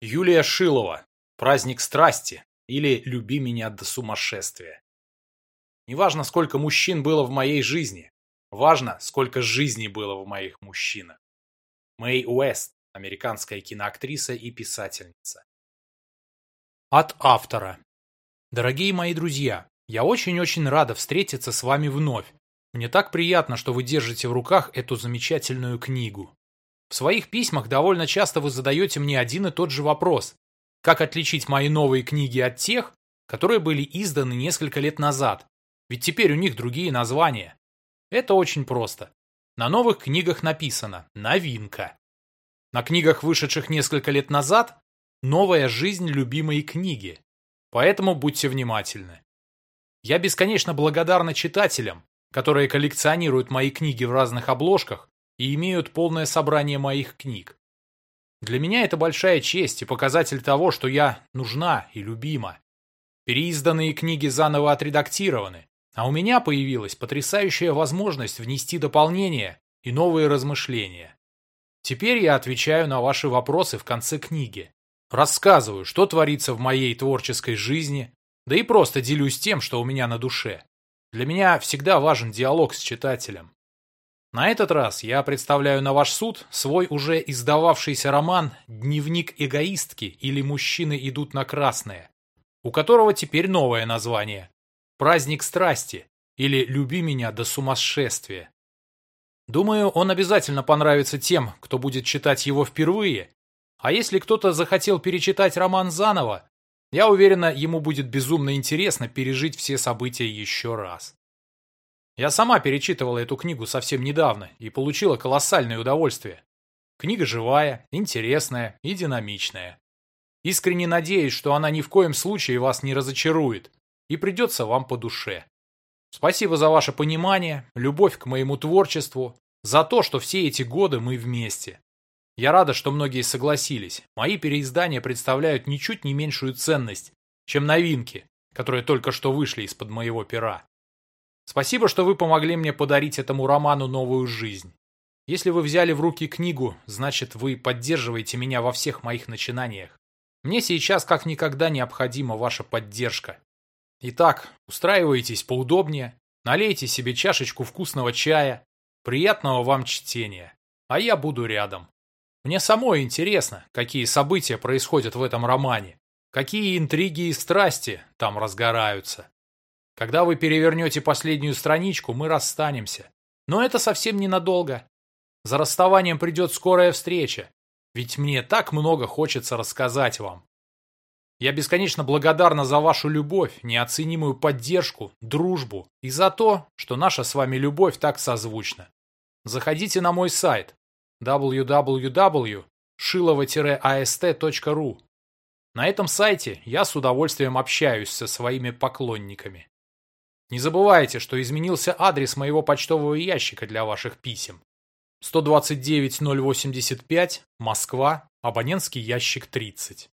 Юлия Шилова. Праздник страсти или «Люби меня до сумасшествия». Неважно, сколько мужчин было в моей жизни, важно, сколько жизней было в моих мужчинах. Мэй Уэст, американская киноактриса и писательница. От автора. Дорогие мои друзья, я очень-очень рада встретиться с вами вновь. Мне так приятно, что вы держите в руках эту замечательную книгу. В своих письмах довольно часто вы задаете мне один и тот же вопрос. Как отличить мои новые книги от тех, которые были изданы несколько лет назад? Ведь теперь у них другие названия. Это очень просто. На новых книгах написано «Новинка». На книгах, вышедших несколько лет назад, «Новая жизнь любимой книги». Поэтому будьте внимательны. Я бесконечно благодарна читателям, которые коллекционируют мои книги в разных обложках и имеют полное собрание моих книг. Для меня это большая честь и показатель того, что я нужна и любима. Переизданные книги заново отредактированы, а у меня появилась потрясающая возможность внести дополнения и новые размышления. Теперь я отвечаю на ваши вопросы в конце книги. Рассказываю, что творится в моей творческой жизни, да и просто делюсь тем, что у меня на душе. Для меня всегда важен диалог с читателем. На этот раз я представляю на ваш суд свой уже издававшийся роман «Дневник эгоистки» или «Мужчины идут на красное», у которого теперь новое название «Праздник страсти» или «Люби меня до сумасшествия». Думаю, он обязательно понравится тем, кто будет читать его впервые, а если кто-то захотел перечитать роман заново, я уверена, ему будет безумно интересно пережить все события еще раз. Я сама перечитывала эту книгу совсем недавно и получила колоссальное удовольствие. Книга живая, интересная и динамичная. Искренне надеюсь, что она ни в коем случае вас не разочарует и придется вам по душе. Спасибо за ваше понимание, любовь к моему творчеству, за то, что все эти годы мы вместе. Я рада, что многие согласились. Мои переиздания представляют ничуть не меньшую ценность, чем новинки, которые только что вышли из-под моего пера. Спасибо, что вы помогли мне подарить этому роману новую жизнь. Если вы взяли в руки книгу, значит, вы поддерживаете меня во всех моих начинаниях. Мне сейчас как никогда необходима ваша поддержка. Итак, устраивайтесь поудобнее, налейте себе чашечку вкусного чая, приятного вам чтения, а я буду рядом. Мне самой интересно, какие события происходят в этом романе, какие интриги и страсти там разгораются. Когда вы перевернете последнюю страничку, мы расстанемся. Но это совсем ненадолго. За расставанием придет скорая встреча. Ведь мне так много хочется рассказать вам. Я бесконечно благодарна за вашу любовь, неоценимую поддержку, дружбу и за то, что наша с вами любовь так созвучна. Заходите на мой сайт www.шилова-ast.ru На этом сайте я с удовольствием общаюсь со своими поклонниками. Не забывайте, что изменился адрес моего почтового ящика для ваших писем. 129-085, Москва, абонентский ящик 30.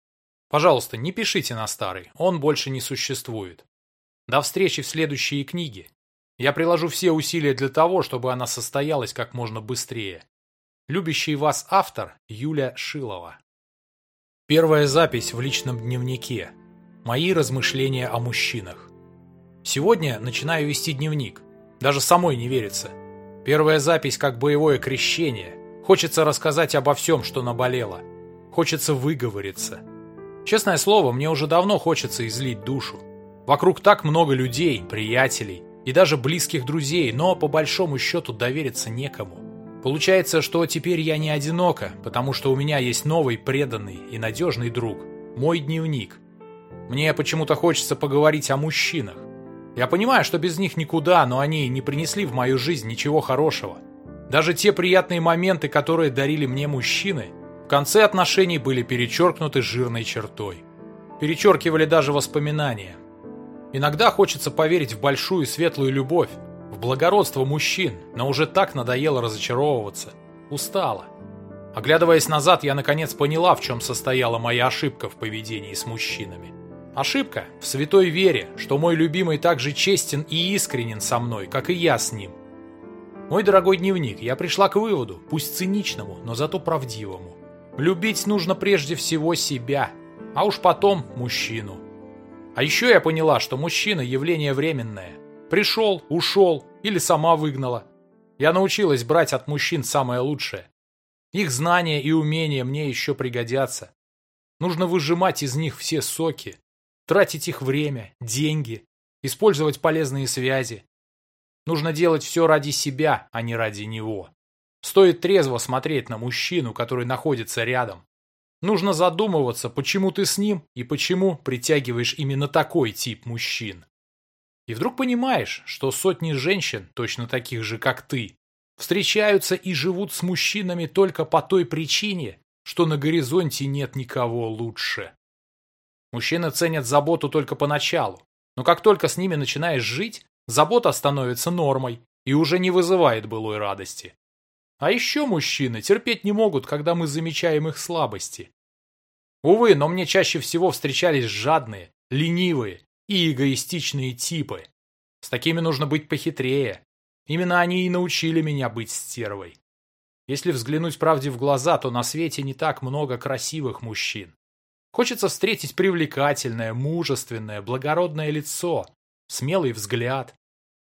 Пожалуйста, не пишите на старый, он больше не существует. До встречи в следующей книге. Я приложу все усилия для того, чтобы она состоялась как можно быстрее. Любящий вас автор Юля Шилова. Первая запись в личном дневнике. Мои размышления о мужчинах. Сегодня начинаю вести дневник. Даже самой не верится. Первая запись как боевое крещение. Хочется рассказать обо всем, что наболело. Хочется выговориться. Честное слово, мне уже давно хочется излить душу. Вокруг так много людей, приятелей и даже близких друзей, но по большому счету довериться некому. Получается, что теперь я не одинока, потому что у меня есть новый преданный и надежный друг. Мой дневник. Мне почему-то хочется поговорить о мужчинах. Я понимаю, что без них никуда, но они не принесли в мою жизнь ничего хорошего. Даже те приятные моменты, которые дарили мне мужчины, в конце отношений были перечеркнуты жирной чертой. Перечеркивали даже воспоминания. Иногда хочется поверить в большую светлую любовь, в благородство мужчин, но уже так надоело разочаровываться. Устала. Оглядываясь назад, я наконец поняла, в чем состояла моя ошибка в поведении с мужчинами. Ошибка в святой вере, что мой любимый так же честен и искренен со мной, как и я с ним. Мой дорогой дневник, я пришла к выводу, пусть циничному, но зато правдивому. Любить нужно прежде всего себя, а уж потом мужчину. А еще я поняла, что мужчина – явление временное. Пришел, ушел или сама выгнала. Я научилась брать от мужчин самое лучшее. Их знания и умения мне еще пригодятся. Нужно выжимать из них все соки, тратить их время, деньги, использовать полезные связи. Нужно делать все ради себя, а не ради него. Стоит трезво смотреть на мужчину, который находится рядом. Нужно задумываться, почему ты с ним и почему притягиваешь именно такой тип мужчин. И вдруг понимаешь, что сотни женщин, точно таких же, как ты, встречаются и живут с мужчинами только по той причине, что на горизонте нет никого лучше. Мужчины ценят заботу только поначалу, но как только с ними начинаешь жить, забота становится нормой и уже не вызывает былой радости. А еще мужчины терпеть не могут, когда мы замечаем их слабости. Увы, но мне чаще всего встречались жадные, ленивые и эгоистичные типы. С такими нужно быть похитрее. Именно они и научили меня быть стервой. Если взглянуть правде в глаза, то на свете не так много красивых мужчин. Хочется встретить привлекательное, мужественное, благородное лицо, смелый взгляд.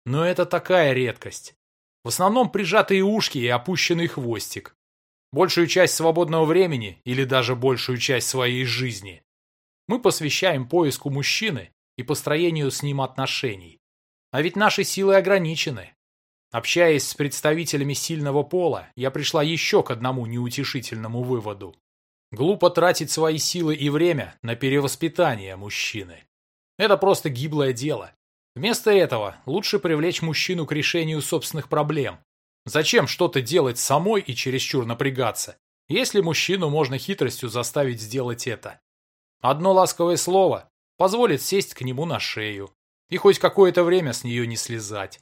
Но это такая редкость. В основном прижатые ушки и опущенный хвостик. Большую часть свободного времени или даже большую часть своей жизни мы посвящаем поиску мужчины и построению с ним отношений. А ведь наши силы ограничены. Общаясь с представителями сильного пола, я пришла еще к одному неутешительному выводу. Глупо тратить свои силы и время на перевоспитание мужчины. Это просто гиблое дело. Вместо этого лучше привлечь мужчину к решению собственных проблем. Зачем что-то делать самой и чересчур напрягаться, если мужчину можно хитростью заставить сделать это? Одно ласковое слово позволит сесть к нему на шею и хоть какое-то время с нее не слезать.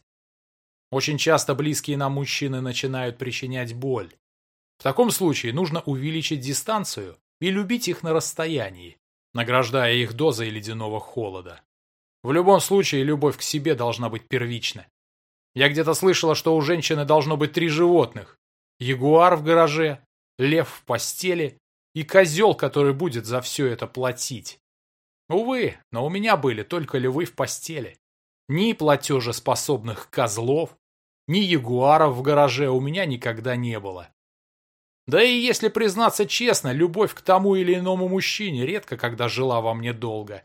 Очень часто близкие нам мужчины начинают причинять боль. В таком случае нужно увеличить дистанцию и любить их на расстоянии, награждая их дозой ледяного холода. В любом случае, любовь к себе должна быть первична. Я где-то слышала, что у женщины должно быть три животных. Ягуар в гараже, лев в постели и козел, который будет за все это платить. Увы, но у меня были только львы в постели. Ни платежеспособных козлов, ни ягуаров в гараже у меня никогда не было. Да и если признаться честно, любовь к тому или иному мужчине редко когда жила во мне долго.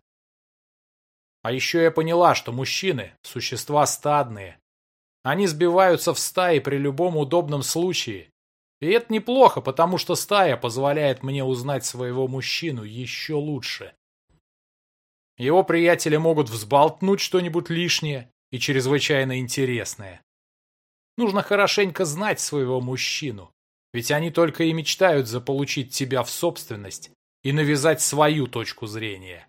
А еще я поняла, что мужчины – существа стадные. Они сбиваются в стаи при любом удобном случае. И это неплохо, потому что стая позволяет мне узнать своего мужчину еще лучше. Его приятели могут взболтнуть что-нибудь лишнее и чрезвычайно интересное. Нужно хорошенько знать своего мужчину, ведь они только и мечтают заполучить тебя в собственность и навязать свою точку зрения.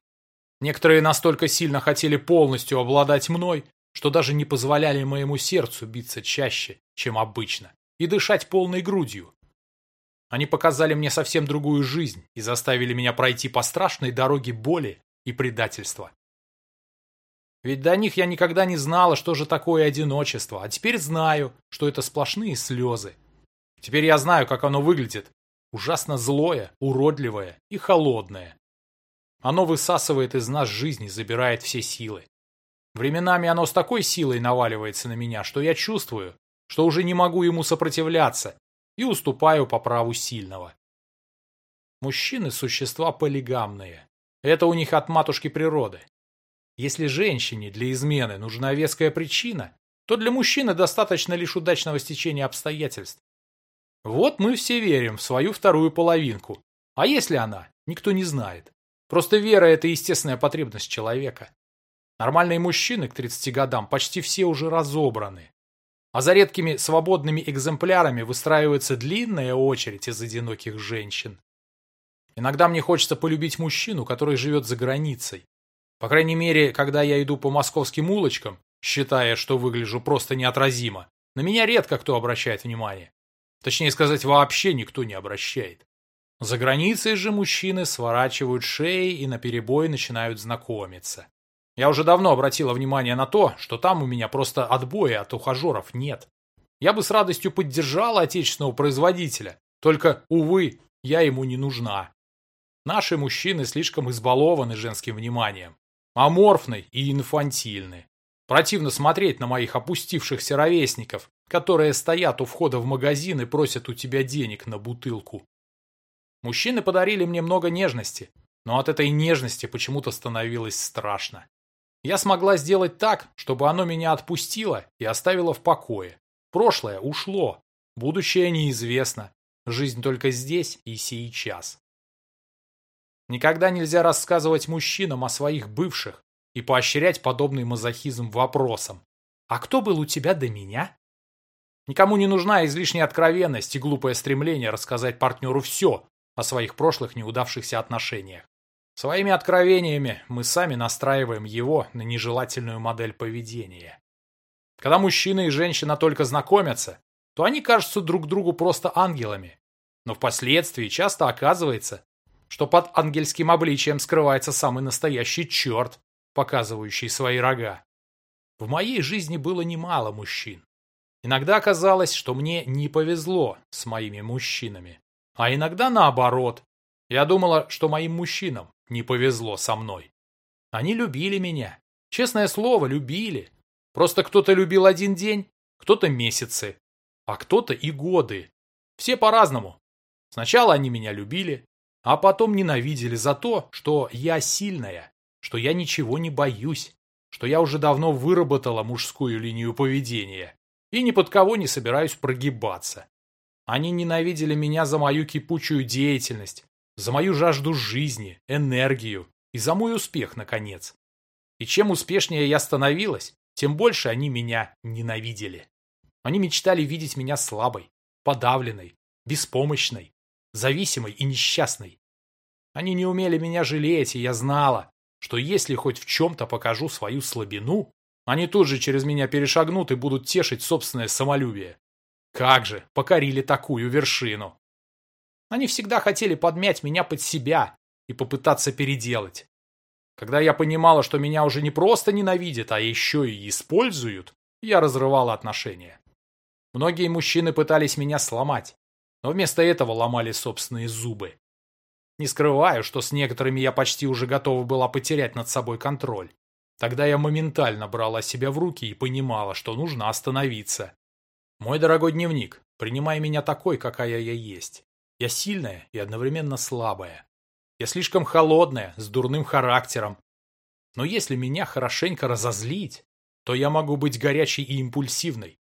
Некоторые настолько сильно хотели полностью обладать мной, что даже не позволяли моему сердцу биться чаще, чем обычно, и дышать полной грудью. Они показали мне совсем другую жизнь и заставили меня пройти по страшной дороге боли и предательства. Ведь до них я никогда не знала, что же такое одиночество, а теперь знаю, что это сплошные слезы, Теперь я знаю, как оно выглядит. Ужасно злое, уродливое и холодное. Оно высасывает из нас жизнь и забирает все силы. Временами оно с такой силой наваливается на меня, что я чувствую, что уже не могу ему сопротивляться и уступаю по праву сильного. Мужчины – существа полигамные. Это у них от матушки природы. Если женщине для измены нужна веская причина, то для мужчины достаточно лишь удачного стечения обстоятельств. Вот мы все верим в свою вторую половинку. А если она? Никто не знает. Просто вера – это естественная потребность человека. Нормальные мужчины к 30 годам почти все уже разобраны. А за редкими свободными экземплярами выстраивается длинная очередь из одиноких женщин. Иногда мне хочется полюбить мужчину, который живет за границей. По крайней мере, когда я иду по московским улочкам, считая, что выгляжу просто неотразимо, на меня редко кто обращает внимание. Точнее сказать, вообще никто не обращает. За границей же мужчины сворачивают шеи и наперебой начинают знакомиться. Я уже давно обратила внимание на то, что там у меня просто отбоя от ухажеров нет. Я бы с радостью поддержала отечественного производителя, только, увы, я ему не нужна. Наши мужчины слишком избалованы женским вниманием, аморфны и инфантильны. Противно смотреть на моих опустившихся ровесников, которые стоят у входа в магазин и просят у тебя денег на бутылку. Мужчины подарили мне много нежности, но от этой нежности почему-то становилось страшно. Я смогла сделать так, чтобы оно меня отпустило и оставило в покое. Прошлое ушло, будущее неизвестно, жизнь только здесь и сейчас. Никогда нельзя рассказывать мужчинам о своих бывших и поощрять подобный мазохизм вопросом «А кто был у тебя до меня?» Никому не нужна излишняя откровенность и глупое стремление рассказать партнеру все о своих прошлых неудавшихся отношениях. Своими откровениями мы сами настраиваем его на нежелательную модель поведения. Когда мужчина и женщина только знакомятся, то они кажутся друг другу просто ангелами. Но впоследствии часто оказывается, что под ангельским обличием скрывается самый настоящий черт, показывающий свои рога. В моей жизни было немало мужчин. Иногда казалось, что мне не повезло с моими мужчинами. А иногда наоборот. Я думала, что моим мужчинам не повезло со мной. Они любили меня. Честное слово, любили. Просто кто-то любил один день, кто-то месяцы, а кто-то и годы. Все по-разному. Сначала они меня любили, а потом ненавидели за то, что я сильная, что я ничего не боюсь, что я уже давно выработала мужскую линию поведения и ни под кого не собираюсь прогибаться. Они ненавидели меня за мою кипучую деятельность, за мою жажду жизни, энергию и за мой успех, наконец. И чем успешнее я становилась, тем больше они меня ненавидели. Они мечтали видеть меня слабой, подавленной, беспомощной, зависимой и несчастной. Они не умели меня жалеть, и я знала, что если хоть в чем-то покажу свою слабину, они тут же через меня перешагнут и будут тешить собственное самолюбие. Как же, покорили такую вершину. Они всегда хотели подмять меня под себя и попытаться переделать. Когда я понимала, что меня уже не просто ненавидят, а еще и используют, я разрывала отношения. Многие мужчины пытались меня сломать, но вместо этого ломали собственные зубы. Не скрываю, что с некоторыми я почти уже готова была потерять над собой контроль. Тогда я моментально брала себя в руки и понимала, что нужно остановиться. Мой дорогой дневник, принимай меня такой, какая я есть. Я сильная и одновременно слабая. Я слишком холодная, с дурным характером. Но если меня хорошенько разозлить, то я могу быть горячей и импульсивной.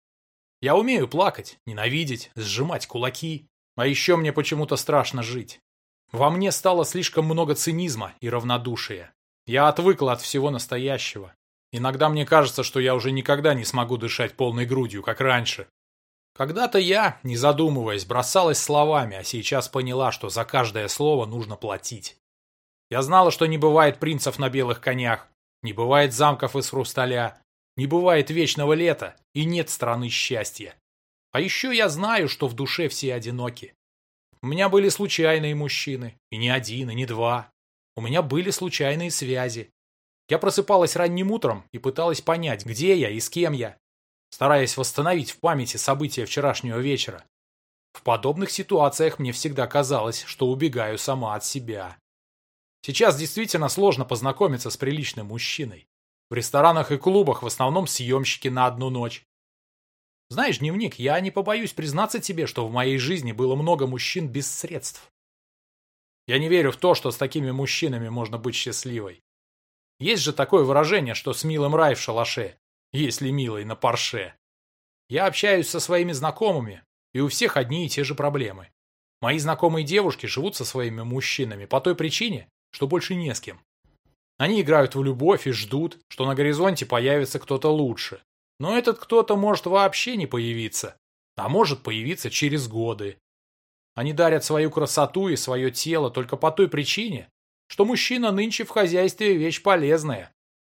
Я умею плакать, ненавидеть, сжимать кулаки. А еще мне почему-то страшно жить. Во мне стало слишком много цинизма и равнодушия. Я отвыкла от всего настоящего. Иногда мне кажется, что я уже никогда не смогу дышать полной грудью, как раньше. Когда-то я, не задумываясь, бросалась словами, а сейчас поняла, что за каждое слово нужно платить. Я знала, что не бывает принцев на белых конях, не бывает замков из хрусталя, не бывает вечного лета и нет страны счастья. А еще я знаю, что в душе все одиноки. У меня были случайные мужчины, и не один, и не два. У меня были случайные связи. Я просыпалась ранним утром и пыталась понять, где я и с кем я стараясь восстановить в памяти события вчерашнего вечера. В подобных ситуациях мне всегда казалось, что убегаю сама от себя. Сейчас действительно сложно познакомиться с приличным мужчиной. В ресторанах и клубах в основном съемщики на одну ночь. Знаешь, дневник, я не побоюсь признаться тебе, что в моей жизни было много мужчин без средств. Я не верю в то, что с такими мужчинами можно быть счастливой. Есть же такое выражение, что с милым рай в шалаше если милый на парше. Я общаюсь со своими знакомыми, и у всех одни и те же проблемы. Мои знакомые девушки живут со своими мужчинами по той причине, что больше не с кем. Они играют в любовь и ждут, что на горизонте появится кто-то лучше. Но этот кто-то может вообще не появиться, а может появиться через годы. Они дарят свою красоту и свое тело только по той причине, что мужчина нынче в хозяйстве вещь полезная,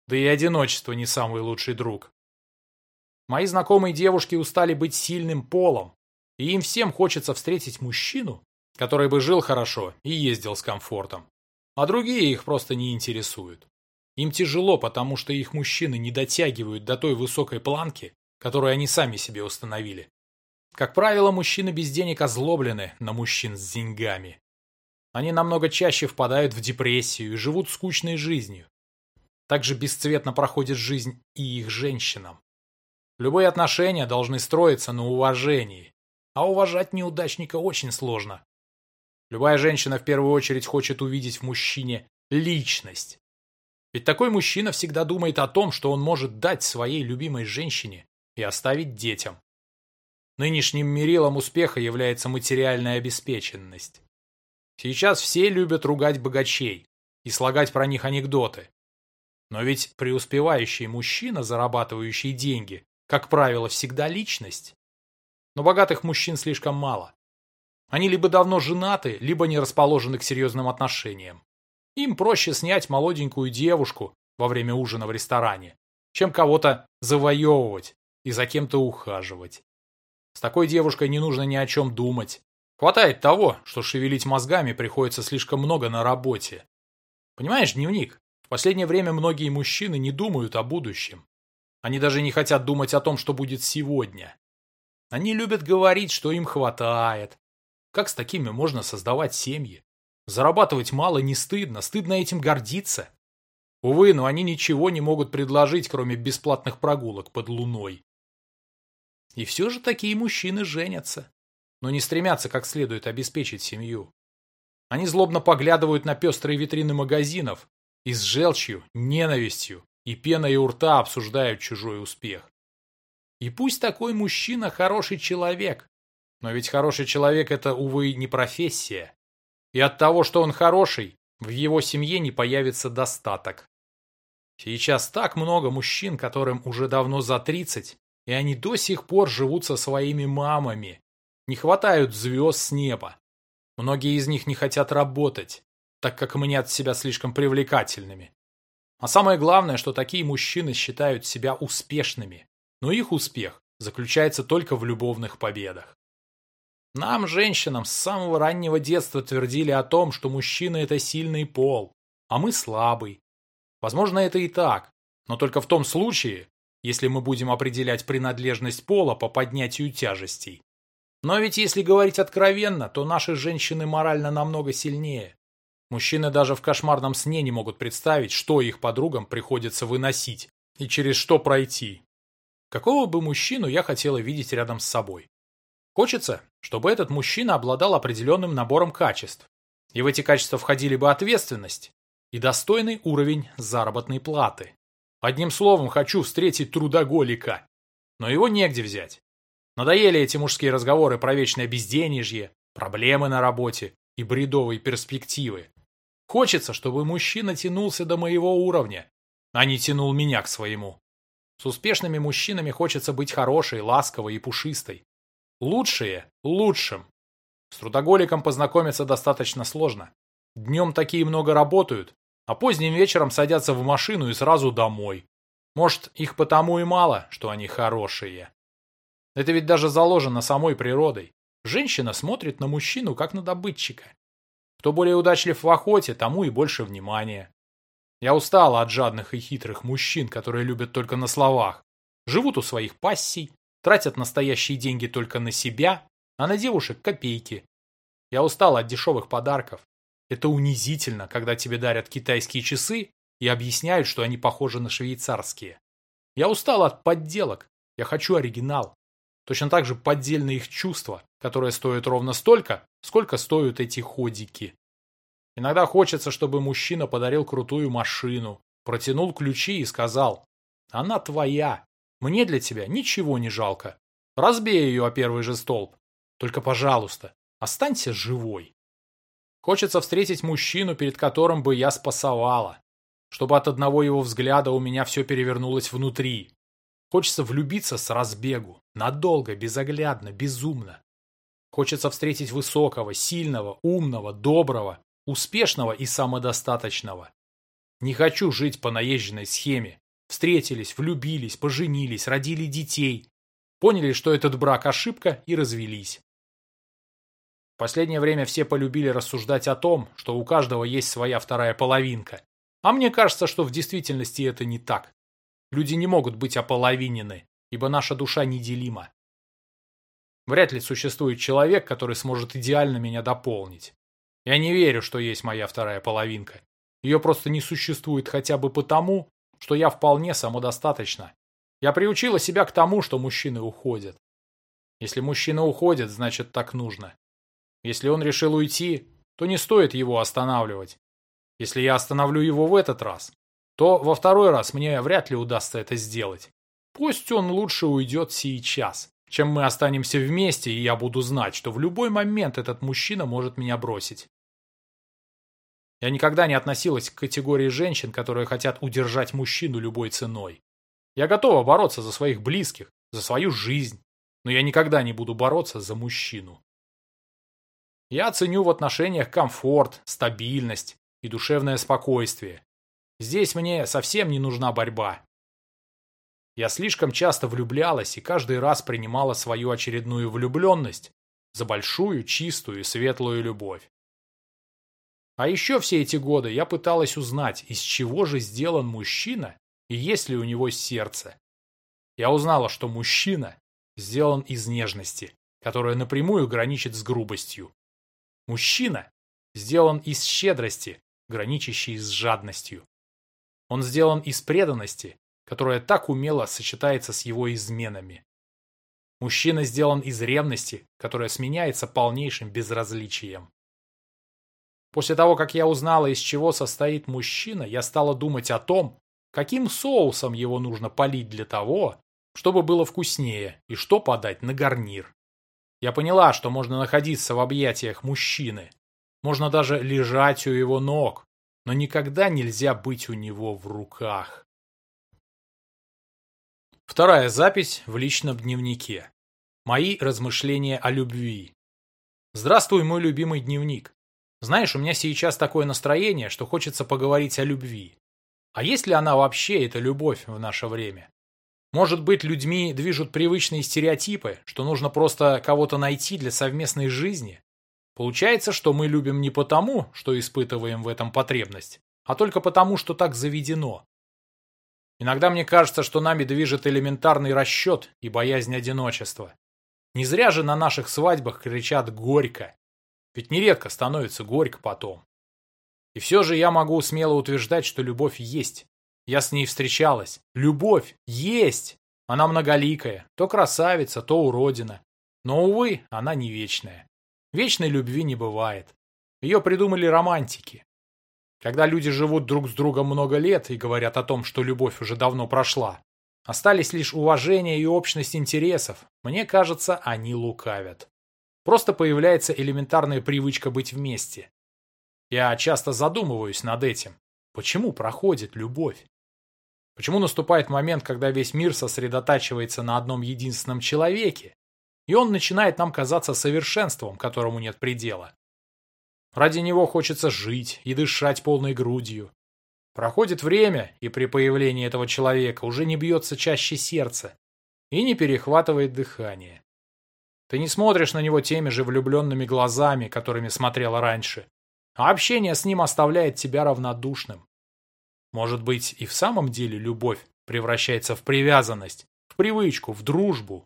да и одиночество не самый лучший друг. Мои знакомые девушки устали быть сильным полом, и им всем хочется встретить мужчину, который бы жил хорошо и ездил с комфортом. А другие их просто не интересуют. Им тяжело, потому что их мужчины не дотягивают до той высокой планки, которую они сами себе установили. Как правило, мужчины без денег озлоблены на мужчин с деньгами. Они намного чаще впадают в депрессию и живут скучной жизнью. Также бесцветно проходит жизнь и их женщинам. Любые отношения должны строиться на уважении, а уважать неудачника очень сложно. Любая женщина в первую очередь хочет увидеть в мужчине личность. Ведь такой мужчина всегда думает о том, что он может дать своей любимой женщине и оставить детям. Нынешним мерилом успеха является материальная обеспеченность. Сейчас все любят ругать богачей и слагать про них анекдоты. Но ведь преуспевающий мужчина, зарабатывающий деньги, как правило, всегда личность. Но богатых мужчин слишком мало. Они либо давно женаты, либо не расположены к серьезным отношениям. Им проще снять молоденькую девушку во время ужина в ресторане, чем кого-то завоевывать и за кем-то ухаживать. С такой девушкой не нужно ни о чем думать. Хватает того, что шевелить мозгами приходится слишком много на работе. Понимаешь, дневник, в последнее время многие мужчины не думают о будущем. Они даже не хотят думать о том, что будет сегодня. Они любят говорить, что им хватает. Как с такими можно создавать семьи? Зарабатывать мало не стыдно, стыдно этим гордиться. Увы, но они ничего не могут предложить, кроме бесплатных прогулок под луной. И все же такие мужчины женятся, но не стремятся как следует обеспечить семью. Они злобно поглядывают на пестрые витрины магазинов и с желчью, ненавистью и пеной у рта обсуждают чужой успех. И пусть такой мужчина хороший человек, но ведь хороший человек это, увы, не профессия. И от того, что он хороший, в его семье не появится достаток. Сейчас так много мужчин, которым уже давно за 30, и они до сих пор живут со своими мамами. Не хватают звезд с неба. Многие из них не хотят работать, так как мнят себя слишком привлекательными. А самое главное, что такие мужчины считают себя успешными, но их успех заключается только в любовных победах. Нам, женщинам, с самого раннего детства твердили о том, что мужчина – это сильный пол, а мы слабый. Возможно, это и так, но только в том случае, если мы будем определять принадлежность пола по поднятию тяжестей. Но ведь если говорить откровенно, то наши женщины морально намного сильнее. Мужчины даже в кошмарном сне не могут представить, что их подругам приходится выносить и через что пройти. Какого бы мужчину я хотела видеть рядом с собой? Хочется, чтобы этот мужчина обладал определенным набором качеств. И в эти качества входили бы ответственность и достойный уровень заработной платы. Одним словом, хочу встретить трудоголика. Но его негде взять. Надоели эти мужские разговоры про вечное безденежье, проблемы на работе и бредовые перспективы. Хочется, чтобы мужчина тянулся до моего уровня, а не тянул меня к своему. С успешными мужчинами хочется быть хорошей, ласковой и пушистой. Лучшие – лучшим. С трудоголиком познакомиться достаточно сложно. Днем такие много работают, а поздним вечером садятся в машину и сразу домой. Может, их потому и мало, что они хорошие. Это ведь даже заложено самой природой. Женщина смотрит на мужчину, как на добытчика. Кто более удачлив в охоте, тому и больше внимания. Я устала от жадных и хитрых мужчин, которые любят только на словах. Живут у своих пассий, тратят настоящие деньги только на себя, а на девушек копейки. Я устал от дешевых подарков. Это унизительно, когда тебе дарят китайские часы и объясняют, что они похожи на швейцарские. Я устал от подделок. Я хочу оригинал. Точно так же поддельные их чувства, которые стоят ровно столько, сколько стоят эти ходики. Иногда хочется, чтобы мужчина подарил крутую машину, протянул ключи и сказал «Она твоя, мне для тебя ничего не жалко. Разбей ее о первый же столб. Только, пожалуйста, останься живой. Хочется встретить мужчину, перед которым бы я спасовала. Чтобы от одного его взгляда у меня все перевернулось внутри. Хочется влюбиться с разбегу. Надолго, безоглядно, безумно. Хочется встретить высокого, сильного, умного, доброго, успешного и самодостаточного. Не хочу жить по наезженной схеме, Встретились, влюбились, поженились, родили детей. Поняли, что этот брак ошибка и развелись. В последнее время все полюбили рассуждать о том, что у каждого есть своя вторая половинка. А мне кажется, что в действительности это не так. Люди не могут быть ополовинены, ибо наша душа неделима. Вряд ли существует человек, который сможет идеально меня дополнить. Я не верю, что есть моя вторая половинка. Ее просто не существует хотя бы потому, что я вполне самодостаточна. Я приучила себя к тому, что мужчины уходят. Если мужчина уходит, значит так нужно. Если он решил уйти, то не стоит его останавливать. Если я остановлю его в этот раз, то во второй раз мне вряд ли удастся это сделать. Пусть он лучше уйдет сейчас, чем мы останемся вместе, и я буду знать, что в любой момент этот мужчина может меня бросить. Я никогда не относилась к категории женщин, которые хотят удержать мужчину любой ценой. Я готова бороться за своих близких, за свою жизнь, но я никогда не буду бороться за мужчину. Я ценю в отношениях комфорт, стабильность и душевное спокойствие. Здесь мне совсем не нужна борьба. Я слишком часто влюблялась и каждый раз принимала свою очередную влюбленность за большую, чистую и светлую любовь. А еще все эти годы я пыталась узнать, из чего же сделан мужчина и есть ли у него сердце. Я узнала, что мужчина сделан из нежности, которая напрямую граничит с грубостью. Мужчина сделан из щедрости, граничащей с жадностью. Он сделан из преданности, которая так умело сочетается с его изменами. Мужчина сделан из ревности, которая сменяется полнейшим безразличием. После того, как я узнала, из чего состоит мужчина, я стала думать о том, каким соусом его нужно полить для того, чтобы было вкуснее, и что подать на гарнир. Я поняла, что можно находиться в объятиях мужчины, можно даже лежать у его ног, но никогда нельзя быть у него в руках. Вторая запись в личном дневнике. Мои размышления о любви. Здравствуй, мой любимый дневник. Знаешь, у меня сейчас такое настроение, что хочется поговорить о любви. А есть ли она вообще, эта любовь, в наше время? Может быть, людьми движут привычные стереотипы, что нужно просто кого-то найти для совместной жизни? Получается, что мы любим не потому, что испытываем в этом потребность, а только потому, что так заведено. Иногда мне кажется, что нами движет элементарный расчет и боязнь одиночества. Не зря же на наших свадьбах кричат «горько», ведь нередко становится горько потом. И все же я могу смело утверждать, что любовь есть. Я с ней встречалась. Любовь есть! Она многоликая, то красавица, то уродина. Но, увы, она не вечная. Вечной любви не бывает. Ее придумали романтики. Когда люди живут друг с другом много лет и говорят о том, что любовь уже давно прошла, остались лишь уважение и общность интересов, мне кажется, они лукавят. Просто появляется элементарная привычка быть вместе. Я часто задумываюсь над этим. Почему проходит любовь? Почему наступает момент, когда весь мир сосредотачивается на одном единственном человеке, и он начинает нам казаться совершенством, которому нет предела? Ради него хочется жить и дышать полной грудью. Проходит время, и при появлении этого человека уже не бьется чаще сердце и не перехватывает дыхание. Ты не смотришь на него теми же влюбленными глазами, которыми смотрела раньше, а общение с ним оставляет тебя равнодушным. Может быть, и в самом деле любовь превращается в привязанность, в привычку, в дружбу.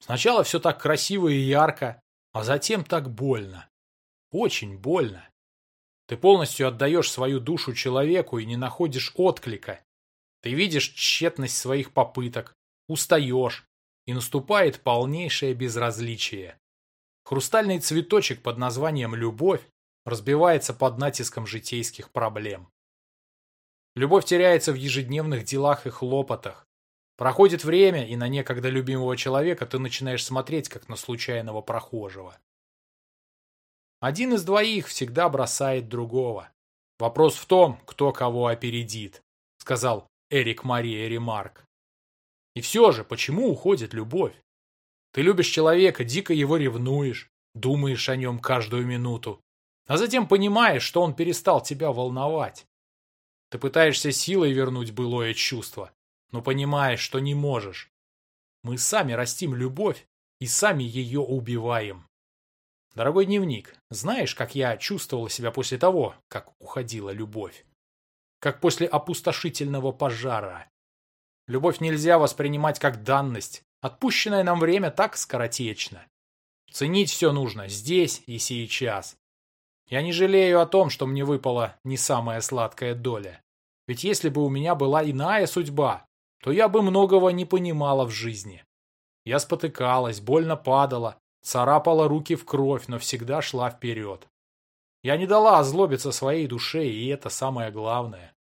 Сначала все так красиво и ярко, а затем так больно. Очень больно. Ты полностью отдаешь свою душу человеку и не находишь отклика. Ты видишь тщетность своих попыток, устаешь, и наступает полнейшее безразличие. Хрустальный цветочек под названием «любовь» разбивается под натиском житейских проблем. Любовь теряется в ежедневных делах и хлопотах. Проходит время, и на некогда любимого человека ты начинаешь смотреть, как на случайного прохожего. Один из двоих всегда бросает другого. Вопрос в том, кто кого опередит, сказал Эрик Мария Ремарк. И все же, почему уходит любовь? Ты любишь человека, дико его ревнуешь, думаешь о нем каждую минуту, а затем понимаешь, что он перестал тебя волновать. Ты пытаешься силой вернуть былое чувство, но понимаешь, что не можешь. Мы сами растим любовь и сами ее убиваем. Дорогой дневник, знаешь, как я чувствовала себя после того, как уходила любовь? Как после опустошительного пожара. Любовь нельзя воспринимать как данность. Отпущенное нам время так скоротечно. Ценить все нужно здесь и сейчас. Я не жалею о том, что мне выпала не самая сладкая доля. Ведь если бы у меня была иная судьба, то я бы многого не понимала в жизни. Я спотыкалась, больно падала, царапала руки в кровь, но всегда шла вперед. Я не дала озлобиться своей душе, и это самое главное.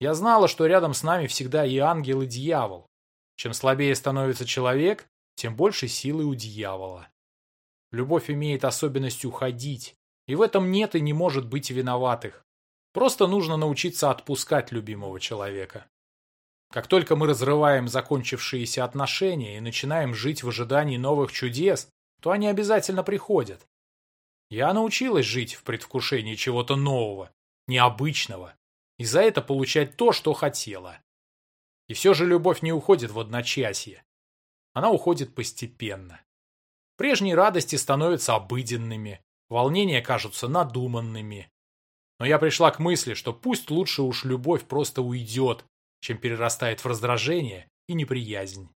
Я знала, что рядом с нами всегда и ангел, и дьявол. Чем слабее становится человек, тем больше силы у дьявола. Любовь имеет особенность уходить, и в этом нет и не может быть виноватых. Просто нужно научиться отпускать любимого человека. Как только мы разрываем закончившиеся отношения и начинаем жить в ожидании новых чудес, то они обязательно приходят. Я научилась жить в предвкушении чего-то нового, необычного, и за это получать то, что хотела. И все же любовь не уходит в одночасье. Она уходит постепенно. Прежние радости становятся обыденными, волнения кажутся надуманными. Но я пришла к мысли, что пусть лучше уж любовь просто уйдет, чем перерастает в раздражение и неприязнь.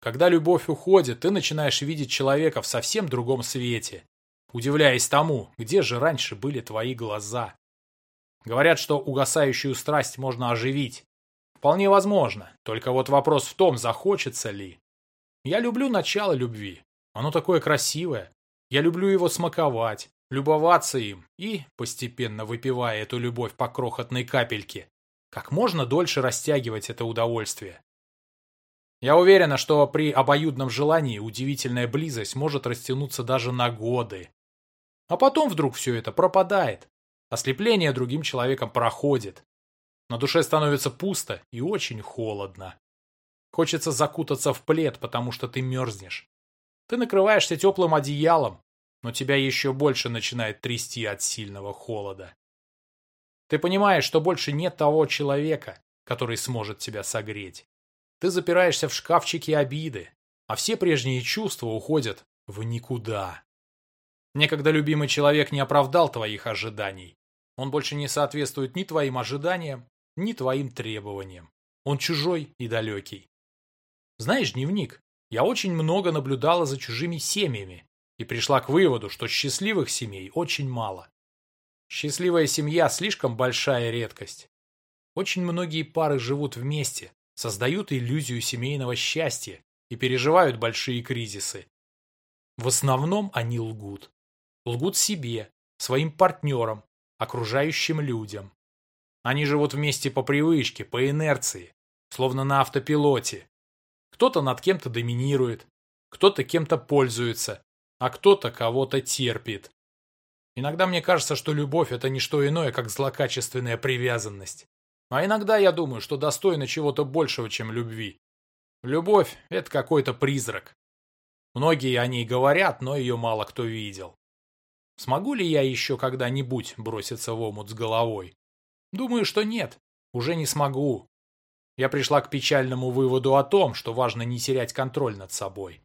Когда любовь уходит, ты начинаешь видеть человека в совсем другом свете, удивляясь тому, где же раньше были твои глаза. Говорят, что угасающую страсть можно оживить. Вполне возможно, только вот вопрос в том, захочется ли. Я люблю начало любви, оно такое красивое. Я люблю его смаковать, любоваться им и, постепенно выпивая эту любовь по крохотной капельке, как можно дольше растягивать это удовольствие. Я уверена, что при обоюдном желании удивительная близость может растянуться даже на годы. А потом вдруг все это пропадает. Ослепление другим человеком проходит. На душе становится пусто и очень холодно. Хочется закутаться в плед, потому что ты мерзнешь. Ты накрываешься теплым одеялом, но тебя еще больше начинает трясти от сильного холода. Ты понимаешь, что больше нет того человека, который сможет тебя согреть. Ты запираешься в шкафчике обиды, а все прежние чувства уходят в никуда. Некогда любимый человек не оправдал твоих ожиданий. Он больше не соответствует ни твоим ожиданиям, ни твоим требованиям. Он чужой и далекий. Знаешь, дневник, я очень много наблюдала за чужими семьями и пришла к выводу, что счастливых семей очень мало. Счастливая семья – слишком большая редкость. Очень многие пары живут вместе, создают иллюзию семейного счастья и переживают большие кризисы. В основном они лгут. Лгут себе, своим партнерам, окружающим людям. Они живут вместе по привычке, по инерции, словно на автопилоте, кто-то над кем-то доминирует, кто-то кем-то пользуется, а кто-то кого-то терпит. Иногда мне кажется, что любовь – это не что иное, как злокачественная привязанность. А иногда я думаю, что достойна чего-то большего, чем любви. Любовь – это какой-то призрак. Многие о ней говорят, но ее мало кто видел. Смогу ли я еще когда-нибудь броситься в омут с головой? Думаю, что нет. Уже не смогу я пришла к печальному выводу о том, что важно не терять контроль над собой.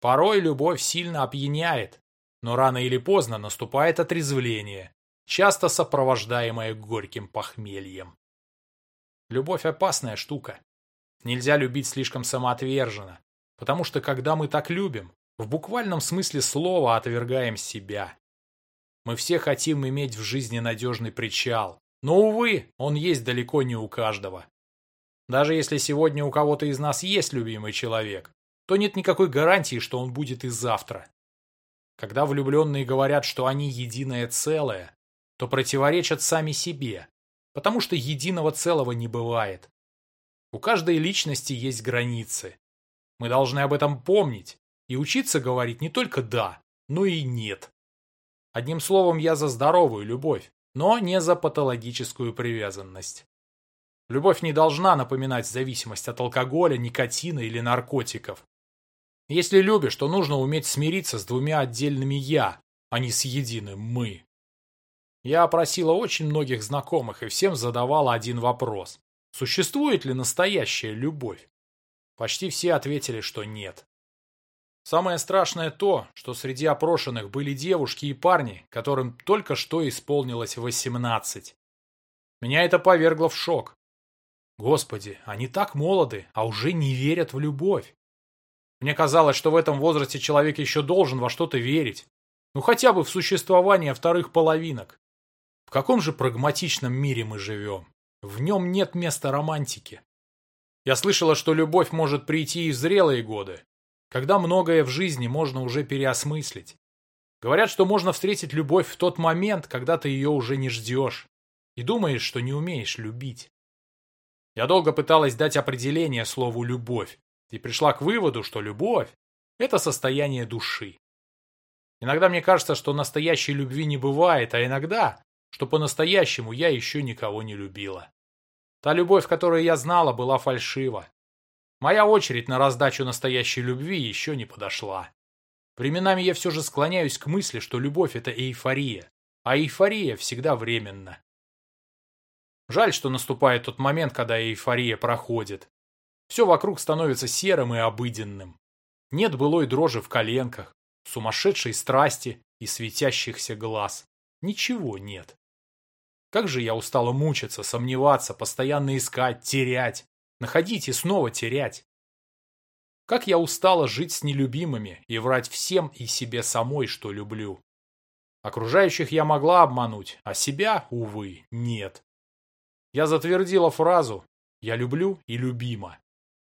Порой любовь сильно опьяняет, но рано или поздно наступает отрезвление, часто сопровождаемое горьким похмельем. Любовь опасная штука. Нельзя любить слишком самоотверженно, потому что когда мы так любим, в буквальном смысле слова отвергаем себя. Мы все хотим иметь в жизни надежный причал, но, увы, он есть далеко не у каждого. Даже если сегодня у кого-то из нас есть любимый человек, то нет никакой гарантии, что он будет и завтра. Когда влюбленные говорят, что они единое целое, то противоречат сами себе, потому что единого целого не бывает. У каждой личности есть границы. Мы должны об этом помнить и учиться говорить не только «да», но и «нет». Одним словом, я за здоровую любовь, но не за патологическую привязанность. Любовь не должна напоминать зависимость от алкоголя, никотина или наркотиков. Если любишь, то нужно уметь смириться с двумя отдельными «я», а не с единым «мы». Я опросила очень многих знакомых и всем задавала один вопрос. Существует ли настоящая любовь? Почти все ответили, что нет. Самое страшное то, что среди опрошенных были девушки и парни, которым только что исполнилось 18. Меня это повергло в шок. Господи, они так молоды, а уже не верят в любовь. Мне казалось, что в этом возрасте человек еще должен во что-то верить. Ну хотя бы в существование вторых половинок. В каком же прагматичном мире мы живем? В нем нет места романтики. Я слышала, что любовь может прийти и в зрелые годы, когда многое в жизни можно уже переосмыслить. Говорят, что можно встретить любовь в тот момент, когда ты ее уже не ждешь и думаешь, что не умеешь любить. Я долго пыталась дать определение слову «любовь» и пришла к выводу, что любовь – это состояние души. Иногда мне кажется, что настоящей любви не бывает, а иногда, что по-настоящему я еще никого не любила. Та любовь, которую я знала, была фальшива. Моя очередь на раздачу настоящей любви еще не подошла. Временами я все же склоняюсь к мысли, что любовь – это эйфория, а эйфория всегда временна. Жаль, что наступает тот момент, когда эйфория проходит. Все вокруг становится серым и обыденным. Нет былой дрожи в коленках, сумасшедшей страсти и светящихся глаз. Ничего нет. Как же я устала мучиться, сомневаться, постоянно искать, терять, находить и снова терять. Как я устала жить с нелюбимыми и врать всем и себе самой, что люблю. Окружающих я могла обмануть, а себя, увы, нет. Я затвердила фразу «я люблю и любима»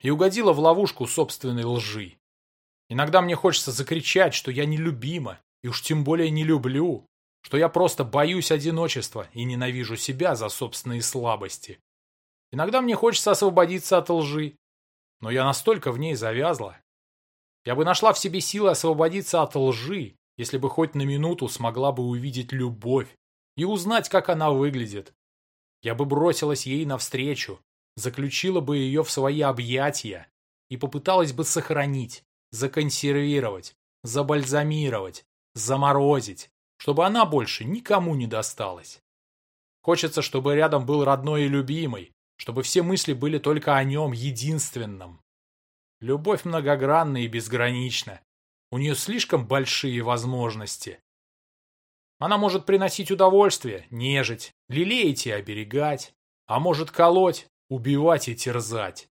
и угодила в ловушку собственной лжи. Иногда мне хочется закричать, что я нелюбима и уж тем более не люблю, что я просто боюсь одиночества и ненавижу себя за собственные слабости. Иногда мне хочется освободиться от лжи, но я настолько в ней завязла. Я бы нашла в себе силы освободиться от лжи, если бы хоть на минуту смогла бы увидеть любовь и узнать, как она выглядит, я бы бросилась ей навстречу, заключила бы ее в свои объятия и попыталась бы сохранить, законсервировать, забальзамировать, заморозить, чтобы она больше никому не досталась. Хочется, чтобы рядом был родной и любимый, чтобы все мысли были только о нем, единственном. Любовь многогранна и безгранична. У нее слишком большие возможности. Она может приносить удовольствие, нежить, лелеять и оберегать, а может колоть, убивать и терзать.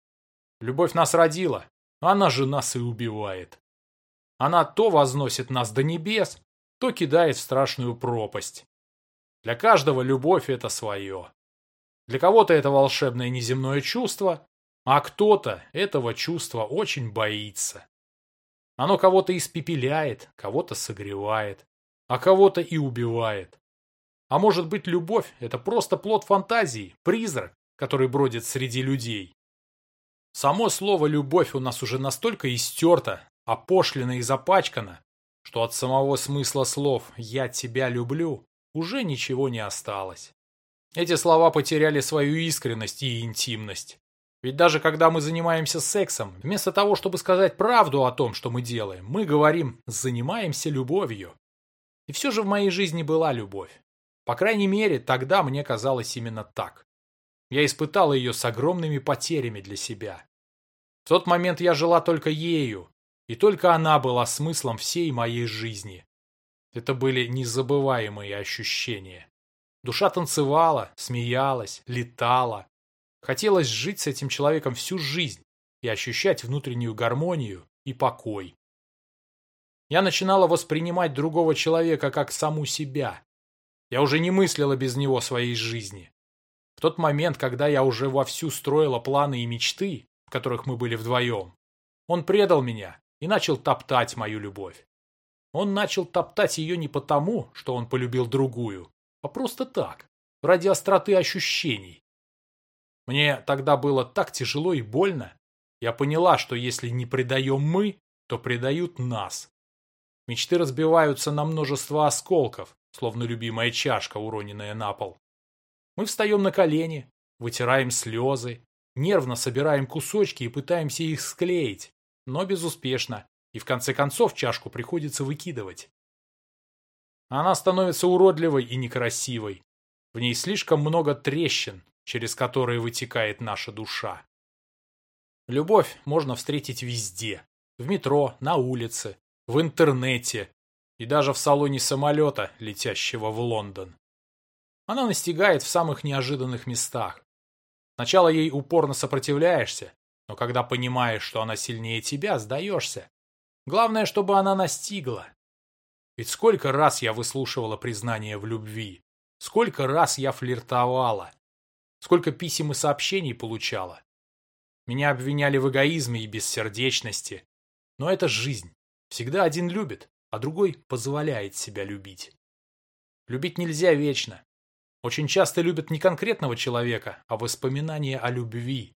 Любовь нас родила, она же нас и убивает. Она то возносит нас до небес, то кидает в страшную пропасть. Для каждого любовь — это свое. Для кого-то это волшебное неземное чувство, а кто-то этого чувства очень боится. Оно кого-то испепеляет, кого-то согревает, а кого-то и убивает. А может быть, любовь – это просто плод фантазии, призрак, который бродит среди людей. Само слово «любовь» у нас уже настолько истерто, опошлено и запачкано, что от самого смысла слов «я тебя люблю» уже ничего не осталось. Эти слова потеряли свою искренность и интимность. Ведь даже когда мы занимаемся сексом, вместо того, чтобы сказать правду о том, что мы делаем, мы говорим «занимаемся любовью». И все же в моей жизни была любовь. По крайней мере, тогда мне казалось именно так. Я испытала ее с огромными потерями для себя. В тот момент я жила только ею, и только она была смыслом всей моей жизни. Это были незабываемые ощущения. Душа танцевала, смеялась, летала. Хотелось жить с этим человеком всю жизнь и ощущать внутреннюю гармонию и покой. Я начинала воспринимать другого человека как саму себя. Я уже не мыслила без него своей жизни. В тот момент, когда я уже вовсю строила планы и мечты, в которых мы были вдвоем, он предал меня и начал топтать мою любовь. Он начал топтать ее не потому, что он полюбил другую, а просто так, ради остроты ощущений. Мне тогда было так тяжело и больно. Я поняла, что если не предаем мы, то предают нас. Мечты разбиваются на множество осколков, словно любимая чашка, уроненная на пол. Мы встаем на колени, вытираем слезы, нервно собираем кусочки и пытаемся их склеить, но безуспешно, и в конце концов чашку приходится выкидывать. Она становится уродливой и некрасивой. В ней слишком много трещин, через которые вытекает наша душа. Любовь можно встретить везде. В метро, на улице, в интернете и даже в салоне самолета, летящего в Лондон. Она настигает в самых неожиданных местах. Сначала ей упорно сопротивляешься, но когда понимаешь, что она сильнее тебя, сдаешься. Главное, чтобы она настигла. Ведь сколько раз я выслушивала признание в любви, сколько раз я флиртовала, сколько писем и сообщений получала. Меня обвиняли в эгоизме и бессердечности. Но это жизнь. Всегда один любит, а другой позволяет себя любить. Любить нельзя вечно. Очень часто любят не конкретного человека, а воспоминания о любви.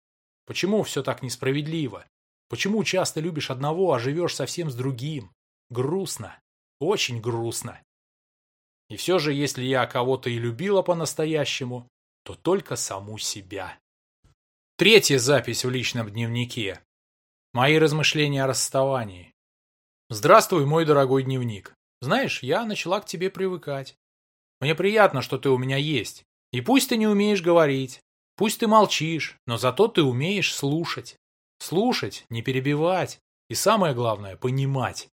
Почему все так несправедливо? Почему часто любишь одного, а живешь совсем с другим? Грустно. Очень грустно. И все же, если я кого-то и любила по-настоящему, то только саму себя. Третья запись в личном дневнике. Мои размышления о расставании. Здравствуй, мой дорогой дневник. Знаешь, я начала к тебе привыкать. Мне приятно, что ты у меня есть. И пусть ты не умеешь говорить, пусть ты молчишь, но зато ты умеешь слушать. Слушать, не перебивать и самое главное, понимать.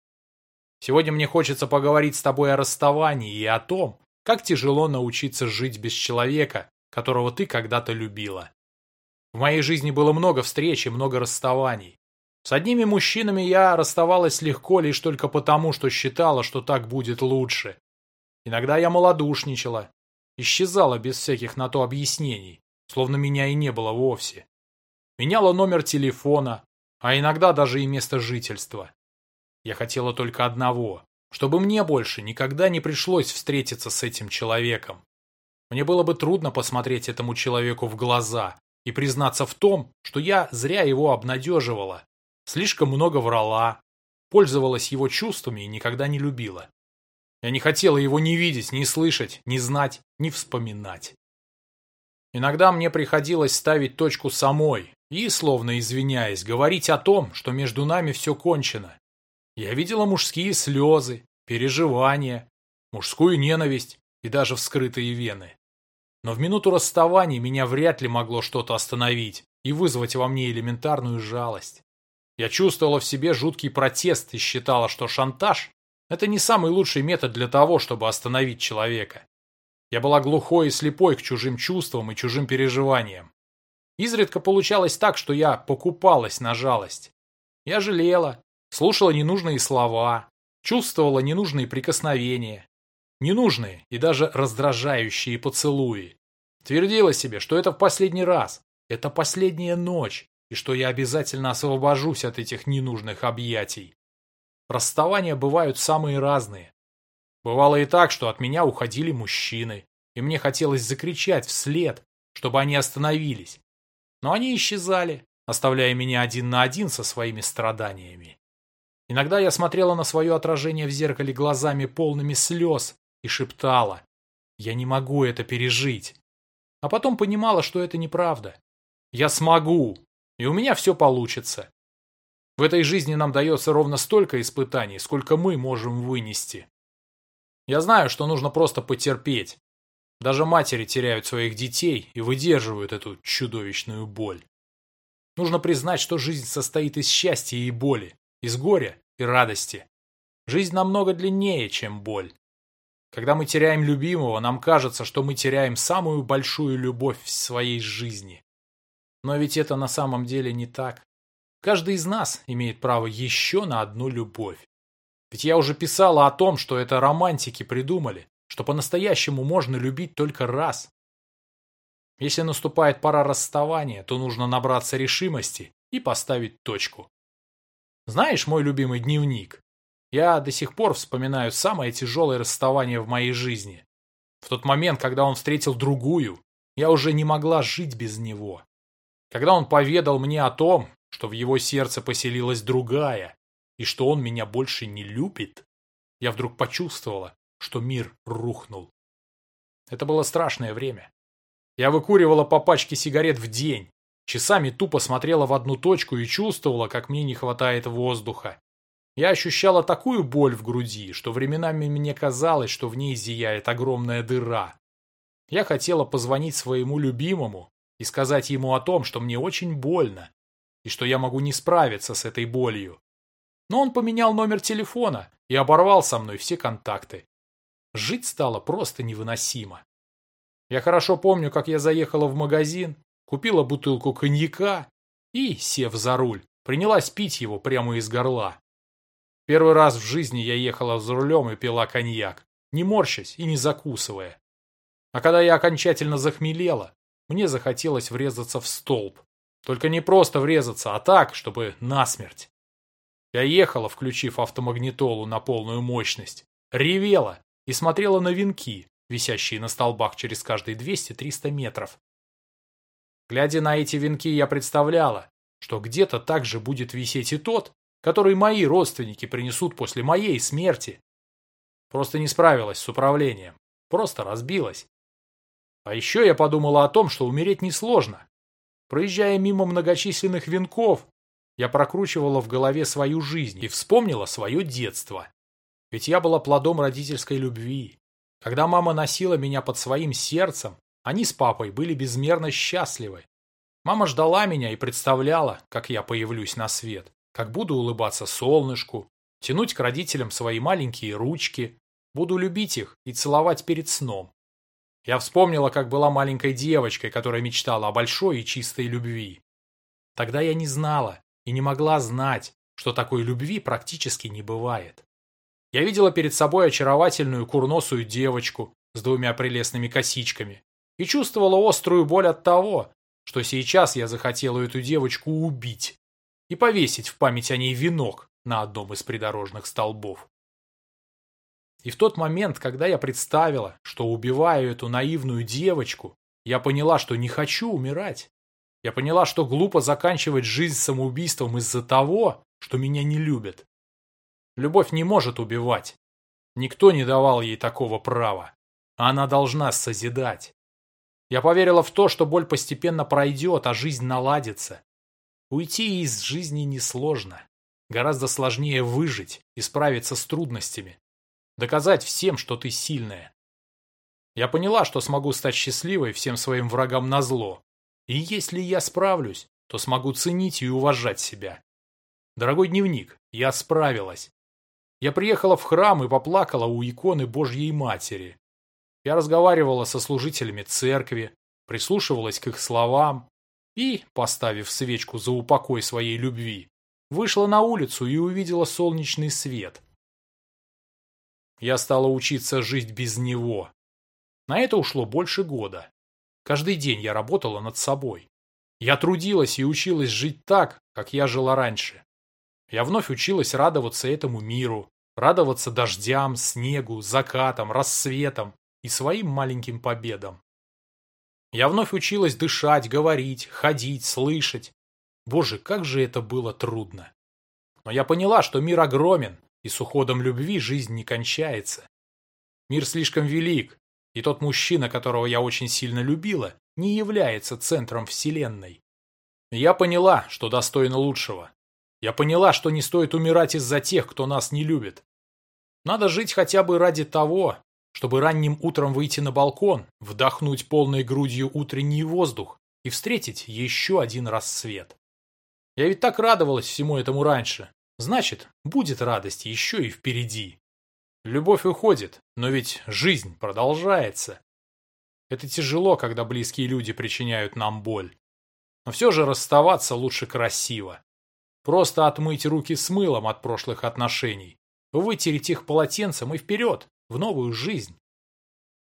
Сегодня мне хочется поговорить с тобой о расставании и о том, как тяжело научиться жить без человека, которого ты когда-то любила. В моей жизни было много встреч и много расставаний. С одними мужчинами я расставалась легко лишь только потому, что считала, что так будет лучше. Иногда я малодушничала, исчезала без всяких на то объяснений, словно меня и не было вовсе. Меняла номер телефона, а иногда даже и место жительства. Я хотела только одного, чтобы мне больше никогда не пришлось встретиться с этим человеком. Мне было бы трудно посмотреть этому человеку в глаза и признаться в том, что я зря его обнадеживала, слишком много врала, пользовалась его чувствами и никогда не любила. Я не хотела его ни видеть, ни слышать, ни знать, ни вспоминать. Иногда мне приходилось ставить точку самой и, словно извиняясь, говорить о том, что между нами все кончено, я видела мужские слезы, переживания, мужскую ненависть и даже вскрытые вены. Но в минуту расставания меня вряд ли могло что-то остановить и вызвать во мне элементарную жалость. Я чувствовала в себе жуткий протест и считала, что шантаж – это не самый лучший метод для того, чтобы остановить человека. Я была глухой и слепой к чужим чувствам и чужим переживаниям. Изредка получалось так, что я покупалась на жалость. Я жалела, Слушала ненужные слова, чувствовала ненужные прикосновения, ненужные и даже раздражающие поцелуи. Твердила себе, что это в последний раз, это последняя ночь, и что я обязательно освобожусь от этих ненужных объятий. Расставания бывают самые разные. Бывало и так, что от меня уходили мужчины, и мне хотелось закричать вслед, чтобы они остановились. Но они исчезали, оставляя меня один на один со своими страданиями. Иногда я смотрела на свое отражение в зеркале глазами полными слез и шептала «Я не могу это пережить». А потом понимала, что это неправда. Я смогу, и у меня все получится. В этой жизни нам дается ровно столько испытаний, сколько мы можем вынести. Я знаю, что нужно просто потерпеть. Даже матери теряют своих детей и выдерживают эту чудовищную боль. Нужно признать, что жизнь состоит из счастья и боли, из горя и радости. Жизнь намного длиннее, чем боль. Когда мы теряем любимого, нам кажется, что мы теряем самую большую любовь в своей жизни. Но ведь это на самом деле не так. Каждый из нас имеет право еще на одну любовь. Ведь я уже писала о том, что это романтики придумали, что по-настоящему можно любить только раз. Если наступает пора расставания, то нужно набраться решимости и поставить точку. Знаешь мой любимый дневник? Я до сих пор вспоминаю самое тяжелое расставание в моей жизни. В тот момент, когда он встретил другую, я уже не могла жить без него. Когда он поведал мне о том, что в его сердце поселилась другая, и что он меня больше не любит, я вдруг почувствовала, что мир рухнул. Это было страшное время. Я выкуривала по пачке сигарет в день, Часами тупо смотрела в одну точку и чувствовала, как мне не хватает воздуха. Я ощущала такую боль в груди, что временами мне казалось, что в ней зияет огромная дыра. Я хотела позвонить своему любимому и сказать ему о том, что мне очень больно, и что я могу не справиться с этой болью. Но он поменял номер телефона и оборвал со мной все контакты. Жить стало просто невыносимо. Я хорошо помню, как я заехала в магазин купила бутылку коньяка и, сев за руль, принялась пить его прямо из горла. Первый раз в жизни я ехала за рулем и пила коньяк, не морщась и не закусывая. А когда я окончательно захмелела, мне захотелось врезаться в столб. Только не просто врезаться, а так, чтобы насмерть. Я ехала, включив автомагнитолу на полную мощность, ревела и смотрела на венки, висящие на столбах через каждые 200-300 метров. Глядя на эти венки, я представляла, что где-то также будет висеть и тот, который мои родственники принесут после моей смерти. Просто не справилась с управлением. Просто разбилась. А еще я подумала о том, что умереть несложно. Проезжая мимо многочисленных венков, я прокручивала в голове свою жизнь и вспомнила свое детство. Ведь я была плодом родительской любви. Когда мама носила меня под своим сердцем, они с папой были безмерно счастливы. Мама ждала меня и представляла, как я появлюсь на свет как буду улыбаться солнышку, тянуть к родителям свои маленькие ручки, буду любить их и целовать перед сном. Я вспомнила, как была маленькой девочкой, которая мечтала о большой и чистой любви. Тогда я не знала и не могла знать, что такой любви практически не бывает. Я видела перед собой очаровательную курносую девочку с двумя прелестными косичками и чувствовала острую боль от того, что сейчас я захотела эту девочку убить и повесить в память о ней венок на одном из придорожных столбов. И в тот момент, когда я представила, что убиваю эту наивную девочку, я поняла, что не хочу умирать. Я поняла, что глупо заканчивать жизнь самоубийством из-за того, что меня не любят. Любовь не может убивать. Никто не давал ей такого права. Она должна созидать. Я поверила в то, что боль постепенно пройдет, а жизнь наладится. Уйти из жизни несложно. Гораздо сложнее выжить и справиться с трудностями. Доказать всем, что ты сильная. Я поняла, что смогу стать счастливой всем своим врагам назло. И если я справлюсь, то смогу ценить и уважать себя. Дорогой дневник, я справилась. Я приехала в храм и поплакала у иконы Божьей Матери. Я разговаривала со служителями церкви, прислушивалась к их словам, и, поставив свечку за упокой своей любви, вышла на улицу и увидела солнечный свет. Я стала учиться жить без него. На это ушло больше года. Каждый день я работала над собой. Я трудилась и училась жить так, как я жила раньше. Я вновь училась радоваться этому миру, радоваться дождям, снегу, закатам, рассветам и своим маленьким победам. Я вновь училась дышать, говорить, ходить, слышать. Боже, как же это было трудно. Но я поняла, что мир огромен, и с уходом любви жизнь не кончается. Мир слишком велик, и тот мужчина, которого я очень сильно любила, не является центром вселенной. Я поняла, что достойна лучшего. Я поняла, что не стоит умирать из-за тех, кто нас не любит. Надо жить хотя бы ради того, чтобы ранним утром выйти на балкон, вдохнуть полной грудью утренний воздух и встретить еще один рассвет. Я ведь так радовалась всему этому раньше. Значит, будет радость еще и впереди. Любовь уходит, но ведь жизнь продолжается. Это тяжело, когда близкие люди причиняют нам боль. Но все же расставаться лучше красиво. Просто отмыть руки с мылом от прошлых отношений, вытереть их полотенцем и вперед, в новую жизнь.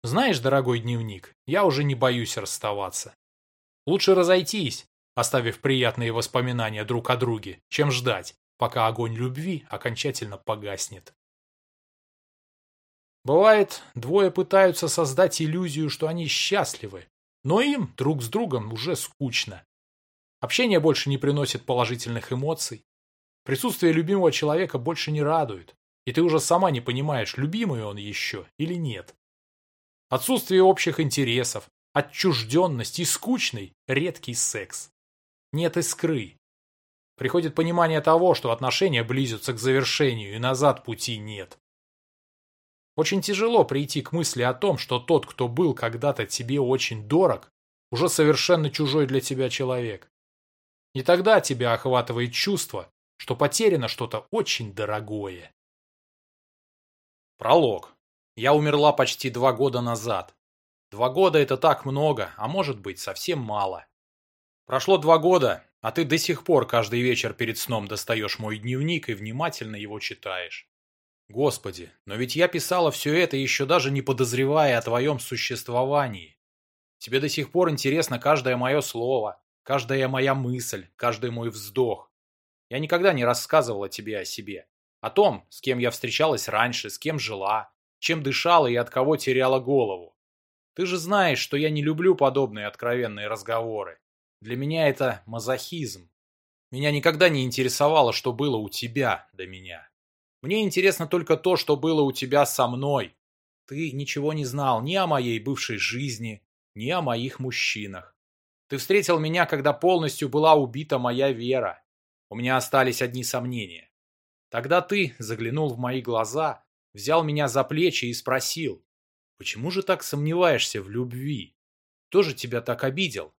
Знаешь, дорогой дневник, я уже не боюсь расставаться. Лучше разойтись, оставив приятные воспоминания друг о друге, чем ждать, пока огонь любви окончательно погаснет. Бывает, двое пытаются создать иллюзию, что они счастливы, но им друг с другом уже скучно. Общение больше не приносит положительных эмоций. Присутствие любимого человека больше не радует и ты уже сама не понимаешь, любимый он еще или нет. Отсутствие общих интересов, отчужденность и скучный, редкий секс. Нет искры. Приходит понимание того, что отношения близятся к завершению и назад пути нет. Очень тяжело прийти к мысли о том, что тот, кто был когда-то тебе очень дорог, уже совершенно чужой для тебя человек. И тогда тебя охватывает чувство, что потеряно что-то очень дорогое. Пролог. Я умерла почти два года назад. Два года это так много, а может быть совсем мало. Прошло два года, А ты до сих пор каждый вечер перед сном достаешь мой дневник и внимательно его читаешь. Господи, но ведь я писала все это, еще даже не подозревая о твоем существовании. Тебе до сих пор интересно каждое мое слово, каждая моя мысль, каждый мой вздох. Я никогда не рассказывала тебе о себе. О том, с кем я встречалась раньше, с кем жила, чем дышала и от кого теряла голову. Ты же знаешь, что я не люблю подобные откровенные разговоры. Для меня это мазохизм. Меня никогда не интересовало, что было у тебя до меня. Мне интересно только то, что было у тебя со мной. Ты ничего не знал ни о моей бывшей жизни, ни о моих мужчинах. Ты встретил меня, когда полностью была убита моя вера. У меня остались одни сомнения. Тогда ты заглянул в мои глаза, взял меня за плечи и спросил, почему же так сомневаешься в любви? Кто же тебя так обидел?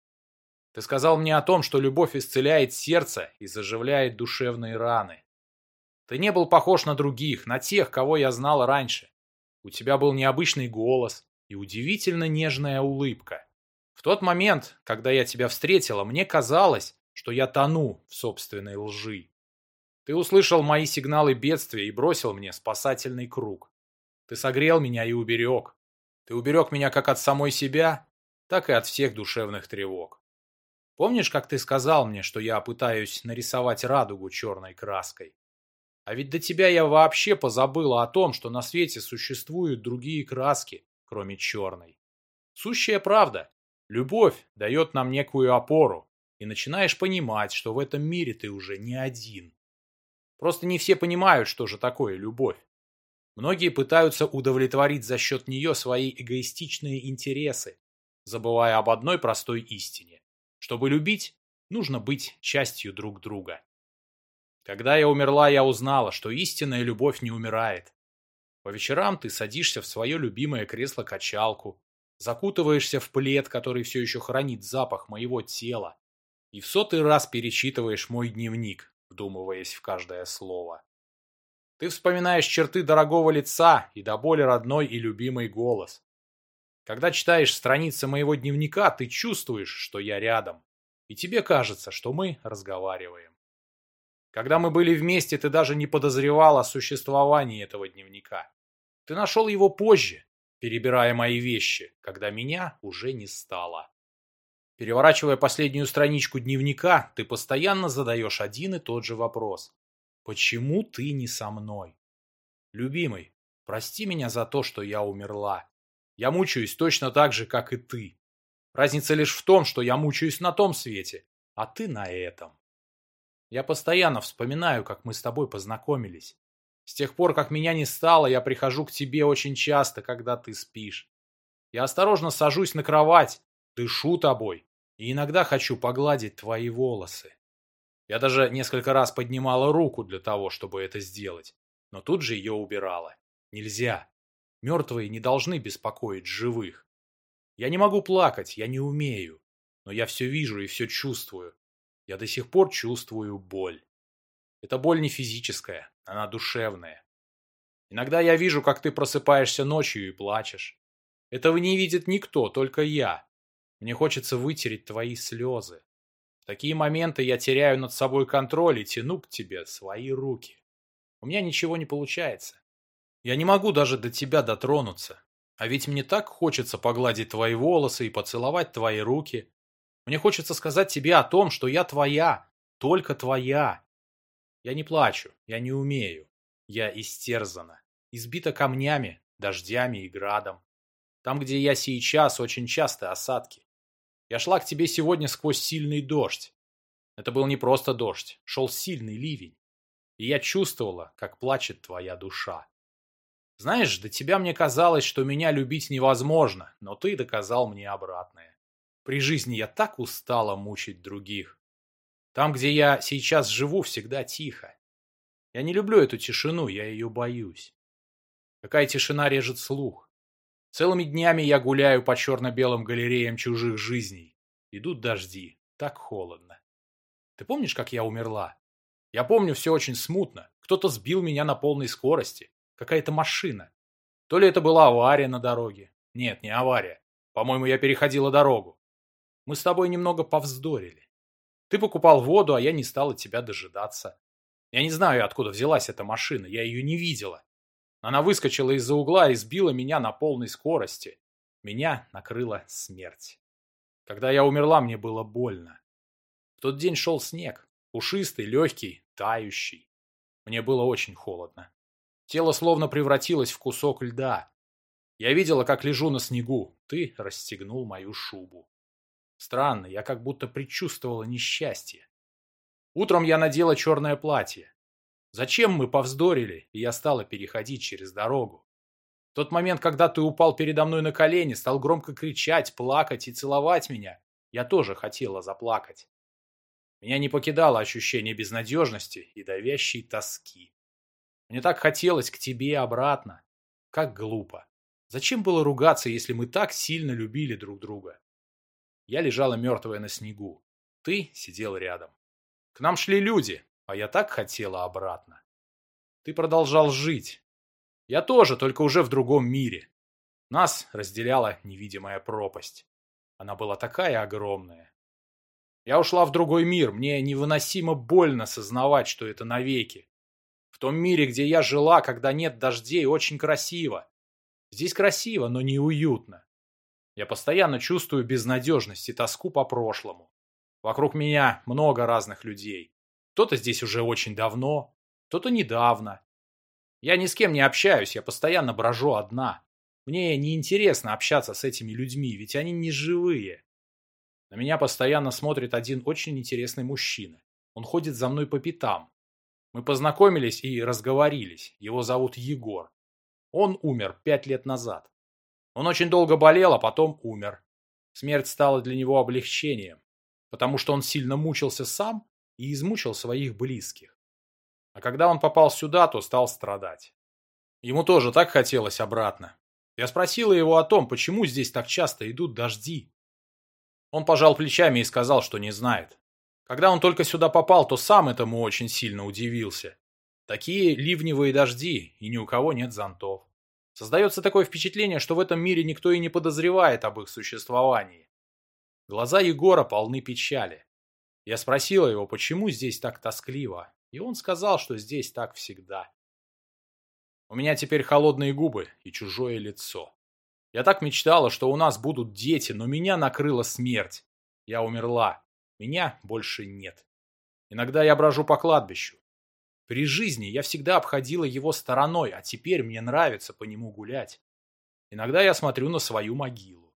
Ты сказал мне о том, что любовь исцеляет сердце и заживляет душевные раны. Ты не был похож на других, на тех, кого я знал раньше. У тебя был необычный голос и удивительно нежная улыбка. В тот момент, когда я тебя встретила, мне казалось, что я тону в собственной лжи. Ты услышал мои сигналы бедствия и бросил мне спасательный круг. Ты согрел меня и уберег. Ты уберег меня как от самой себя, так и от всех душевных тревог. Помнишь, как ты сказал мне, что я пытаюсь нарисовать радугу черной краской? А ведь до тебя я вообще позабыла о том, что на свете существуют другие краски, кроме черной. Сущая правда. Любовь дает нам некую опору, и начинаешь понимать, что в этом мире ты уже не один. Просто не все понимают, что же такое любовь. Многие пытаются удовлетворить за счет нее свои эгоистичные интересы, забывая об одной простой истине. Чтобы любить, нужно быть частью друг друга. Когда я умерла, я узнала, что истинная любовь не умирает. По вечерам ты садишься в свое любимое кресло-качалку, закутываешься в плед, который все еще хранит запах моего тела, и в сотый раз перечитываешь мой дневник, вдумываясь в каждое слово. Ты вспоминаешь черты дорогого лица и до боли родной и любимый голос. Когда читаешь страницы моего дневника, ты чувствуешь, что я рядом, и тебе кажется, что мы разговариваем. Когда мы были вместе, ты даже не подозревал о существовании этого дневника. Ты нашел его позже, перебирая мои вещи, когда меня уже не стало. Переворачивая последнюю страничку дневника, ты постоянно задаешь один и тот же вопрос. Почему ты не со мной? Любимый, прости меня за то, что я умерла. Я мучаюсь точно так же, как и ты. Разница лишь в том, что я мучаюсь на том свете, а ты на этом. Я постоянно вспоминаю, как мы с тобой познакомились. С тех пор, как меня не стало, я прихожу к тебе очень часто, когда ты спишь. Я осторожно сажусь на кровать, дышу тобой и иногда хочу погладить твои волосы. Я даже несколько раз поднимала руку для того, чтобы это сделать, но тут же ее убирала. Нельзя. Мертвые не должны беспокоить живых. Я не могу плакать, я не умею, но я все вижу и все чувствую. Я до сих пор чувствую боль. Это боль не физическая, она душевная. Иногда я вижу, как ты просыпаешься ночью и плачешь. Этого не видит никто, только я. Мне хочется вытереть твои слезы. В такие моменты я теряю над собой контроль и тяну к тебе свои руки. У меня ничего не получается. Я не могу даже до тебя дотронуться. А ведь мне так хочется погладить твои волосы и поцеловать твои руки. Мне хочется сказать тебе о том, что я твоя, только твоя. Я не плачу, я не умею. Я истерзана, избита камнями, дождями и градом. Там, где я сейчас, очень часто осадки. Я шла к тебе сегодня сквозь сильный дождь. Это был не просто дождь, шел сильный ливень. И я чувствовала, как плачет твоя душа. Знаешь, до тебя мне казалось, что меня любить невозможно, но ты доказал мне обратное. При жизни я так устала мучить других. Там, где я сейчас живу, всегда тихо. Я не люблю эту тишину, я ее боюсь. Какая тишина режет слух. Целыми днями я гуляю по черно-белым галереям чужих жизней. Идут дожди, так холодно. Ты помнишь, как я умерла? Я помню все очень смутно. Кто-то сбил меня на полной скорости. Какая-то машина. То ли это была авария на дороге. Нет, не авария. По-моему, я переходила дорогу. Мы с тобой немного повздорили. Ты покупал воду, а я не стала тебя дожидаться. Я не знаю, откуда взялась эта машина, я ее не видела. Она выскочила из-за угла и сбила меня на полной скорости. Меня накрыла смерть. Когда я умерла, мне было больно. В тот день шел снег, пушистый, легкий, тающий. Мне было очень холодно. Тело словно превратилось в кусок льда. Я видела, как лежу на снегу. Ты расстегнул мою шубу. Странно, я как будто предчувствовала несчастье. Утром я надела черное платье. Зачем мы повздорили, и я стала переходить через дорогу? В тот момент, когда ты упал передо мной на колени, стал громко кричать, плакать и целовать меня, я тоже хотела заплакать. Меня не покидало ощущение безнадежности и давящей тоски. Мне так хотелось к тебе обратно. Как глупо. Зачем было ругаться, если мы так сильно любили друг друга? Я лежала мертвая на снегу. Ты сидел рядом. К нам шли люди, а я так хотела обратно. Ты продолжал жить. Я тоже, только уже в другом мире. Нас разделяла невидимая пропасть. Она была такая огромная. Я ушла в другой мир, мне невыносимо больно сознавать, что это навеки. В том мире, где я жила, когда нет дождей, очень красиво. Здесь красиво, но неуютно. Я постоянно чувствую безнадежность и тоску по прошлому. Вокруг меня много разных людей. Кто-то здесь уже очень давно, кто-то недавно. Я ни с кем не общаюсь, я постоянно брожу одна. Мне неинтересно общаться с этими людьми, ведь они не живые. На меня постоянно смотрит один очень интересный мужчина. Он ходит за мной по пятам. Мы познакомились и разговорились. Его зовут Егор. Он умер пять лет назад. Он очень долго болел, а потом умер. Смерть стала для него облегчением, потому что он сильно мучился сам и измучил своих близких. А когда он попал сюда, то стал страдать. Ему тоже так хотелось обратно. Я спросила его о том, почему здесь так часто идут дожди. Он пожал плечами и сказал, что не знает. Когда он только сюда попал, то сам этому очень сильно удивился. Такие ливневые дожди, и ни у кого нет зонтов. Создается такое впечатление, что в этом мире никто и не подозревает об их существовании. Глаза Егора полны печали. Я спросила его, почему здесь так тоскливо, и он сказал, что здесь так всегда. У меня теперь холодные губы и чужое лицо. Я так мечтала, что у нас будут дети, но меня накрыла смерть. Я умерла. Меня больше нет. Иногда я брожу по кладбищу. При жизни я всегда обходила его стороной, а теперь мне нравится по нему гулять. Иногда я смотрю на свою могилу.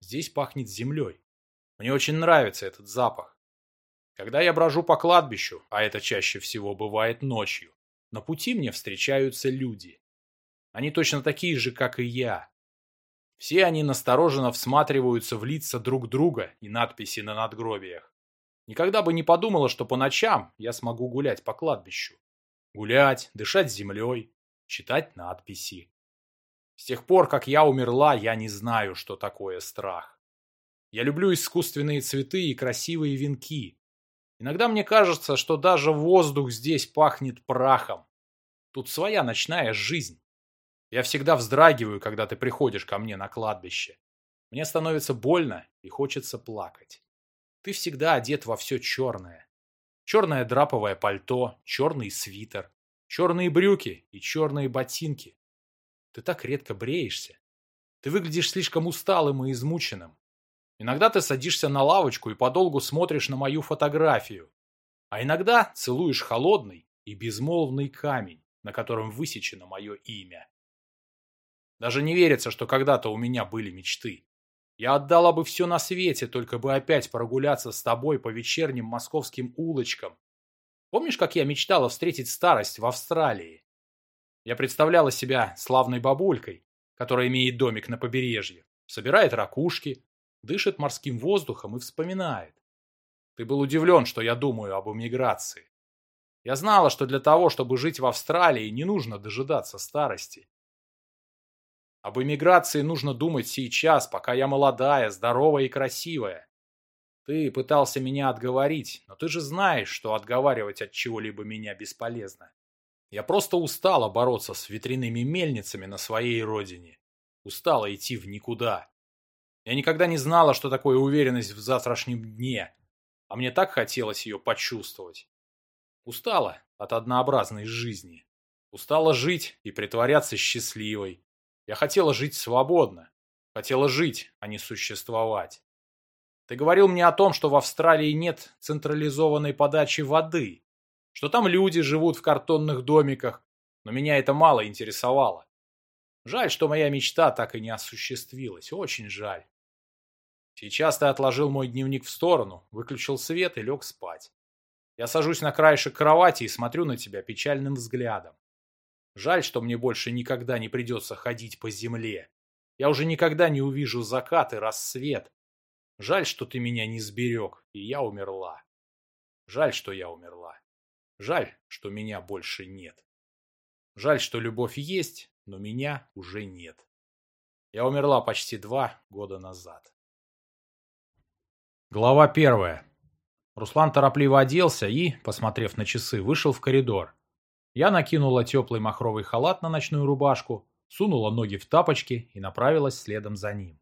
Здесь пахнет землей. Мне очень нравится этот запах. Когда я брожу по кладбищу, а это чаще всего бывает ночью, на пути мне встречаются люди. Они точно такие же, как и я. Все они настороженно всматриваются в лица друг друга и надписи на надгробиях. Никогда бы не подумала, что по ночам я смогу гулять по кладбищу. Гулять, дышать землей, читать надписи. С тех пор, как я умерла, я не знаю, что такое страх. Я люблю искусственные цветы и красивые венки. Иногда мне кажется, что даже воздух здесь пахнет прахом. Тут своя ночная жизнь. Я всегда вздрагиваю, когда ты приходишь ко мне на кладбище. Мне становится больно и хочется плакать. Ты всегда одет во все черное. Черное драповое пальто, черный свитер, черные брюки и черные ботинки. Ты так редко бреешься. Ты выглядишь слишком усталым и измученным. Иногда ты садишься на лавочку и подолгу смотришь на мою фотографию. А иногда целуешь холодный и безмолвный камень, на котором высечено мое имя. Даже не верится, что когда-то у меня были мечты. Я отдала бы все на свете, только бы опять прогуляться с тобой по вечерним московским улочкам. Помнишь, как я мечтала встретить старость в Австралии? Я представляла себя славной бабулькой, которая имеет домик на побережье, собирает ракушки, дышит морским воздухом и вспоминает. Ты был удивлен, что я думаю об эмиграции. Я знала, что для того, чтобы жить в Австралии, не нужно дожидаться старости. Об эмиграции нужно думать сейчас, пока я молодая, здоровая и красивая. Ты пытался меня отговорить, но ты же знаешь, что отговаривать от чего-либо меня бесполезно. Я просто устала бороться с ветряными мельницами на своей родине. Устала идти в никуда. Я никогда не знала, что такое уверенность в завтрашнем дне. а мне так хотелось ее почувствовать. Устала от однообразной жизни. Устала жить и притворяться счастливой. Я хотела жить свободно. Хотела жить, а не существовать. Ты говорил мне о том, что в Австралии нет централизованной подачи воды, что там люди живут в картонных домиках, но меня это мало интересовало. Жаль, что моя мечта так и не осуществилась, очень жаль. Сейчас ты отложил мой дневник в сторону, выключил свет и лег спать. Я сажусь на краешек кровати и смотрю на тебя печальным взглядом. Жаль, что мне больше никогда не придется ходить по земле. Я уже никогда не увижу закат и рассвет. Жаль, что ты меня не сберег, и я умерла. Жаль, что я умерла. Жаль, что меня больше нет. Жаль, что любовь есть, но меня уже нет. Я умерла почти два года назад. Глава первая. Руслан торопливо оделся и, посмотрев на часы, вышел в коридор. Я накинула теплый махровый халат на ночную рубашку, сунула ноги в тапочки и направилась следом за ним.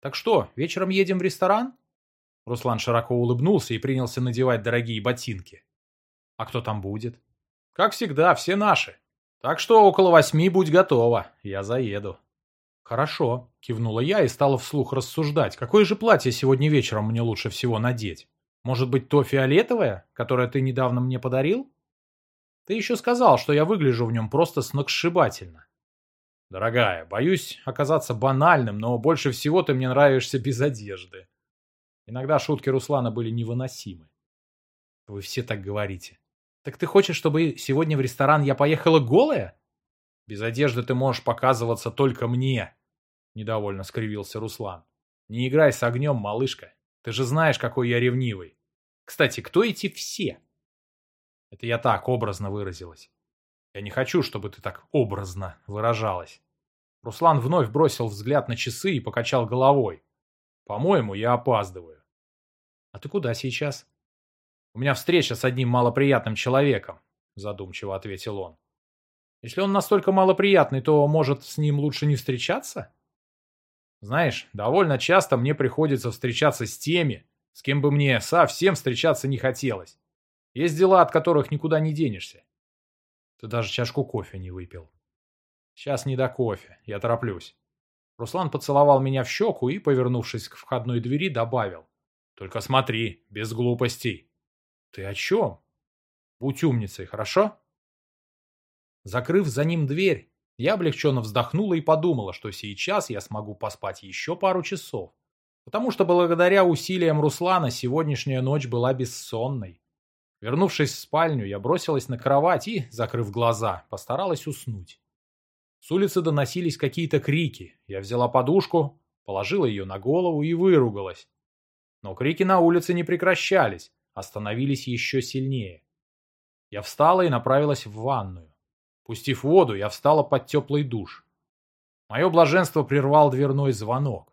«Так что, вечером едем в ресторан?» Руслан широко улыбнулся и принялся надевать дорогие ботинки. «А кто там будет?» «Как всегда, все наши. Так что около восьми будь готова, я заеду». «Хорошо», — кивнула я и стала вслух рассуждать, какое же платье сегодня вечером мне лучше всего надеть. Может быть, то фиолетовое, которое ты недавно мне подарил? Ты еще сказал, что я выгляжу в нем просто сногсшибательно. Дорогая, боюсь оказаться банальным, но больше всего ты мне нравишься без одежды. Иногда шутки Руслана были невыносимы. Вы все так говорите. Так ты хочешь, чтобы сегодня в ресторан я поехала голая? Без одежды ты можешь показываться только мне. Недовольно скривился Руслан. Не играй с огнем, малышка. Ты же знаешь, какой я ревнивый. Кстати, кто эти все? Это я так образно выразилась. Я не хочу, чтобы ты так образно выражалась. Руслан вновь бросил взгляд на часы и покачал головой. По-моему, я опаздываю. А ты куда сейчас? У меня встреча с одним малоприятным человеком, задумчиво ответил он. Если он настолько малоприятный, то, может, с ним лучше не встречаться? Знаешь, довольно часто мне приходится встречаться с теми, с кем бы мне совсем встречаться не хотелось. Есть дела, от которых никуда не денешься. Ты даже чашку кофе не выпил. Сейчас не до кофе, я тороплюсь. Руслан поцеловал меня в щеку и, повернувшись к входной двери, добавил. Только смотри, без глупостей. Ты о чем? Будь умницей, хорошо? Закрыв за ним дверь, я облегченно вздохнула и подумала, что сейчас я смогу поспать еще пару часов, потому что благодаря усилиям Руслана сегодняшняя ночь была бессонной. Вернувшись в спальню, я бросилась на кровать и, закрыв глаза, постаралась уснуть. С улицы доносились какие-то крики. Я взяла подушку, положила ее на голову и выругалась. Но крики на улице не прекращались, а становились еще сильнее. Я встала и направилась в ванную. Пустив воду, я встала под теплый душ. Мое блаженство прервал дверной звонок.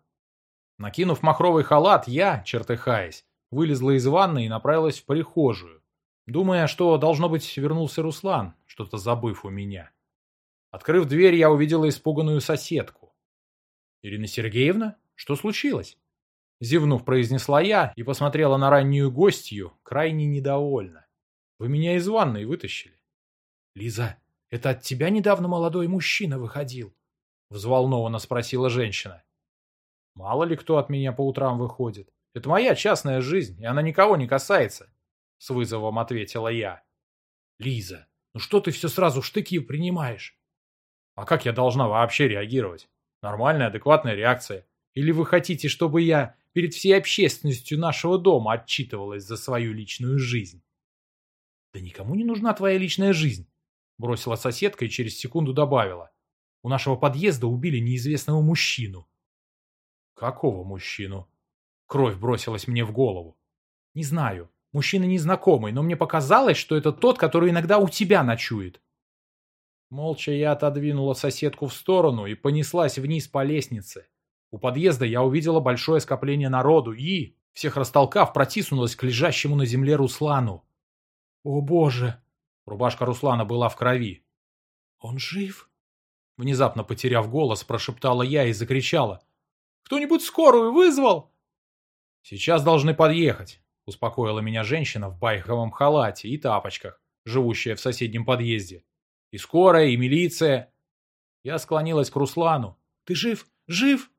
Накинув махровый халат, я, чертыхаясь, вылезла из ванны и направилась в прихожую, думая, что, должно быть, вернулся Руслан, что-то забыв у меня. Открыв дверь, я увидела испуганную соседку. «Ирина Сергеевна, что случилось?» Зевнув, произнесла я и посмотрела на раннюю гостью, крайне недовольна. «Вы меня из ванной вытащили». «Лиза, это от тебя недавно молодой мужчина выходил?» Взволнованно спросила женщина. «Мало ли кто от меня по утрам выходит. Это моя частная жизнь, и она никого не касается», — с вызовом ответила я. «Лиза, ну что ты все сразу штыки принимаешь?» «А как я должна вообще реагировать? Нормальная, адекватная реакция. Или вы хотите, чтобы я перед всей общественностью нашего дома отчитывалась за свою личную жизнь?» «Да никому не нужна твоя личная жизнь. Бросила соседка и через секунду добавила. У нашего подъезда убили неизвестного мужчину. Какого мужчину? Кровь бросилась мне в голову. Не знаю. Мужчина незнакомый, но мне показалось, что это тот, который иногда у тебя ночует. Молча я отодвинула соседку в сторону и понеслась вниз по лестнице. У подъезда я увидела большое скопление народу и, всех растолкав, протиснулась к лежащему на земле Руслану. «О боже!» Рубашка Руслана была в крови. «Он жив?» Внезапно потеряв голос, прошептала я и закричала. «Кто-нибудь скорую вызвал?» «Сейчас должны подъехать. успокоила меня женщина в байковом халате и тапочках, живущая в соседнем подъезде. И скорая, и милиция. Я склонилась к Руслану. «Ты жив? Жив?»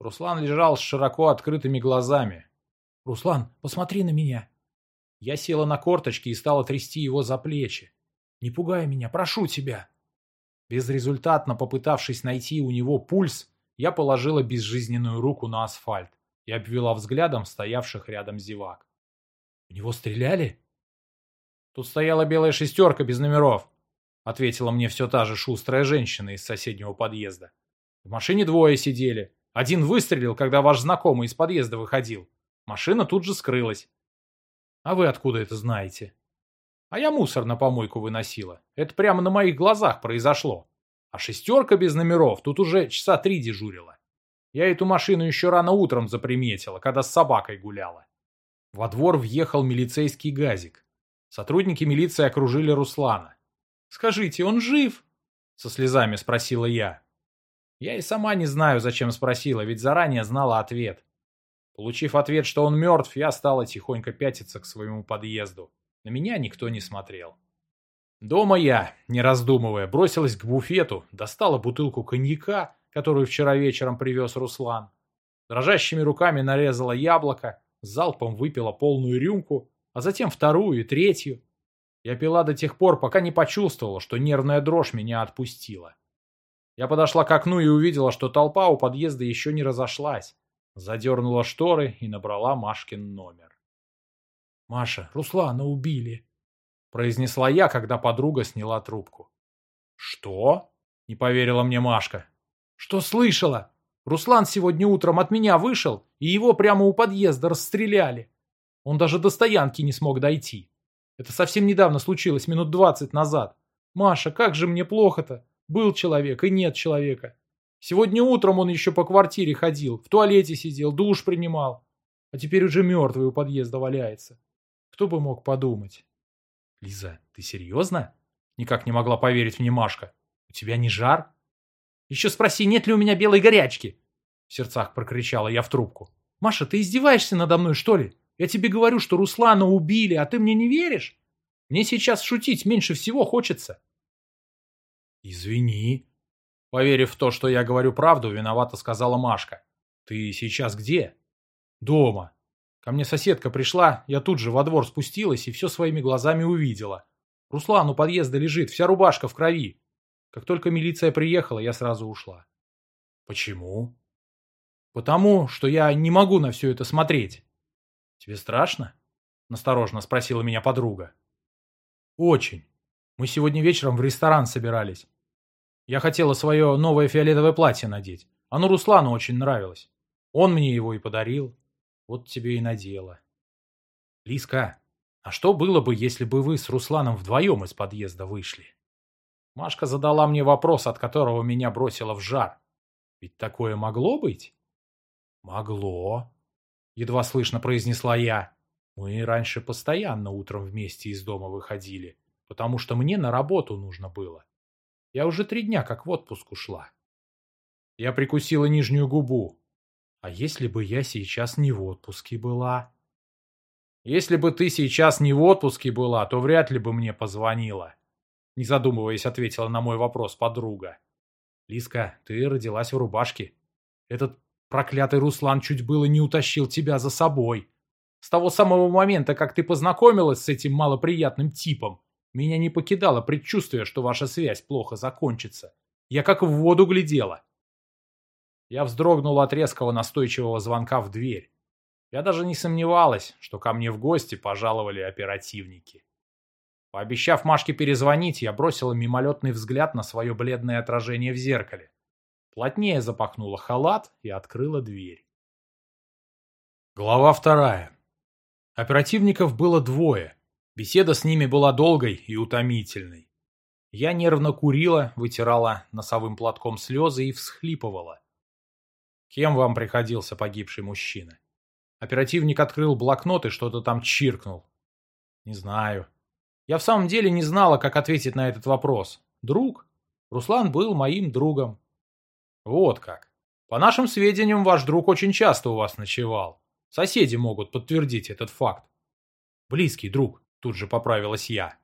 Руслан лежал с широко открытыми глазами. «Руслан, посмотри на меня!» Я села на корточки и стала трясти его за плечи. «Не пугай меня, прошу тебя!» Безрезультатно попытавшись найти у него пульс, я положила безжизненную руку на асфальт и обвела взглядом стоявших рядом зевак. «В него стреляли?» «Тут стояла белая шестерка без номеров», — ответила мне все та же шустрая женщина из соседнего подъезда. «В машине двое сидели. Один выстрелил, когда ваш знакомый из подъезда выходил. Машина тут же скрылась. А вы откуда это знаете?» А я мусор на помойку выносила. Это прямо на моих глазах произошло. А шестерка без номеров тут уже часа три дежурила. Я эту машину еще рано утром заприметила, когда с собакой гуляла. Во двор въехал милицейский газик. Сотрудники милиции окружили Руслана. «Скажите, он жив?» Со слезами спросила я. Я и сама не знаю, зачем спросила, ведь заранее знала ответ. Получив ответ, что он мертв, я стала тихонько пятиться к своему подъезду. На меня никто не смотрел. Дома я, не раздумывая, бросилась к буфету, достала бутылку коньяка, которую вчера вечером привез Руслан. Дрожащими руками нарезала яблоко, залпом выпила полную рюмку, а затем вторую и третью. Я пила до тех пор, пока не почувствовала, что нервная дрожь меня отпустила. Я подошла к окну и увидела, что толпа у подъезда еще не разошлась. Задернула шторы и набрала Машкин номер. «Маша, Руслана убили», — произнесла я, когда подруга сняла трубку. «Что?» — не поверила мне Машка. «Что слышала? Руслан сегодня утром от меня вышел, и его прямо у подъезда расстреляли. Он даже до стоянки не смог дойти. Это совсем недавно случилось, минут двадцать назад. Маша, как же мне плохо-то. Был человек и нет человека. Сегодня утром он еще по квартире ходил, в туалете сидел, душ принимал. А теперь уже мертвый у подъезда валяется. Кто бы мог подумать? Лиза, ты серьезно? Никак не могла поверить мне Машка. У тебя не жар? Еще спроси, нет ли у меня белой горячки? В сердцах прокричала я в трубку. Маша, ты издеваешься надо мной, что ли? Я тебе говорю, что Руслана убили, а ты мне не веришь? Мне сейчас шутить меньше всего хочется. Извини. Поверив в то, что я говорю правду, виновато сказала Машка. Ты сейчас где? Дома. Ко мне соседка пришла, я тут же во двор спустилась и все своими глазами увидела. Руслан у подъезда лежит, вся рубашка в крови. Как только милиция приехала, я сразу ушла. Почему? Потому, что я не могу на все это смотреть. Тебе страшно? Насторожно спросила меня подруга. Очень. Мы сегодня вечером в ресторан собирались. Я хотела свое новое фиолетовое платье надеть. Оно Руслану очень нравилось. Он мне его и подарил. Вот тебе и надела. Лиска, а что было бы, если бы вы с Русланом вдвоем из подъезда вышли? Машка задала мне вопрос, от которого меня бросило в жар. Ведь такое могло быть? Могло. Едва слышно произнесла я. Мы раньше постоянно утром вместе из дома выходили, потому что мне на работу нужно было. Я уже три дня как в отпуск ушла. Я прикусила нижнюю губу. А если бы я сейчас не в отпуске была? Если бы ты сейчас не в отпуске была, то вряд ли бы мне позвонила. Не задумываясь, ответила на мой вопрос подруга. Лиска, ты родилась в рубашке. Этот проклятый Руслан чуть было не утащил тебя за собой. С того самого момента, как ты познакомилась с этим малоприятным типом, меня не покидало предчувствие, что ваша связь плохо закончится. Я как в воду глядела. Я вздрогнул от резкого настойчивого звонка в дверь. Я даже не сомневалась, что ко мне в гости пожаловали оперативники. Пообещав Машке перезвонить, я бросила мимолетный взгляд на свое бледное отражение в зеркале. Плотнее запахнула халат и открыла дверь. Глава вторая. Оперативников было двое. Беседа с ними была долгой и утомительной. Я нервно курила, вытирала носовым платком слезы и всхлипывала. Кем вам приходился погибший мужчина? Оперативник открыл блокнот и что-то там чиркнул. Не знаю. Я в самом деле не знала, как ответить на этот вопрос. Друг? Руслан был моим другом. Вот как. По нашим сведениям, ваш друг очень часто у вас ночевал. Соседи могут подтвердить этот факт. Близкий друг, тут же поправилась я.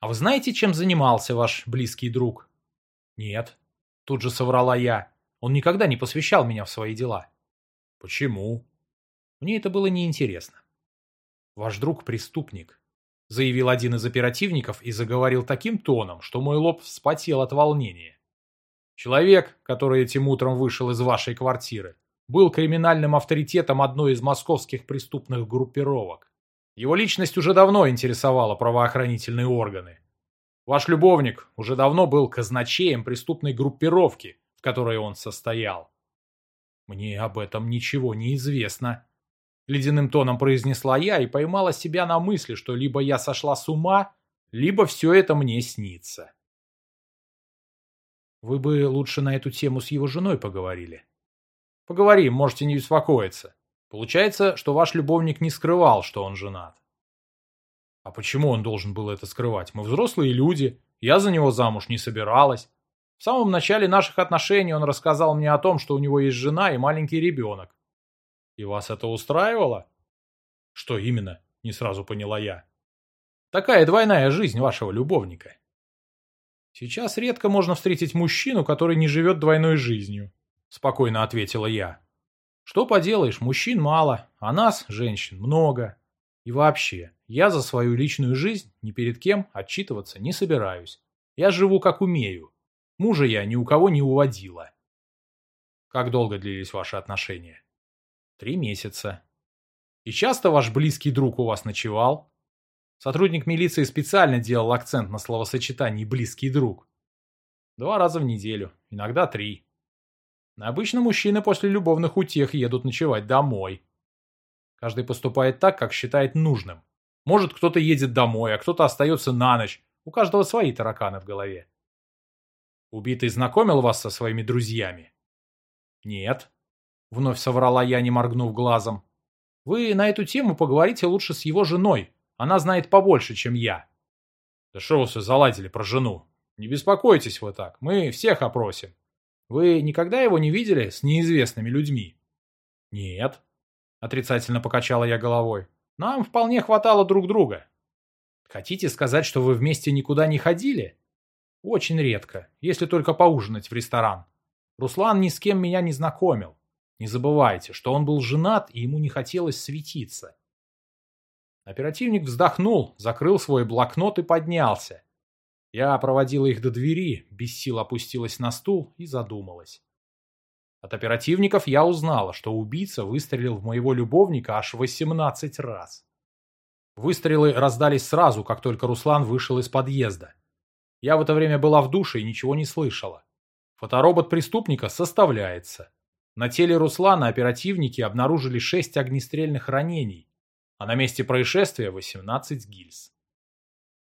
А вы знаете, чем занимался ваш близкий друг? Нет, тут же соврала я. Он никогда не посвящал меня в свои дела. Почему? Мне это было неинтересно. Ваш друг преступник, заявил один из оперативников и заговорил таким тоном, что мой лоб вспотел от волнения. Человек, который этим утром вышел из вашей квартиры, был криминальным авторитетом одной из московских преступных группировок. Его личность уже давно интересовала правоохранительные органы. Ваш любовник уже давно был казначеем преступной группировки, в которой он состоял. Мне об этом ничего не известно. Ледяным тоном произнесла я и поймала себя на мысли, что либо я сошла с ума, либо все это мне снится. Вы бы лучше на эту тему с его женой поговорили. Поговорим, можете не беспокоиться. Получается, что ваш любовник не скрывал, что он женат. А почему он должен был это скрывать? Мы взрослые люди, я за него замуж не собиралась. В самом начале наших отношений он рассказал мне о том, что у него есть жена и маленький ребенок. И вас это устраивало? Что именно? Не сразу поняла я. Такая двойная жизнь вашего любовника. Сейчас редко можно встретить мужчину, который не живет двойной жизнью, спокойно ответила я. Что поделаешь, мужчин мало, а нас, женщин, много. И вообще, я за свою личную жизнь ни перед кем отчитываться не собираюсь. Я живу как умею. Мужа я ни у кого не уводила. Как долго длились ваши отношения? Три месяца. И часто ваш близкий друг у вас ночевал? Сотрудник милиции специально делал акцент на словосочетании «близкий друг». Два раза в неделю, иногда три. Обычно мужчины после любовных утех едут ночевать домой. Каждый поступает так, как считает нужным. Может, кто-то едет домой, а кто-то остается на ночь. У каждого свои тараканы в голове. Убитый знакомил вас со своими друзьями? Нет. Вновь соврала я, не моргнув глазом. Вы на эту тему поговорите лучше с его женой. Она знает побольше, чем я. Да что вы все заладили про жену? Не беспокойтесь вы так, мы всех опросим. Вы никогда его не видели с неизвестными людьми? Нет. Отрицательно покачала я головой. Нам вполне хватало друг друга. Хотите сказать, что вы вместе никуда не ходили? Очень редко, если только поужинать в ресторан. Руслан ни с кем меня не знакомил. Не забывайте, что он был женат, и ему не хотелось светиться. Оперативник вздохнул, закрыл свой блокнот и поднялся. Я проводила их до двери, без сил опустилась на стул и задумалась. От оперативников я узнала, что убийца выстрелил в моего любовника аж 18 раз. Выстрелы раздались сразу, как только Руслан вышел из подъезда. Я в это время была в душе и ничего не слышала. Фоторобот преступника составляется. На теле Руслана оперативники обнаружили 6 огнестрельных ранений, а на месте происшествия 18 гильз.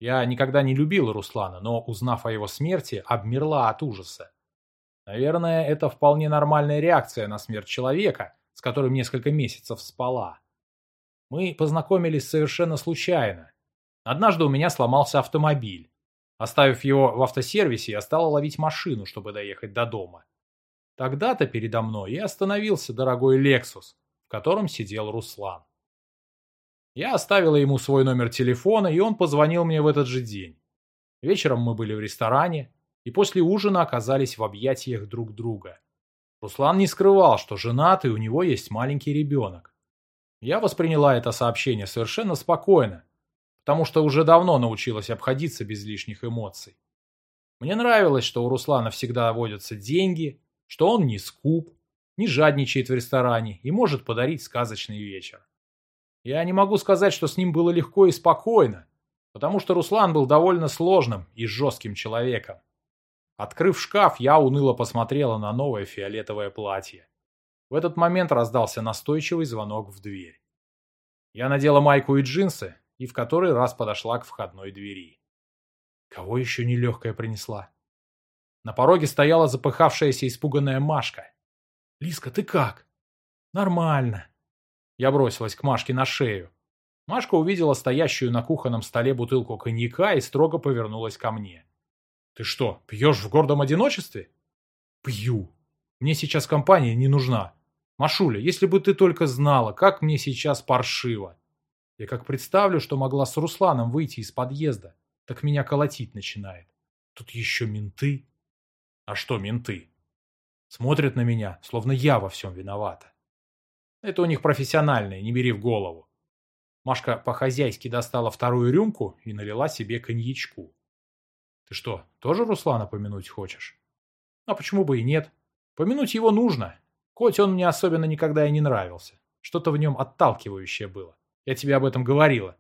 Я никогда не любила Руслана, но, узнав о его смерти, обмерла от ужаса. Наверное, это вполне нормальная реакция на смерть человека, с которым несколько месяцев спала. Мы познакомились совершенно случайно. Однажды у меня сломался автомобиль. Оставив его в автосервисе, я стала ловить машину, чтобы доехать до дома. Тогда-то передо мной и остановился дорогой Lexus, в котором сидел Руслан. Я оставила ему свой номер телефона, и он позвонил мне в этот же день. Вечером мы были в ресторане, и после ужина оказались в объятиях друг друга. Руслан не скрывал, что женат и у него есть маленький ребенок. Я восприняла это сообщение совершенно спокойно, потому что уже давно научилась обходиться без лишних эмоций. Мне нравилось, что у Руслана всегда водятся деньги, что он не скуп, не жадничает в ресторане и может подарить сказочный вечер. Я не могу сказать, что с ним было легко и спокойно, потому что Руслан был довольно сложным и жестким человеком. Открыв шкаф, я уныло посмотрела на новое фиолетовое платье. В этот момент раздался настойчивый звонок в дверь. Я надела майку и джинсы, и в который раз подошла к входной двери. Кого еще нелегкая принесла? На пороге стояла запыхавшаяся испуганная Машка. «Лиска, ты как?» «Нормально». Я бросилась к Машке на шею. Машка увидела стоящую на кухонном столе бутылку коньяка и строго повернулась ко мне. «Ты что, пьешь в гордом одиночестве?» «Пью. Мне сейчас компания не нужна. Машуля, если бы ты только знала, как мне сейчас паршиво. Я как представлю, что могла с Русланом выйти из подъезда, так меня колотить начинает. Тут еще менты. А что менты? Смотрят на меня, словно я во всем виновата. Это у них профессиональное, не бери в голову. Машка по-хозяйски достала вторую рюмку и налила себе коньячку. Ты что, тоже Руслана помянуть хочешь? А почему бы и нет? Помянуть его нужно. Хоть он мне особенно никогда и не нравился. Что-то в нем отталкивающее было. Я тебе об этом говорила.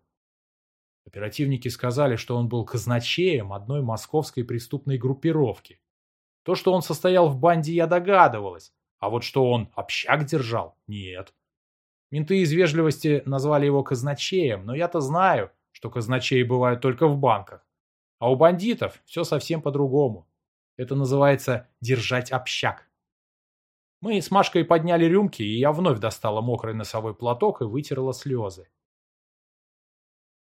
Оперативники сказали, что он был казначеем одной московской преступной группировки. То, что он состоял в банде, я догадывалась. А вот что он общак держал – нет. Менты из вежливости назвали его казначеем, но я-то знаю, что казначеи бывают только в банках. А у бандитов все совсем по-другому. Это называется «держать общак». Мы с Машкой подняли рюмки, и я вновь достала мокрый носовой платок и вытерла слезы.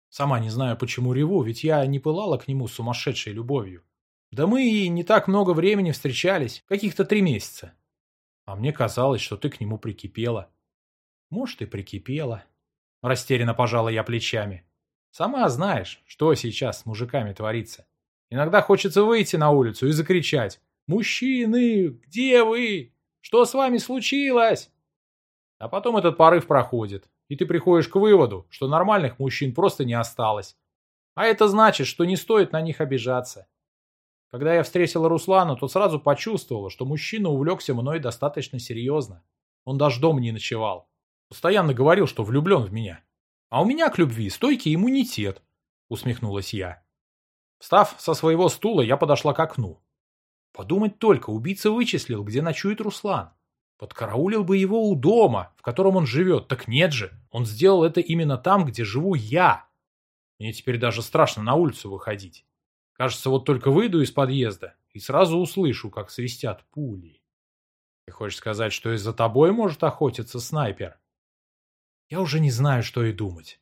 Сама не знаю, почему реву, ведь я не пылала к нему сумасшедшей любовью. Да мы и не так много времени встречались, каких-то три месяца. А мне казалось, что ты к нему прикипела. Может, и прикипела. Растерянно пожала я плечами. Сама знаешь, что сейчас с мужиками творится. Иногда хочется выйти на улицу и закричать. «Мужчины, где вы? Что с вами случилось?» А потом этот порыв проходит, и ты приходишь к выводу, что нормальных мужчин просто не осталось. А это значит, что не стоит на них обижаться. Когда я встретила Руслана, то сразу почувствовала, что мужчина увлекся мной достаточно серьезно. Он даже дома не ночевал. Постоянно говорил, что влюблен в меня. А у меня к любви стойкий иммунитет, усмехнулась я. Встав со своего стула, я подошла к окну. Подумать только, убийца вычислил, где ночует Руслан. Подкараулил бы его у дома, в котором он живет. Так нет же, он сделал это именно там, где живу я. Мне теперь даже страшно на улицу выходить. Кажется, вот только выйду из подъезда и сразу услышу, как свистят пули. Ты хочешь сказать, что из-за тобой может охотиться снайпер? Я уже не знаю, что и думать.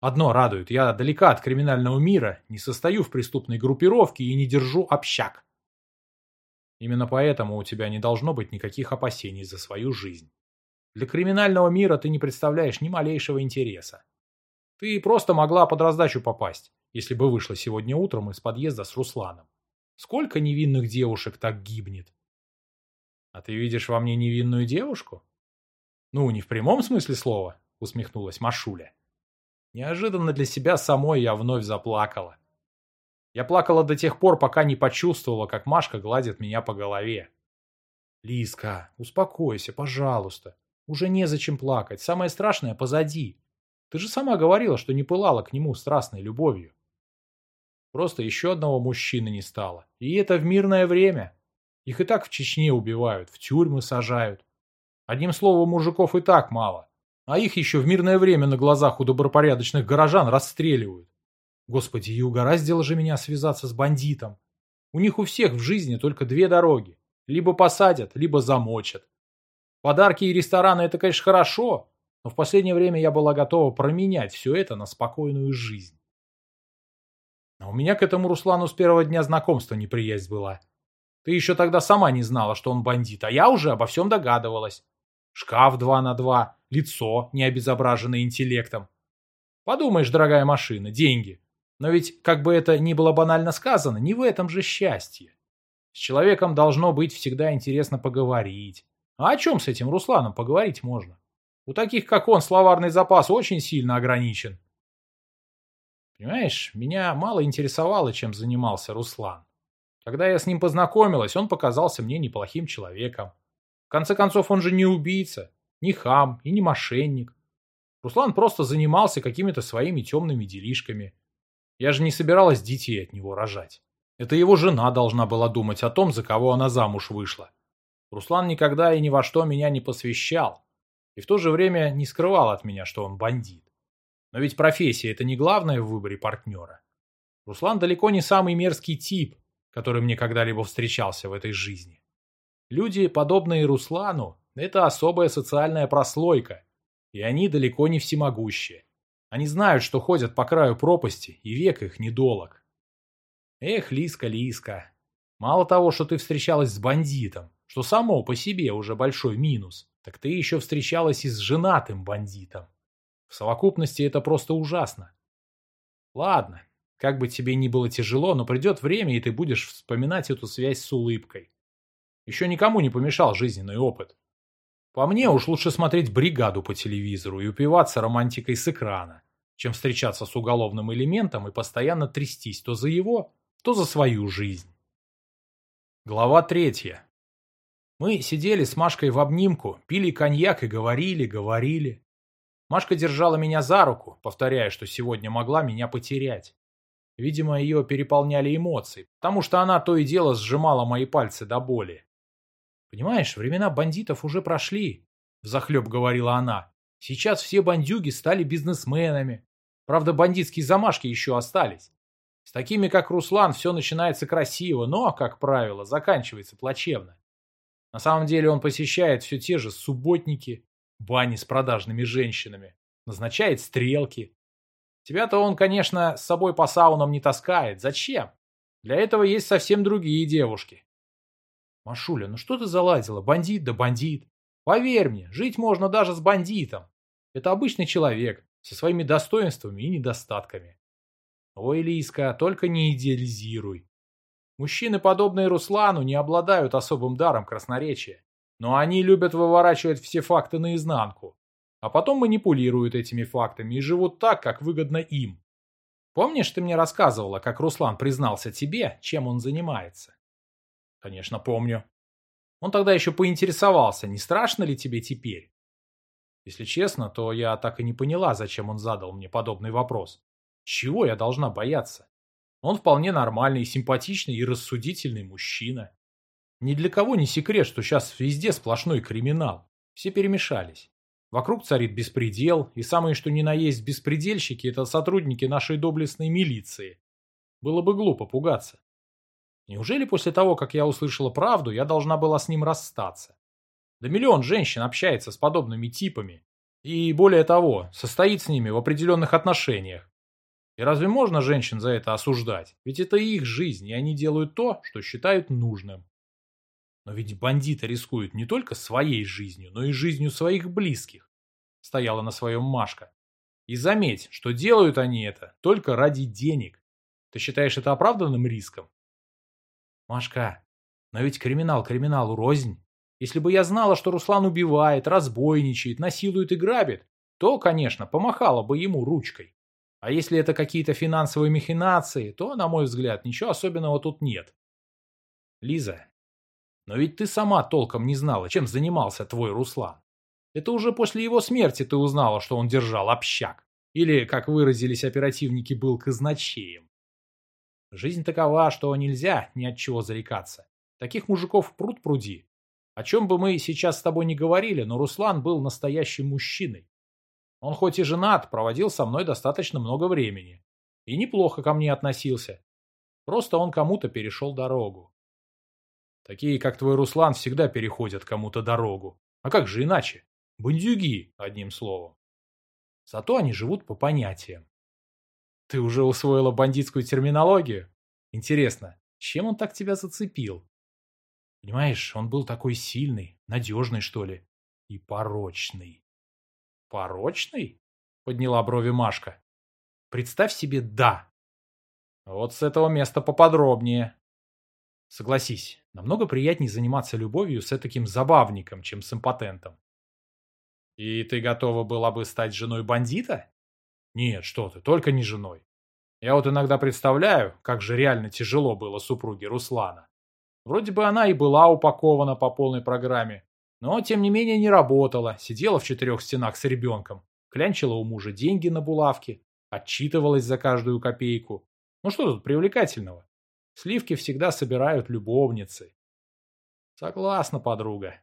Одно радует, я далека от криминального мира, не состою в преступной группировке и не держу общак. Именно поэтому у тебя не должно быть никаких опасений за свою жизнь. Для криминального мира ты не представляешь ни малейшего интереса. Ты просто могла под раздачу попасть, если бы вышла сегодня утром из подъезда с Русланом. Сколько невинных девушек так гибнет? А ты видишь во мне невинную девушку? Ну, не в прямом смысле слова, усмехнулась Машуля. Неожиданно для себя самой я вновь заплакала. Я плакала до тех пор, пока не почувствовала, как Машка гладит меня по голове. «Лиска, успокойся, пожалуйста. Уже незачем плакать. Самое страшное позади. Ты же сама говорила, что не пылала к нему страстной любовью. Просто еще одного мужчины не стало. И это в мирное время. Их и так в Чечне убивают, в тюрьмы сажают. Одним словом, мужиков и так мало. А их еще в мирное время на глазах у добропорядочных горожан расстреливают. Господи, и угораздило же меня связаться с бандитом. У них у всех в жизни только две дороги. Либо посадят, либо замочат. Подарки и рестораны – это, конечно, хорошо, но в последнее время я была готова променять все это на спокойную жизнь. А у меня к этому Руслану с первого дня знакомства неприязнь была. Ты еще тогда сама не знала, что он бандит, а я уже обо всем догадывалась. Шкаф два на два, лицо, не обезображенное интеллектом. Подумаешь, дорогая машина, деньги. Но ведь, как бы это ни было банально сказано, не в этом же счастье. С человеком должно быть всегда интересно поговорить. А о чем с этим Русланом поговорить можно? У таких, как он, словарный запас очень сильно ограничен. Понимаешь, меня мало интересовало, чем занимался Руслан. Когда я с ним познакомилась, он показался мне неплохим человеком. В конце концов, он же не убийца, не хам и не мошенник. Руслан просто занимался какими-то своими темными делишками – я же не собиралась детей от него рожать. Это его жена должна была думать о том, за кого она замуж вышла. Руслан никогда и ни во что меня не посвящал. И в то же время не скрывал от меня, что он бандит. Но ведь профессия – это не главное в выборе партнера. Руслан далеко не самый мерзкий тип, который мне когда-либо встречался в этой жизни. Люди, подобные Руслану, это особая социальная прослойка, и они далеко не всемогущие. Они знают, что ходят по краю пропасти, и век их недолог. Эх, Лиска, Лиска. Мало того, что ты встречалась с бандитом, что само по себе уже большой минус, Так ты еще встречалась и с женатым бандитом. В совокупности это просто ужасно. Ладно, как бы тебе ни было тяжело, но придет время, и ты будешь вспоминать эту связь с улыбкой. Еще никому не помешал жизненный опыт. По мне уж лучше смотреть бригаду по телевизору и упиваться романтикой с экрана, чем встречаться с уголовным элементом и постоянно трястись то за его, то за свою жизнь. Глава третья. Мы сидели с Машкой в обнимку, пили коньяк и говорили, говорили. Машка держала меня за руку, повторяя, что сегодня могла меня потерять. Видимо, ее переполняли эмоции, потому что она то и дело сжимала мои пальцы до боли. «Понимаешь, времена бандитов уже прошли», — взахлеб говорила она. «Сейчас все бандюги стали бизнесменами. Правда, бандитские замашки еще остались. С такими, как Руслан, все начинается красиво, но, как правило, заканчивается плачевно. На самом деле он посещает все те же субботники, бани с продажными женщинами, назначает стрелки, Тебя-то он, конечно, с собой по саунам не таскает. Зачем? Для этого есть совсем другие девушки. Машуля, ну что ты заладила? Бандит да бандит. Поверь мне, жить можно даже с бандитом. Это обычный человек, со своими достоинствами и недостатками. Ой, Лиска, только не идеализируй. Мужчины, подобные Руслану, не обладают особым даром красноречия. Но они любят выворачивать все факты наизнанку а потом манипулируют этими фактами и живут так, как выгодно им. Помнишь, ты мне рассказывала, как Руслан признался тебе, чем он занимается? Конечно, помню. Он тогда еще поинтересовался, не страшно ли тебе теперь? Если честно, то я так и не поняла, зачем он задал мне подобный вопрос. Чего я должна бояться? Он вполне нормальный, симпатичный и рассудительный мужчина. Ни для кого не секрет, что сейчас везде сплошной криминал. Все перемешались. Вокруг царит беспредел, и самые что ни на есть беспредельщики – это сотрудники нашей доблестной милиции. Было бы глупо пугаться. Неужели после того, как я услышала правду, я должна была с ним расстаться? Да миллион женщин общается с подобными типами. И более того, состоит с ними в определенных отношениях. И разве можно женщин за это осуждать? Ведь это их жизнь, и они делают то, что считают нужным. Но ведь бандиты рискуют не только своей жизнью, но и жизнью своих близких. Стояла на своем Машка. И заметь, что делают они это только ради денег. Ты считаешь это оправданным риском? Машка, но ведь криминал криминалу рознь. Если бы я знала, что Руслан убивает, разбойничает, насилует и грабит, то, конечно, помахала бы ему ручкой. А если это какие-то финансовые махинации, то, на мой взгляд, ничего особенного тут нет. Лиза, но ведь ты сама толком не знала, чем занимался твой Руслан. Это уже после его смерти ты узнала, что он держал общак. Или, как выразились оперативники, был казначеем. Жизнь такова, что нельзя ни от чего зарекаться. Таких мужиков пруд пруди. О чем бы мы сейчас с тобой не говорили, но Руслан был настоящим мужчиной. Он хоть и женат, проводил со мной достаточно много времени. И неплохо ко мне относился. Просто он кому-то перешел дорогу. Такие, как твой Руслан, всегда переходят кому-то дорогу. А как же иначе? Бандюги, одним словом. Зато они живут по понятиям. Ты уже усвоила бандитскую терминологию? Интересно, чем он так тебя зацепил? Понимаешь, он был такой сильный, надежный, что ли, и порочный. Порочный? Подняла брови Машка. Представь себе «да». Вот с этого места поподробнее. Согласись, намного приятнее заниматься любовью с таким забавником, чем с импотентом. И ты готова была бы стать женой бандита? Нет, что ты, только не женой. Я вот иногда представляю, как же реально тяжело было супруге Руслана. Вроде бы она и была упакована по полной программе, но тем не менее не работала, сидела в четырех стенах с ребенком, клянчила у мужа деньги на булавки, отчитывалась за каждую копейку. Ну что тут привлекательного? Сливки всегда собирают любовницы. Согласна, подруга.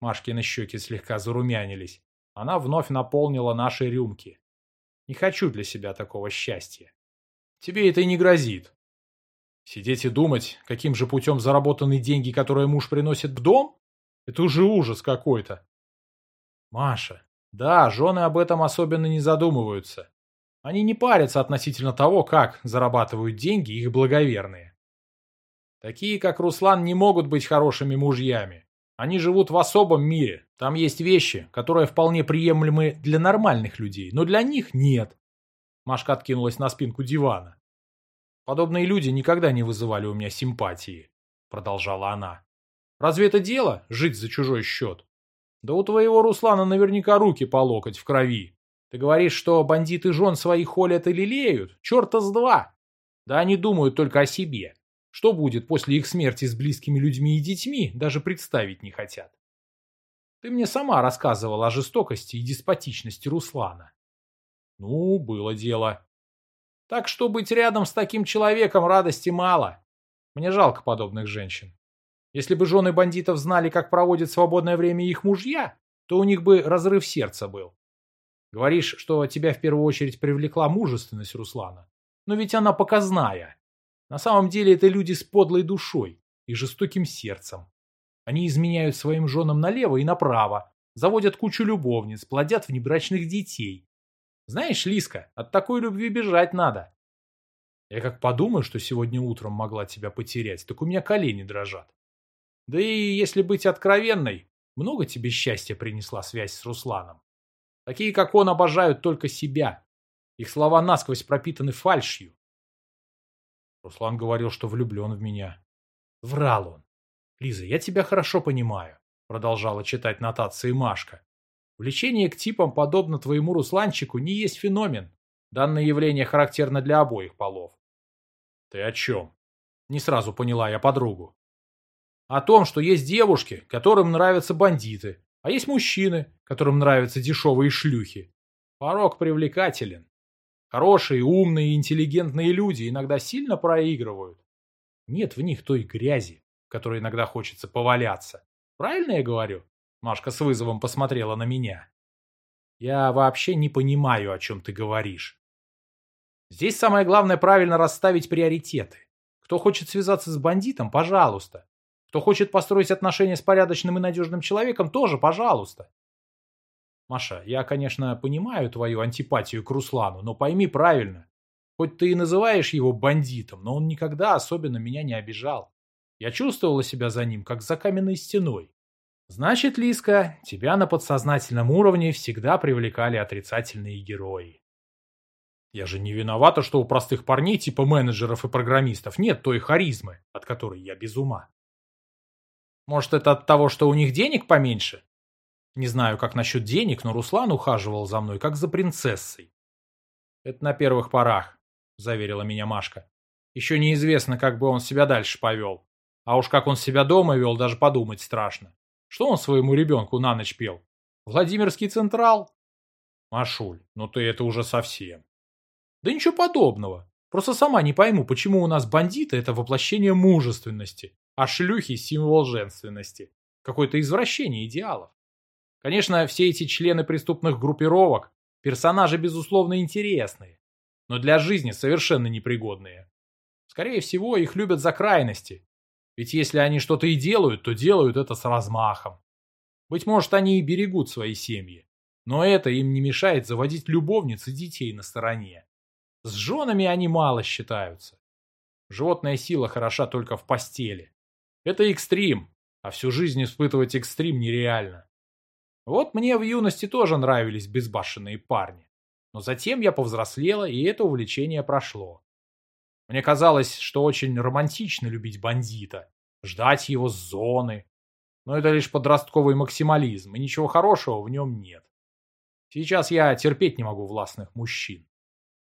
Машкины щеки слегка зарумянились. Она вновь наполнила наши рюмки. Не хочу для себя такого счастья. Тебе это и не грозит. Сидеть и думать, каким же путем заработаны деньги, которые муж приносит в дом? Это уже ужас какой-то. Маша, да, жены об этом особенно не задумываются. Они не парятся относительно того, как зарабатывают деньги их благоверные. Такие, как Руслан, не могут быть хорошими мужьями. Они живут в особом мире. Там есть вещи, которые вполне приемлемы для нормальных людей, но для них нет. Машка откинулась на спинку дивана. Подобные люди никогда не вызывали у меня симпатии, продолжала она. Разве это дело – жить за чужой счет? Да у твоего Руслана наверняка руки по локоть в крови. Ты говоришь, что бандиты жен своих холят и лелеют? Черта с два! Да они думают только о себе. Что будет после их смерти с близкими людьми и детьми, даже представить не хотят. Ты мне сама рассказывала о жестокости и деспотичности Руслана. Ну, было дело. Так что быть рядом с таким человеком радости мало. Мне жалко подобных женщин. Если бы жены бандитов знали, как проводят свободное время их мужья, то у них бы разрыв сердца был. Говоришь, что тебя в первую очередь привлекла мужественность Руслана. Но ведь она показная. На самом деле это люди с подлой душой и жестоким сердцем. Они изменяют своим женам налево и направо, заводят кучу любовниц, плодят внебрачных детей. Знаешь, Лиска, от такой любви бежать надо. Я как подумаю, что сегодня утром могла тебя потерять, так у меня колени дрожат. Да и, если быть откровенной, много тебе счастья принесла связь с Русланом. Такие, как он, обожают только себя. Их слова насквозь пропитаны фальшью. Руслан говорил, что влюблен в меня. Врал он. Лиза, я тебя хорошо понимаю, продолжала читать нотации Машка. Влечение к типам, подобно твоему Русланчику, не есть феномен. Данное явление характерно для обоих полов. Ты о чем? Не сразу поняла я подругу. О том, что есть девушки, которым нравятся бандиты, а есть мужчины, которым нравятся дешевые шлюхи. Порог привлекателен. Хорошие, умные и интеллигентные люди иногда сильно проигрывают. Нет в них той грязи, которой иногда хочется поваляться. Правильно я говорю? Машка с вызовом посмотрела на меня. Я вообще не понимаю, о чем ты говоришь. Здесь самое главное правильно расставить приоритеты. Кто хочет связаться с бандитом, пожалуйста. Кто хочет построить отношения с порядочным и надежным человеком, тоже пожалуйста. Маша, я, конечно, понимаю твою антипатию к Руслану, но пойми правильно. Хоть ты и называешь его бандитом, но он никогда особенно меня не обижал. Я чувствовала себя за ним, как за каменной стеной. Значит, Лиска, тебя на подсознательном уровне всегда привлекали отрицательные герои. Я же не виновата, что у простых парней типа менеджеров и программистов нет той харизмы, от которой я без ума. Может, это от того, что у них денег поменьше? Не знаю, как насчет денег, но Руслан ухаживал за мной, как за принцессой. Это на первых порах, заверила меня Машка. Еще неизвестно, как бы он себя дальше повел. А уж как он себя дома вел, даже подумать страшно. Что он своему ребенку на ночь пел? Владимирский Централ? Машуль, ну ты это уже совсем. Да ничего подобного. Просто сама не пойму, почему у нас бандиты – это воплощение мужественности, а шлюхи – символ женственности. Какое-то извращение идеалов. Конечно, все эти члены преступных группировок – персонажи, безусловно, интересные, но для жизни совершенно непригодные. Скорее всего, их любят за крайности. Ведь если они что-то и делают, то делают это с размахом. Быть может, они и берегут свои семьи. Но это им не мешает заводить любовниц и детей на стороне. С женами они мало считаются. Животная сила хороша только в постели. Это экстрим, а всю жизнь испытывать экстрим нереально. Вот мне в юности тоже нравились безбашенные парни. Но затем я повзрослела, и это увлечение прошло. Мне казалось, что очень романтично любить бандита, ждать его с зоны. Но это лишь подростковый максимализм, и ничего хорошего в нем нет. Сейчас я терпеть не могу властных мужчин.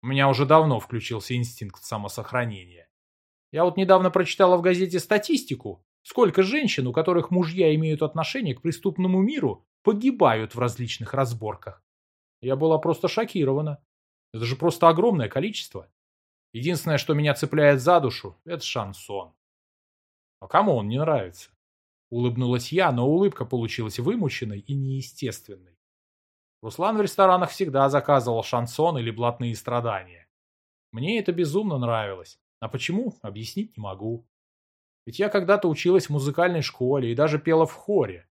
У меня уже давно включился инстинкт самосохранения. Я вот недавно прочитала в газете статистику, сколько женщин, у которых мужья имеют отношение к преступному миру, погибают в различных разборках. Я была просто шокирована. Это же просто огромное количество. Единственное, что меня цепляет за душу, это шансон. А кому он не нравится? Улыбнулась я, но улыбка получилась вымученной и неестественной. Руслан в ресторанах всегда заказывал шансон или блатные страдания. Мне это безумно нравилось. А почему, объяснить не могу. Ведь я когда-то училась в музыкальной школе и даже пела в хоре.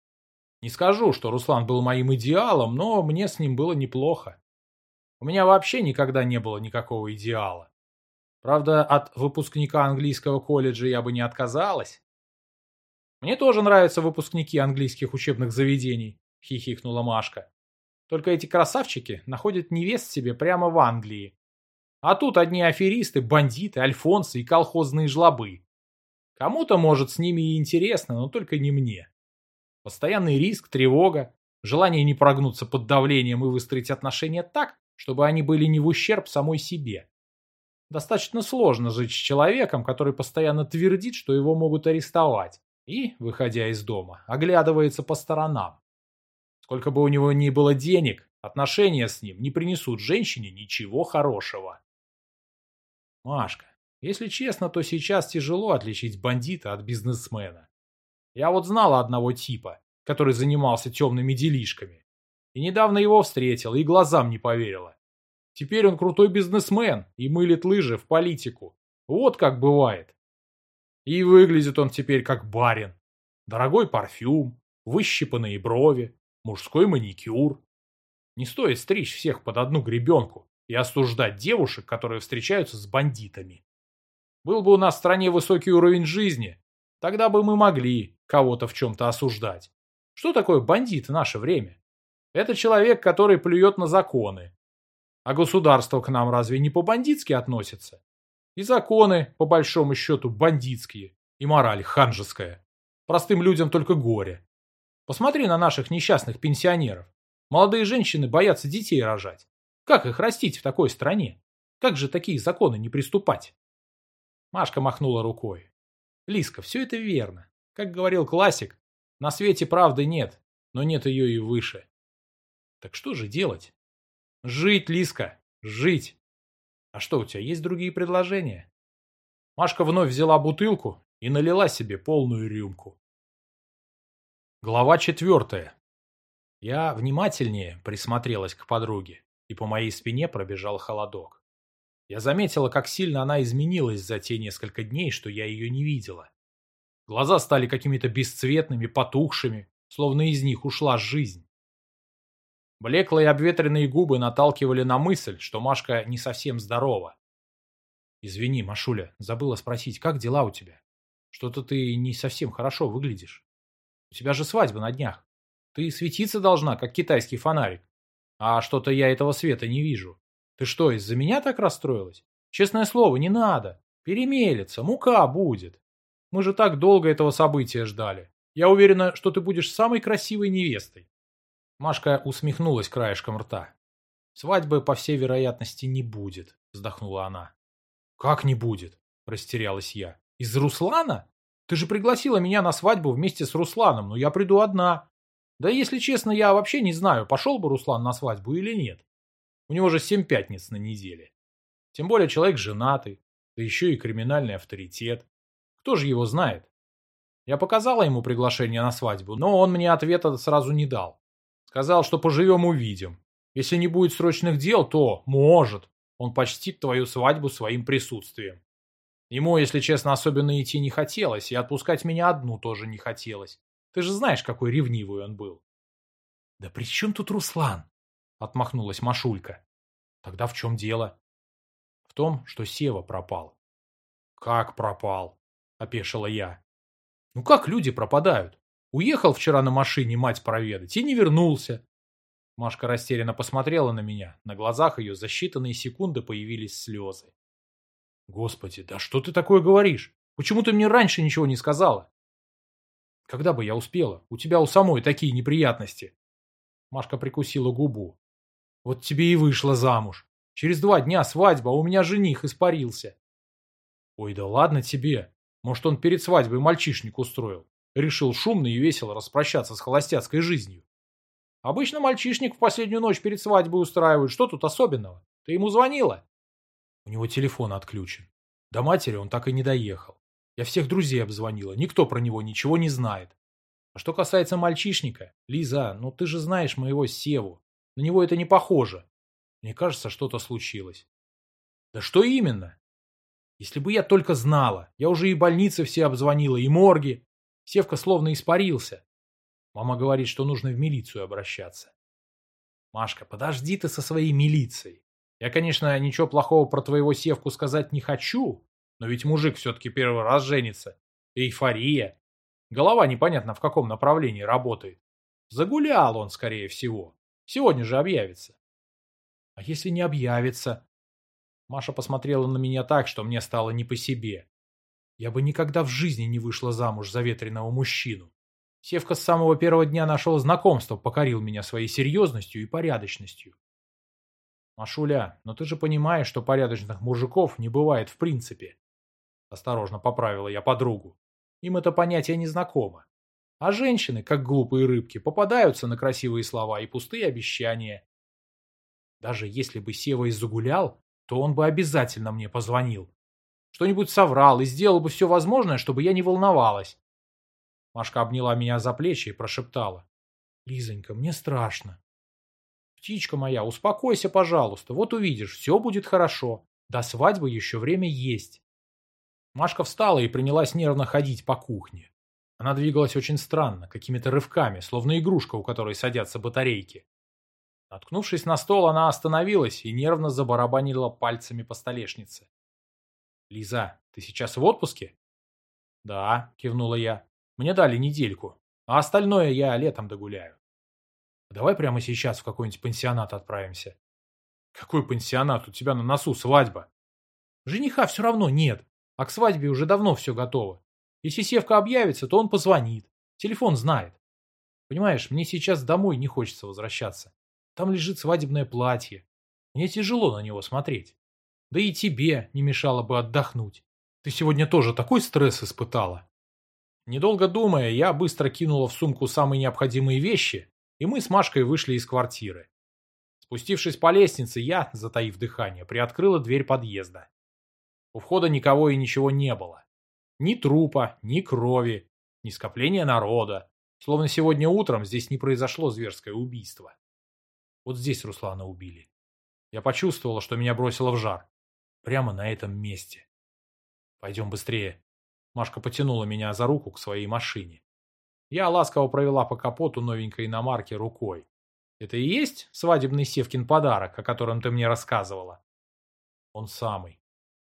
Не скажу, что Руслан был моим идеалом, но мне с ним было неплохо. У меня вообще никогда не было никакого идеала. Правда, от выпускника английского колледжа я бы не отказалась. Мне тоже нравятся выпускники английских учебных заведений, хихикнула Машка. Только эти красавчики находят невест себе прямо в Англии. А тут одни аферисты, бандиты, альфонсы и колхозные жлобы. Кому-то, может, с ними и интересно, но только не мне. Постоянный риск, тревога, желание не прогнуться под давлением и выстроить отношения так, чтобы они были не в ущерб самой себе. Достаточно сложно жить с человеком, который постоянно твердит, что его могут арестовать, и, выходя из дома, оглядывается по сторонам. Сколько бы у него ни было денег, отношения с ним не принесут женщине ничего хорошего. Машка, если честно, то сейчас тяжело отличить бандита от бизнесмена. Я вот знала одного типа, который занимался темными делишками. И недавно его встретила и глазам не поверила. Теперь он крутой бизнесмен и мылит лыжи в политику. Вот как бывает. И выглядит он теперь как барин. Дорогой парфюм, выщипанные брови, мужской маникюр. Не стоит стричь всех под одну гребенку и осуждать девушек, которые встречаются с бандитами. Был бы у нас в стране высокий уровень жизни, тогда бы мы могли кого-то в чем-то осуждать. Что такое бандит в наше время? Это человек, который плюет на законы. А государство к нам разве не по-бандитски относится? И законы, по большому счету, бандитские, и мораль ханжеская. Простым людям только горе. Посмотри на наших несчастных пенсионеров. Молодые женщины боятся детей рожать. Как их растить в такой стране? Как же такие законы не приступать? Машка махнула рукой. Лиска, все это верно. Как говорил классик, на свете правды нет, но нет ее и выше. Так что же делать? Жить, Лиска, жить. А что, у тебя есть другие предложения? Машка вновь взяла бутылку и налила себе полную рюмку. Глава четвертая. Я внимательнее присмотрелась к подруге, и по моей спине пробежал холодок. Я заметила, как сильно она изменилась за те несколько дней, что я ее не видела. Глаза стали какими-то бесцветными, потухшими, словно из них ушла жизнь. Блеклые обветренные губы наталкивали на мысль, что Машка не совсем здорова. «Извини, Машуля, забыла спросить, как дела у тебя? Что-то ты не совсем хорошо выглядишь». У тебя же свадьба на днях. Ты светиться должна, как китайский фонарик. А что-то я этого света не вижу. Ты что, из-за меня так расстроилась? Честное слово, не надо. Перемелется, мука будет. Мы же так долго этого события ждали. Я уверена, что ты будешь самой красивой невестой. Машка усмехнулась краешком рта. Свадьбы, по всей вероятности, не будет, вздохнула она. Как не будет? Растерялась я. Из-за Руслана? Ты же пригласила меня на свадьбу вместе с Русланом, но я приду одна. Да если честно, я вообще не знаю, пошел бы Руслан на свадьбу или нет. У него же семь пятниц на неделе. Тем более человек женатый, да еще и криминальный авторитет. Кто же его знает? Я показала ему приглашение на свадьбу, но он мне ответа сразу не дал. Сказал, что поживем увидим. Если не будет срочных дел, то, может, он почтит твою свадьбу своим присутствием. Ему, если честно, особенно идти не хотелось, и отпускать меня одну тоже не хотелось. Ты же знаешь, какой ревнивый он был. — Да при чем тут Руслан? — отмахнулась Машулька. — Тогда в чем дело? — В том, что Сева пропал. — Как пропал? — опешила я. — Ну как люди пропадают? Уехал вчера на машине мать проведать и не вернулся. Машка растерянно посмотрела на меня. На глазах ее за считанные секунды появились слезы. Господи, да что ты такое говоришь? Почему ты мне раньше ничего не сказала? Когда бы я успела? У тебя у самой такие неприятности. Машка прикусила губу. Вот тебе и вышла замуж. Через два дня свадьба, а у меня жених испарился. Ой, да ладно тебе. Может, он перед свадьбой мальчишник устроил. Решил шумно и весело распрощаться с холостяцкой жизнью. Обычно мальчишник в последнюю ночь перед свадьбой устраивает. Что тут особенного? Ты ему звонила? У него телефон отключен. До матери он так и не доехал. Я всех друзей обзвонила, никто про него ничего не знает. А что касается мальчишника, Лиза, ну ты же знаешь моего Севу. На него это не похоже. Мне кажется, что-то случилось. Да что именно? Если бы я только знала. Я уже и больницы все обзвонила, и морги. Севка словно испарился. Мама говорит, что нужно в милицию обращаться. Машка, подожди ты со своей милицией. Я, конечно, ничего плохого про твоего Севку сказать не хочу, но ведь мужик все-таки первый раз женится. Эйфория. Голова непонятно в каком направлении работает. Загулял он, скорее всего. Сегодня же объявится. А если не объявится? Маша посмотрела на меня так, что мне стало не по себе. Я бы никогда в жизни не вышла замуж за ветреного мужчину. Севка с самого первого дня нашего знакомства покорил меня своей серьезностью и порядочностью. Машуля, но ты же понимаешь, что порядочных мужиков не бывает в принципе. Осторожно поправила я подругу. Им это понятие не знакомо. А женщины, как глупые рыбки, попадаются на красивые слова и пустые обещания. Даже если бы Сева и загулял, то он бы обязательно мне позвонил. Что-нибудь соврал и сделал бы все возможное, чтобы я не волновалась. Машка обняла меня за плечи и прошептала. «Лизонька, мне страшно». «Птичка моя, успокойся, пожалуйста. Вот увидишь, все будет хорошо. До свадьбы еще время есть». Машка встала и принялась нервно ходить по кухне. Она двигалась очень странно, какими-то рывками, словно игрушка, у которой садятся батарейки. Наткнувшись на стол, она остановилась и нервно забарабанила пальцами по столешнице. «Лиза, ты сейчас в отпуске?» «Да», — кивнула я. Мне дали недельку, а остальное я летом догуляю. Давай прямо сейчас в какой-нибудь пансионат отправимся. Какой пансионат? У тебя на носу свадьба. Жениха все равно нет, а к свадьбе уже давно все готово. Если Севка объявится, то он позвонит. Телефон знает. Понимаешь, мне сейчас домой не хочется возвращаться. Там лежит свадебное платье. Мне тяжело на него смотреть. Да и тебе не мешало бы отдохнуть. Ты сегодня тоже такой стресс испытала. Недолго думая, я быстро кинула в сумку самые необходимые вещи, и мы с Машкой вышли из квартиры. Спустившись по лестнице, я, затаив дыхание, приоткрыла дверь подъезда. У входа никого и ничего не было. Ни трупа, ни крови, ни скопления народа. Словно сегодня утром здесь не произошло зверское убийство. Вот здесь Руслана убили. Я почувствовала, что меня бросило в жар. Прямо на этом месте. Пойдем быстрее. Машка потянула меня за руку к своей машине. Я ласково провела по капоту новенькой иномарки рукой. Это и есть свадебный Севкин подарок, о котором ты мне рассказывала? Он самый.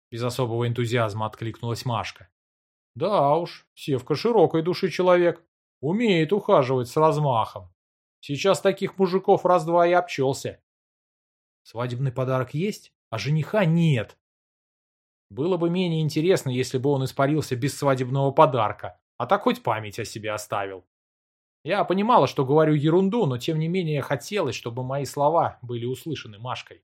Без особого энтузиазма откликнулась Машка. Да уж, Севка широкой души человек. Умеет ухаживать с размахом. Сейчас таких мужиков раз-два и обчелся. Свадебный подарок есть, а жениха нет. Было бы менее интересно, если бы он испарился без свадебного подарка, а так хоть память о себе оставил. Я понимала, что говорю ерунду, но тем не менее хотелось, чтобы мои слова были услышаны Машкой.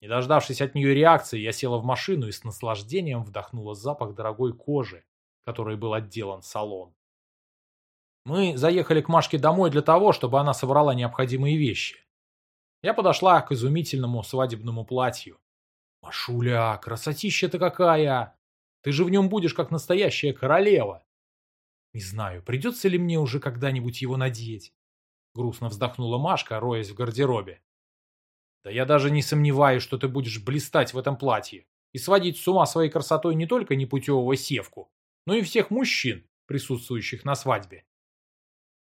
Не дождавшись от нее реакции, я села в машину и с наслаждением вдохнула запах дорогой кожи, которой был отделан салон. Мы заехали к Машке домой для того, чтобы она собрала необходимые вещи. Я подошла к изумительному свадебному платью, Машуля, красотища-то какая! Ты же в нем будешь как настоящая королева. Не знаю, придется ли мне уже когда-нибудь его надеть. Грустно вздохнула Машка, роясь в гардеробе. Да я даже не сомневаюсь, что ты будешь блистать в этом платье и сводить с ума своей красотой не только непутевого севку, но и всех мужчин, присутствующих на свадьбе.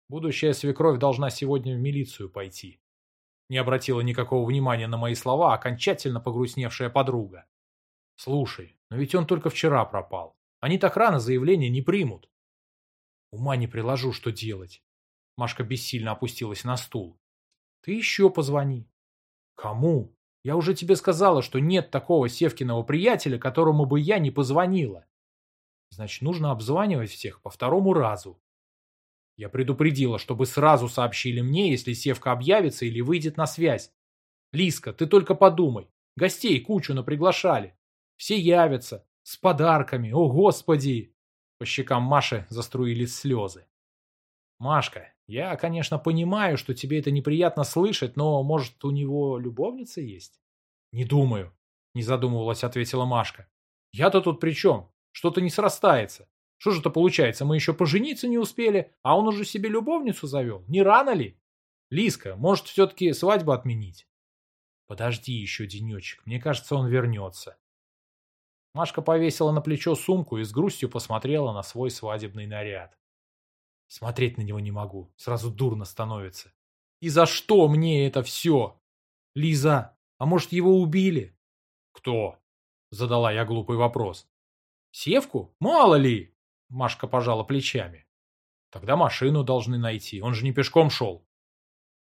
Будущая свекровь должна сегодня в милицию пойти не обратила никакого внимания на мои слова окончательно погрустневшая подруга. Слушай, но ведь он только вчера пропал. Они так рано заявление не примут. Ума не приложу, что делать. Машка бессильно опустилась на стул. Ты еще позвони. Кому? Я уже тебе сказала, что нет такого Севкиного приятеля, которому бы я не позвонила. Значит, нужно обзванивать всех по второму разу. Я предупредила, чтобы сразу сообщили мне, если Севка объявится или выйдет на связь. Лиска, ты только подумай. Гостей кучу наприглашали. Все явятся. С подарками. О, Господи! По щекам Маши заструились слезы. Машка, я, конечно, понимаю, что тебе это неприятно слышать, но, может, у него любовница есть? Не думаю, не задумывалась, ответила Машка. Я-то тут при чем? Что-то не срастается. Что же это получается, мы еще пожениться не успели, а он уже себе любовницу завел? Не рано ли? Лиска, может все-таки свадьбу отменить? Подожди еще денечек, мне кажется, он вернется. Машка повесила на плечо сумку и с грустью посмотрела на свой свадебный наряд. Смотреть на него не могу, сразу дурно становится. И за что мне это все? Лиза, а может его убили? Кто? Задала я глупый вопрос. Севку? Мало ли. Машка пожала плечами. Тогда машину должны найти, он же не пешком шел.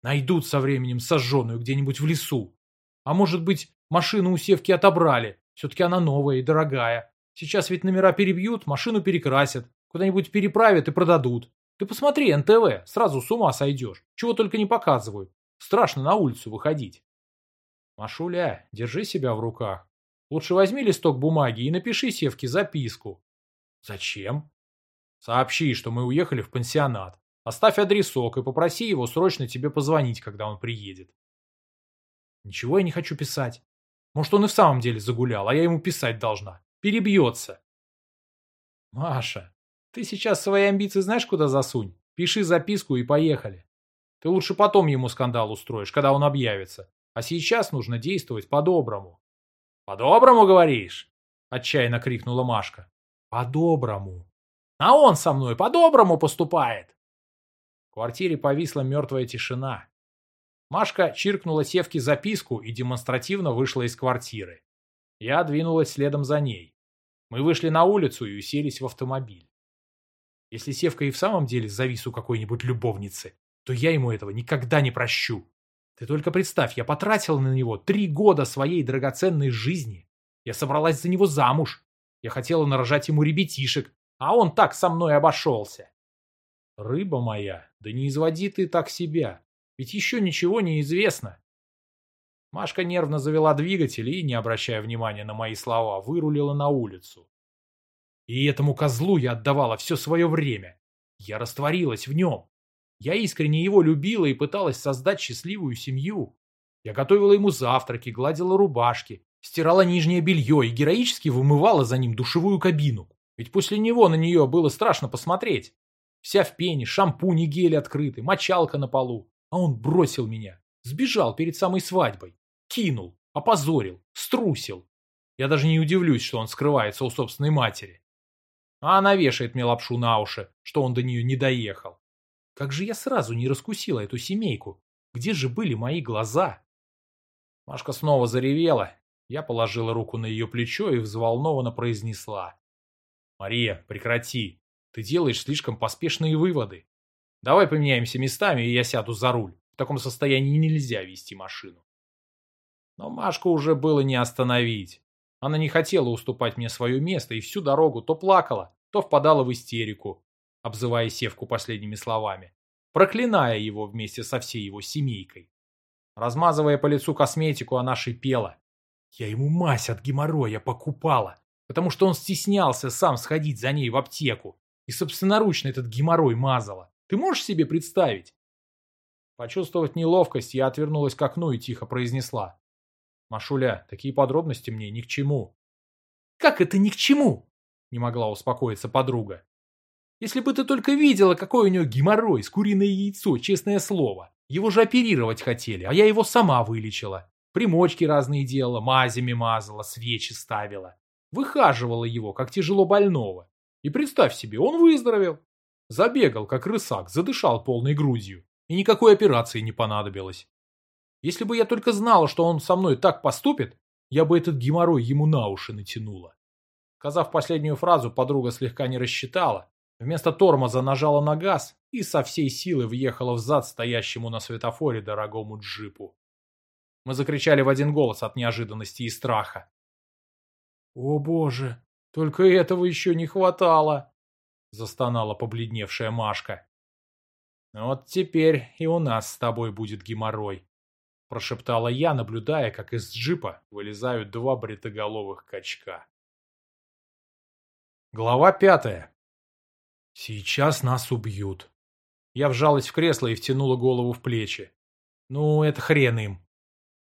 Найдут со временем сожженную где-нибудь в лесу. А может быть, машину у Севки отобрали, все-таки она новая и дорогая. Сейчас ведь номера перебьют, машину перекрасят, куда-нибудь переправят и продадут. Ты посмотри НТВ, сразу с ума сойдешь. Чего только не показывают. Страшно на улицу выходить. Машуля, держи себя в руках. Лучше возьми листок бумаги и напиши Севке записку. Зачем? Сообщи, что мы уехали в пансионат. Оставь адресок и попроси его срочно тебе позвонить, когда он приедет. Ничего я не хочу писать. Может, он и в самом деле загулял, а я ему писать должна. Перебьется. Маша, ты сейчас свои амбиции знаешь, куда засунь? Пиши записку и поехали. Ты лучше потом ему скандал устроишь, когда он объявится. А сейчас нужно действовать по-доброму. «По-доброму, говоришь?» – отчаянно крикнула Машка. «По-доброму. А он со мной по-доброму поступает!» В квартире повисла мертвая тишина. Машка чиркнула Севке записку и демонстративно вышла из квартиры. Я двинулась следом за ней. Мы вышли на улицу и уселись в автомобиль. Если Севка и в самом деле завис у какой-нибудь любовницы, то я ему этого никогда не прощу. Ты только представь, я потратила на него три года своей драгоценной жизни. Я собралась за него замуж. Я хотела нарожать ему ребятишек, а он так со мной обошелся. Рыба моя, да не изводи ты так себя, ведь еще ничего не известно. Машка нервно завела двигатель и, не обращая внимания на мои слова, вырулила на улицу. И этому козлу я отдавала все свое время. Я растворилась в нем. Я искренне его любила и пыталась создать счастливую семью. Я готовила ему завтраки, гладила рубашки, стирала нижнее белье и героически вымывала за ним душевую кабину. Ведь после него на нее было страшно посмотреть. Вся в пене, шампунь и гель открыты, мочалка на полу. А он бросил меня. Сбежал перед самой свадьбой. Кинул, опозорил, струсил. Я даже не удивлюсь, что он скрывается у собственной матери. А она вешает мне лапшу на уши, что он до нее не доехал. Как же я сразу не раскусила эту семейку? Где же были мои глаза? Машка снова заревела. Я положила руку на ее плечо и взволнованно произнесла. «Мария, прекрати. Ты делаешь слишком поспешные выводы. Давай поменяемся местами, и я сяду за руль. В таком состоянии нельзя вести машину». Но Машку уже было не остановить. Она не хотела уступать мне свое место и всю дорогу то плакала, то впадала в истерику, обзывая Севку последними словами, проклиная его вместе со всей его семейкой. Размазывая по лицу косметику, она шипела. Я ему мазь от геморроя покупала, потому что он стеснялся сам сходить за ней в аптеку и собственноручно этот геморрой мазала. Ты можешь себе представить? Почувствовав неловкость, я отвернулась к окну и тихо произнесла. «Машуля, такие подробности мне ни к чему». «Как это ни к чему?» — не могла успокоиться подруга. Если бы ты только видела, какой у него геморрой с куриное яйцо, честное слово. Его же оперировать хотели, а я его сама вылечила. Примочки разные делала, мазями мазала, свечи ставила. Выхаживала его, как тяжело больного. И представь себе, он выздоровел. Забегал, как рысак, задышал полной грудью. И никакой операции не понадобилось. Если бы я только знала, что он со мной так поступит, я бы этот геморрой ему на уши натянула. Сказав последнюю фразу, подруга слегка не рассчитала Вместо тормоза нажала на газ и со всей силы въехала в зад стоящему на светофоре дорогому джипу. Мы закричали в один голос от неожиданности и страха. «О боже, только этого еще не хватало!» — застонала побледневшая Машка. «Вот теперь и у нас с тобой будет геморрой», — прошептала я, наблюдая, как из джипа вылезают два бритоголовых качка. Глава пятая. Сейчас нас убьют. Я вжалась в кресло и втянула голову в плечи. Ну, это хрен им.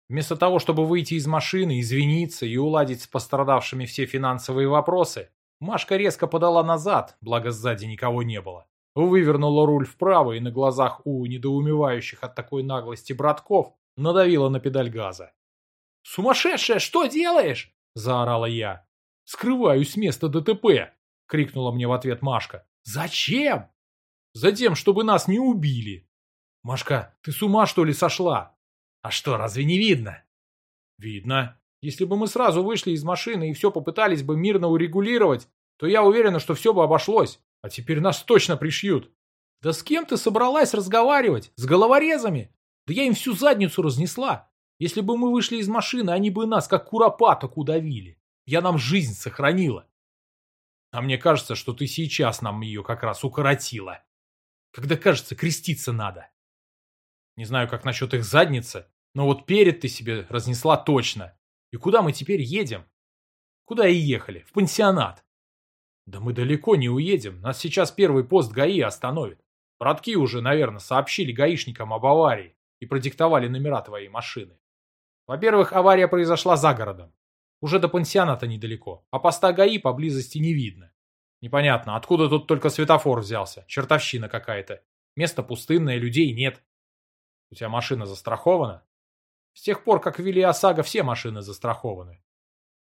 Вместо того, чтобы выйти из машины, извиниться и уладить с пострадавшими все финансовые вопросы, Машка резко подала назад, благо сзади никого не было. Вывернула руль вправо и на глазах у недоумевающих от такой наглости братков надавила на педаль газа. «Сумасшедшая, что делаешь?» – заорала я. «Скрываюсь с места ДТП!» – крикнула мне в ответ Машка. Зачем? Затем, чтобы нас не убили. Машка, ты с ума что ли сошла? А что, разве не видно? Видно. Если бы мы сразу вышли из машины и все попытались бы мирно урегулировать, то я уверена, что все бы обошлось. А теперь нас точно пришьют. Да с кем ты собралась разговаривать? С головорезами? Да я им всю задницу разнесла. Если бы мы вышли из машины, они бы нас, как куропаток, удавили. Я нам жизнь сохранила. А мне кажется, что ты сейчас нам ее как раз укоротила. Когда, кажется, креститься надо. Не знаю, как насчет их задницы, но вот перед ты себе разнесла точно. И куда мы теперь едем? Куда и ехали? В пансионат. Да мы далеко не уедем. Нас сейчас первый пост ГАИ остановит. Братки уже, наверное, сообщили гаишникам об аварии и продиктовали номера твоей машины. Во-первых, авария произошла за городом. Уже до пансионата недалеко, а поста ГАИ поблизости не видно. Непонятно, откуда тут только светофор взялся, чертовщина какая-то. Место пустынное, людей нет. У тебя машина застрахована? С тех пор, как ввели ОСАГО, все машины застрахованы.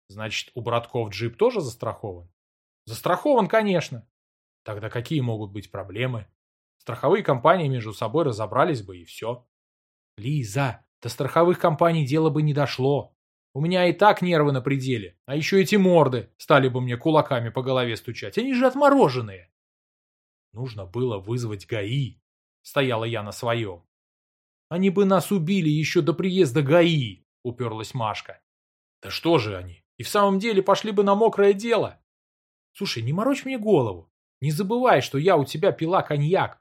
Значит, у братков джип тоже застрахован? Застрахован, конечно. Тогда какие могут быть проблемы? Страховые компании между собой разобрались бы и все. Лиза, до страховых компаний дело бы не дошло. У меня и так нервы на пределе, а еще эти морды стали бы мне кулаками по голове стучать. Они же отмороженные. Нужно было вызвать ГАИ. Стояла я на своем. Они бы нас убили еще до приезда ГАИ, уперлась Машка. Да что же они? И в самом деле пошли бы на мокрое дело. Слушай, не морочь мне голову. Не забывай, что я у тебя пила коньяк.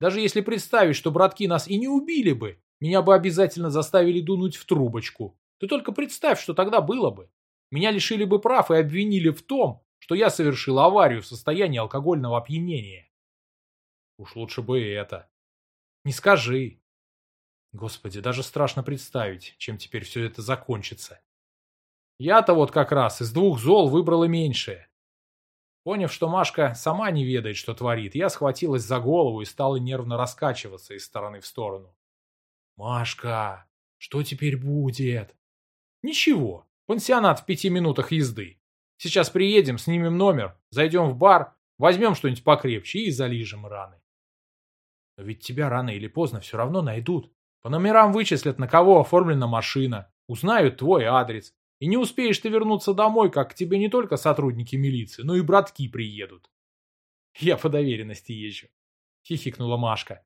Даже если представить, что братки нас и не убили бы, меня бы обязательно заставили дунуть в трубочку. Ты только представь, что тогда было бы. Меня лишили бы прав и обвинили в том, что я совершил аварию в состоянии алкогольного опьянения. Уж лучше бы это. Не скажи. Господи, даже страшно представить, чем теперь все это закончится. Я-то вот как раз из двух зол выбрала меньшее. Поняв, что Машка сама не ведает, что творит, я схватилась за голову и стала нервно раскачиваться из стороны в сторону. «Машка, что теперь будет?» «Ничего, пансионат в пяти минутах езды. Сейчас приедем, снимем номер, зайдем в бар, возьмем что-нибудь покрепче и залижем раны». «Но ведь тебя рано или поздно все равно найдут. По номерам вычислят, на кого оформлена машина, узнают твой адрес. И не успеешь ты вернуться домой, как к тебе не только сотрудники милиции, но и братки приедут. Я по доверенности езжу. Хихикнула Машка.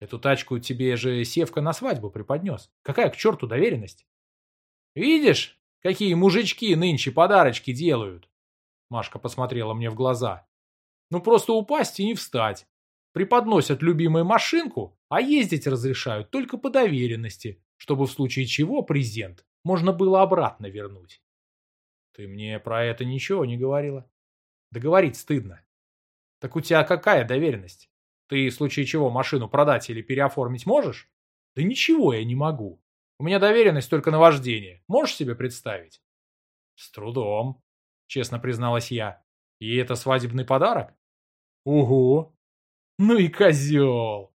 Эту тачку тебе же Севка на свадьбу преподнес. Какая к черту доверенность? Видишь, какие мужички нынче подарочки делают? Машка посмотрела мне в глаза. Ну просто упасть и не встать. Преподносят любимую машинку, а ездить разрешают только по доверенности, чтобы в случае чего презент можно было обратно вернуть. Ты мне про это ничего не говорила. Договорить стыдно. Так у тебя какая доверенность? Ты в случае чего машину продать или переоформить можешь? Да ничего я не могу. У меня доверенность только на вождение. Можешь себе представить? С трудом, честно призналась я. И это свадебный подарок? Угу. Ну и козел.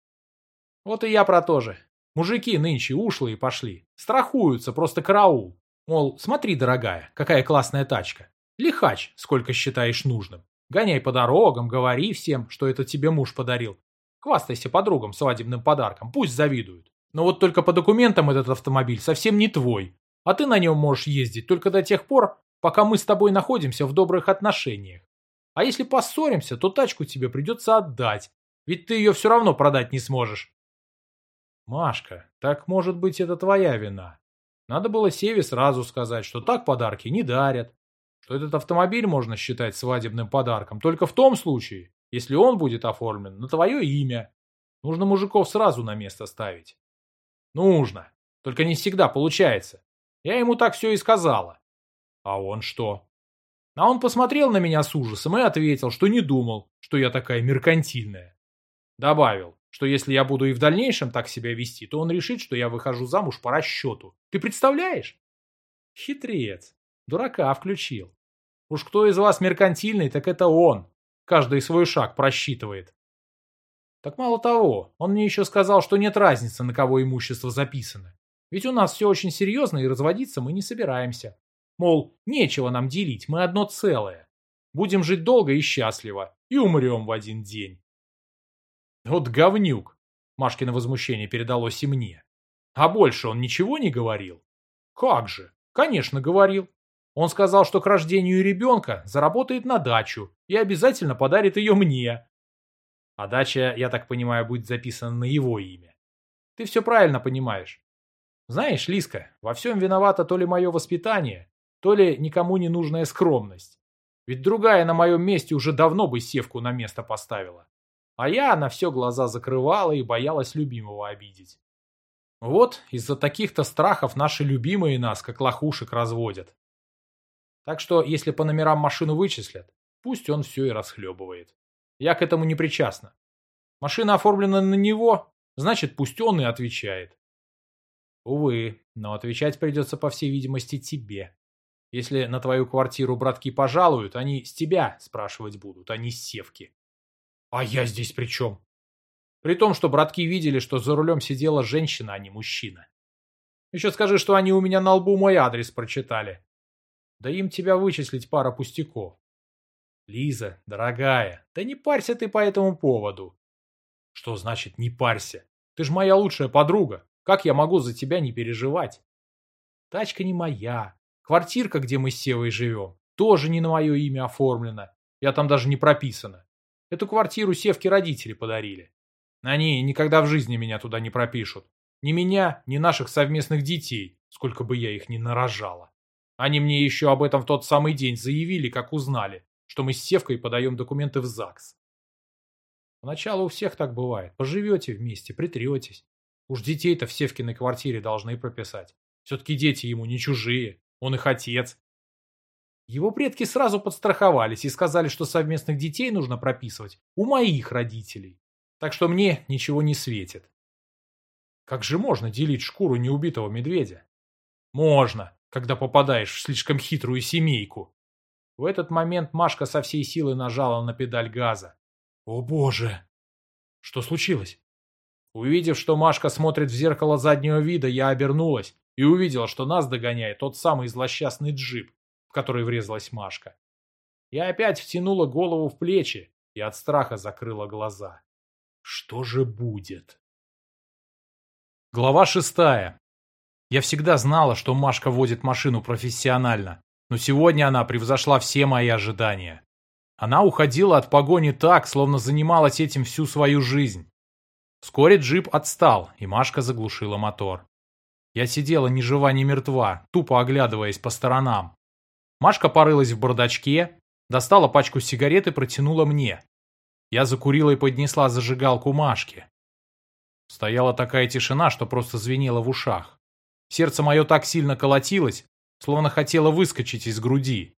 Вот и я про то же. Мужики нынче ушлые пошли. Страхуются, просто караул. Мол, смотри, дорогая, какая классная тачка. Лихач, сколько считаешь нужным. Гоняй по дорогам, говори всем, что это тебе муж подарил. Хвастайся подругам свадебным подарком, пусть завидуют. Но вот только по документам этот автомобиль совсем не твой. А ты на нем можешь ездить только до тех пор, пока мы с тобой находимся в добрых отношениях. А если поссоримся, то тачку тебе придется отдать, ведь ты ее все равно продать не сможешь. Машка, так может быть это твоя вина. Надо было Севе сразу сказать, что так подарки не дарят, что этот автомобиль можно считать свадебным подарком только в том случае, если он будет оформлен на твое имя. Нужно мужиков сразу на место ставить. Нужно. Только не всегда получается. Я ему так все и сказала. А он что? А он посмотрел на меня с ужасом и ответил, что не думал, что я такая меркантильная. Добавил, что если я буду и в дальнейшем так себя вести, то он решит, что я выхожу замуж по расчету. Ты представляешь? Хитрец. Дурака включил. Уж кто из вас меркантильный, так это он. Каждый свой шаг просчитывает. Так мало того, он мне еще сказал, что нет разницы, на кого имущество записано. Ведь у нас все очень серьезно, и разводиться мы не собираемся. Мол, нечего нам делить, мы одно целое. Будем жить долго и счастливо, и умрем в один день. Вот говнюк. Машкино возмущение передалось и мне. А больше он ничего не говорил? Как же? Конечно, говорил. Он сказал, что к рождению ребенка заработает на дачу и обязательно подарит ее мне. А дача, я так понимаю, будет записана на его имя. Ты все правильно понимаешь. Знаешь, Лиска, во всем виновато то ли мое воспитание, то ли никому не нужная скромность. Ведь другая на моем месте уже давно бы севку на место поставила. А я на все глаза закрывала и боялась любимого обидеть. Вот из-за таких-то страхов наши любимые нас, как лохушек, разводят. Так что, если по номерам машину вычислят, пусть он все и расхлебывает. Я к этому не причастна. Машина оформлена на него, значит, пусть он и отвечает. Увы, но отвечать придется, по всей видимости, тебе. Если на твою квартиру братки пожалуют, они с тебя спрашивать будут, а не с севки. А я здесь при чем? При том, что братки видели, что за рулем сидела женщина, а не мужчина. Еще скажи, что они у меня на лбу мой адрес прочитали. Да им тебя вычислить пара пустяков. Лиза, дорогая, да не парься ты по этому поводу. Что значит не парься? Ты ж моя лучшая подруга. Как я могу за тебя не переживать? Тачка не моя. Квартирка, где мы с Севой живем, тоже не на мое имя оформлена. Я там даже не прописана. Эту квартиру Севке родители подарили. Они никогда в жизни меня туда не пропишут. Ни меня, ни наших совместных детей, сколько бы я их ни нарожала. Они мне еще об этом в тот самый день заявили, как узнали, что мы с Севкой подаем документы в ЗАГС. Поначалу у всех так бывает. Поживете вместе, притретесь. Уж детей-то в Севкиной квартире должны прописать. Все-таки дети ему не чужие. Он их отец. Его предки сразу подстраховались и сказали, что совместных детей нужно прописывать у моих родителей. Так что мне ничего не светит. Как же можно делить шкуру неубитого медведя? Можно, когда попадаешь в слишком хитрую семейку. В этот момент Машка со всей силы нажала на педаль газа. О боже! Что случилось? Увидев, что Машка смотрит в зеркало заднего вида, я обернулась и увидела, что нас догоняет тот самый злосчастный джип, который врезалась Машка. Я опять втянула голову в плечи и от страха закрыла глаза. Что же будет? Глава шестая. Я всегда знала, что Машка водит машину профессионально, но сегодня она превзошла все мои ожидания. Она уходила от погони так, словно занималась этим всю свою жизнь. Вскоре джип отстал, и Машка заглушила мотор. Я сидела ни жива, ни мертва, тупо оглядываясь по сторонам. Машка порылась в бардачке, достала пачку сигарет и протянула мне. Я закурила и поднесла зажигалку Машке. Стояла такая тишина, что просто звенело в ушах. Сердце мое так сильно колотилось, словно хотело выскочить из груди.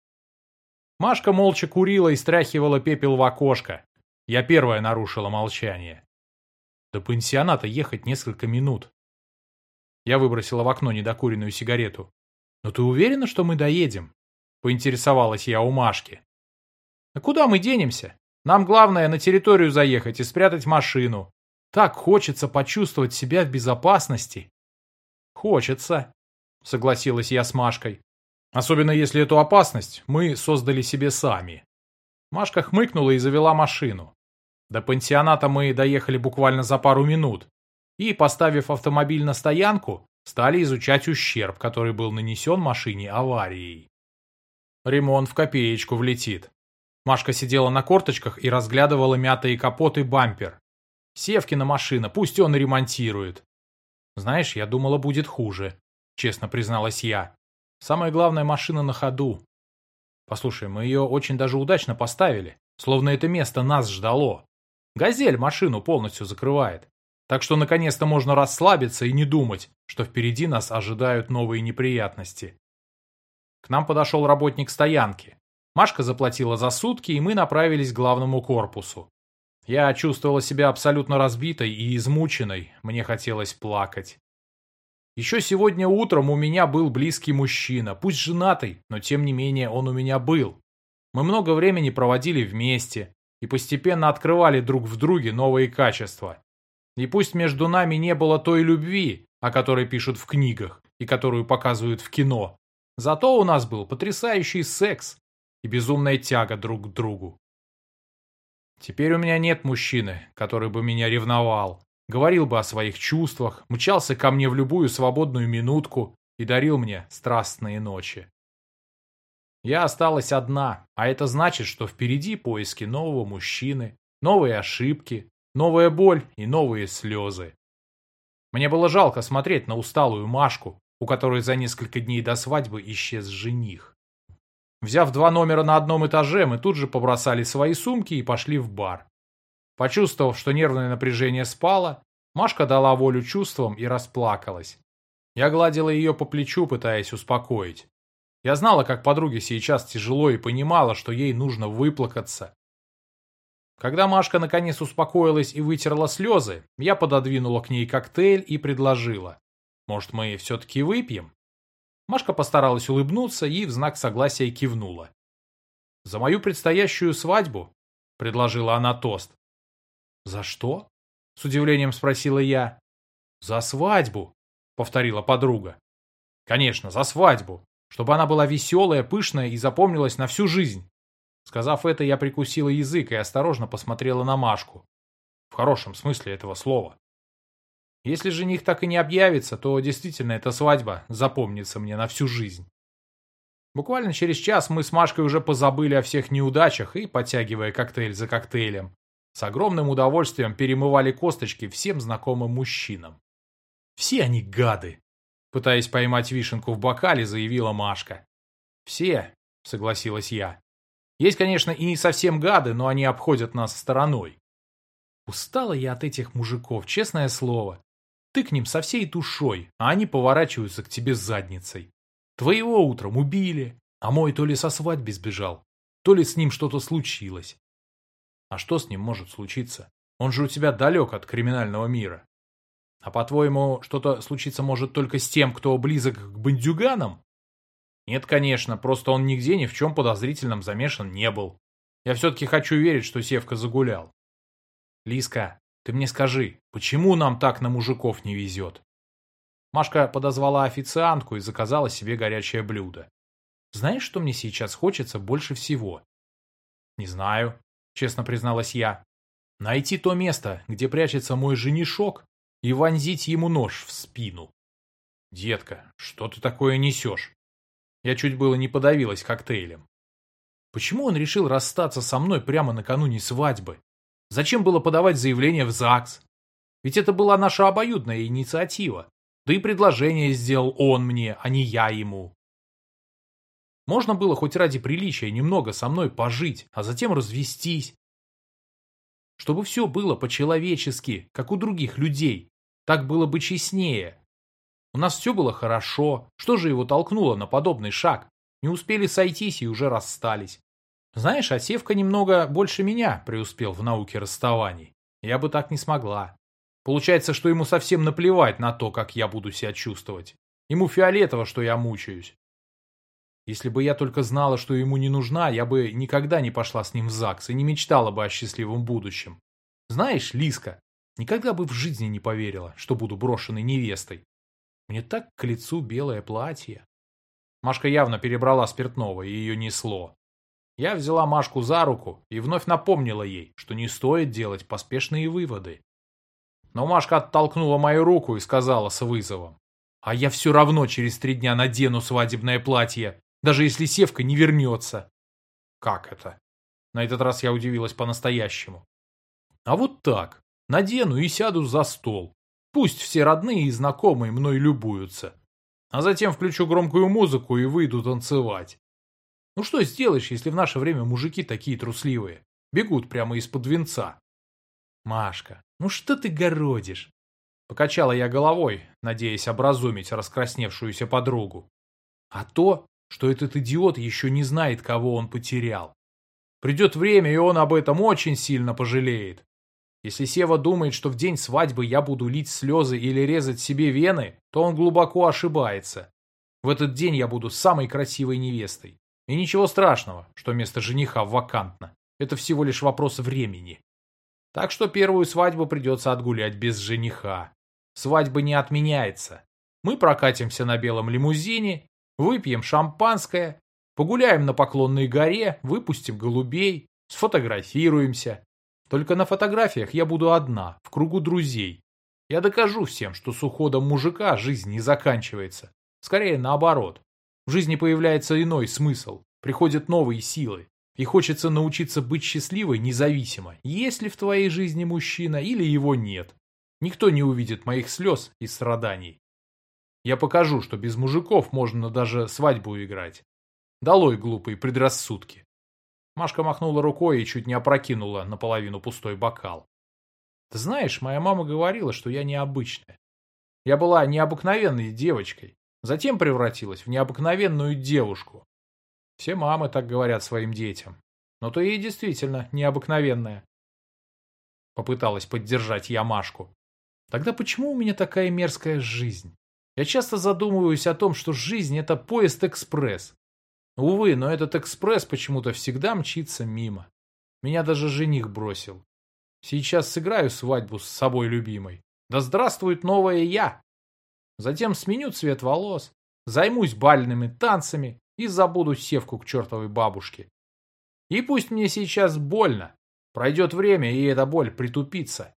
Машка молча курила и стряхивала пепел в окошко. Я первая нарушила молчание. До пансионата ехать несколько минут. Я выбросила в окно недокуренную сигарету. «Но ты уверена, что мы доедем?» Поинтересовалась я у Машки. «А куда мы денемся? Нам главное на территорию заехать и спрятать машину. Так хочется почувствовать себя в безопасности». «Хочется», — согласилась я с Машкой. «Особенно если эту опасность мы создали себе сами». Машка хмыкнула и завела машину. До пансионата мы доехали буквально за пару минут и, поставив автомобиль на стоянку, стали изучать ущерб, который был нанесен машине аварией. Ремонт в копеечку влетит. Машка сидела на корточках и разглядывала мятые капот и бампер. Севкина машина, пусть он ремонтирует. Знаешь, я думала, будет хуже, честно призналась я. Самая главная машина на ходу. Послушай, мы ее очень даже удачно поставили, словно это место нас ждало. Газель машину полностью закрывает. Так что наконец-то можно расслабиться и не думать, что впереди нас ожидают новые неприятности. Нам подошел работник стоянки. Машка заплатила за сутки, и мы направились к главному корпусу. Я чувствовала себя абсолютно разбитой и измученной, мне хотелось плакать. Еще сегодня утром у меня был близкий мужчина, пусть женатый, но тем не менее он у меня был. Мы много времени проводили вместе, и постепенно открывали друг в друге новые качества. И пусть между нами не было той любви, о которой пишут в книгах и которую показывают в кино, зато у нас был потрясающий секс и безумная тяга друг к другу. Теперь у меня нет мужчины, который бы меня ревновал, говорил бы о своих чувствах, мчался ко мне в любую свободную минутку и дарил мне страстные ночи. Я осталась одна, а это значит, что впереди поиски нового мужчины, новые ошибки, новая боль и новые слезы. Мне было жалко смотреть на усталую Машку, у которой за несколько дней до свадьбы исчез жених. Взяв два номера на одном этаже, мы тут же побросали свои сумки и пошли в бар. Почувствовав, что нервное напряжение спало, Машка дала волю чувствам и расплакалась. Я гладила ее по плечу, пытаясь успокоить. Я знала, как подруге сейчас тяжело и понимала, что ей нужно выплакаться. Когда Машка наконец успокоилась и вытерла слезы, я пододвинула к ней коктейль и предложила. Может, мы все-таки выпьем? Машка постаралась улыбнуться и в знак согласия кивнула. «За мою предстоящую свадьбу?» — предложила она тост. «За что?» — с удивлением спросила я. «За свадьбу», — повторила подруга. «Конечно, за свадьбу, чтобы она была веселая, пышная и запомнилась на всю жизнь». Сказав это, я прикусила язык и осторожно посмотрела на Машку. В хорошем смысле этого слова. Если жених так и не объявится, то действительно эта свадьба запомнится мне на всю жизнь. Буквально через час мы с Машкой уже позабыли о всех неудачах и, подтягивая коктейль за коктейлем, с огромным удовольствием перемывали косточки всем знакомым мужчинам. Все они гады, пытаясь поймать вишенку в бокале, заявила Машка. Все, согласилась я. Есть, конечно, и не совсем гады, но они обходят нас стороной. Устала я от этих мужиков, честное слово. Ты к ним со всей душой, а они поворачиваются к тебе задницей. Твоего утром убили, а мой то ли со свадьбы сбежал, то ли с ним что-то случилось. А что с ним может случиться? Он же у тебя далек от криминального мира. А по-твоему, что-то случиться может только с тем, кто близок к бандюганам? Нет, конечно, просто он нигде ни в чем подозрительном замешан не был. Я все-таки хочу верить, что Севка загулял. Лиска, ты мне скажи, почему нам так на мужиков не везет? Машка подозвала официантку и заказала себе горячее блюдо. Знаешь, что мне сейчас хочется больше всего? Не знаю, честно призналась я. Найти то место, где прячется мой женишок, и вонзить ему нож в спину. Детка, что ты такое несешь? Я чуть было не подавилась коктейлем. Почему он решил расстаться со мной прямо накануне свадьбы? Зачем было подавать заявление в ЗАГС? Ведь это была наша обоюдная инициатива. Да и предложение сделал он мне, а не я ему. Можно было хоть ради приличия немного со мной пожить, а затем развестись. Чтобы все было по-человечески, как у других людей. Так было бы честнее. У нас все было хорошо. Что же его толкнуло на подобный шаг? Не успели сойтись и уже расстались. Знаешь, Осевка немного больше меня преуспел в науке расставаний. Я бы так не смогла. Получается, что ему совсем наплевать на то, как я буду себя чувствовать. Ему фиолетово, что я мучаюсь. Если бы я только знала, что ему не нужна, я бы никогда не пошла с ним в ЗАГС и не мечтала бы о счастливом будущем. Знаешь, Лиска, никогда бы в жизни не поверила, что буду брошенной невестой. Мне так к лицу белое платье. Машка явно перебрала спиртного, и ее несло. Я взяла Машку за руку и вновь напомнила ей, что не стоит делать поспешные выводы. Но Машка оттолкнула мою руку и сказала с вызовом. «А я все равно через три дня надену свадебное платье, даже если Севка не вернется». «Как это?» На этот раз я удивилась по-настоящему. «А вот так. Надену и сяду за стол. Пусть все родные и знакомые мной любуются. А затем включу громкую музыку и выйду танцевать. Ну что сделаешь, если в наше время мужики такие трусливые? Бегут прямо из-под венца. Машка, ну что ты городишь? Покачала я головой, надеясь образумить раскрасневшуюся подругу. А то, что этот идиот еще не знает, кого он потерял. Придет время, и он об этом очень сильно пожалеет. Если Сева думает, что в день свадьбы я буду лить слезы или резать себе вены, то он глубоко ошибается. В этот день я буду самой красивой невестой. И ничего страшного, что место жениха вакантно. Это всего лишь вопрос времени. Так что первую свадьбу придется отгулять без жениха. Свадьба не отменяется. Мы прокатимся на белом лимузине, выпьем шампанское, погуляем на Поклонной горе, выпустим голубей, сфотографируемся. Только на фотографиях я буду одна, в кругу друзей. Я докажу всем, что с уходом мужика жизнь не заканчивается. Скорее наоборот. В жизни появляется иной смысл, приходят новые силы. И хочется научиться быть счастливой независимо, есть ли в твоей жизни мужчина или его нет. Никто не увидит моих слез и страданий. Я покажу, что без мужиков можно даже свадьбу играть. Долой глупые предрассудки. Машка махнула рукой и чуть не опрокинула наполовину пустой бокал. Ты знаешь, моя мама говорила, что я необычная. Я была необыкновенной девочкой, затем превратилась в необыкновенную девушку. Все мамы так говорят своим детям. Но то и действительно необыкновенная. Попыталась поддержать я Машку. Тогда почему у меня такая мерзкая жизнь? Я часто задумываюсь о том, что жизнь – это поезд-экспресс. Увы, но этот экспресс почему-то всегда мчится мимо. Меня даже жених бросил. Сейчас сыграю свадьбу с собой любимой. Да здравствует новое я! Затем сменю цвет волос, займусь бальными танцами и забуду севку к чертовой бабушке. И пусть мне сейчас больно. Пройдет время, и эта боль притупится.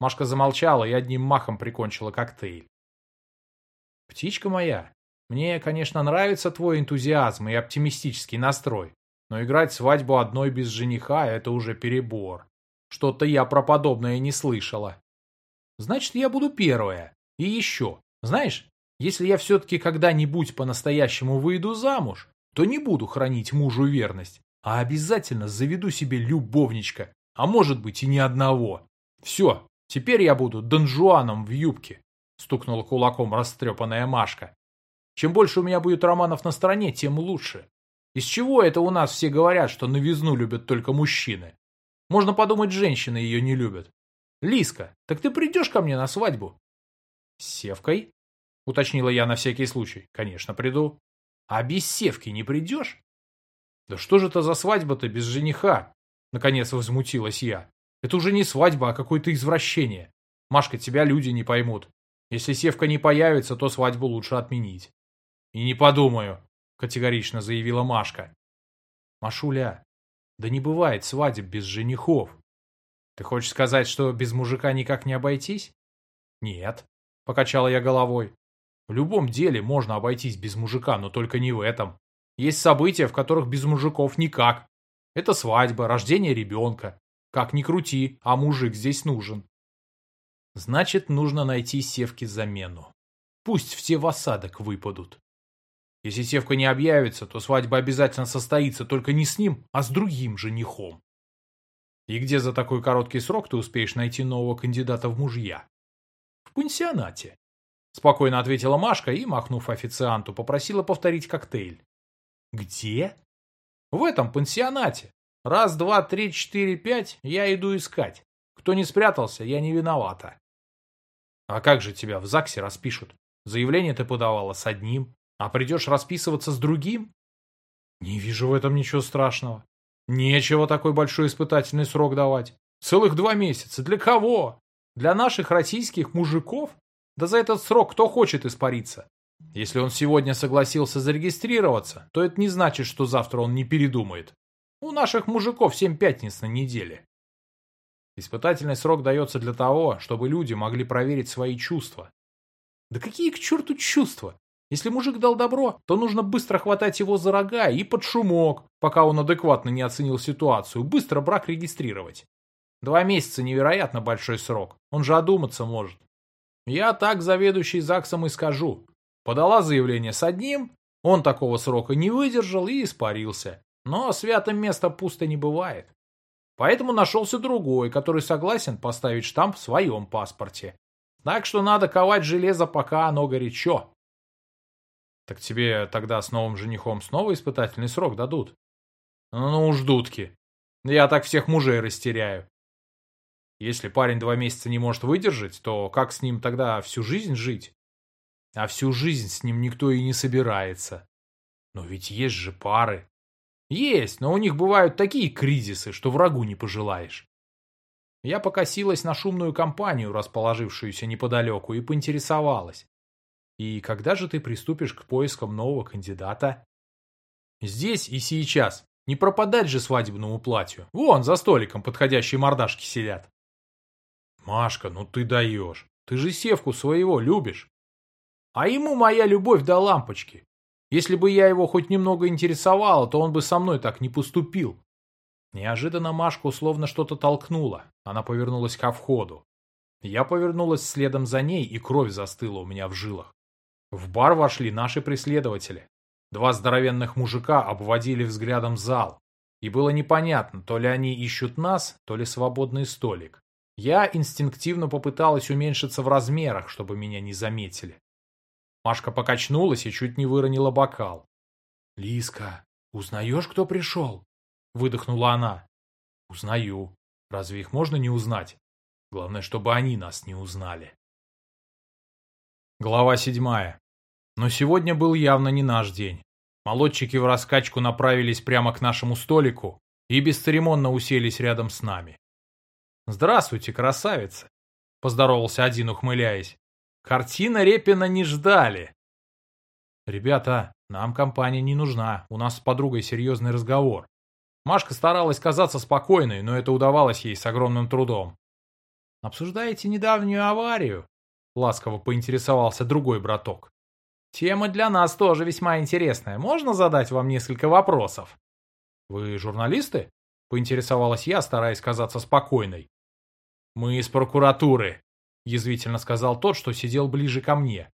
Машка замолчала и одним махом прикончила коктейль. Птичка моя, мне, конечно, нравится твой энтузиазм и оптимистический настрой, но играть свадьбу одной без жениха – это уже перебор. Что-то я про подобное не слышала. Значит, я буду первая. И еще. Знаешь, если я все-таки когда-нибудь по-настоящему выйду замуж, то не буду хранить мужу верность, а обязательно заведу себе любовничка, а может быть и ни одного. Все, теперь я буду донжуаном в юбке, стукнула кулаком растрепанная Машка. Чем больше у меня будет романов на стороне, тем лучше. Из чего это у нас все говорят, что новизну любят только мужчины? Можно подумать, женщины ее не любят. Лиска, так ты придешь ко мне на свадьбу? С Севкой? Уточнила я на всякий случай. Конечно, приду. А без Севки не придешь? Да что же это за свадьба-то без жениха? Наконец возмутилась я. Это уже не свадьба, а какое-то извращение. Машка, тебя люди не поймут. Если Севка не появится, то свадьбу лучше отменить. И не подумаю, категорично заявила Машка. Машуля, да не бывает свадеб без женихов. Ты хочешь сказать, что без мужика никак не обойтись? Нет, покачала я головой. В любом деле можно обойтись без мужика, но только не в этом. Есть события, в которых без мужиков никак. Это свадьба, рождение ребенка. Как ни крути, а мужик здесь нужен. Значит, нужно найти Севке замену. Пусть все в осадок выпадут. Если Севка не объявится, то свадьба обязательно состоится только не с ним, а с другим женихом. И где за такой короткий срок ты успеешь найти нового кандидата в мужья? В пансионате. Спокойно ответила Машка и, махнув официанту, попросила повторить коктейль. Где? В этом пансионате. Раз, два, три, четыре, пять я иду искать. Кто не спрятался, я не виновата. А как же тебя в ЗАГСе распишут? Заявление ты подавала с одним, а придешь расписываться с другим? Не вижу в этом ничего страшного. Нечего такой большой испытательный срок давать. Целых два месяца. Для кого? Для наших российских мужиков? Да за этот срок кто хочет испариться? Если он сегодня согласился зарегистрироваться, то это не значит, что завтра он не передумает. У наших мужиков семь пятниц на неделе. Испытательный срок дается для того, чтобы люди могли проверить свои чувства. Да какие к черту чувства? Если мужик дал добро, то нужно быстро хватать его за рога и под шумок, пока он адекватно не оценил ситуацию, быстро брак регистрировать. Два месяца невероятно большой срок, он же одуматься может. Я так заведующий ЗАГСом и скажу. Подала заявление с одним, он такого срока не выдержал и испарился. Но святым место пусто не бывает. Поэтому нашелся другой, который согласен поставить штамп в своем паспорте. Так что надо ковать железо, пока оно горячо. Так тебе тогда с новым женихом снова испытательный срок дадут? Ну уж дудки. Я так всех мужей растеряю. Если парень два месяца не может выдержать, то как с ним тогда всю жизнь жить? А всю жизнь с ним никто и не собирается. Но ведь есть же пары. Есть, но у них бывают такие кризисы, что врагу не пожелаешь. Я покосилась на шумную компанию, расположившуюся неподалеку, и поинтересовалась. И когда же ты приступишь к поискам нового кандидата? Здесь и сейчас. Не пропадать же свадебному платью. Вон, за столиком подходящие мордашки сидят. Машка, ну ты даешь. Ты же севку своего любишь. А ему моя любовь до лампочки. Если бы я его хоть немного интересовала, то он бы со мной так не поступил. Неожиданно Машку словно что-то толкнуло. Она повернулась ко входу. Я повернулась следом за ней, и кровь застыла у меня в жилах. В бар вошли наши преследователи. Два здоровенных мужика обводили взглядом зал. И было непонятно, то ли они ищут нас, то ли свободный столик. Я инстинктивно попыталась уменьшиться в размерах, чтобы меня не заметили. Машка покачнулась и чуть не выронила бокал. «Лиска, узнаешь, кто пришел?» — выдохнула она. «Узнаю. Разве их можно не узнать? Главное, чтобы они нас не узнали». Глава седьмая. Но сегодня был явно не наш день. Молодчики в раскачку направились прямо к нашему столику и бесцеремонно уселись рядом с нами. «Здравствуйте, красавица!» — поздоровался один, ухмыляясь. «Картина Репина не ждали!» «Ребята, нам компания не нужна, у нас с подругой серьезный разговор». Машка старалась казаться спокойной, но это удавалось ей с огромным трудом. «Обсуждаете недавнюю аварию?» — ласково поинтересовался другой браток. Тема для нас тоже весьма интересная. Можно задать вам несколько вопросов? Вы журналисты? Поинтересовалась я, стараясь казаться спокойной. Мы из прокуратуры, язвительно сказал тот, что сидел ближе ко мне.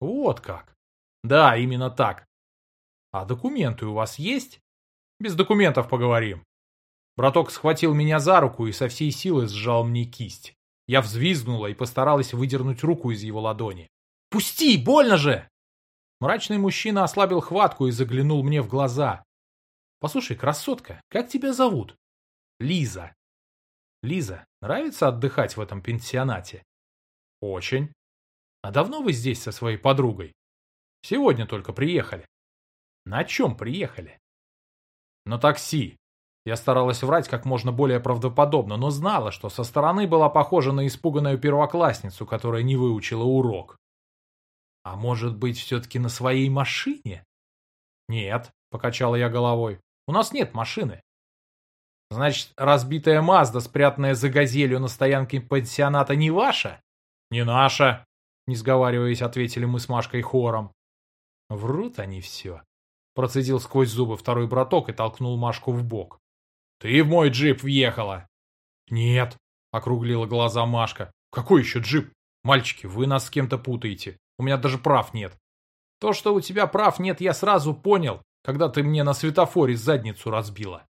Вот как. Да, именно так. А документы у вас есть? Без документов поговорим. Браток схватил меня за руку и со всей силы сжал мне кисть. Я взвизгнула и постаралась выдернуть руку из его ладони. «Пусти, больно же!» Мрачный мужчина ослабил хватку и заглянул мне в глаза. «Послушай, красотка, как тебя зовут?» «Лиза». «Лиза, нравится отдыхать в этом пенсионате?» «Очень». «А давно вы здесь со своей подругой?» «Сегодня только приехали». «На чем приехали?» «На такси». Я старалась врать как можно более правдоподобно, но знала, что со стороны была похожа на испуганную первоклассницу, которая не выучила урок. А может быть, все-таки на своей машине? Нет, покачала я головой. У нас нет машины. Значит, разбитая Мазда, спрятанная за газелью на стоянке пансионата, не ваша? Не наша, не сговариваясь, ответили мы с Машкой хором. Врут они все. Процедил сквозь зубы второй браток и толкнул Машку в бок. Ты в мой джип въехала. Нет, округлила глаза Машка. Какой еще джип? Мальчики, вы нас с кем-то путаете. У меня даже прав нет. То, что у тебя прав нет, я сразу понял, когда ты мне на светофоре задницу разбила.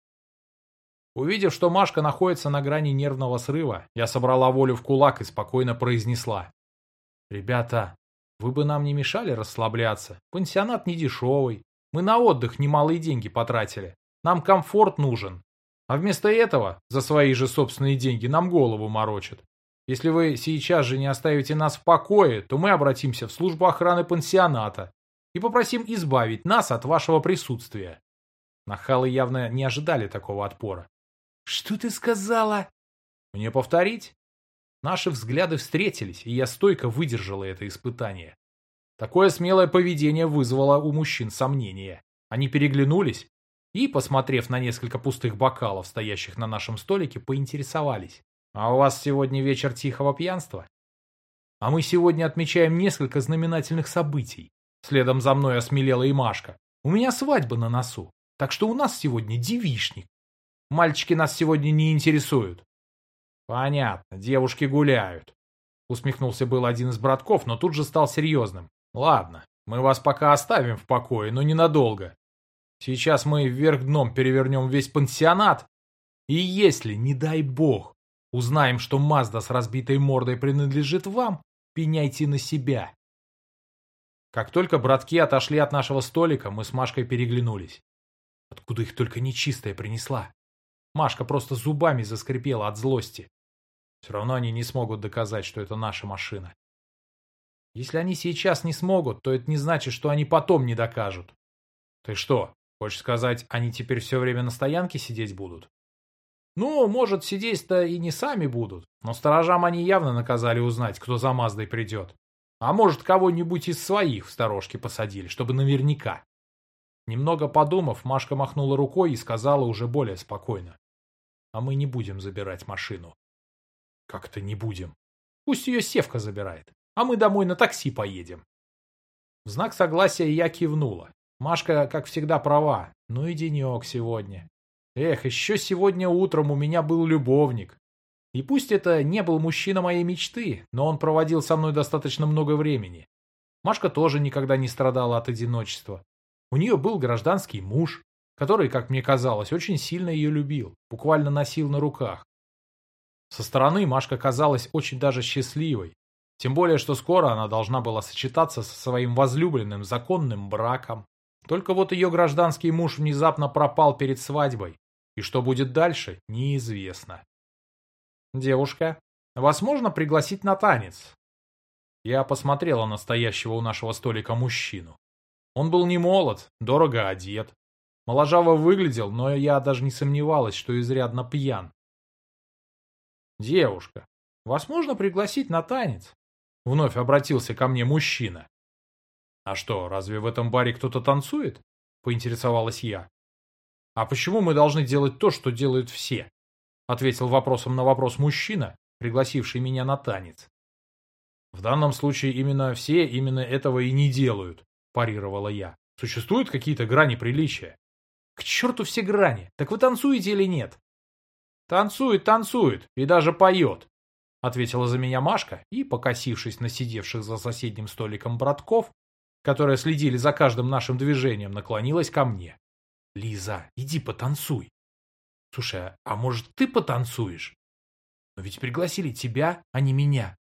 Увидев, что Машка находится на грани нервного срыва, я собрала волю в кулак и спокойно произнесла. «Ребята, вы бы нам не мешали расслабляться. Пансионат не дешевый. Мы на отдых немалые деньги потратили. Нам комфорт нужен. А вместо этого, за свои же собственные деньги, нам голову морочат. Если вы сейчас же не оставите нас в покое, то мы обратимся в службу охраны пансионата и попросим избавить нас от вашего присутствия. Нахалы явно не ожидали такого отпора. «Что ты сказала?» «Мне повторить?» Наши взгляды встретились, и я стойко выдержала это испытание. Такое смелое поведение вызвало у мужчин сомнения. Они переглянулись и, посмотрев на несколько пустых бокалов, стоящих на нашем столике, поинтересовались. А у вас сегодня вечер тихого пьянства? А мы сегодня отмечаем несколько знаменательных событий. Следом за мной осмелела и Машка. У меня свадьба на носу, так что у нас сегодня девишник. Мальчики нас сегодня не интересуют. Понятно, девушки гуляют. Усмехнулся был один из братков, но тут же стал серьезным. Ладно, мы вас пока оставим в покое, но ненадолго. Сейчас мы вверх дном перевернем весь пансионат. И если, не дай бог, Узнаем, что Мазда с разбитой мордой принадлежит вам, пеняйте на себя. Как только братки отошли от нашего столика, мы с Машкой переглянулись. Откуда их только нечистая принесла? Машка просто зубами заскрипела от злости. Все равно они не смогут доказать, что это наша машина. Если они сейчас не смогут, то это не значит, что они потом не докажут. Ты что, хочешь сказать, они теперь все время на стоянке сидеть будут? Ну, может, сидеть-то и не сами будут, но сторожам они явно наказали узнать, кто за Маздой придет. А может, кого-нибудь из своих в сторожке посадили, чтобы наверняка. Немного подумав, Машка махнула рукой и сказала уже более спокойно. А мы не будем забирать машину. Как-то не будем. Пусть ее Севка забирает, а мы домой на такси поедем. В знак согласия я кивнула. Машка, как всегда, права. Ну и денек сегодня. Эх, еще сегодня утром у меня был любовник. И пусть это не был мужчина моей мечты, но он проводил со мной достаточно много времени. Машка тоже никогда не страдала от одиночества. У нее был гражданский муж, который, как мне казалось, очень сильно ее любил, буквально носил на руках. Со стороны Машка казалась очень даже счастливой, тем более, что скоро она должна была сочетаться со своим возлюбленным законным браком. Только вот ее гражданский муж внезапно пропал перед свадьбой, и что будет дальше, неизвестно. «Девушка, вас можно пригласить на танец?» Я посмотрела на стоящего у нашего столика мужчину. Он был не молод, дорого одет. Моложаво выглядел, но я даже не сомневалась, что изрядно пьян. «Девушка, вас можно пригласить на танец?» Вновь обратился ко мне мужчина. «А что, разве в этом баре кто-то танцует?» Поинтересовалась я. «А почему мы должны делать то, что делают все?» Ответил вопросом на вопрос мужчина, пригласивший меня на танец. «В данном случае именно все именно этого и не делают», парировала я. «Существуют какие-то грани приличия?» «К черту все грани! Так вы танцуете или нет?» «Танцует, танцует и даже поет», ответила за меня Машка и, покосившись на сидевших за соседним столиком братков, которые следили за каждым нашим движением, наклонилась ко мне. «Лиза, иди потанцуй». «Слушай, а может ты потанцуешь?» «Но ведь пригласили тебя, а не меня».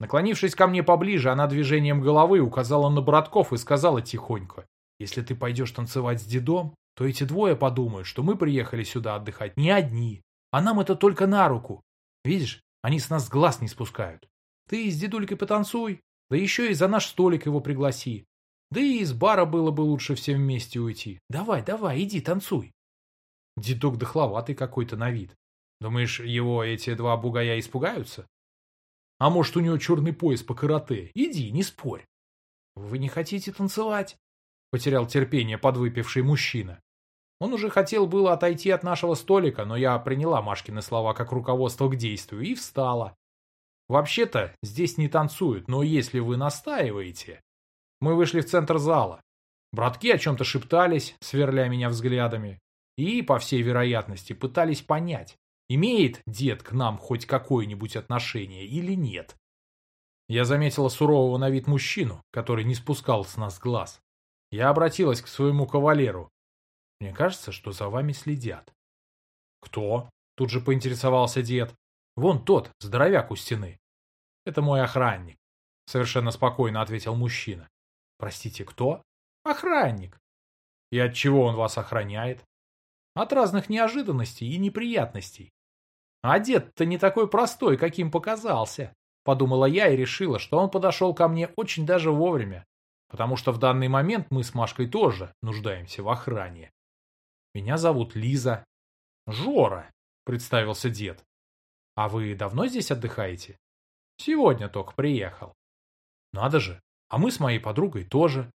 Наклонившись ко мне поближе, она движением головы указала на братков и сказала тихонько, «Если ты пойдешь танцевать с дедом, то эти двое подумают, что мы приехали сюда отдыхать не одни, а нам это только на руку. Видишь, они с нас глаз не спускают. Ты с дедулькой потанцуй, да еще и за наш столик его пригласи. Да и из бара было бы лучше всем вместе уйти. Давай, давай, иди танцуй. Дедок дохловатый какой-то на вид. Думаешь, его эти два бугая испугаются? А может, у него черный пояс по карате? Иди, не спорь. Вы не хотите танцевать? Потерял терпение подвыпивший мужчина. Он уже хотел было отойти от нашего столика, но я приняла Машкины слова как руководство к действию и встала. Вообще-то, здесь не танцуют, но если вы настаиваете... Мы вышли в центр зала. Братки о чем-то шептались, сверля меня взглядами, и, по всей вероятности, пытались понять, имеет дед к нам хоть какое-нибудь отношение или нет. Я заметила сурового на вид мужчину, который не спускал с нас глаз. Я обратилась к своему кавалеру, мне кажется, что за вами следят. Кто? Тут же поинтересовался дед. Вон тот, здоровяк у стены. Это мой охранник. Совершенно спокойно ответил мужчина. Простите, кто? Охранник. И от чего он вас охраняет? От разных неожиданностей и неприятностей. А дед-то не такой простой, каким показался. Подумала я и решила, что он подошел ко мне очень даже вовремя, потому что в данный момент мы с Машкой тоже нуждаемся в охране. Меня зовут Лиза. Жора, представился дед. А вы давно здесь отдыхаете? Сегодня только приехал. Надо же, а мы с моей подругой тоже.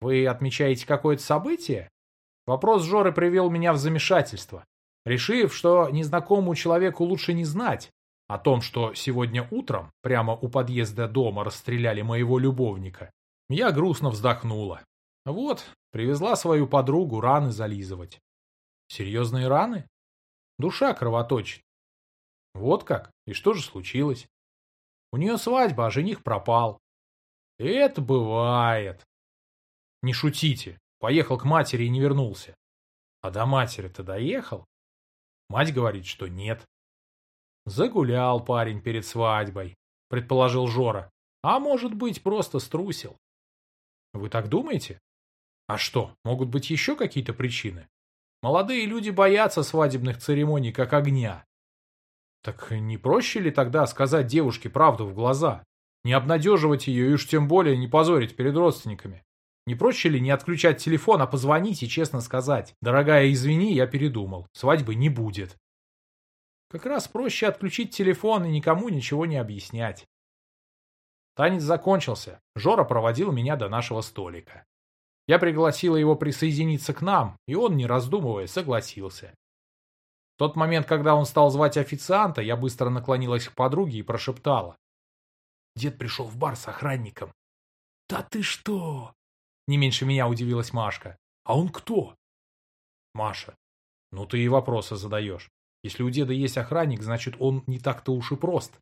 Вы отмечаете какое-то событие? Вопрос Жоры привел меня в замешательство. Решив, что незнакомому человеку лучше не знать о том, что сегодня утром прямо у подъезда дома расстреляли моего любовника, я грустно вздохнула. Вот, привезла свою подругу раны зализывать. Серьезные раны? Душа кровоточит. Вот как? И что же случилось? У нее свадьба, а жених пропал. Это бывает. Не шутите. Поехал к матери и не вернулся. А до матери-то доехал? Мать говорит, что нет. Загулял парень перед свадьбой, предположил Жора. А может быть, просто струсил. Вы так думаете? А что, могут быть еще какие-то причины? Молодые люди боятся свадебных церемоний как огня. Так не проще ли тогда сказать девушке правду в глаза? Не обнадеживать ее и уж тем более не позорить перед родственниками? Не проще ли не отключать телефон, а позвонить и честно сказать, «Дорогая, извини, я передумал, свадьбы не будет». Как раз проще отключить телефон и никому ничего не объяснять. Танец закончился. Жора проводил меня до нашего столика. Я пригласила его присоединиться к нам, и он, не раздумывая, согласился. В тот момент, когда он стал звать официанта, я быстро наклонилась к подруге и прошептала. Дед пришел в бар с охранником. «Да ты что?» Не меньше меня удивилась Машка. А он кто? Маша. Ну ты и вопросы задаешь. Если у деда есть охранник, значит он не так-то уж и прост.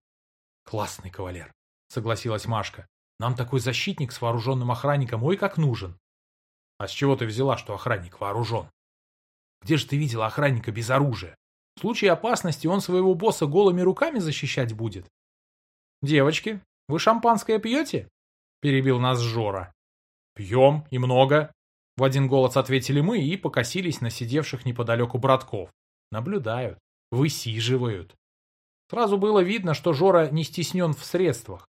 Классный кавалер, согласилась Машка. Нам такой защитник с вооруженным охранником ой как нужен. А с чего ты взяла, что охранник вооружен? Где же ты видела охранника без оружия? В случае опасности он своего босса голыми руками защищать будет. Девочки, вы шампанское пьете? Перебил нас Жора. Пьем, и много. В один голос ответили мы и покосились на сидевших неподалеку братков. Наблюдают, высиживают. Сразу было видно, что Жора не стеснен в средствах.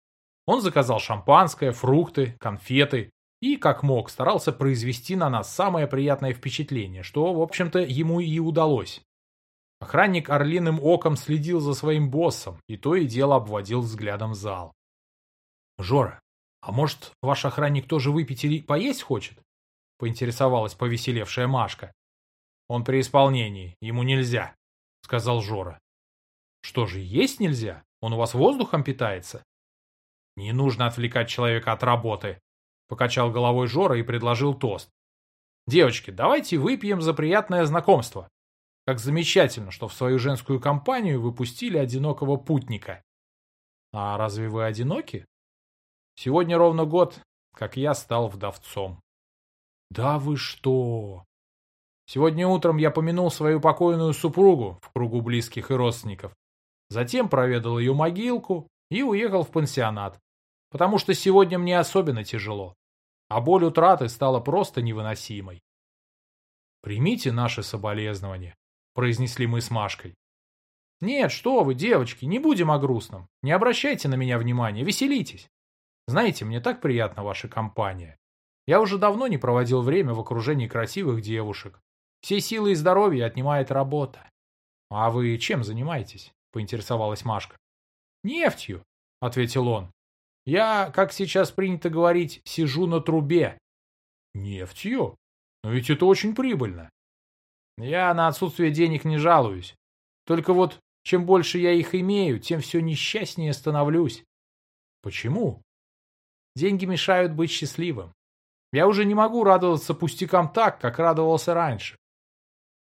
Он заказал шампанское, фрукты, конфеты и, как мог, старался произвести на нас самое приятное впечатление, что, в общем-то, ему и удалось. Охранник орлиным оком следил за своим боссом и то и дело обводил взглядом зал. «Жора, а может, ваш охранник тоже выпить или поесть хочет?» — поинтересовалась повеселевшая Машка. «Он при исполнении, ему нельзя», — сказал Жора. «Что же, есть нельзя? Он у вас воздухом питается?» «Не нужно отвлекать человека от работы», — покачал головой Жора и предложил тост. «Девочки, давайте выпьем за приятное знакомство. Как замечательно, что в свою женскую компанию выпустили одинокого путника». «А разве вы одиноки?» «Сегодня ровно год, как я стал вдовцом». «Да вы что?» Сегодня утром я помянул свою покойную супругу в кругу близких и родственников. Затем проведал ее могилку и уехал в пансионат, потому что сегодня мне особенно тяжело, а боль утраты стала просто невыносимой. «Примите наши соболезнования», — произнесли мы с Машкой. «Нет, что вы, девочки, не будем о грустном. Не обращайте на меня внимания, веселитесь. Знаете, мне так приятна ваша компания. Я уже давно не проводил время в окружении красивых девушек. Все силы и здоровье отнимает работа. А вы чем занимаетесь? Поинтересовалась Машка. Нефтью, ответил он. Я, как сейчас принято говорить, сижу на трубе. Нефтью? Но ведь это очень прибыльно. Я на отсутствие денег не жалуюсь. Только вот, чем больше я их имею, тем все несчастнее становлюсь. Почему? Деньги мешают быть счастливым. Я уже не могу радоваться пустякам так, как радовался раньше.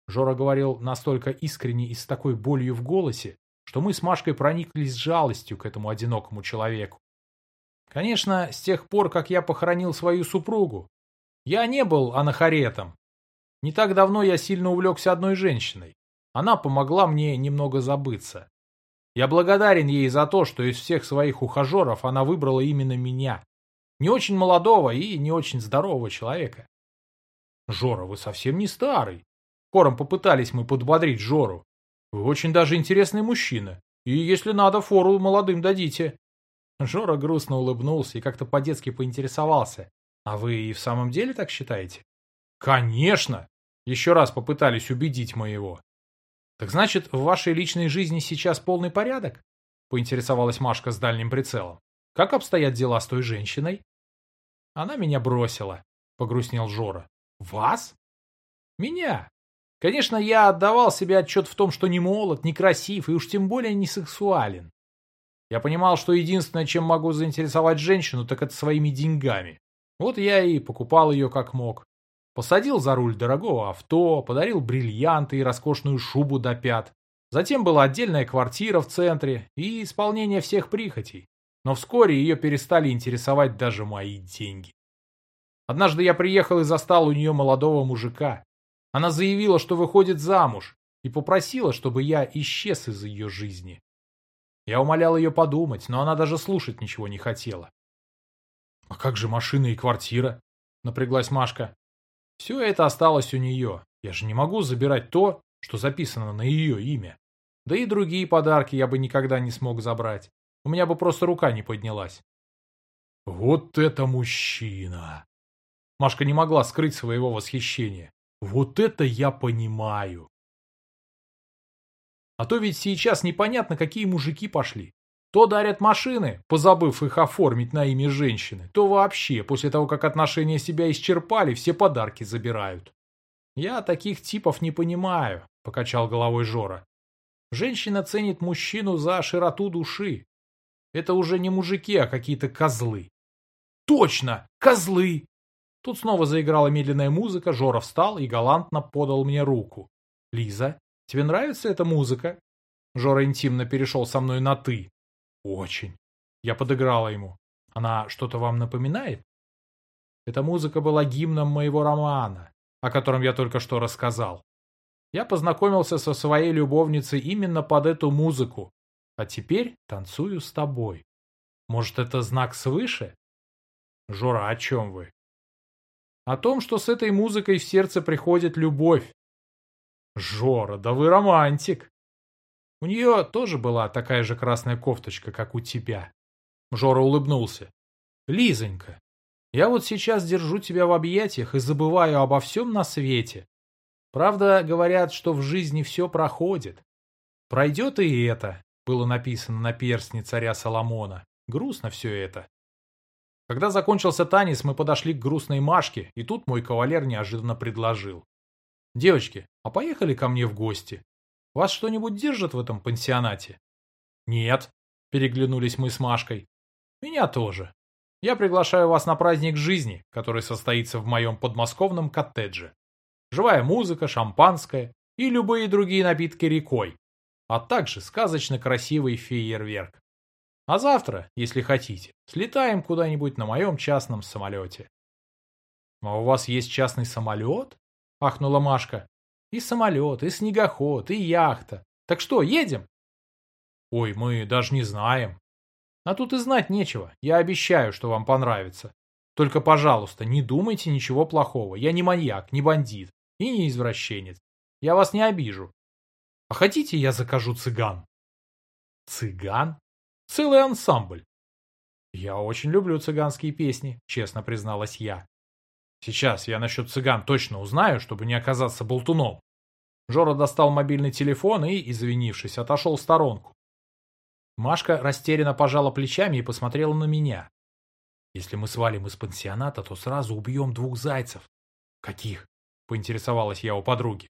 Жора говорил настолько искренне и с такой болью в голосе, что мы с Машкой прониклись жалостью к этому одинокому человеку. Конечно, с тех пор, как я похоронил свою супругу, я не был анахаретом. Не так давно я сильно увлекся одной женщиной. Она помогла мне немного забыться. Я благодарен ей за то, что из всех своих ухажеров она выбрала именно меня. Не очень молодого и не очень здорового человека. Жора, вы совсем не старый. Хором попытались мы подбодрить Жору. Вы очень даже интересный мужчина. И если надо, фору молодым дадите. Жора грустно улыбнулся и как-то по-детски поинтересовался. А вы и в самом деле так считаете? Конечно! Еще раз попытались убедить моего. Так значит, в вашей личной жизни сейчас полный порядок? Поинтересовалась Машка с дальним прицелом. Как обстоят дела с той женщиной? Она меня бросила, погрустнел Жора. Вас? Меня. Конечно, я отдавал себе отчет в том, что не молод, не красив и уж тем более не сексуален. Я понимал, что единственное, чем могу заинтересовать женщину, так это своими деньгами. Вот я и покупал ее как мог. Посадил за руль дорогого авто, подарил бриллианты и роскошную шубу до пят. Затем была отдельная квартира в центре и исполнение всех прихотей но вскоре ее перестали интересовать даже мои деньги. Однажды я приехал и застал у нее молодого мужика. Она заявила, что выходит замуж, и попросила, чтобы я исчез из ее жизни. Я умолял ее подумать, но она даже слушать ничего не хотела. — А как же машина и квартира? — напряглась Машка. — Все это осталось у нее. Я же не могу забирать то, что записано на ее имя. Да и другие подарки я бы никогда не смог забрать. У меня бы просто рука не поднялась. Вот это мужчина! Машка не могла скрыть своего восхищения. Вот это я понимаю! А то ведь сейчас непонятно, какие мужики пошли. То дарят машины, позабыв их оформить на имя женщины, то вообще, после того, как отношения себя исчерпали, все подарки забирают. Я таких типов не понимаю, покачал головой Жора. Женщина ценит мужчину за широту души, это уже не мужики, а какие-то козлы. Точно, козлы! Тут снова заиграла медленная музыка, Жора встал и галантно подал мне руку. «Лиза, тебе нравится эта музыка?» Жора интимно перешел со мной на «ты». «Очень». Я подыграла ему. «Она что-то вам напоминает?» Эта музыка была гимном моего романа, о котором я только что рассказал. Я познакомился со своей любовницей именно под эту музыку, а теперь танцую с тобой. Может, это знак свыше? Жора, о чем вы? О том, что с этой музыкой в сердце приходит любовь. Жора, да вы романтик. У нее тоже была такая же красная кофточка, как у тебя. Жора улыбнулся. Лизонька, я вот сейчас держу тебя в объятиях и забываю обо всем на свете. Правда, говорят, что в жизни все проходит. Пройдет и это, было написано на перстне царя Соломона. Грустно все это. Когда закончился танец, мы подошли к грустной Машке, и тут мой кавалер неожиданно предложил. «Девочки, а поехали ко мне в гости? Вас что-нибудь держат в этом пансионате?» «Нет», — переглянулись мы с Машкой. «Меня тоже. Я приглашаю вас на праздник жизни, который состоится в моем подмосковном коттедже. Живая музыка, шампанское и любые другие напитки рекой, а также сказочно красивый фейерверк. А завтра, если хотите, слетаем куда-нибудь на моем частном самолете. — А у вас есть частный самолет? — ахнула Машка. — И самолет, и снегоход, и яхта. Так что, едем? — Ой, мы даже не знаем. А тут и знать нечего. Я обещаю, что вам понравится. Только, пожалуйста, не думайте ничего плохого. Я не маньяк, не бандит и не извращенец. Я вас не обижу. А хотите, я закажу цыган? Цыган? Целый ансамбль. Я очень люблю цыганские песни, честно призналась я. Сейчас я насчет цыган точно узнаю, чтобы не оказаться болтуном. Жора достал мобильный телефон и, извинившись, отошел в сторонку. Машка растерянно пожала плечами и посмотрела на меня. Если мы свалим из пансионата, то сразу убьем двух зайцев. Каких? Поинтересовалась я у подруги.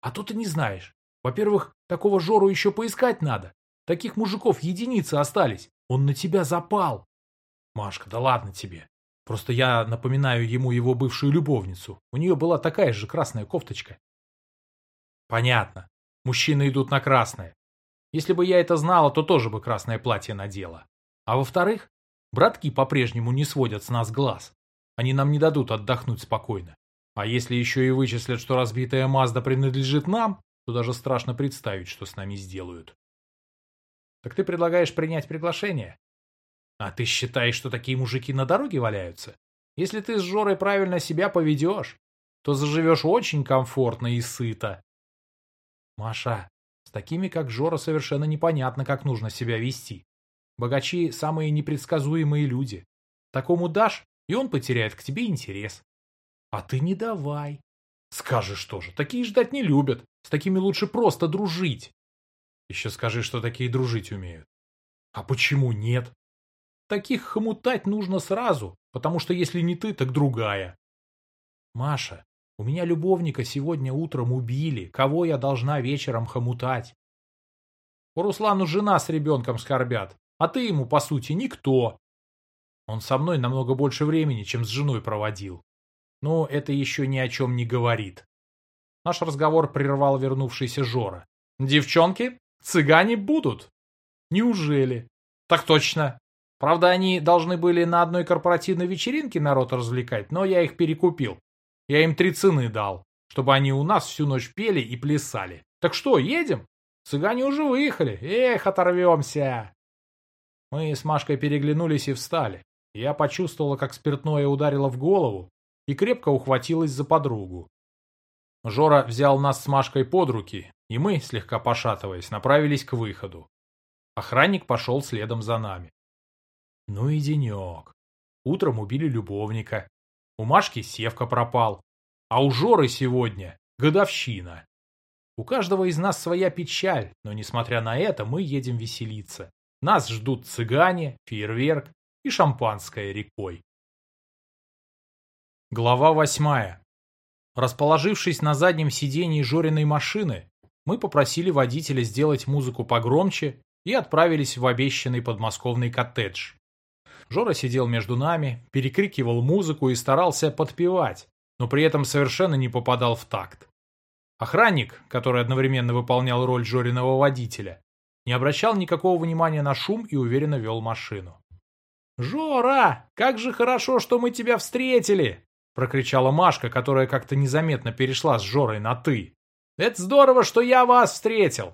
А то ты не знаешь. Во-первых, такого Жору еще поискать надо. Таких мужиков единицы остались. Он на тебя запал. Машка, да ладно тебе. Просто я напоминаю ему его бывшую любовницу. У нее была такая же красная кофточка. Понятно. Мужчины идут на красное. Если бы я это знала, то тоже бы красное платье надела. А во-вторых, братки по-прежнему не сводят с нас глаз. Они нам не дадут отдохнуть спокойно. А если еще и вычислят, что разбитая Мазда принадлежит нам, то даже страшно представить, что с нами сделают. Так ты предлагаешь принять приглашение? А ты считаешь, что такие мужики на дороге валяются? Если ты с Жорой правильно себя поведешь, то заживешь очень комфортно и сыто. Маша, с такими, как Жора, совершенно непонятно, как нужно себя вести. Богачи – самые непредсказуемые люди. Такому дашь, и он потеряет к тебе интерес. А ты не давай. Скажешь тоже, такие ждать не любят. С такими лучше просто дружить. Еще скажи, что такие дружить умеют. А почему нет? Таких хомутать нужно сразу, потому что если не ты, так другая. Маша, у меня любовника сегодня утром убили. Кого я должна вечером хомутать? У Руслану жена с ребенком скорбят, а ты ему, по сути, никто. Он со мной намного больше времени, чем с женой проводил. Но это еще ни о чем не говорит. Наш разговор прервал вернувшийся Жора. «Девчонки, цыгане будут?» «Неужели?» «Так точно. Правда, они должны были на одной корпоративной вечеринке народ развлекать, но я их перекупил. Я им три цены дал, чтобы они у нас всю ночь пели и плясали. Так что, едем? Цыгане уже выехали. Эх, оторвемся!» Мы с Машкой переглянулись и встали. Я почувствовала, как спиртное ударило в голову и крепко ухватилась за подругу. Жора взял нас с Машкой под руки, и мы, слегка пошатываясь, направились к выходу. Охранник пошел следом за нами. Ну и денек. Утром убили любовника. У Машки севка пропал. А у Жоры сегодня годовщина. У каждого из нас своя печаль, но несмотря на это мы едем веселиться. Нас ждут цыгане, фейерверк и шампанское рекой. Глава восьмая. Расположившись на заднем сидении Жориной машины, мы попросили водителя сделать музыку погромче и отправились в обещанный подмосковный коттедж. Жора сидел между нами, перекрикивал музыку и старался подпевать, но при этом совершенно не попадал в такт. Охранник, который одновременно выполнял роль Жориного водителя, не обращал никакого внимания на шум и уверенно вел машину. «Жора, как же хорошо, что мы тебя встретили!» — прокричала Машка, которая как-то незаметно перешла с Жорой на «ты». «Это здорово, что я вас встретил!»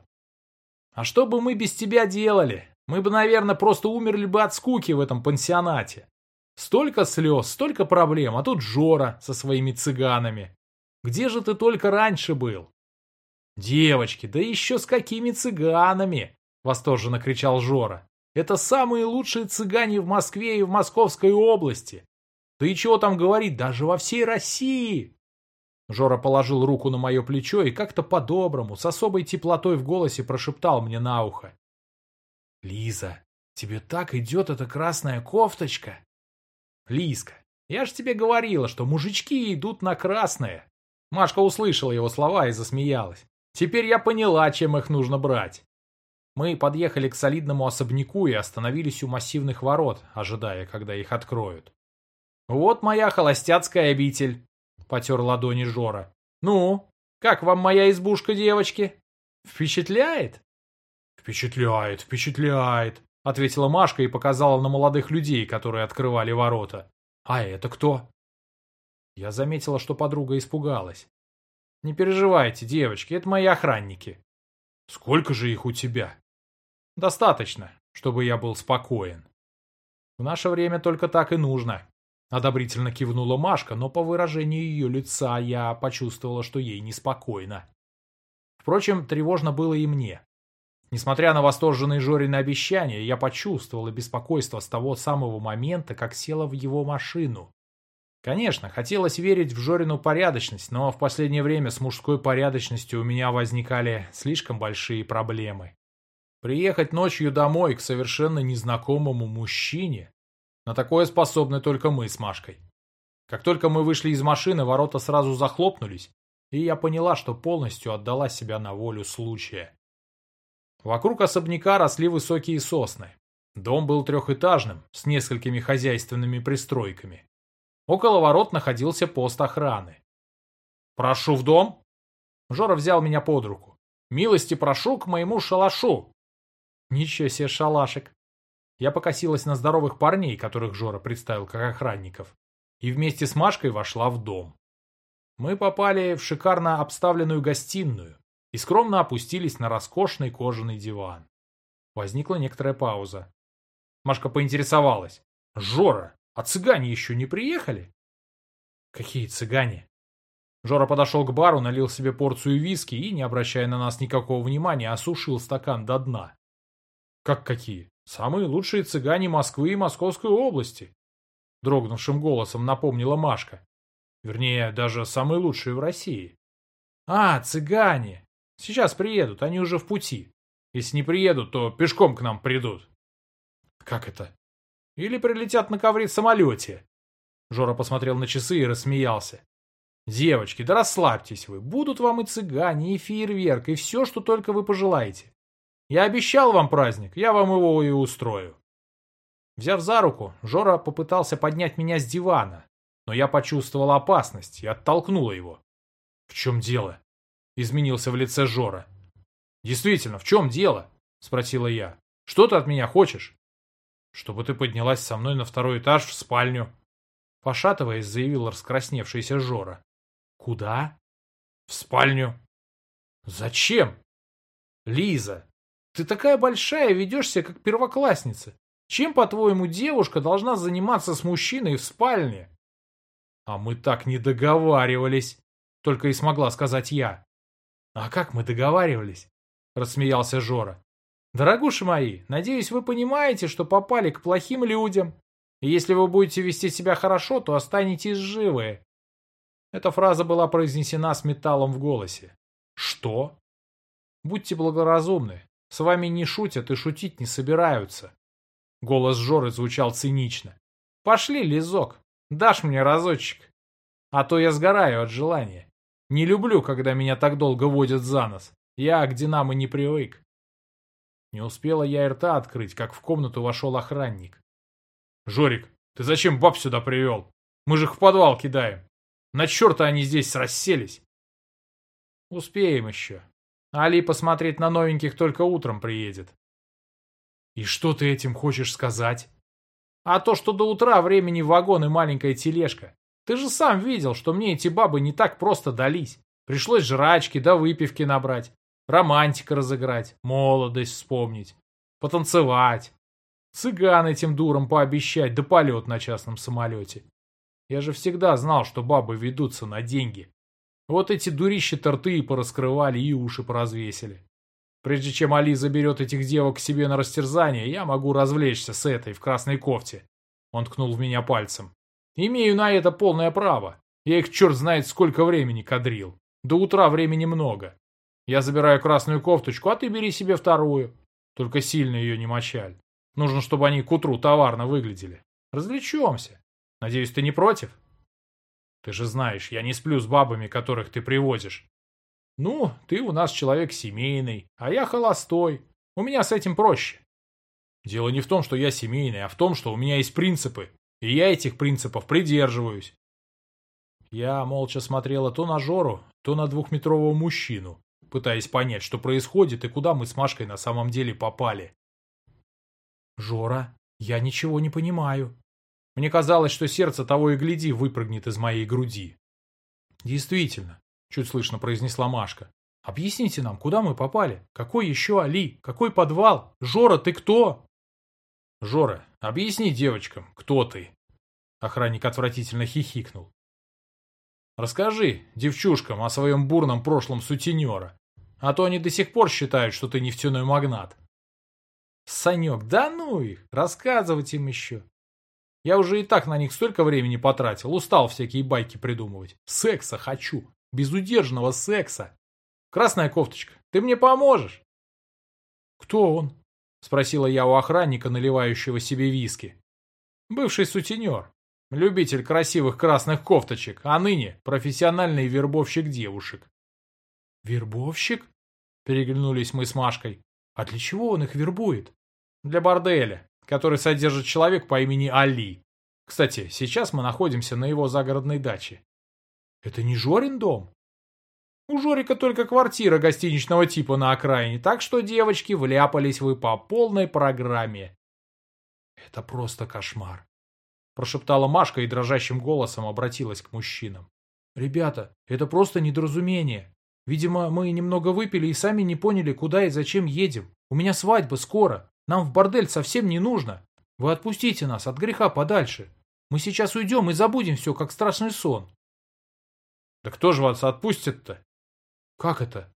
«А что бы мы без тебя делали? Мы бы, наверное, просто умерли бы от скуки в этом пансионате. Столько слез, столько проблем, а тут Жора со своими цыганами. Где же ты только раньше был?» «Девочки, да еще с какими цыганами!» — восторженно кричал Жора. «Это самые лучшие цыгане в Москве и в Московской области. Да и чего там говорить, даже во всей России!» Жора положил руку на мое плечо и как-то по-доброму, с особой теплотой в голосе прошептал мне на ухо. «Лиза, тебе так идет эта красная кофточка!» «Лизка, я ж тебе говорила, что мужички идут на красное!» Машка услышала его слова и засмеялась. «Теперь я поняла, чем их нужно брать!» Мы подъехали к солидному особняку и остановились у массивных ворот, ожидая, когда их откроют. «Вот моя холостяцкая обитель», — потер ладони Жора. «Ну, как вам моя избушка, девочки? Впечатляет?» «Впечатляет, впечатляет», — ответила Машка и показала на молодых людей, которые открывали ворота. «А это кто?» Я заметила, что подруга испугалась. «Не переживайте, девочки, это мои охранники». «Сколько же их у тебя?» «Достаточно, чтобы я был спокоен». «В наше время только так и нужно», Одобрительно кивнула Машка, но по выражению ее лица я почувствовала, что ей неспокойно. Впрочем, тревожно было и мне. Несмотря на восторженные Жорины обещания, я почувствовала беспокойство с того самого момента, как села в его машину. Конечно, хотелось верить в Жорину порядочность, но в последнее время с мужской порядочностью у меня возникали слишком большие проблемы. Приехать ночью домой к совершенно незнакомому мужчине на такое способны только мы с Машкой. Как только мы вышли из машины, ворота сразу захлопнулись, и я поняла, что полностью отдала себя на волю случая. Вокруг особняка росли высокие сосны. Дом был трехэтажным, с несколькими хозяйственными пристройками. Около ворот находился пост охраны. «Прошу в дом!» Жора взял меня под руку. «Милости прошу к моему шалашу!» Ничего себе шалашик. Я покосилась на здоровых парней, которых Жора представил как охранников, и вместе с Машкой вошла в дом. Мы попали в шикарно обставленную гостиную и скромно опустились на роскошный кожаный диван. Возникла некоторая пауза. Машка поинтересовалась. «Жора, а цыгане еще не приехали?» «Какие цыгане?» Жора подошел к бару, налил себе порцию виски и, не обращая на нас никакого внимания, осушил стакан до дна. «Как какие? Самые лучшие цыгане Москвы и Московской области. Дрогнувшим голосом напомнила Машка. Вернее, даже самые лучшие в России. А, цыгане. Сейчас приедут, они уже в пути. Если не приедут, то пешком к нам придут. Как это? Или прилетят на ковре в самолете. Жора посмотрел на часы и рассмеялся. Девочки, да расслабьтесь вы. Будут вам и цыгане, и фейерверк, и все, что только вы пожелаете. Я обещал вам праздник, я вам его и устрою. Взяв за руку, Жора попытался поднять меня с дивана, но я почувствовал опасность и оттолкнула его. В чем дело? Изменился в лице Жора. Действительно, в чем дело? Спросила я. Что ты от меня хочешь? Чтобы ты поднялась со мной на второй этаж в спальню. Пошатываясь, заявил раскрасневшийся Жора. Куда? В спальню. Зачем? Лиза, ты такая большая, ведешься как первоклассница. Чем, по-твоему, девушка должна заниматься с мужчиной в спальне? А мы так не договаривались, только и смогла сказать я. А как мы договаривались? Рассмеялся Жора. Дорогуши мои, надеюсь, вы понимаете, что попали к плохим людям. И если вы будете вести себя хорошо, то останетесь живы. Эта фраза была произнесена с металлом в голосе. Что? Будьте благоразумны. С вами не шутят и шутить не собираются. Голос Жоры звучал цинично. Пошли, Лизок, дашь мне разочек. А то я сгораю от желания. Не люблю, когда меня так долго водят за нос. Я к Динамо не привык. Не успела я и рта открыть, как в комнату вошел охранник. Жорик, ты зачем баб сюда привел? Мы же их в подвал кидаем. На черта они здесь расселись. Успеем еще. Али посмотреть на новеньких только утром приедет. И что ты этим хочешь сказать? А то, что до утра времени вагон и маленькая тележка. Ты же сам видел, что мне эти бабы не так просто дались. Пришлось жрачки да выпивки набрать, романтика разыграть, молодость вспомнить, потанцевать. Цыган этим дурам пообещать, да полет на частном самолете. Я же всегда знал, что бабы ведутся на деньги. Вот эти дурищи-то рты и пораскрывали, и уши поразвесили. Прежде чем Али заберет этих девок к себе на растерзание, я могу развлечься с этой в красной кофте. Он ткнул в меня пальцем. Имею на это полное право. Я их черт знает сколько времени кадрил. До утра времени много. Я забираю красную кофточку, а ты бери себе вторую. Только сильно ее не мочаль. Нужно, чтобы они к утру товарно выглядели. Развлечемся. Надеюсь, ты не против? Ты же знаешь, я не сплю с бабами, которых ты привозишь. Ну, ты у нас человек семейный, а я холостой. У меня с этим проще. Дело не в том, что я семейный, а в том, что у меня есть принципы, и я этих принципов придерживаюсь. Я молча смотрела то на Жору, то на двухметрового мужчину, пытаясь понять, что происходит и куда мы с Машкой на самом деле попали. «Жора, я ничего не понимаю». Мне казалось, что сердце того и гляди выпрыгнет из моей груди. «Действительно, — чуть слышно произнесла Машка. «Объясните нам, куда мы попали? Какой еще Али? Какой подвал? Жора, ты кто?» «Жора, объясни девочкам, кто ты?» Охранник отвратительно хихикнул. «Расскажи девчушкам о своем бурном прошлом сутенера, а то они до сих пор считают, что ты нефтяной магнат». «Санек, да ну их! Рассказывать им еще!» Я уже и так на них столько времени потратил, устал всякие байки придумывать. Секса хочу безудержного секса. Красная кофточка, ты мне поможешь? Кто он? Спросила я у охранника, наливающего себе виски. Бывший сутенер. Любитель красивых красных кофточек, а ныне профессиональный вербовщик девушек. Вербовщик? Переглянулись мы с Машкой. А для чего он их вербует? Для борделя, который содержит человек по имени Али. Кстати, сейчас мы находимся на его загородной даче. Это не Жорин дом? У Жорика только квартира гостиничного типа на окраине, так что, девочки, вляпались вы по полной программе. Это просто кошмар. Прошептала Машка и дрожащим голосом обратилась к мужчинам. Ребята, это просто недоразумение. Видимо, мы немного выпили и сами не поняли, куда и зачем едем. У меня свадьба скоро. Нам в бордель совсем не нужно. Вы отпустите нас от греха подальше. Мы сейчас уйдем и забудем все, как страшный сон. Да кто же вас отпустит-то? Как это?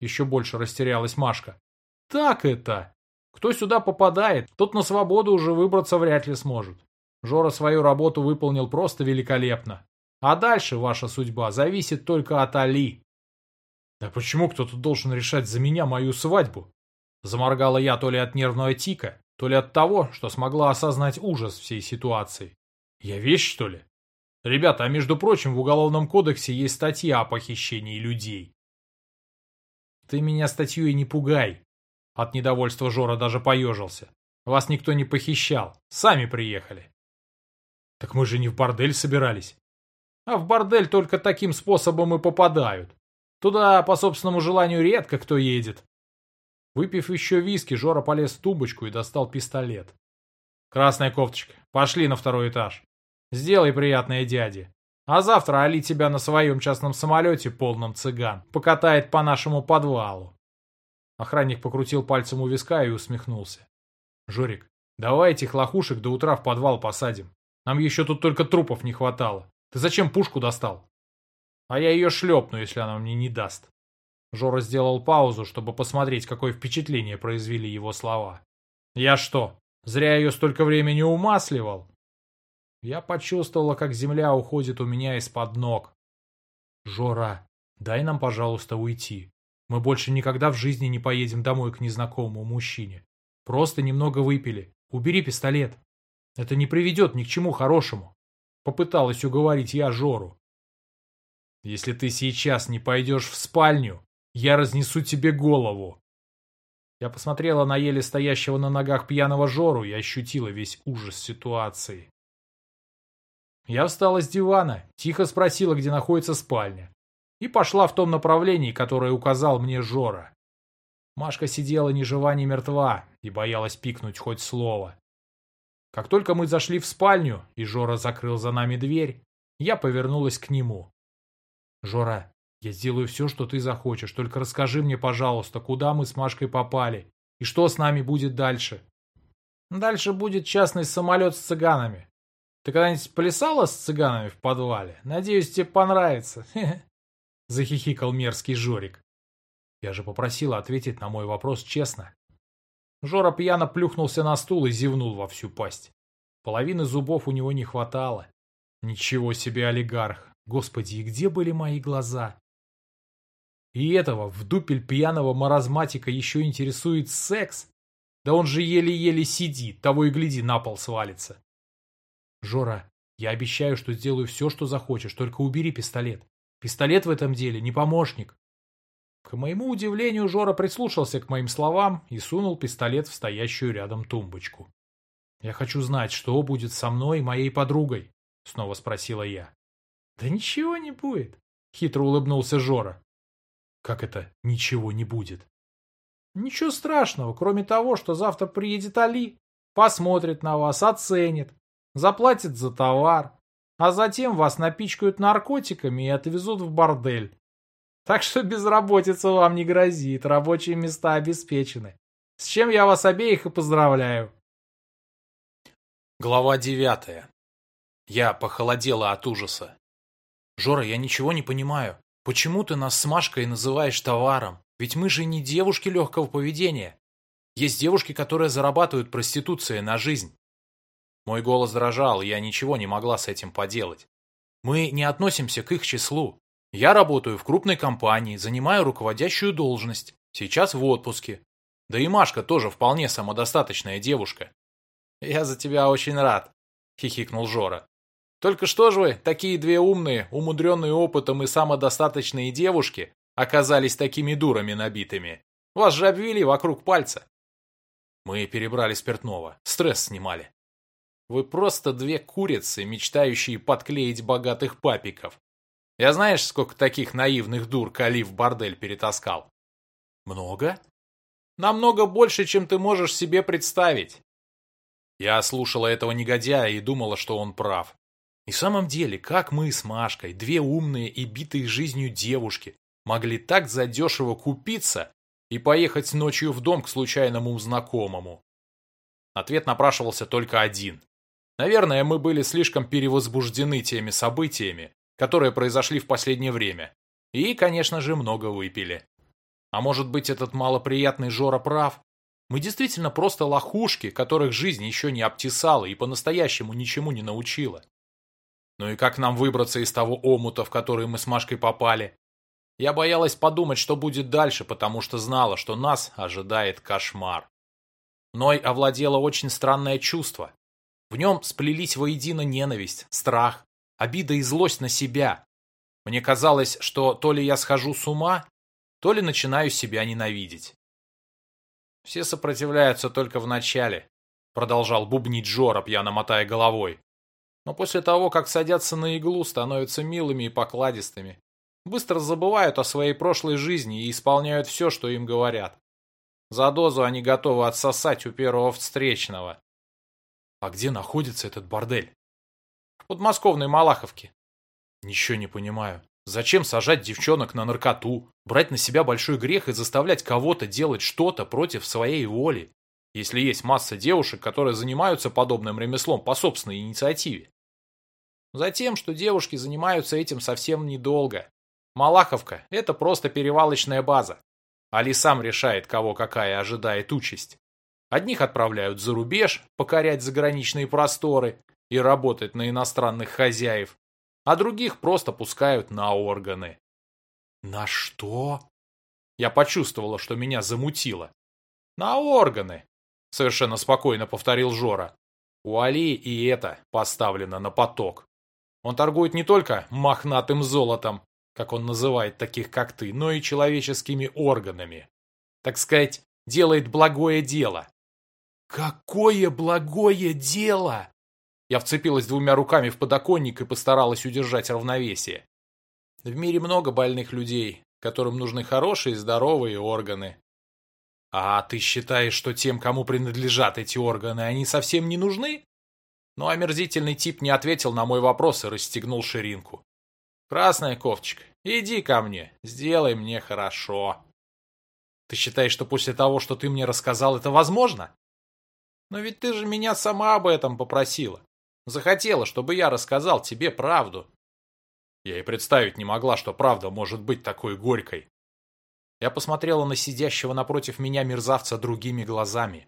Еще больше растерялась Машка. Так это. Кто сюда попадает, тот на свободу уже выбраться вряд ли сможет. Жора свою работу выполнил просто великолепно. А дальше ваша судьба зависит только от Али. Да почему кто-то должен решать за меня мою свадьбу? Заморгала я то ли от нервного тика, то ли от того, что смогла осознать ужас всей ситуации. Я вещь, что ли? Ребята, а между прочим, в Уголовном кодексе есть статья о похищении людей. Ты меня статьей не пугай. От недовольства Жора даже поежился. Вас никто не похищал. Сами приехали. Так мы же не в бордель собирались. А в бордель только таким способом и попадают. Туда по собственному желанию редко кто едет. Выпив еще виски, Жора полез в тумбочку и достал пистолет. Красная кофточка, пошли на второй этаж. Сделай приятное дяде. А завтра Али тебя на своем частном самолете, полном цыган, покатает по нашему подвалу. Охранник покрутил пальцем у виска и усмехнулся. Жорик, давай этих лохушек до утра в подвал посадим. Нам еще тут только трупов не хватало. Ты зачем пушку достал? А я ее шлепну, если она мне не даст. Жора сделал паузу, чтобы посмотреть, какое впечатление произвели его слова. Я что, зря ее столько времени умасливал? Я почувствовала, как земля уходит у меня из-под ног. «Жора, дай нам, пожалуйста, уйти. Мы больше никогда в жизни не поедем домой к незнакомому мужчине. Просто немного выпили. Убери пистолет. Это не приведет ни к чему хорошему». Попыталась уговорить я Жору. «Если ты сейчас не пойдешь в спальню, я разнесу тебе голову», Я посмотрела на еле стоящего на ногах пьяного Жору и ощутила весь ужас ситуации. Я встала с дивана, тихо спросила, где находится спальня, и пошла в том направлении, которое указал мне Жора. Машка сидела ни жива, ни мертва и боялась пикнуть хоть слово. Как только мы зашли в спальню, и Жора закрыл за нами дверь, я повернулась к нему. «Жора, я сделаю все, что ты захочешь, только расскажи мне, пожалуйста, куда мы с Машкой попали и что с нами будет дальше?» «Дальше будет частный самолет с цыганами. Ты когда-нибудь плясала с цыганами в подвале? Надеюсь, тебе понравится. Захихикал мерзкий Жорик. Я же попросила ответить на мой вопрос честно. Жора пьяно плюхнулся на стул и зевнул во всю пасть. Половины зубов у него не хватало. Ничего себе олигарх. Господи, и где были мои глаза? И этого в дупель пьяного маразматика еще интересует секс? Да он же еле-еле сидит, того и гляди, на пол свалится. Жора, я обещаю, что сделаю все, что захочешь, только убери пистолет. Пистолет в этом деле не помощник. К моему удивлению, Жора прислушался к моим словам и сунул пистолет в стоящую рядом тумбочку. «Я хочу знать, что будет со мной и моей подругой», — снова спросила я. «Да ничего не будет», — хитро улыбнулся Жора. «Как это «ничего не будет»?» «Ничего страшного, кроме того, что завтра приедет Али, посмотрит на вас, оценит, заплатит за товар, а затем вас напичкают наркотиками и отвезут в бордель. Так что безработица вам не грозит, рабочие места обеспечены. С чем я вас обеих и поздравляю. Глава девятая. Я похолодела от ужаса. Жора, я ничего не понимаю. Почему ты нас с Машкой называешь товаром? Ведь мы же не девушки легкого поведения. Есть девушки, которые зарабатывают проституцией на жизнь. Мой голос дрожал, я ничего не могла с этим поделать. Мы не относимся к их числу. Я работаю в крупной компании, занимаю руководящую должность. Сейчас в отпуске. Да и Машка тоже вполне самодостаточная девушка. Я за тебя очень рад, хихикнул Жора. Только что же вы, такие две умные, умудренные опытом и самодостаточные девушки, оказались такими дурами набитыми? Вас же обвели вокруг пальца. Мы перебрали спиртного, стресс снимали. Вы просто две курицы, мечтающие подклеить богатых папиков. Я знаешь, сколько таких наивных дур Кали в бордель перетаскал? Много? Намного больше, чем ты можешь себе представить. Я слушала этого негодяя и думала, что он прав. И в самом деле, как мы с Машкой, две умные и битые жизнью девушки, могли так задешево купиться и поехать ночью в дом к случайному знакомому? Ответ напрашивался только один. Наверное, мы были слишком перевозбуждены теми событиями, которые произошли в последнее время. И, конечно же, много выпили. А может быть, этот малоприятный Жора прав? Мы действительно просто лохушки, которых жизнь еще не обтесала и по-настоящему ничему не научила. Ну и как нам выбраться из того омута, в который мы с Машкой попали? Я боялась подумать, что будет дальше, потому что знала, что нас ожидает кошмар. Мной овладело очень странное чувство. В нем сплелись воедино ненависть, страх, обида и злость на себя. Мне казалось, что то ли я схожу с ума, то ли начинаю себя ненавидеть. Все сопротивляются только в начале, продолжал бубнить Жора, пьяно мотая головой. Но после того, как садятся на иглу, становятся милыми и покладистыми. Быстро забывают о своей прошлой жизни и исполняют все, что им говорят. За дозу они готовы отсосать у первого встречного. А где находится этот бордель? В подмосковной Малаховке. Ничего не понимаю. Зачем сажать девчонок на наркоту, брать на себя большой грех и заставлять кого-то делать что-то против своей воли, если есть масса девушек, которые занимаются подобным ремеслом по собственной инициативе? Затем, что девушки занимаются этим совсем недолго. Малаховка – это просто перевалочная база. Али сам решает, кого какая ожидает участь. Одних отправляют за рубеж, покорять заграничные просторы и работать на иностранных хозяев, а других просто пускают на органы. На что? Я почувствовала, что меня замутило. На органы, совершенно спокойно повторил Жора. У Али и это поставлено на поток. Он торгует не только мохнатым золотом, как он называет таких как ты, но и человеческими органами. Так сказать, делает благое дело. Какое благое дело? Я вцепилась двумя руками в подоконник и постаралась удержать равновесие. В мире много больных людей, которым нужны хорошие здоровые органы. А ты считаешь, что тем, кому принадлежат эти органы, они совсем не нужны? Но омерзительный тип не ответил на мой вопрос и расстегнул ширинку. «Красная кофточка, иди ко мне, сделай мне хорошо». «Ты считаешь, что после того, что ты мне рассказал, это возможно?» «Но ведь ты же меня сама об этом попросила. Захотела, чтобы я рассказал тебе правду». Я и представить не могла, что правда может быть такой горькой. Я посмотрела на сидящего напротив меня мерзавца другими глазами.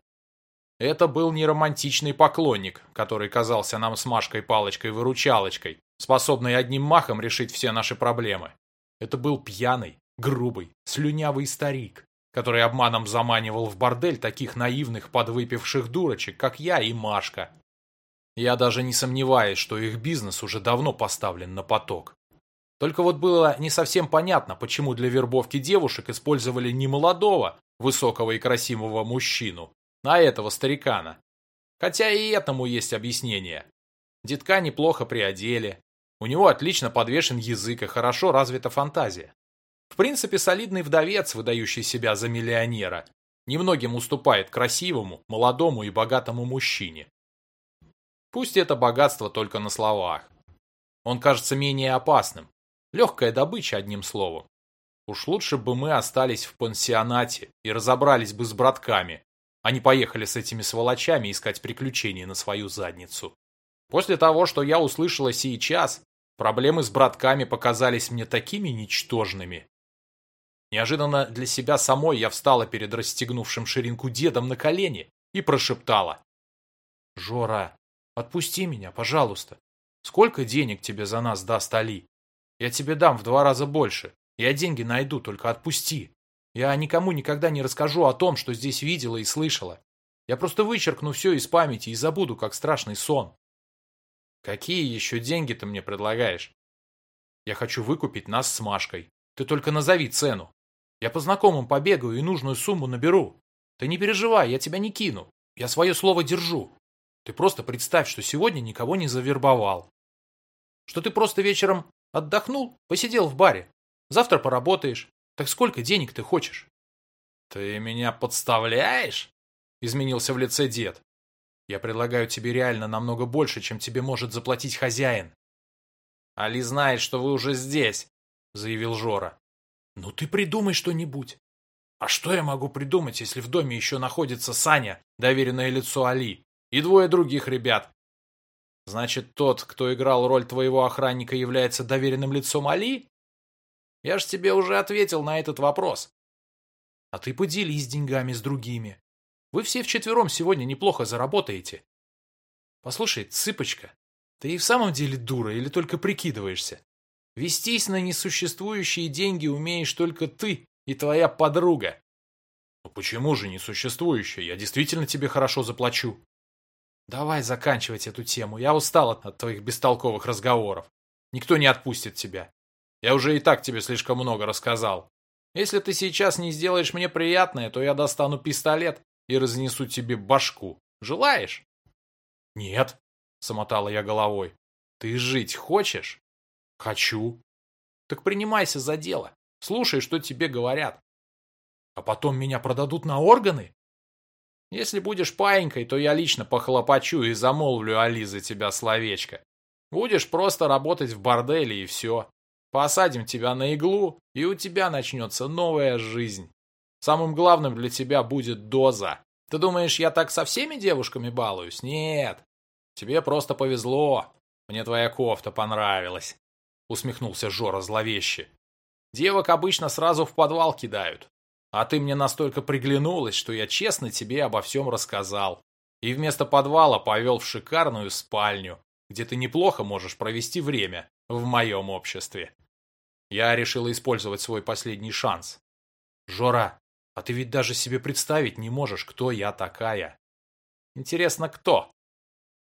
Это был не романтичный поклонник, который казался нам с Машкой палочкой-выручалочкой, способный одним махом решить все наши проблемы. Это был пьяный, грубый, слюнявый старик, который обманом заманивал в бордель таких наивных подвыпивших дурочек, как я и Машка. Я даже не сомневаюсь, что их бизнес уже давно поставлен на поток. Только вот было не совсем понятно, почему для вербовки девушек использовали не молодого, высокого и красивого мужчину, а этого старикана. Хотя и этому есть объяснение. Детка неплохо приодели, у него отлично подвешен язык и хорошо развита фантазия. В принципе, солидный вдовец, выдающий себя за миллионера, немногим уступает красивому, молодому и богатому мужчине. Пусть это богатство только на словах. Он кажется менее опасным, Легкая добыча, одним словом. Уж лучше бы мы остались в пансионате и разобрались бы с братками, а не поехали с этими сволочами искать приключений на свою задницу. После того, что я услышала сейчас, проблемы с братками показались мне такими ничтожными. Неожиданно для себя самой я встала перед расстегнувшим ширинку дедом на колени и прошептала. «Жора, отпусти меня, пожалуйста. Сколько денег тебе за нас даст Али?» Я тебе дам в два раза больше. Я деньги найду, только отпусти. Я никому никогда не расскажу о том, что здесь видела и слышала. Я просто вычеркну все из памяти и забуду, как страшный сон. Какие еще деньги ты мне предлагаешь? Я хочу выкупить нас с Машкой. Ты только назови цену. Я по знакомым побегаю и нужную сумму наберу. Ты не переживай, я тебя не кину. Я свое слово держу. Ты просто представь, что сегодня никого не завербовал. Что ты просто вечером Отдохнул, посидел в баре. Завтра поработаешь. Так сколько денег ты хочешь? Ты меня подставляешь? Изменился в лице дед. Я предлагаю тебе реально намного больше, чем тебе может заплатить хозяин. Али знает, что вы уже здесь, заявил Жора. Ну ты придумай что-нибудь. А что я могу придумать, если в доме еще находится Саня, доверенное лицо Али, и двое других ребят, Значит, тот, кто играл роль твоего охранника, является доверенным лицом Али? Я ж тебе уже ответил на этот вопрос. А ты поделись деньгами с другими. Вы все вчетвером сегодня неплохо заработаете. Послушай, цыпочка, ты и в самом деле дура или только прикидываешься? Вестись на несуществующие деньги умеешь только ты и твоя подруга. Ну почему же несуществующие? Я действительно тебе хорошо заплачу. Давай заканчивать эту тему. Я устал от твоих бестолковых разговоров. Никто не отпустит тебя. Я уже и так тебе слишком много рассказал. Если ты сейчас не сделаешь мне приятное, то я достану пистолет и разнесу тебе башку. Желаешь? Нет, замотала я головой. Ты жить хочешь? Хочу. Так принимайся за дело. Слушай, что тебе говорят. А потом меня продадут на органы? Если будешь паинькой, то я лично похлопочу и замолвлю Али за тебя словечко. Будешь просто работать в борделе и все. Посадим тебя на иглу, и у тебя начнется новая жизнь. Самым главным для тебя будет доза. Ты думаешь, я так со всеми девушками балуюсь? Нет. Тебе просто повезло. Мне твоя кофта понравилась. Усмехнулся Жора зловеще. Девок обычно сразу в подвал кидают. А ты мне настолько приглянулась, что я честно тебе обо всем рассказал. И вместо подвала повел в шикарную спальню, где ты неплохо можешь провести время в моем обществе. Я решила использовать свой последний шанс. Жора, а ты ведь даже себе представить не можешь, кто я такая. Интересно, кто?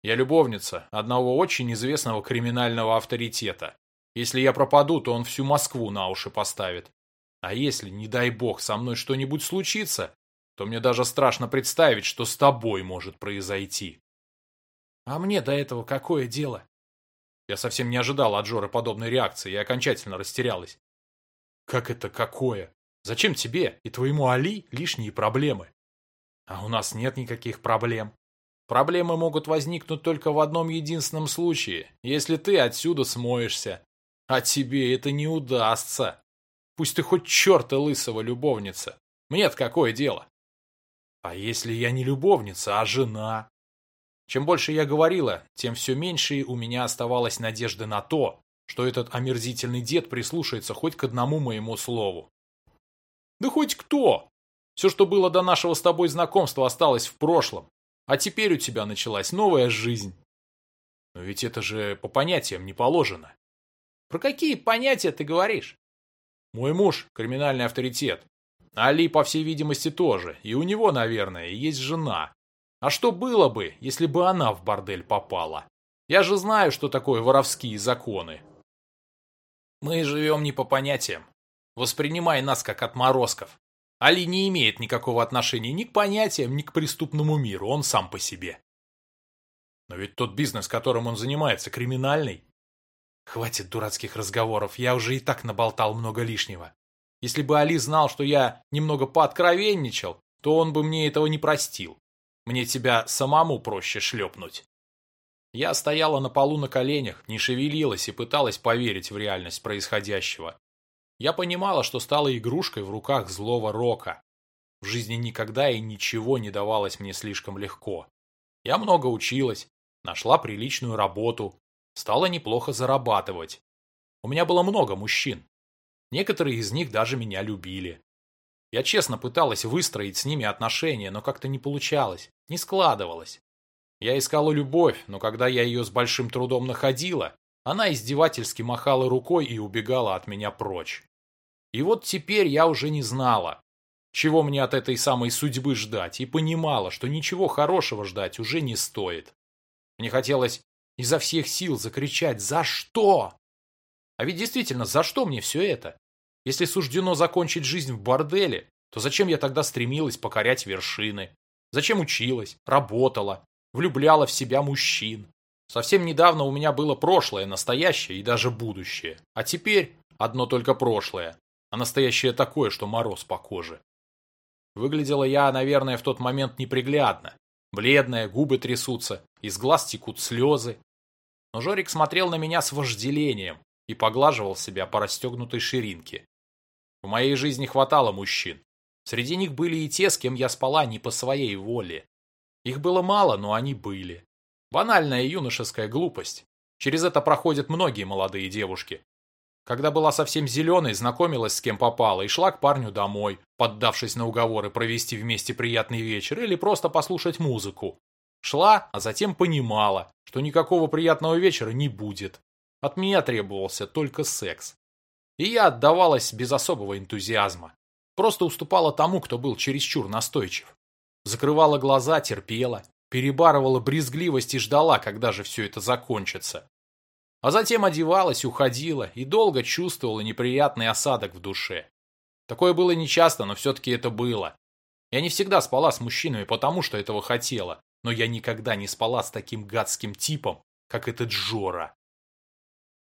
Я любовница одного очень известного криминального авторитета. Если я пропаду, то он всю Москву на уши поставит. А если, не дай бог, со мной что-нибудь случится, то мне даже страшно представить, что с тобой может произойти. А мне до этого какое дело? Я совсем не ожидал от Жоры подобной реакции и окончательно растерялась. Как это какое? Зачем тебе и твоему Али лишние проблемы? А у нас нет никаких проблем. Проблемы могут возникнуть только в одном единственном случае, если ты отсюда смоешься. А тебе это не удастся. Пусть ты хоть черта лысого любовница. Мне-то какое дело? А если я не любовница, а жена? Чем больше я говорила, тем все меньше у меня оставалось надежды на то, что этот омерзительный дед прислушается хоть к одному моему слову. Да хоть кто! Все, что было до нашего с тобой знакомства, осталось в прошлом. А теперь у тебя началась новая жизнь. Но ведь это же по понятиям не положено. Про какие понятия ты говоришь? Мой муж – криминальный авторитет. Али, по всей видимости, тоже. И у него, наверное, есть жена. А что было бы, если бы она в бордель попала? Я же знаю, что такое воровские законы. Мы живем не по понятиям. Воспринимай нас как отморозков. Али не имеет никакого отношения ни к понятиям, ни к преступному миру, он сам по себе. Но ведь тот бизнес, которым он занимается, криминальный. Хватит дурацких разговоров, я уже и так наболтал много лишнего. Если бы Али знал, что я немного пооткровенничал, то он бы мне этого не простил. Мне тебя самому проще шлепнуть. Я стояла на полу на коленях, не шевелилась и пыталась поверить в реальность происходящего. Я понимала, что стала игрушкой в руках злого Рока. В жизни никогда и ничего не давалось мне слишком легко. Я много училась, нашла приличную работу, стала неплохо зарабатывать. У меня было много мужчин. Некоторые из них даже меня любили. Я честно пыталась выстроить с ними отношения, но как-то не получалось, не складывалось. Я искала любовь, но когда я ее с большим трудом находила, она издевательски махала рукой и убегала от меня прочь. И вот теперь я уже не знала, чего мне от этой самой судьбы ждать, и понимала, что ничего хорошего ждать уже не стоит. Мне хотелось изо всех сил закричать «За что?». А ведь действительно, за что мне все это? Если суждено закончить жизнь в борделе, то зачем я тогда стремилась покорять вершины? Зачем училась, работала, влюбляла в себя мужчин? Совсем недавно у меня было прошлое, настоящее и даже будущее. А теперь одно только прошлое а настоящее такое, что мороз по коже. Выглядела я, наверное, в тот момент неприглядно. Бледная, губы трясутся, из глаз текут слезы. Но Жорик смотрел на меня с вожделением и поглаживал себя по расстегнутой ширинке. В моей жизни хватало мужчин. Среди них были и те, с кем я спала не по своей воле. Их было мало, но они были. Банальная юношеская глупость. Через это проходят многие молодые девушки. Когда была совсем зеленой, знакомилась с кем попала и шла к парню домой, поддавшись на уговоры провести вместе приятный вечер или просто послушать музыку. Шла, а затем понимала, что никакого приятного вечера не будет. От меня требовался только секс. И я отдавалась без особого энтузиазма. Просто уступала тому, кто был чересчур настойчив. Закрывала глаза, терпела, перебарывала брезгливость и ждала, когда же все это закончится. А затем одевалась, уходила и долго чувствовала неприятный осадок в душе. Такое было нечасто, но все-таки это было. Я не всегда спала с мужчинами, потому что этого хотела, но я никогда не спала с таким гадским типом, как этот Жора.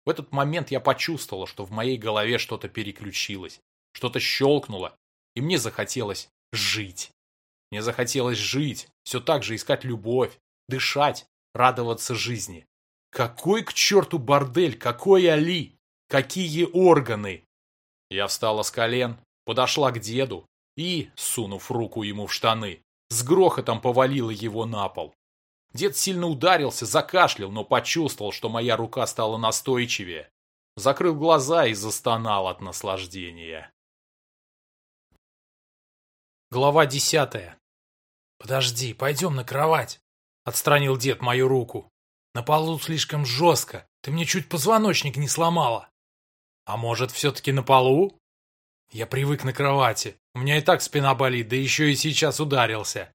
В этот момент я почувствовала, что в моей голове что-то переключилось, что-то щелкнуло, и мне захотелось жить. Мне захотелось жить, все так же искать любовь, дышать, радоваться жизни. Какой к черту бордель, какой Али? Какие органы? Я встала с колен, подошла к деду и, сунув руку ему в штаны, с грохотом повалила его на пол. Дед сильно ударился, закашлял, но почувствовал, что моя рука стала настойчивее. Закрыл глаза и застонал от наслаждения. Глава десятая. «Подожди, пойдем на кровать», — отстранил дед мою руку. На полу слишком жестко. Ты мне чуть позвоночник не сломала. А может, все-таки на полу? Я привык на кровати. У меня и так спина болит, да еще и сейчас ударился.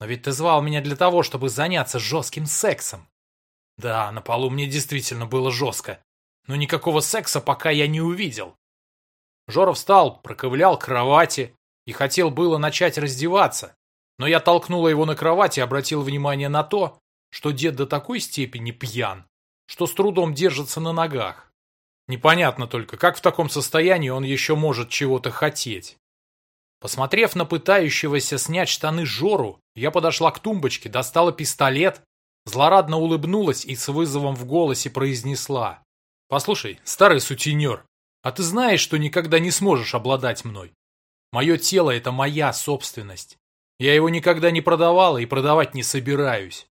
Но ведь ты звал меня для того, чтобы заняться жестким сексом. Да, на полу мне действительно было жестко. Но никакого секса пока я не увидел. Жора встал, проковылял к кровати, и хотел было начать раздеваться, но я толкнула его на кровать и обратил внимание на то, что дед до такой степени пьян, что с трудом держится на ногах. Непонятно только, как в таком состоянии он еще может чего-то хотеть. Посмотрев на пытающегося снять штаны Жору, я подошла к тумбочке, достала пистолет, злорадно улыбнулась и с вызовом в голосе произнесла. «Послушай, старый сутенер, а ты знаешь, что никогда не сможешь обладать мной? Мое тело — это моя собственность. Я его никогда не продавала и продавать не собираюсь.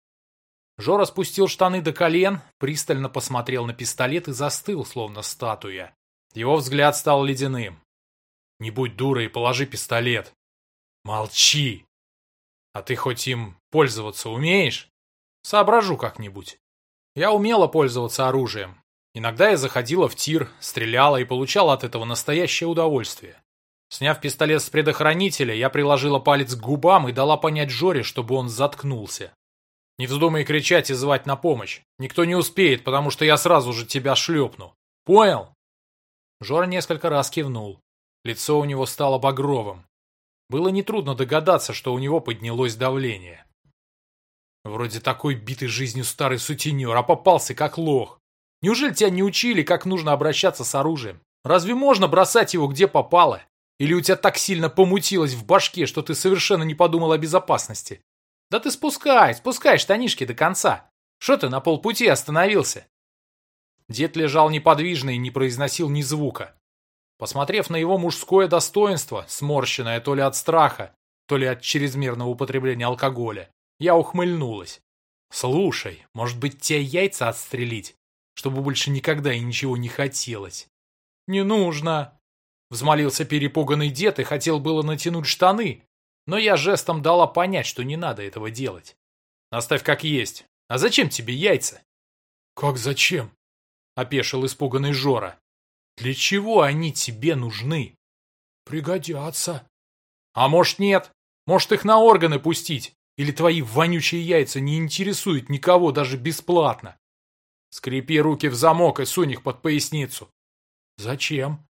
Жора спустил штаны до колен, пристально посмотрел на пистолет и застыл, словно статуя. Его взгляд стал ледяным. «Не будь дурой и положи пистолет». «Молчи!» «А ты хоть им пользоваться умеешь?» «Соображу как-нибудь». Я умела пользоваться оружием. Иногда я заходила в тир, стреляла и получала от этого настоящее удовольствие. Сняв пистолет с предохранителя, я приложила палец к губам и дала понять Жоре, чтобы он заткнулся. Не вздумай кричать и звать на помощь. Никто не успеет, потому что я сразу же тебя шлепну. Понял?» Жора несколько раз кивнул. Лицо у него стало багровым. Было нетрудно догадаться, что у него поднялось давление. Вроде такой битый жизнью старый сутенер, а попался как лох. Неужели тебя не учили, как нужно обращаться с оружием? Разве можно бросать его где попало? Или у тебя так сильно помутилось в башке, что ты совершенно не подумал о безопасности? Да ты спускай, спускай штанишки до конца. Что ты на полпути остановился? Дед лежал неподвижно и не произносил ни звука. Посмотрев на его мужское достоинство, сморщенное то ли от страха, то ли от чрезмерного употребления алкоголя, я ухмыльнулась. «Слушай, может быть, тебе яйца отстрелить, чтобы больше никогда и ничего не хотелось?» «Не нужно!» Взмолился перепуганный дед и хотел было натянуть штаны, но я жестом дала понять, что не надо этого делать. Оставь как есть. А зачем тебе яйца? Как зачем? Опешил испуганный Жора. Для чего они тебе нужны? Пригодятся. А может нет? Может их на органы пустить? Или твои вонючие яйца не интересуют никого даже бесплатно? Скрепи руки в замок и сунь их под поясницу. Зачем?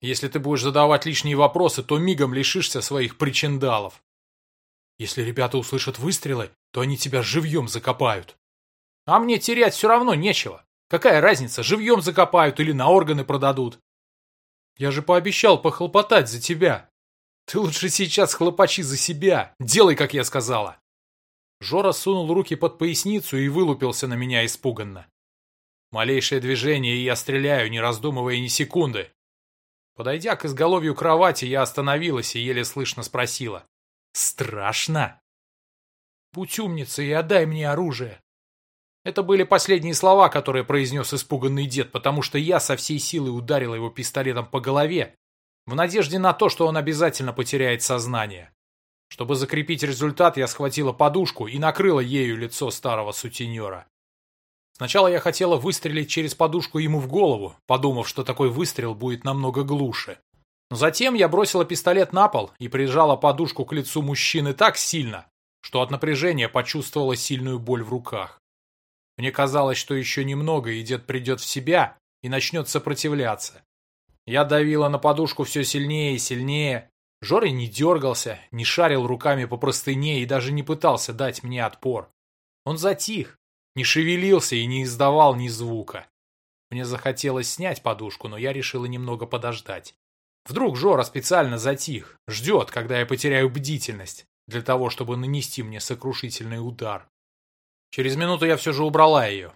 Если ты будешь задавать лишние вопросы, то мигом лишишься своих причиндалов. Если ребята услышат выстрелы, то они тебя живьем закопают. А мне терять все равно нечего. Какая разница, живьем закопают или на органы продадут? Я же пообещал похлопотать за тебя. Ты лучше сейчас хлопачи за себя. Делай, как я сказала. Жора сунул руки под поясницу и вылупился на меня испуганно. Малейшее движение, и я стреляю, не раздумывая ни секунды. Подойдя к изголовью кровати, я остановилась и еле слышно спросила. «Страшно?» «Будь умницей и отдай мне оружие». Это были последние слова, которые произнес испуганный дед, потому что я со всей силы ударила его пистолетом по голове, в надежде на то, что он обязательно потеряет сознание. Чтобы закрепить результат, я схватила подушку и накрыла ею лицо старого сутенера. Сначала я хотела выстрелить через подушку ему в голову, подумав, что такой выстрел будет намного глуше. Но затем я бросила пистолет на пол и прижала подушку к лицу мужчины так сильно, что от напряжения почувствовала сильную боль в руках. Мне казалось, что еще немного, и дед придет в себя и начнет сопротивляться. Я давила на подушку все сильнее и сильнее. Жоры не дергался, не шарил руками по простыне и даже не пытался дать мне отпор. Он затих, не шевелился и не издавал ни звука. Мне захотелось снять подушку, но я решила немного подождать. Вдруг Жора специально затих, ждет, когда я потеряю бдительность, для того, чтобы нанести мне сокрушительный удар. Через минуту я все же убрала ее.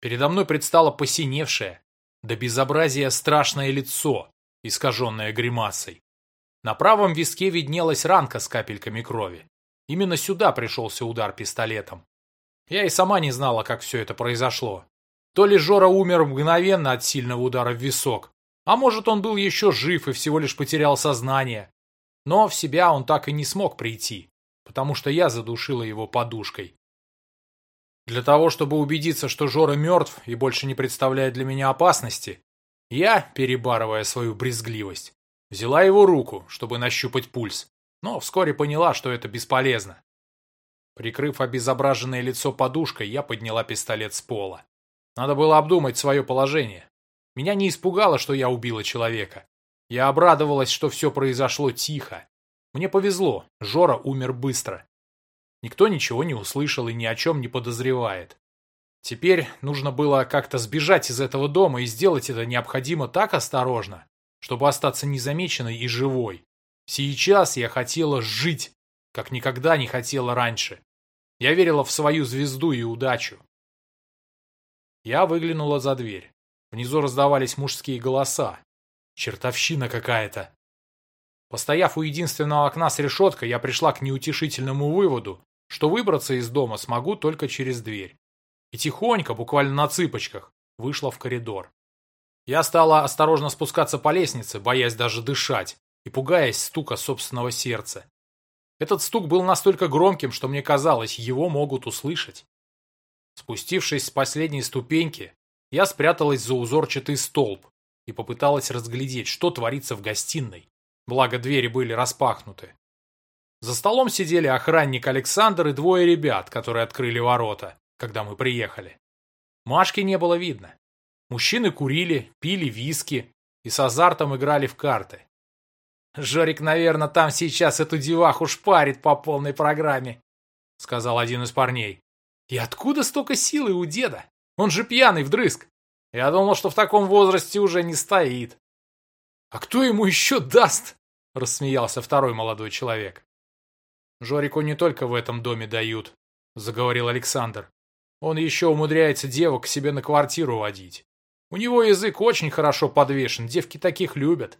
Передо мной предстало посиневшее, до безобразия страшное лицо, искаженное гримасой. На правом виске виднелась ранка с капельками крови. Именно сюда пришелся удар пистолетом. Я и сама не знала, как все это произошло. То ли Жора умер мгновенно от сильного удара в висок, а может он был еще жив и всего лишь потерял сознание. Но в себя он так и не смог прийти, потому что я задушила его подушкой. Для того, чтобы убедиться, что Жора мертв и больше не представляет для меня опасности, я, перебарывая свою брезгливость, взяла его руку, чтобы нащупать пульс, но вскоре поняла, что это бесполезно. Прикрыв обезображенное лицо подушкой, я подняла пистолет с пола. Надо было обдумать свое положение. Меня не испугало, что я убила человека. Я обрадовалась, что все произошло тихо. Мне повезло, Жора умер быстро. Никто ничего не услышал и ни о чем не подозревает. Теперь нужно было как-то сбежать из этого дома и сделать это необходимо так осторожно, чтобы остаться незамеченной и живой. Сейчас я хотела жить, как никогда не хотела раньше. Я верила в свою звезду и удачу. Я выглянула за дверь. Внизу раздавались мужские голоса. Чертовщина какая-то. Постояв у единственного окна с решеткой, я пришла к неутешительному выводу, что выбраться из дома смогу только через дверь. И тихонько, буквально на цыпочках, вышла в коридор. Я стала осторожно спускаться по лестнице, боясь даже дышать и пугаясь стука собственного сердца. Этот стук был настолько громким, что мне казалось, его могут услышать. Спустившись с последней ступеньки, я спряталась за узорчатый столб и попыталась разглядеть, что творится в гостиной благо двери были распахнуты. За столом сидели охранник Александр и двое ребят, которые открыли ворота, когда мы приехали. Машки не было видно. Мужчины курили, пили виски и с азартом играли в карты. «Жорик, наверное, там сейчас эту деваху шпарит по полной программе», — сказал один из парней. «И откуда столько силы у деда? Он же пьяный вдрызг. Я думал, что в таком возрасте уже не стоит». «А кто ему еще даст?» — рассмеялся второй молодой человек. «Жорику не только в этом доме дают», — заговорил Александр. «Он еще умудряется девок к себе на квартиру водить. У него язык очень хорошо подвешен, девки таких любят.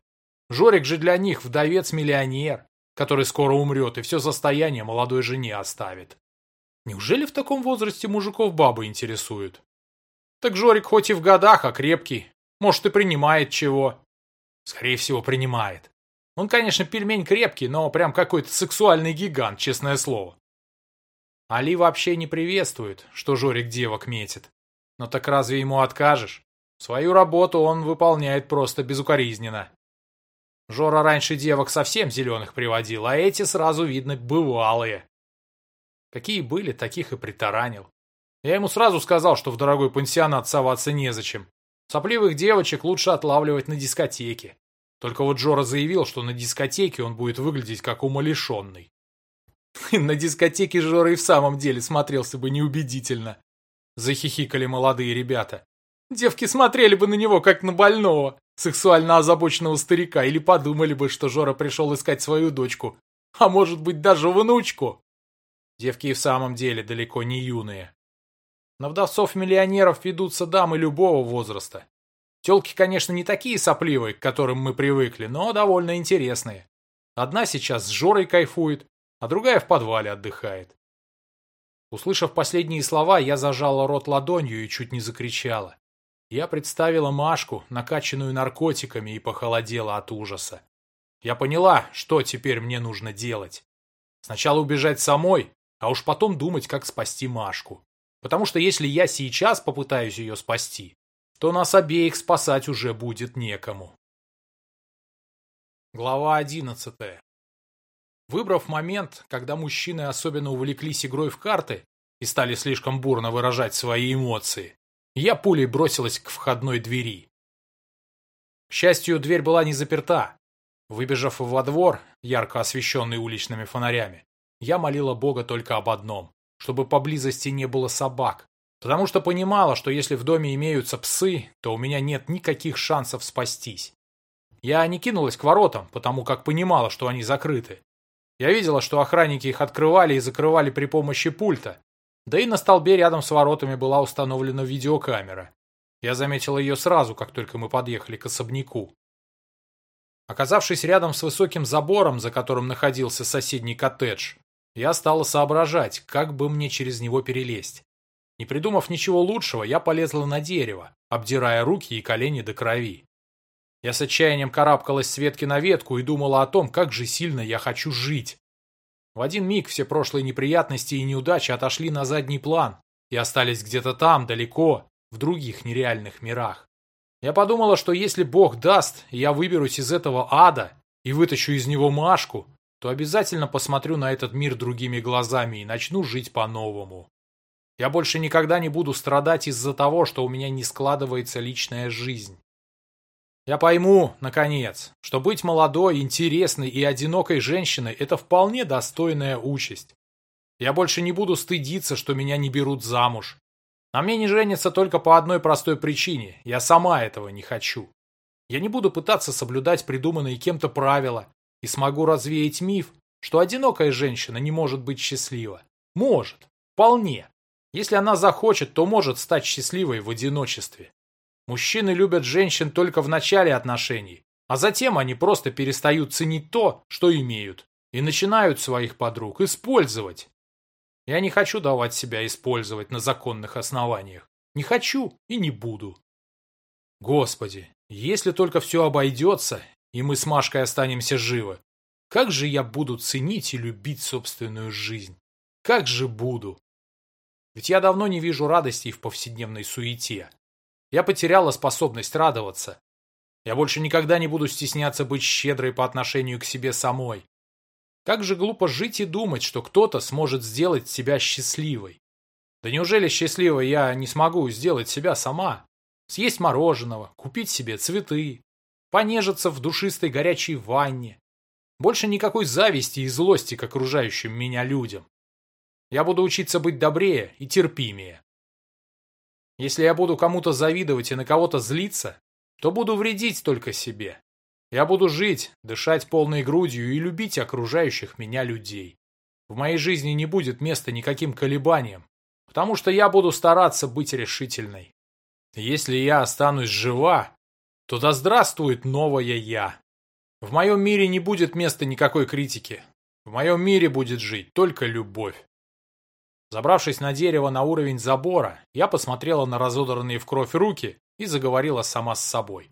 Жорик же для них вдовец-миллионер, который скоро умрет и все состояние молодой жене оставит. Неужели в таком возрасте мужиков бабы интересуют? Так Жорик хоть и в годах, а крепкий. Может, и принимает чего. Скорее всего, принимает. Он, конечно, пельмень крепкий, но прям какой-то сексуальный гигант, честное слово. Али вообще не приветствует, что Жорик девок метит. Но так разве ему откажешь? Свою работу он выполняет просто безукоризненно. Жора раньше девок совсем зеленых приводил, а эти сразу видно бывалые. Какие были, таких и притаранил. Я ему сразу сказал, что в дорогой пансионат соваться незачем. Сопливых девочек лучше отлавливать на дискотеке. Только вот Джора заявил, что на дискотеке он будет выглядеть как умалишенный. На дискотеке Жора и в самом деле смотрелся бы неубедительно. Захихикали молодые ребята. Девки смотрели бы на него, как на больного, сексуально озабоченного старика, или подумали бы, что Жора пришел искать свою дочку, а может быть даже внучку. Девки и в самом деле далеко не юные. На вдовцов-миллионеров ведутся дамы любого возраста. Телки, конечно, не такие сопливые, к которым мы привыкли, но довольно интересные. Одна сейчас с Жорой кайфует, а другая в подвале отдыхает. Услышав последние слова, я зажала рот ладонью и чуть не закричала. Я представила Машку, накачанную наркотиками, и похолодела от ужаса. Я поняла, что теперь мне нужно делать. Сначала убежать самой, а уж потом думать, как спасти Машку. Потому что если я сейчас попытаюсь ее спасти, то нас обеих спасать уже будет некому. Глава одиннадцатая. Выбрав момент, когда мужчины особенно увлеклись игрой в карты и стали слишком бурно выражать свои эмоции, я пулей бросилась к входной двери. К счастью, дверь была не заперта. Выбежав во двор, ярко освещенный уличными фонарями, я молила Бога только об одном чтобы поблизости не было собак. Потому что понимала, что если в доме имеются псы, то у меня нет никаких шансов спастись. Я не кинулась к воротам, потому как понимала, что они закрыты. Я видела, что охранники их открывали и закрывали при помощи пульта. Да и на столбе рядом с воротами была установлена видеокамера. Я заметила ее сразу, как только мы подъехали к особняку. Оказавшись рядом с высоким забором, за которым находился соседний коттедж, я стала соображать, как бы мне через него перелезть. Не придумав ничего лучшего, я полезла на дерево, обдирая руки и колени до крови. Я с отчаянием карабкалась с ветки на ветку и думала о том, как же сильно я хочу жить. В один миг все прошлые неприятности и неудачи отошли на задний план и остались где-то там, далеко, в других нереальных мирах. Я подумала, что если Бог даст, и я выберусь из этого ада и вытащу из него Машку, то обязательно посмотрю на этот мир другими глазами и начну жить по-новому. Я больше никогда не буду страдать из-за того, что у меня не складывается личная жизнь. Я пойму, наконец, что быть молодой, интересной и одинокой женщиной – это вполне достойная участь. Я больше не буду стыдиться, что меня не берут замуж. На мне не женятся только по одной простой причине – я сама этого не хочу. Я не буду пытаться соблюдать придуманные кем-то правила и смогу развеять миф, что одинокая женщина не может быть счастлива. Может. Вполне. Если она захочет, то может стать счастливой в одиночестве. Мужчины любят женщин только в начале отношений, а затем они просто перестают ценить то, что имеют, и начинают своих подруг использовать. Я не хочу давать себя использовать на законных основаниях. Не хочу и не буду. Господи, если только все обойдется, и мы с Машкой останемся живы, как же я буду ценить и любить собственную жизнь? Как же буду? Ведь я давно не вижу радости в повседневной суете. Я потеряла способность радоваться. Я больше никогда не буду стесняться быть щедрой по отношению к себе самой. Как же глупо жить и думать, что кто-то сможет сделать себя счастливой. Да неужели счастливой я не смогу сделать себя сама? Съесть мороженого, купить себе цветы, понежиться в душистой горячей ванне. Больше никакой зависти и злости к окружающим меня людям. Я буду учиться быть добрее и терпимее. Если я буду кому-то завидовать и на кого-то злиться, то буду вредить только себе. Я буду жить, дышать полной грудью и любить окружающих меня людей. В моей жизни не будет места никаким колебаниям, потому что я буду стараться быть решительной. Если я останусь жива, то да здравствует новое я. В моем мире не будет места никакой критики. В моем мире будет жить только любовь. Забравшись на дерево на уровень забора, я посмотрела на разодранные в кровь руки и заговорила сама с собой.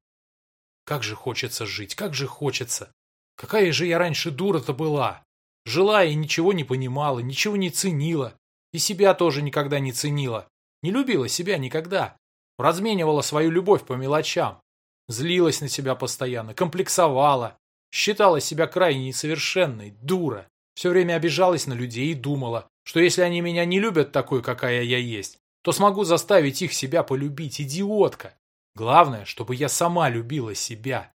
Как же хочется жить, как же хочется. Какая же я раньше дура-то была. Жила и ничего не понимала, ничего не ценила. И себя тоже никогда не ценила. Не любила себя никогда. Разменивала свою любовь по мелочам. Злилась на себя постоянно, комплексовала. Считала себя крайне несовершенной, дура. Все время обижалась на людей и думала, что если они меня не любят такой, какая я есть, то смогу заставить их себя полюбить, идиотка. Главное, чтобы я сама любила себя.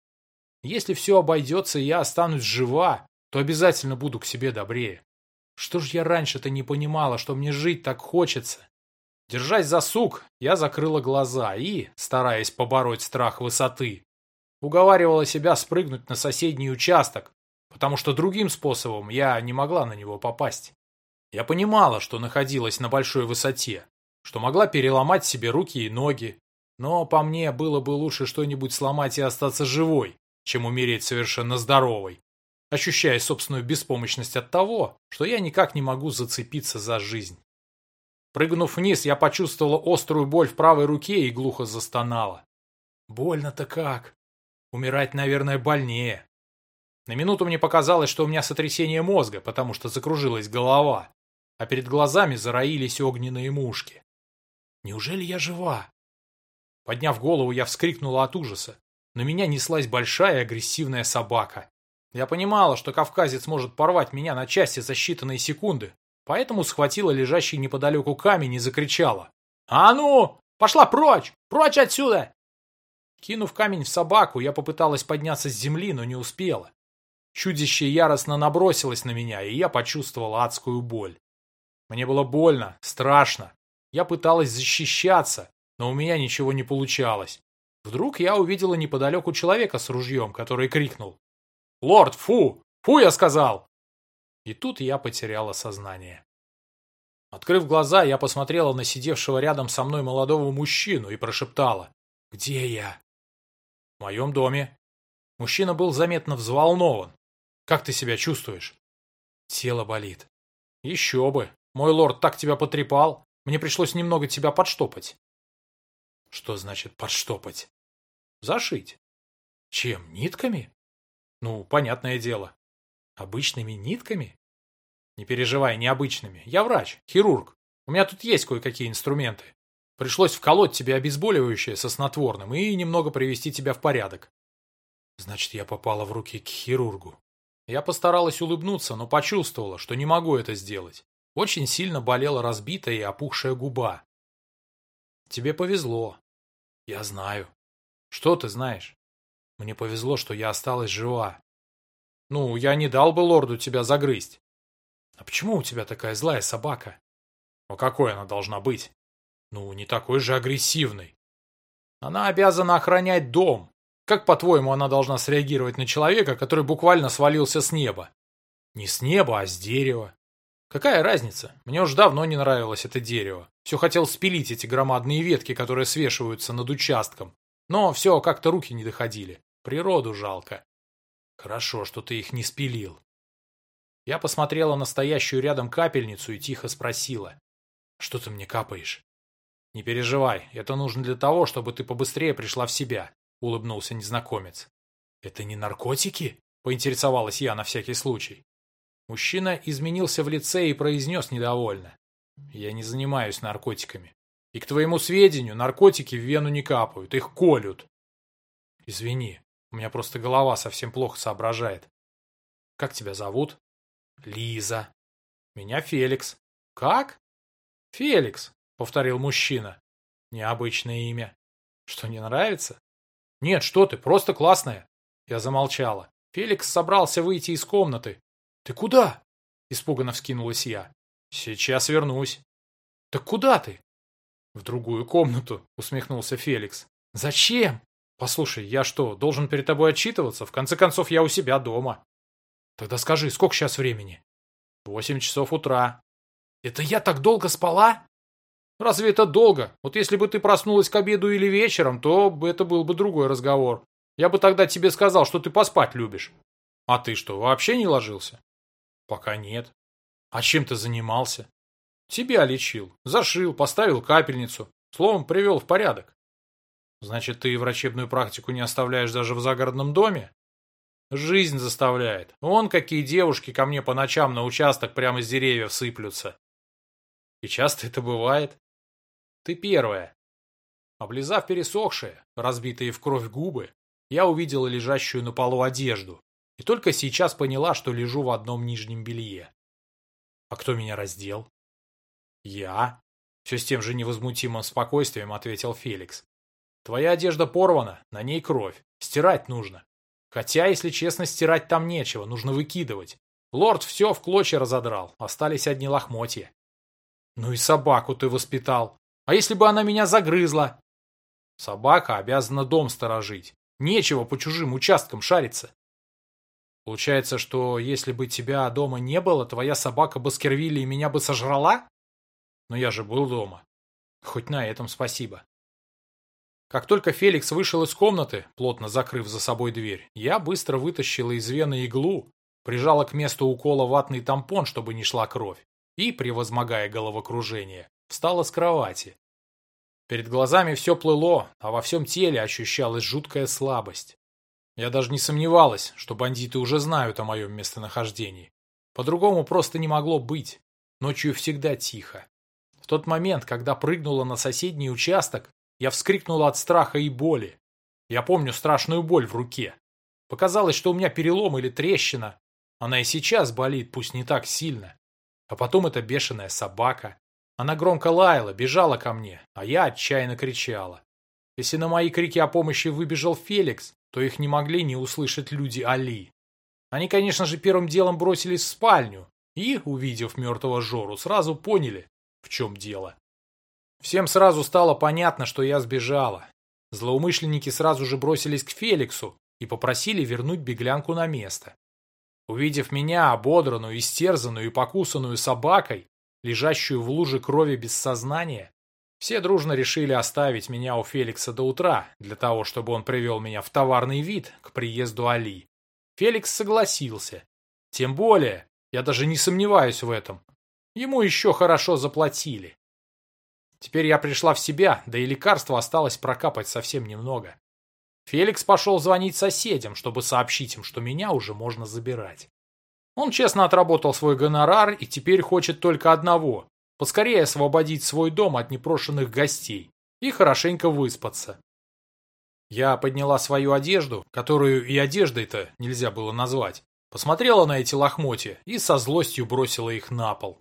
Если все обойдется и я останусь жива, то обязательно буду к себе добрее. Что ж я раньше-то не понимала, что мне жить так хочется? Держась за сук, я закрыла глаза и, стараясь побороть страх высоты, уговаривала себя спрыгнуть на соседний участок, потому что другим способом я не могла на него попасть. Я понимала, что находилась на большой высоте, что могла переломать себе руки и ноги, но по мне было бы лучше что-нибудь сломать и остаться живой, чем умереть совершенно здоровой, ощущая собственную беспомощность от того, что я никак не могу зацепиться за жизнь. Прыгнув вниз, я почувствовала острую боль в правой руке и глухо застонала. Больно-то как. Умирать, наверное, больнее. На минуту мне показалось, что у меня сотрясение мозга, потому что закружилась голова, а перед глазами зароились огненные мушки. Неужели я жива? Подняв голову, я вскрикнула от ужаса. На меня неслась большая агрессивная собака. Я понимала, что кавказец может порвать меня на части за считанные секунды, поэтому схватила лежащий неподалеку камень и закричала. «А ну! Пошла прочь! Прочь отсюда!» Кинув камень в собаку, я попыталась подняться с земли, но не успела. Чудище яростно набросилось на меня, и я почувствовал адскую боль. Мне было больно, страшно. Я пыталась защищаться, но у меня ничего не получалось. Вдруг я увидела неподалеку человека с ружьем, который крикнул. «Лорд, фу! Фу, я сказал!» И тут я потеряла сознание. Открыв глаза, я посмотрела на сидевшего рядом со мной молодого мужчину и прошептала. «Где я?» «В моем доме». Мужчина был заметно взволнован. «Как ты себя чувствуешь?» «Тело болит». «Еще бы. Мой лорд так тебя потрепал. Мне пришлось немного тебя подштопать. Что значит подштопать? Зашить. Чем? Нитками? Ну, понятное дело. Обычными нитками? Не переживай, необычными. Я врач, хирург. У меня тут есть кое-какие инструменты. Пришлось вколоть тебе обезболивающее со снотворным и немного привести тебя в порядок. Значит, я попала в руки к хирургу. Я постаралась улыбнуться, но почувствовала, что не могу это сделать. Очень сильно болела разбитая и опухшая губа. Тебе повезло. Я знаю. Что ты знаешь? Мне повезло, что я осталась жива. Ну, я не дал бы лорду тебя загрызть. А почему у тебя такая злая собака? А какой она должна быть? Ну, не такой же агрессивной. Она обязана охранять дом. Как, по-твоему, она должна среагировать на человека, который буквально свалился с неба? Не с неба, а с дерева. Какая разница? Мне уж давно не нравилось это дерево. Все хотел спилить эти громадные ветки, которые свешиваются над участком. Но все как-то руки не доходили. Природу жалко. Хорошо, что ты их не спилил. Я посмотрела на стоящую рядом капельницу и тихо спросила. Что ты мне капаешь? Не переживай, это нужно для того, чтобы ты побыстрее пришла в себя, улыбнулся незнакомец. Это не наркотики? Поинтересовалась я на всякий случай. Мужчина изменился в лице и произнес недовольно. Я не занимаюсь наркотиками. И к твоему сведению, наркотики в вену не капают, их колют. Извини, у меня просто голова совсем плохо соображает. Как тебя зовут? Лиза. Меня Феликс. Как? Феликс, повторил мужчина. Необычное имя. Что, не нравится? Нет, что ты, просто классное. Я замолчала. Феликс собрался выйти из комнаты. Ты куда? Испуганно вскинулась я. Сейчас вернусь. Так куда ты? В другую комнату, усмехнулся Феликс. Зачем? Послушай, я что, должен перед тобой отчитываться? В конце концов, я у себя дома. Тогда скажи, сколько сейчас времени? Восемь часов утра. Это я так долго спала? Разве это долго? Вот если бы ты проснулась к обеду или вечером, то это был бы другой разговор. Я бы тогда тебе сказал, что ты поспать любишь. А ты что, вообще не ложился? Пока нет. А чем ты занимался? Тебя лечил. Зашил, поставил капельницу. Словом, привел в порядок. Значит, ты врачебную практику не оставляешь даже в загородном доме? Жизнь заставляет. Вон какие девушки ко мне по ночам на участок прямо с деревьев сыплются. И часто это бывает. Ты первая. Облизав пересохшие, разбитые в кровь губы, я увидела лежащую на полу одежду и только сейчас поняла, что лежу в одном нижнем белье. А кто меня раздел? Я. Все с тем же невозмутимым спокойствием ответил Феликс. Твоя одежда порвана, на ней кровь. Стирать нужно. Хотя, если честно, стирать там нечего, нужно выкидывать. Лорд все в клочья разодрал, остались одни лохмотья. Ну и собаку ты воспитал. А если бы она меня загрызла? Собака обязана дом сторожить. Нечего по чужим участкам шариться. Получается, что если бы тебя дома не было, твоя собака Баскервилли меня бы сожрала? Но я же был дома. Хоть на этом спасибо. Как только Феликс вышел из комнаты, плотно закрыв за собой дверь, я быстро вытащила из вены иглу, прижала к месту укола ватный тампон, чтобы не шла кровь, и, превозмогая головокружение, встала с кровати. Перед глазами все плыло, а во всем теле ощущалась жуткая слабость. Я даже не сомневалась, что бандиты уже знают о моем местонахождении. По-другому просто не могло быть. Ночью всегда тихо. В тот момент, когда прыгнула на соседний участок, я вскрикнула от страха и боли. Я помню страшную боль в руке. Показалось, что у меня перелом или трещина. Она и сейчас болит, пусть не так сильно. А потом эта бешеная собака. Она громко лаяла, бежала ко мне, а я отчаянно кричала. Если на мои крики о помощи выбежал Феликс, то их не могли не услышать люди Али. Они, конечно же, первым делом бросились в спальню и, увидев мертвого Жору, сразу поняли, в чем дело. Всем сразу стало понятно, что я сбежала. Злоумышленники сразу же бросились к Феликсу и попросили вернуть беглянку на место. Увидев меня, ободранную, истерзанную и покусанную собакой, лежащую в луже крови без сознания, все дружно решили оставить меня у Феликса до утра, для того, чтобы он привел меня в товарный вид к приезду Али. Феликс согласился. Тем более, я даже не сомневаюсь в этом. Ему еще хорошо заплатили. Теперь я пришла в себя, да и лекарства осталось прокапать совсем немного. Феликс пошел звонить соседям, чтобы сообщить им, что меня уже можно забирать. Он честно отработал свой гонорар и теперь хочет только одного – поскорее освободить свой дом от непрошенных гостей и хорошенько выспаться. Я подняла свою одежду, которую и одеждой-то нельзя было назвать, посмотрела на эти лохмотья и со злостью бросила их на пол.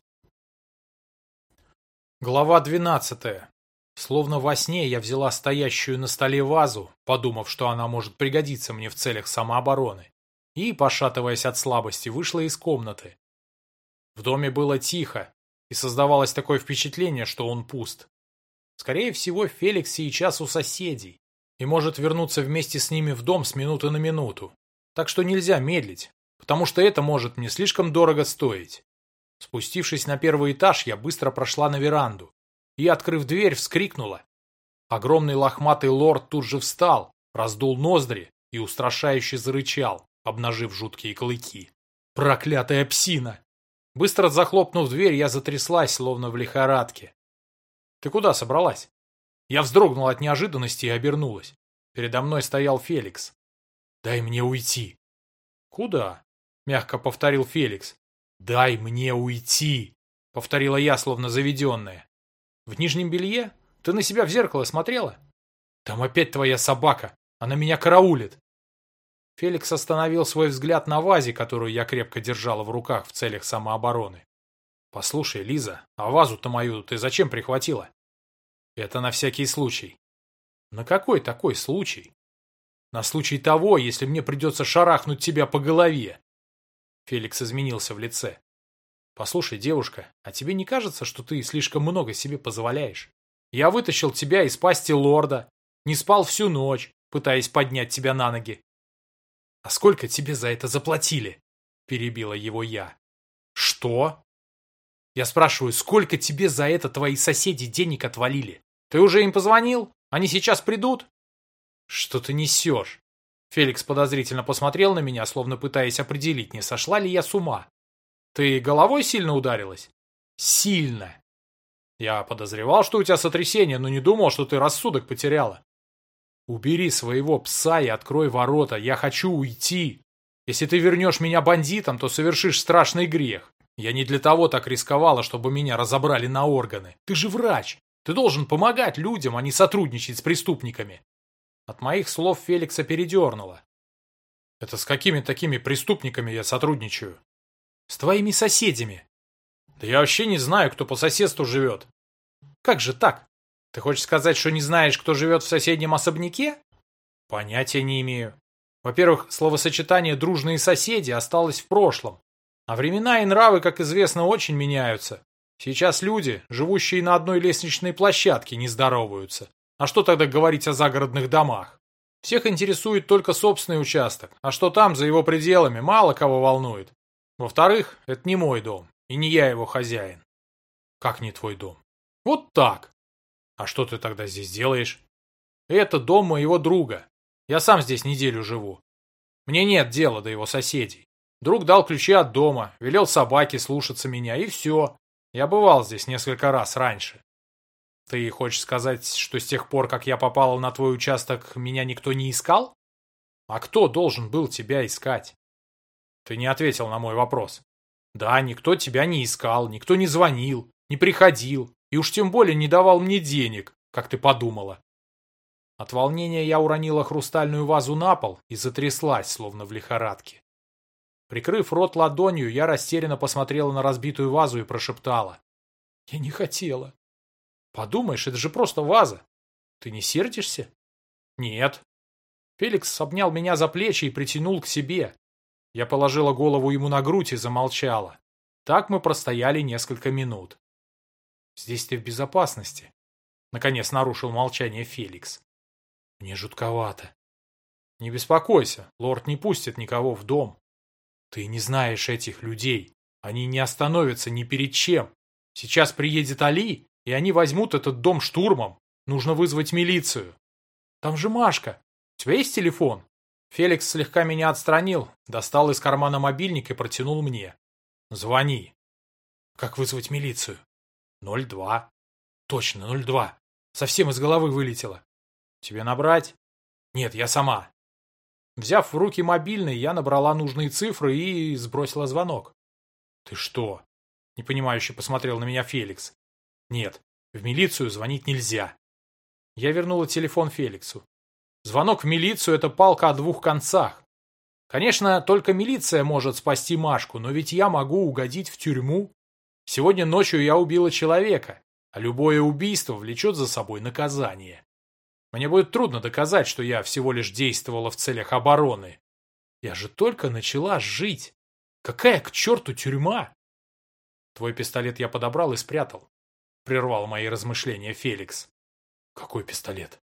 Глава 12. Словно во сне я взяла стоящую на столе вазу, подумав, что она может пригодиться мне в целях самообороны, и, пошатываясь от слабости, вышла из комнаты. В доме было тихо, и создавалось такое впечатление, что он пуст. Скорее всего, Феликс сейчас у соседей и может вернуться вместе с ними в дом с минуты на минуту. Так что нельзя медлить, потому что это может мне слишком дорого стоить. Спустившись на первый этаж, я быстро прошла на веранду и, открыв дверь, вскрикнула. Огромный лохматый лорд тут же встал, раздул ноздри и устрашающе зарычал, обнажив жуткие клыки. Проклятая псина! Быстро захлопнув дверь, я затряслась, словно в лихорадке. «Ты куда собралась?» Я вздрогнула от неожиданности и обернулась. Передо мной стоял Феликс. «Дай мне уйти!» «Куда?» — мягко повторил Феликс. «Дай мне уйти!» — повторила я, словно заведенная. В нижнем белье? Ты на себя в зеркало смотрела? Там опять твоя собака. Она меня караулит. Феликс остановил свой взгляд на вазе, которую я крепко держала в руках в целях самообороны. «Послушай, Лиза, а вазу-то мою ты зачем прихватила?» «Это на всякий случай». «На какой такой случай?» «На случай того, если мне придется шарахнуть тебя по голове». Феликс изменился в лице. Послушай, девушка, а тебе не кажется, что ты слишком много себе позволяешь? Я вытащил тебя из пасти лорда, не спал всю ночь, пытаясь поднять тебя на ноги. А сколько тебе за это заплатили? Перебила его я. Что? Я спрашиваю, сколько тебе за это твои соседи денег отвалили? Ты уже им позвонил? Они сейчас придут? Что ты несешь? Феликс подозрительно посмотрел на меня, словно пытаясь определить, не сошла ли я с ума. Ты головой сильно ударилась? Сильно. Я подозревал, что у тебя сотрясение, но не думал, что ты рассудок потеряла. Убери своего пса и открой ворота. Я хочу уйти. Если ты вернешь меня бандитом, то совершишь страшный грех. Я не для того так рисковала, чтобы меня разобрали на органы. Ты же врач. Ты должен помогать людям, а не сотрудничать с преступниками. От моих слов Феликса передернуло. Это с какими такими преступниками я сотрудничаю? С твоими соседями. Да я вообще не знаю, кто по соседству живет. Как же так? Ты хочешь сказать, что не знаешь, кто живет в соседнем особняке? Понятия не имею. Во-первых, словосочетание «дружные соседи» осталось в прошлом. А времена и нравы, как известно, очень меняются. Сейчас люди, живущие на одной лестничной площадке, не здороваются. А что тогда говорить о загородных домах? Всех интересует только собственный участок, а что там, за его пределами, мало кого волнует. Во-вторых, это не мой дом, и не я его хозяин. Как не твой дом? Вот так. А что ты тогда здесь делаешь? Это дом моего друга. Я сам здесь неделю живу. Мне нет дела до его соседей. Друг дал ключи от дома, велел собаке слушаться меня, и все. Я бывал здесь несколько раз раньше. Ты хочешь сказать, что с тех пор, как я попала на твой участок, меня никто не искал? А кто должен был тебя искать? Ты не ответил на мой вопрос. Да, никто тебя не искал, никто не звонил, не приходил, и уж тем более не давал мне денег, как ты подумала. От волнения я уронила хрустальную вазу на пол и затряслась, словно в лихорадке. Прикрыв рот ладонью, я растерянно посмотрела на разбитую вазу и прошептала. Я не хотела. Подумаешь, это же просто ваза. Ты не сердишься? Нет. Феликс обнял меня за плечи и притянул к себе, я положила голову ему на грудь и замолчала. Так мы простояли несколько минут. «Здесь ты в безопасности», — наконец нарушил молчание Феликс. «Мне жутковато». «Не беспокойся, лорд не пустит никого в дом. Ты не знаешь этих людей. Они не остановятся ни перед чем. Сейчас приедет Али, и они возьмут этот дом штурмом. Нужно вызвать милицию. Там же Машка. У тебя есть телефон?» Феликс слегка меня отстранил, достал из кармана мобильник и протянул мне. «Звони». «Как вызвать милицию?» «Ноль два». «Точно, ноль два. Совсем из головы вылетело». «Тебе набрать?» «Нет, я сама». Взяв в руки мобильный, я набрала нужные цифры и сбросила звонок. «Ты что?» — непонимающе посмотрел на меня Феликс. «Нет, в милицию звонить нельзя». Я вернула телефон Феликсу. Звонок в милицию – это палка о двух концах. Конечно, только милиция может спасти Машку, но ведь я могу угодить в тюрьму. Сегодня ночью я убила человека. А любое убийство влечет за собой наказание. Мне будет трудно доказать, что я всего лишь действовала в целях обороны. Я же только начала жить. Какая к черту тюрьма? Твой пистолет я подобрал и спрятал. Прервал мои размышления Феликс. Какой пистолет?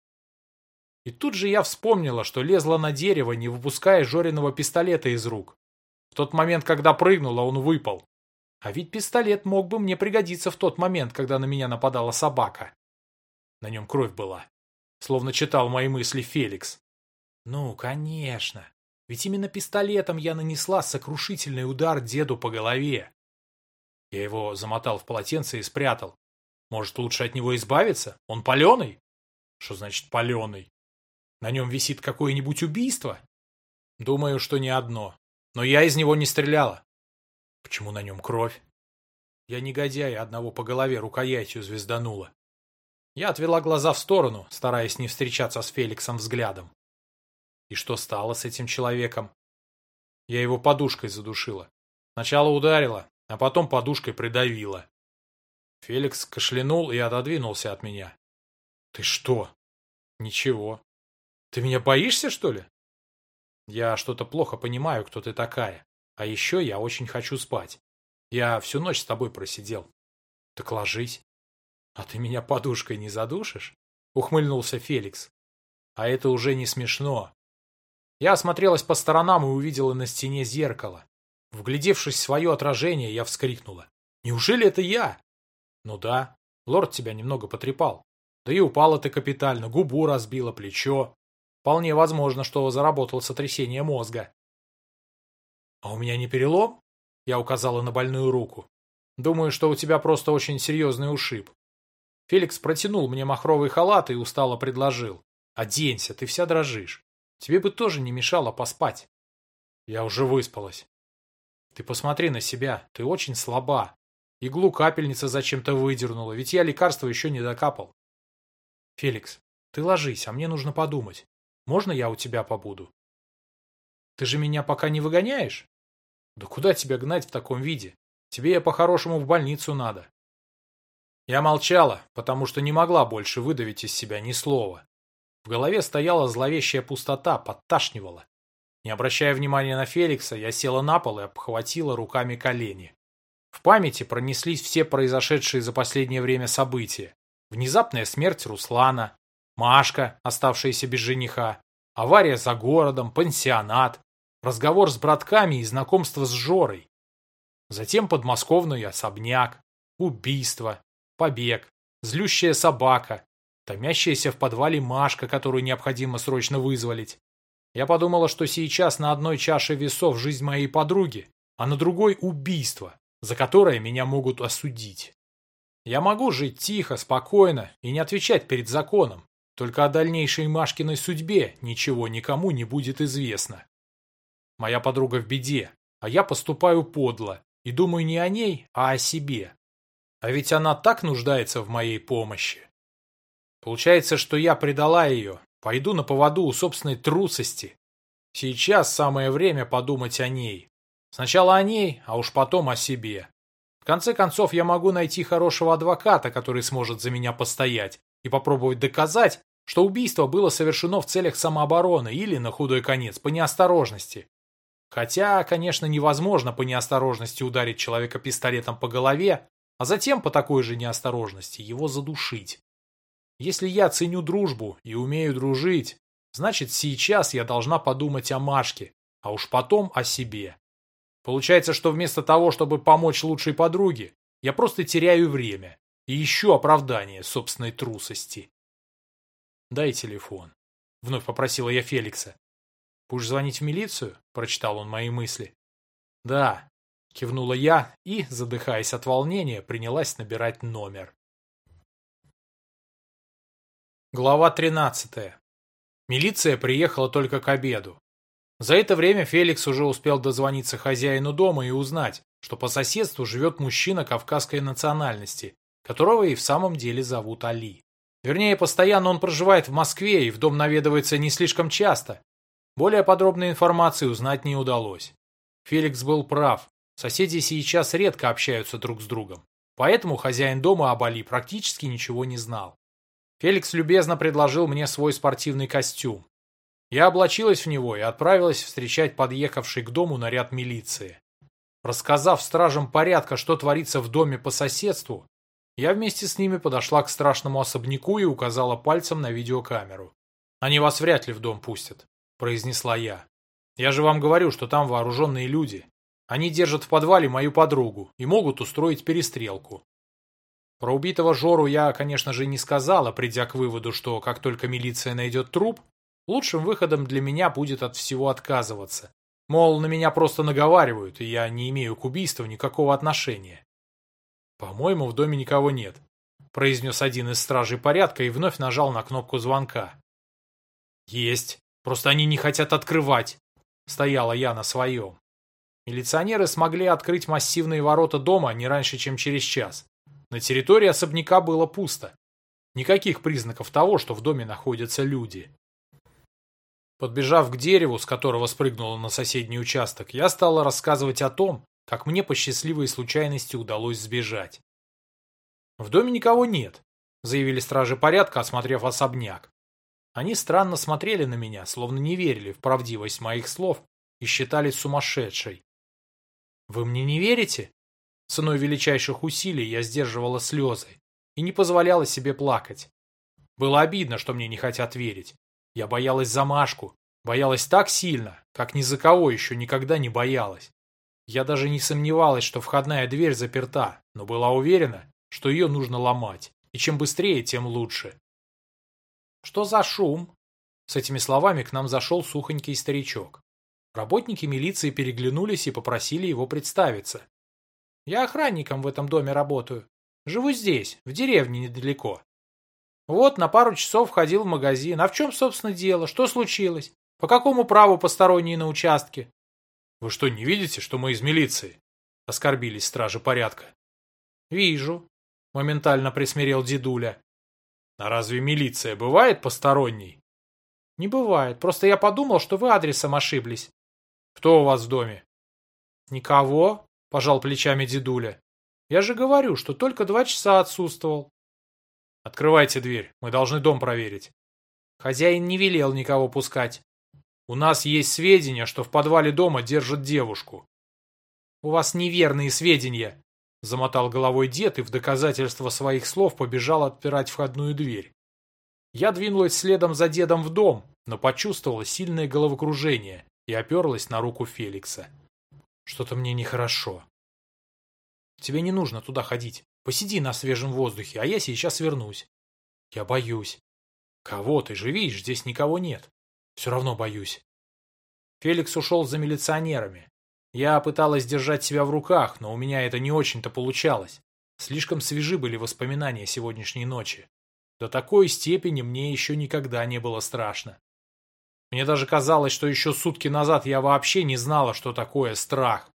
И тут же я вспомнила, что лезла на дерево, не выпуская Жориного пистолета из рук. В тот момент, когда прыгнула, он выпал. А ведь пистолет мог бы мне пригодиться в тот момент, когда на меня нападала собака. На нем кровь была. Словно читал мои мысли Феликс. Ну, конечно. Ведь именно пистолетом я нанесла сокрушительный удар деду по голове. Я его замотал в полотенце и спрятал. Может, лучше от него избавиться? Он паленый? Что значит паленый? На нем висит какое-нибудь убийство? Думаю, что не одно. Но я из него не стреляла. Почему на нем кровь? Я негодяя одного по голове рукоятью звезданула. Я отвела глаза в сторону, стараясь не встречаться с Феликсом взглядом. И что стало с этим человеком? Я его подушкой задушила. Сначала ударила, а потом подушкой придавила. Феликс кашлянул и отодвинулся от меня. «Ты что?» «Ничего. Ты меня боишься, что ли?» «Я что-то плохо понимаю, кто ты такая. А еще я очень хочу спать. Я всю ночь с тобой просидел. Так ложись. А ты меня подушкой не задушишь? Ухмыльнулся Феликс. А это уже не смешно. Я осмотрелась по сторонам и увидела на стене зеркало. Вглядевшись в свое отражение, я вскрикнула. Неужели это я? Ну да, лорд тебя немного потрепал. Да и упала ты капитально, губу разбила, плечо. Вполне возможно, что заработал сотрясение мозга. «А у меня не перелом?» Я указала на больную руку. «Думаю, что у тебя просто очень серьезный ушиб». Феликс протянул мне махровый халат и устало предложил. «Оденься, ты вся дрожишь. Тебе бы тоже не мешало поспать». Я уже выспалась. «Ты посмотри на себя, ты очень слаба. Иглу капельница зачем-то выдернула, ведь я лекарство еще не докапал». «Феликс, ты ложись, а мне нужно подумать. Можно я у тебя побуду?» «Ты же меня пока не выгоняешь?» Да куда тебя гнать в таком виде? Тебе я по-хорошему в больницу надо. Я молчала, потому что не могла больше выдавить из себя ни слова. В голове стояла зловещая пустота, подташнивала. Не обращая внимания на Феликса, я села на пол и обхватила руками колени. В памяти пронеслись все произошедшие за последнее время события. Внезапная смерть Руслана, Машка, оставшаяся без жениха, авария за городом, пансионат, разговор с братками и знакомство с Жорой. Затем подмосковный особняк, убийство, побег, злющая собака, томящаяся в подвале Машка, которую необходимо срочно вызволить. Я подумала, что сейчас на одной чаше весов жизнь моей подруги, а на другой убийство, за которое меня могут осудить. Я могу жить тихо, спокойно и не отвечать перед законом, только о дальнейшей Машкиной судьбе ничего никому не будет известно. Моя подруга в беде, а я поступаю подло и думаю не о ней, а о себе. А ведь она так нуждается в моей помощи. Получается, что я предала ее, пойду на поводу у собственной трусости. Сейчас самое время подумать о ней. Сначала о ней, а уж потом о себе. В конце концов, я могу найти хорошего адвоката, который сможет за меня постоять, и попробовать доказать, что убийство было совершено в целях самообороны или, на худой конец, по неосторожности. Хотя, конечно, невозможно по неосторожности ударить человека пистолетом по голове, а затем по такой же неосторожности его задушить. Если я ценю дружбу и умею дружить, значит сейчас я должна подумать о Машке, а уж потом о себе. Получается, что вместо того, чтобы помочь лучшей подруге, я просто теряю время и ищу оправдание собственной трусости. «Дай телефон», — вновь попросила я Феликса. «Будешь звонить в милицию?» – прочитал он мои мысли. «Да», – кивнула я и, задыхаясь от волнения, принялась набирать номер. Глава 13. Милиция приехала только к обеду. За это время Феликс уже успел дозвониться хозяину дома и узнать, что по соседству живет мужчина кавказской национальности, которого и в самом деле зовут Али. Вернее, постоянно он проживает в Москве и в дом наведывается не слишком часто, более подробной информации узнать не удалось. Феликс был прав. Соседи сейчас редко общаются друг с другом. Поэтому хозяин дома об Али практически ничего не знал. Феликс любезно предложил мне свой спортивный костюм. Я облачилась в него и отправилась встречать подъехавший к дому наряд милиции. Рассказав стражам порядка, что творится в доме по соседству, я вместе с ними подошла к страшному особняку и указала пальцем на видеокамеру. «Они вас вряд ли в дом пустят», – произнесла я. «Я же вам говорю, что там вооруженные люди. Они держат в подвале мою подругу и могут устроить перестрелку. Про убитого Жору я, конечно же, не сказала, придя к выводу, что как только милиция найдет труп, лучшим выходом для меня будет от всего отказываться. Мол, на меня просто наговаривают, и я не имею к убийству никакого отношения. «По-моему, в доме никого нет», – произнес один из стражей порядка и вновь нажал на кнопку звонка. «Есть. Просто они не хотят открывать», – стояла я на своем. Милиционеры смогли открыть массивные ворота дома не раньше, чем через час. На территории особняка было пусто. Никаких признаков того, что в доме находятся люди. Подбежав к дереву, с которого спрыгнула на соседний участок, я стала рассказывать о том, как мне по счастливой случайности удалось сбежать. «В доме никого нет», — заявили стражи порядка, осмотрев особняк. Они странно смотрели на меня, словно не верили в правдивость моих слов и считали сумасшедшей. «Вы мне не верите?» Ценой величайших усилий я сдерживала слезы и не позволяла себе плакать. Было обидно, что мне не хотят верить. Я боялась за Машку, боялась так сильно, как ни за кого еще никогда не боялась. Я даже не сомневалась, что входная дверь заперта, но была уверена, что ее нужно ломать, и чем быстрее, тем лучше. «Что за шум?» С этими словами к нам зашел сухонький старичок. Работники милиции переглянулись и попросили его представиться. «Я охранником в этом доме работаю. Живу здесь, в деревне недалеко. Вот на пару часов ходил в магазин. А в чем, собственно, дело? Что случилось? По какому праву посторонние на участке? Вы что, не видите, что мы из милиции? Оскорбились стражи порядка. Вижу. Моментально присмирел дедуля. А разве милиция бывает посторонней? Не бывает. Просто я подумал, что вы адресом ошиблись. Кто у вас в доме? Никого, пожал плечами дедуля. Я же говорю, что только два часа отсутствовал. Открывайте дверь, мы должны дом проверить. Хозяин не велел никого пускать. У нас есть сведения, что в подвале дома держат девушку. У вас неверные сведения, замотал головой дед и в доказательство своих слов побежал отпирать входную дверь. Я двинулась следом за дедом в дом, но почувствовала сильное головокружение и оперлась на руку Феликса. Что-то мне нехорошо. Тебе не нужно туда ходить. Посиди на свежем воздухе, а я сейчас вернусь. Я боюсь. Кого ты же видишь, здесь никого нет. Все равно боюсь. Феликс ушел за милиционерами. Я пыталась держать себя в руках, но у меня это не очень-то получалось. Слишком свежи были воспоминания сегодняшней ночи. До такой степени мне еще никогда не было страшно. Мне даже казалось, что еще сутки назад я вообще не знала, что такое страх.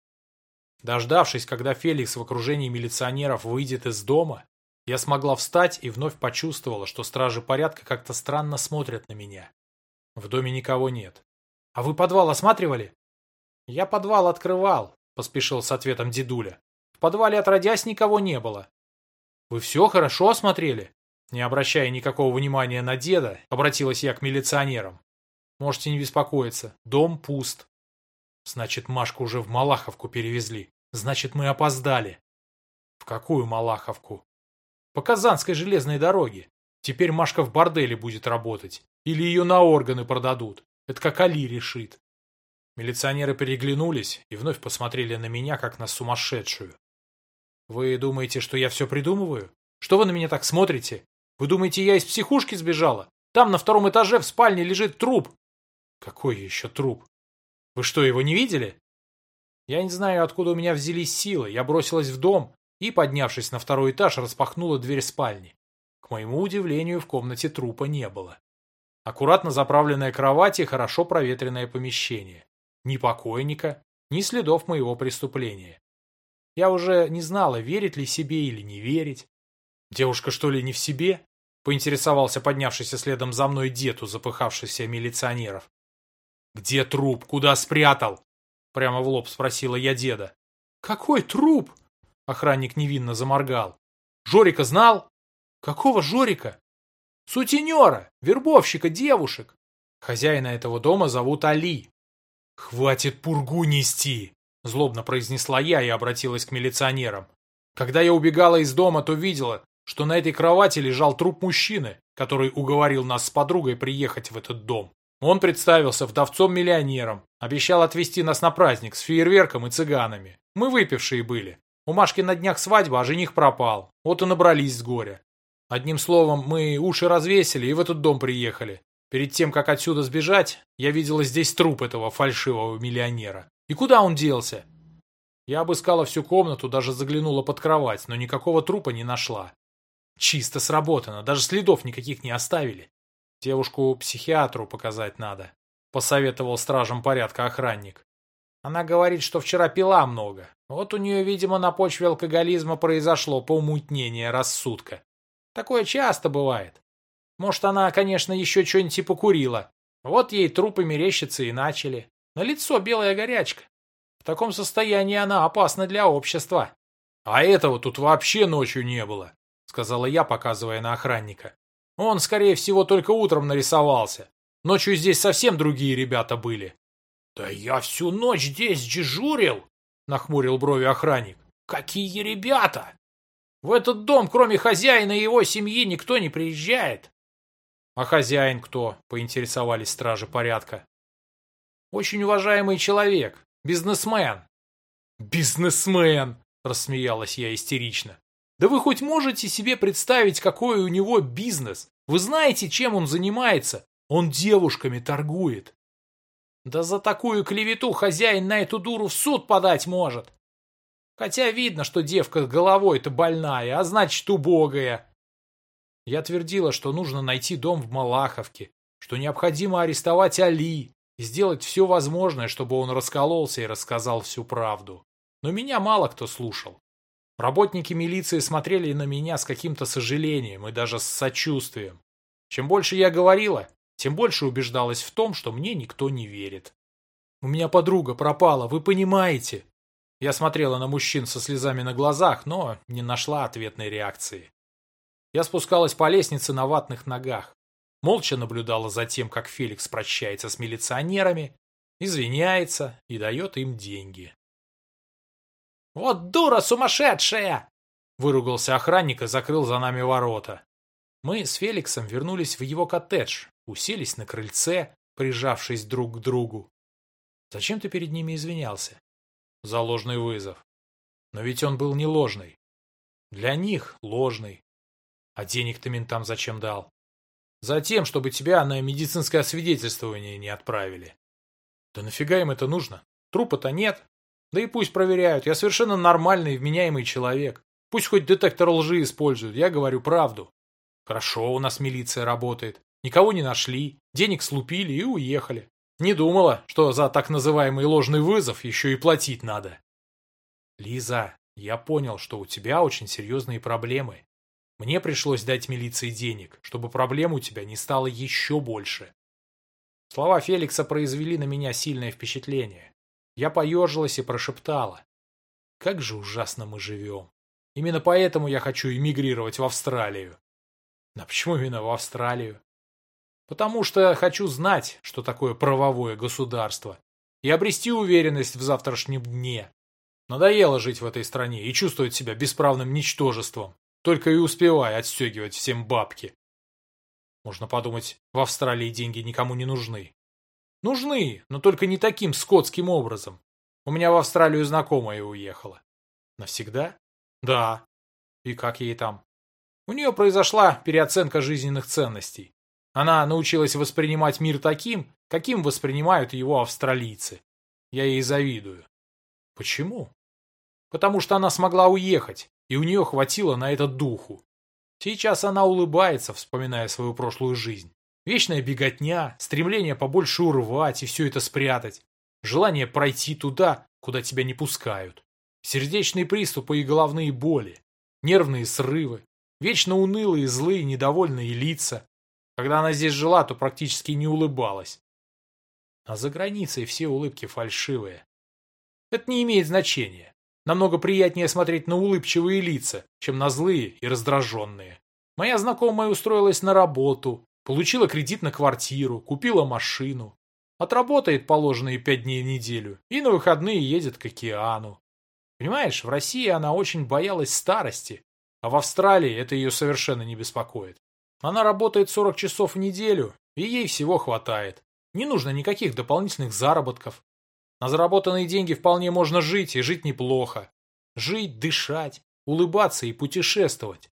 Дождавшись, когда Феликс в окружении милиционеров выйдет из дома, я смогла встать и вновь почувствовала, что стражи порядка как-то странно смотрят на меня. В доме никого нет. «А вы подвал осматривали?» «Я подвал открывал», — поспешил с ответом дедуля. «В подвале отродясь никого не было». «Вы все хорошо осмотрели?» Не обращая никакого внимания на деда, обратилась я к милиционерам. Можете не беспокоиться. Дом пуст. Значит, Машку уже в Малаховку перевезли. Значит, мы опоздали. В какую Малаховку? По Казанской железной дороге. Теперь Машка в борделе будет работать. Или ее на органы продадут. Это как Али решит. Милиционеры переглянулись и вновь посмотрели на меня, как на сумасшедшую. Вы думаете, что я все придумываю? Что вы на меня так смотрите? Вы думаете, я из психушки сбежала? Там на втором этаже в спальне лежит труп. Какой еще труп? Вы что, его не видели? Я не знаю, откуда у меня взялись силы. Я бросилась в дом и, поднявшись на второй этаж, распахнула дверь спальни. К моему удивлению, в комнате трупа не было. Аккуратно заправленная кровать и хорошо проветренное помещение. Ни покойника, ни следов моего преступления. Я уже не знала, верить ли себе или не верить. Девушка что ли не в себе? Поинтересовался поднявшийся следом за мной дед у запыхавшихся милиционеров. «Где труп? Куда спрятал?» Прямо в лоб спросила я деда. «Какой труп?» Охранник невинно заморгал. Жорика знал? Какого Жорика? Сутенера, вербовщика девушек. Хозяина этого дома зовут Али. Хватит пургу нести, злобно произнесла я и обратилась к милиционерам. Когда я убегала из дома, то видела, что на этой кровати лежал труп мужчины, который уговорил нас с подругой приехать в этот дом. Он представился вдовцом-миллионером, обещал отвезти нас на праздник с фейерверком и цыганами. Мы выпившие были. У Машки на днях свадьба, а жених пропал. Вот и набрались с горя. Одним словом, мы уши развесили и в этот дом приехали. Перед тем, как отсюда сбежать, я видела здесь труп этого фальшивого миллионера. И куда он делся? Я обыскала всю комнату, даже заглянула под кровать, но никакого трупа не нашла. Чисто сработано, даже следов никаких не оставили. Девушку психиатру показать надо, посоветовал стражам порядка охранник. Она говорит, что вчера пила много. Вот у нее, видимо, на почве алкоголизма произошло поумутнение рассудка. Такое часто бывает. Может, она, конечно, еще что-нибудь и покурила. Вот ей трупы мерещатся и начали. На лицо белая горячка. В таком состоянии она опасна для общества. А этого тут вообще ночью не было сказала я, показывая на охранника. Он, скорее всего, только утром нарисовался. Ночью здесь совсем другие ребята были. Да я всю ночь здесь дежурил, нахмурил брови охранник. Какие ребята? В этот дом, кроме хозяина и его семьи, никто не приезжает. А хозяин кто? Поинтересовались стражи порядка. Очень уважаемый человек, бизнесмен. Бизнесмен, рассмеялась я истерично. Да вы хоть можете себе представить, какой у него бизнес? Вы знаете, чем он занимается? Он девушками торгует. Да за такую клевету хозяин на эту дуру в суд подать может. Хотя видно, что девка головой-то больная, а значит убогая. Я твердила, что нужно найти дом в Малаховке, что необходимо арестовать Али и сделать все возможное, чтобы он раскололся и рассказал всю правду. Но меня мало кто слушал. Работники милиции смотрели на меня с каким-то сожалением и даже с сочувствием. Чем больше я говорила, тем больше убеждалась в том, что мне никто не верит. «У меня подруга пропала, вы понимаете?» Я смотрела на мужчин со слезами на глазах, но не нашла ответной реакции. Я спускалась по лестнице на ватных ногах. Молча наблюдала за тем, как Феликс прощается с милиционерами, извиняется и дает им деньги. «Вот дура сумасшедшая!» Выругался охранник и закрыл за нами ворота. Мы с Феликсом вернулись в его коттедж, уселись на крыльце, прижавшись друг к другу. Зачем ты перед ними извинялся? За ложный вызов. Но ведь он был не ложный. Для них ложный. А денег ты ментам зачем дал? Затем, чтобы тебя на медицинское освидетельствование не отправили. Да нафига им это нужно? Трупа-то нет, да и пусть проверяют, я совершенно нормальный вменяемый человек. Пусть хоть детектор лжи используют, я говорю правду. Хорошо, у нас милиция работает. Никого не нашли, денег слупили и уехали. Не думала, что за так называемый ложный вызов еще и платить надо. Лиза, я понял, что у тебя очень серьезные проблемы. Мне пришлось дать милиции денег, чтобы проблем у тебя не стало еще больше. Слова Феликса произвели на меня сильное впечатление. Я поежилась и прошептала. Как же ужасно мы живем. Именно поэтому я хочу эмигрировать в Австралию. А почему именно в Австралию? Потому что хочу знать, что такое правовое государство, и обрести уверенность в завтрашнем дне. Надоело жить в этой стране и чувствовать себя бесправным ничтожеством, только и успевая отстегивать всем бабки. Можно подумать, в Австралии деньги никому не нужны. Нужны, но только не таким скотским образом. У меня в Австралию знакомая уехала. Навсегда? Да. И как ей там? У нее произошла переоценка жизненных ценностей. Она научилась воспринимать мир таким, каким воспринимают его австралийцы. Я ей завидую. Почему? Потому что она смогла уехать, и у нее хватило на это духу. Сейчас она улыбается, вспоминая свою прошлую жизнь. Вечная беготня, стремление побольше урвать и все это спрятать. Желание пройти туда, куда тебя не пускают. Сердечные приступы и головные боли. Нервные срывы. Вечно унылые, злые, недовольные лица. Когда она здесь жила, то практически не улыбалась. А за границей все улыбки фальшивые. Это не имеет значения. Намного приятнее смотреть на улыбчивые лица, чем на злые и раздраженные. Моя знакомая устроилась на работу, получила кредит на квартиру, купила машину. Отработает положенные пять дней в неделю и на выходные едет к океану. Понимаешь, в России она очень боялась старости, а в Австралии это ее совершенно не беспокоит. Она работает 40 часов в неделю, и ей всего хватает. Не нужно никаких дополнительных заработков. На заработанные деньги вполне можно жить, и жить неплохо. Жить, дышать, улыбаться и путешествовать.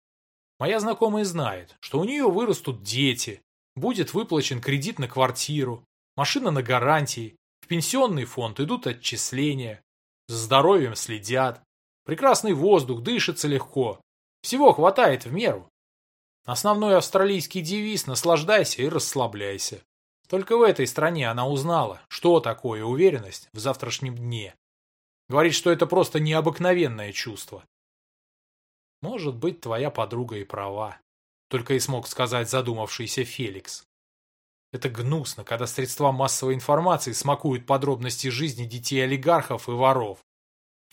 Моя знакомая знает, что у нее вырастут дети, будет выплачен кредит на квартиру, машина на гарантии, в пенсионный фонд идут отчисления, за здоровьем следят, прекрасный воздух, дышится легко, всего хватает в меру. Основной австралийский девиз «наслаждайся и расслабляйся». Только в этой стране она узнала, что такое уверенность в завтрашнем дне. Говорит, что это просто необыкновенное чувство. Может быть, твоя подруга и права. Только и смог сказать задумавшийся Феликс. Это гнусно, когда средства массовой информации смакуют подробности жизни детей олигархов и воров.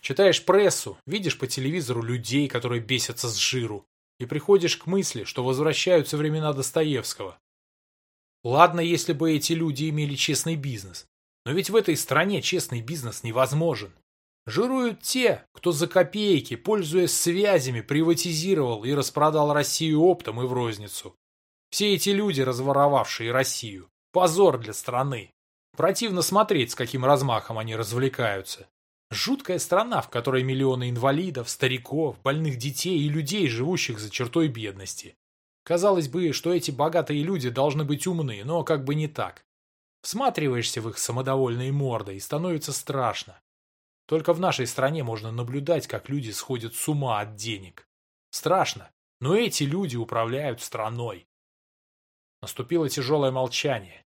Читаешь прессу, видишь по телевизору людей, которые бесятся с жиру, и приходишь к мысли, что возвращаются времена Достоевского. Ладно, если бы эти люди имели честный бизнес, но ведь в этой стране честный бизнес невозможен. Жируют те, кто за копейки, пользуясь связями, приватизировал и распродал Россию оптом и в розницу. Все эти люди, разворовавшие Россию, позор для страны. Противно смотреть, с каким размахом они развлекаются. Жуткая страна, в которой миллионы инвалидов, стариков, больных детей и людей, живущих за чертой бедности. Казалось бы, что эти богатые люди должны быть умны, но как бы не так. Всматриваешься в их самодовольные морды и становится страшно. Только в нашей стране можно наблюдать, как люди сходят с ума от денег. Страшно, но эти люди управляют страной. Наступило тяжелое молчание.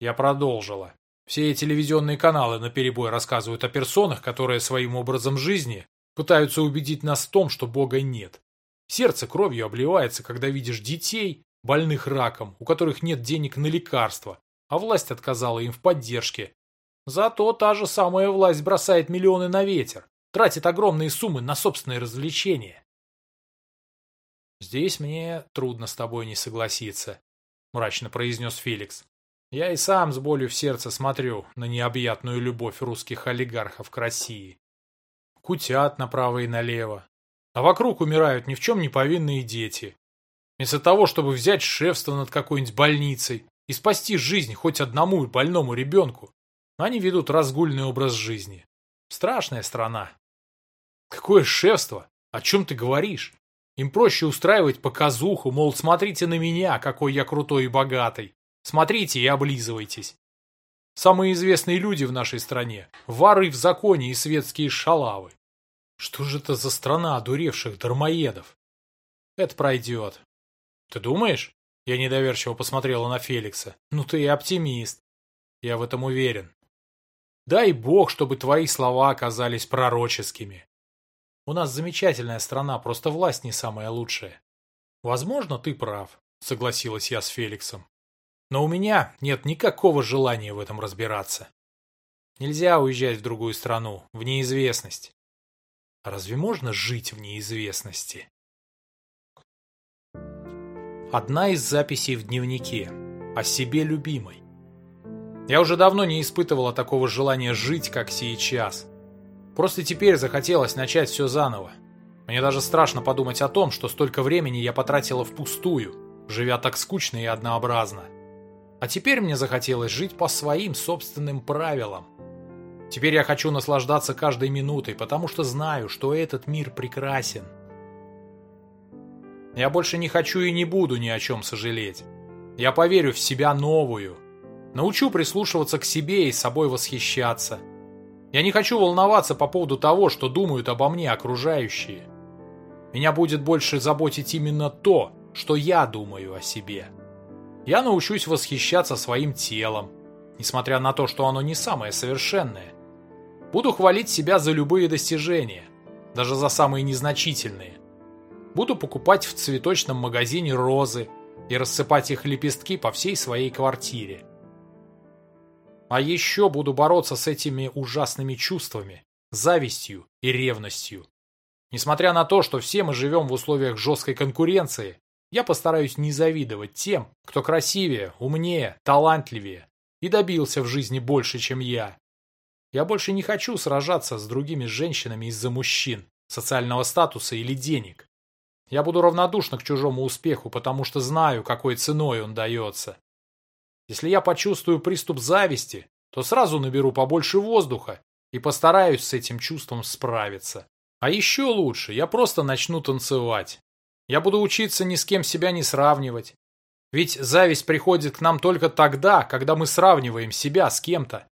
Я продолжила. Все телевизионные каналы наперебой рассказывают о персонах, которые своим образом жизни пытаются убедить нас в том, что Бога нет. Сердце кровью обливается, когда видишь детей, больных раком, у которых нет денег на лекарства, а власть отказала им в поддержке. Зато та же самая власть бросает миллионы на ветер, тратит огромные суммы на собственные развлечения. «Здесь мне трудно с тобой не согласиться», — мрачно произнес Феликс. Я и сам с болью в сердце смотрю на необъятную любовь русских олигархов к России. Кутят направо и налево. А вокруг умирают ни в чем не повинные дети. Вместо того, чтобы взять шефство над какой-нибудь больницей и спасти жизнь хоть одному больному ребенку, они ведут разгульный образ жизни. Страшная страна. Какое шефство? О чем ты говоришь? Им проще устраивать показуху, мол, смотрите на меня, какой я крутой и богатый. Смотрите и облизывайтесь. Самые известные люди в нашей стране – воры в законе и светские шалавы. Что же это за страна одуревших дармоедов? Это пройдет. Ты думаешь? Я недоверчиво посмотрела на Феликса. Ну ты и оптимист. Я в этом уверен. Дай бог, чтобы твои слова оказались пророческими. У нас замечательная страна, просто власть не самая лучшая. Возможно, ты прав, согласилась я с Феликсом. Но у меня нет никакого желания в этом разбираться. Нельзя уезжать в другую страну, в неизвестность. А разве можно жить в неизвестности? Одна из записей в дневнике. О себе любимой. Я уже давно не испытывала такого желания жить, как сейчас. Просто теперь захотелось начать все заново. Мне даже страшно подумать о том, что столько времени я потратила впустую, живя так скучно и однообразно. А теперь мне захотелось жить по своим собственным правилам. Теперь я хочу наслаждаться каждой минутой, потому что знаю, что этот мир прекрасен. Я больше не хочу и не буду ни о чем сожалеть. Я поверю в себя новую. Научу прислушиваться к себе и собой восхищаться. Я не хочу волноваться по поводу того, что думают обо мне окружающие. Меня будет больше заботить именно то, что я думаю о себе. Я научусь восхищаться своим телом, несмотря на то, что оно не самое совершенное. Буду хвалить себя за любые достижения, даже за самые незначительные. Буду покупать в цветочном магазине розы и рассыпать их лепестки по всей своей квартире. А еще буду бороться с этими ужасными чувствами, завистью и ревностью. Несмотря на то, что все мы живем в условиях жесткой конкуренции, я постараюсь не завидовать тем, кто красивее, умнее, талантливее и добился в жизни больше, чем я. Я больше не хочу сражаться с другими женщинами из-за мужчин, социального статуса или денег. Я буду равнодушна к чужому успеху, потому что знаю, какой ценой он дается. Если я почувствую приступ зависти, то сразу наберу побольше воздуха и постараюсь с этим чувством справиться. А еще лучше, я просто начну танцевать. Я буду учиться ни с кем себя не сравнивать. Ведь зависть приходит к нам только тогда, когда мы сравниваем себя с кем-то.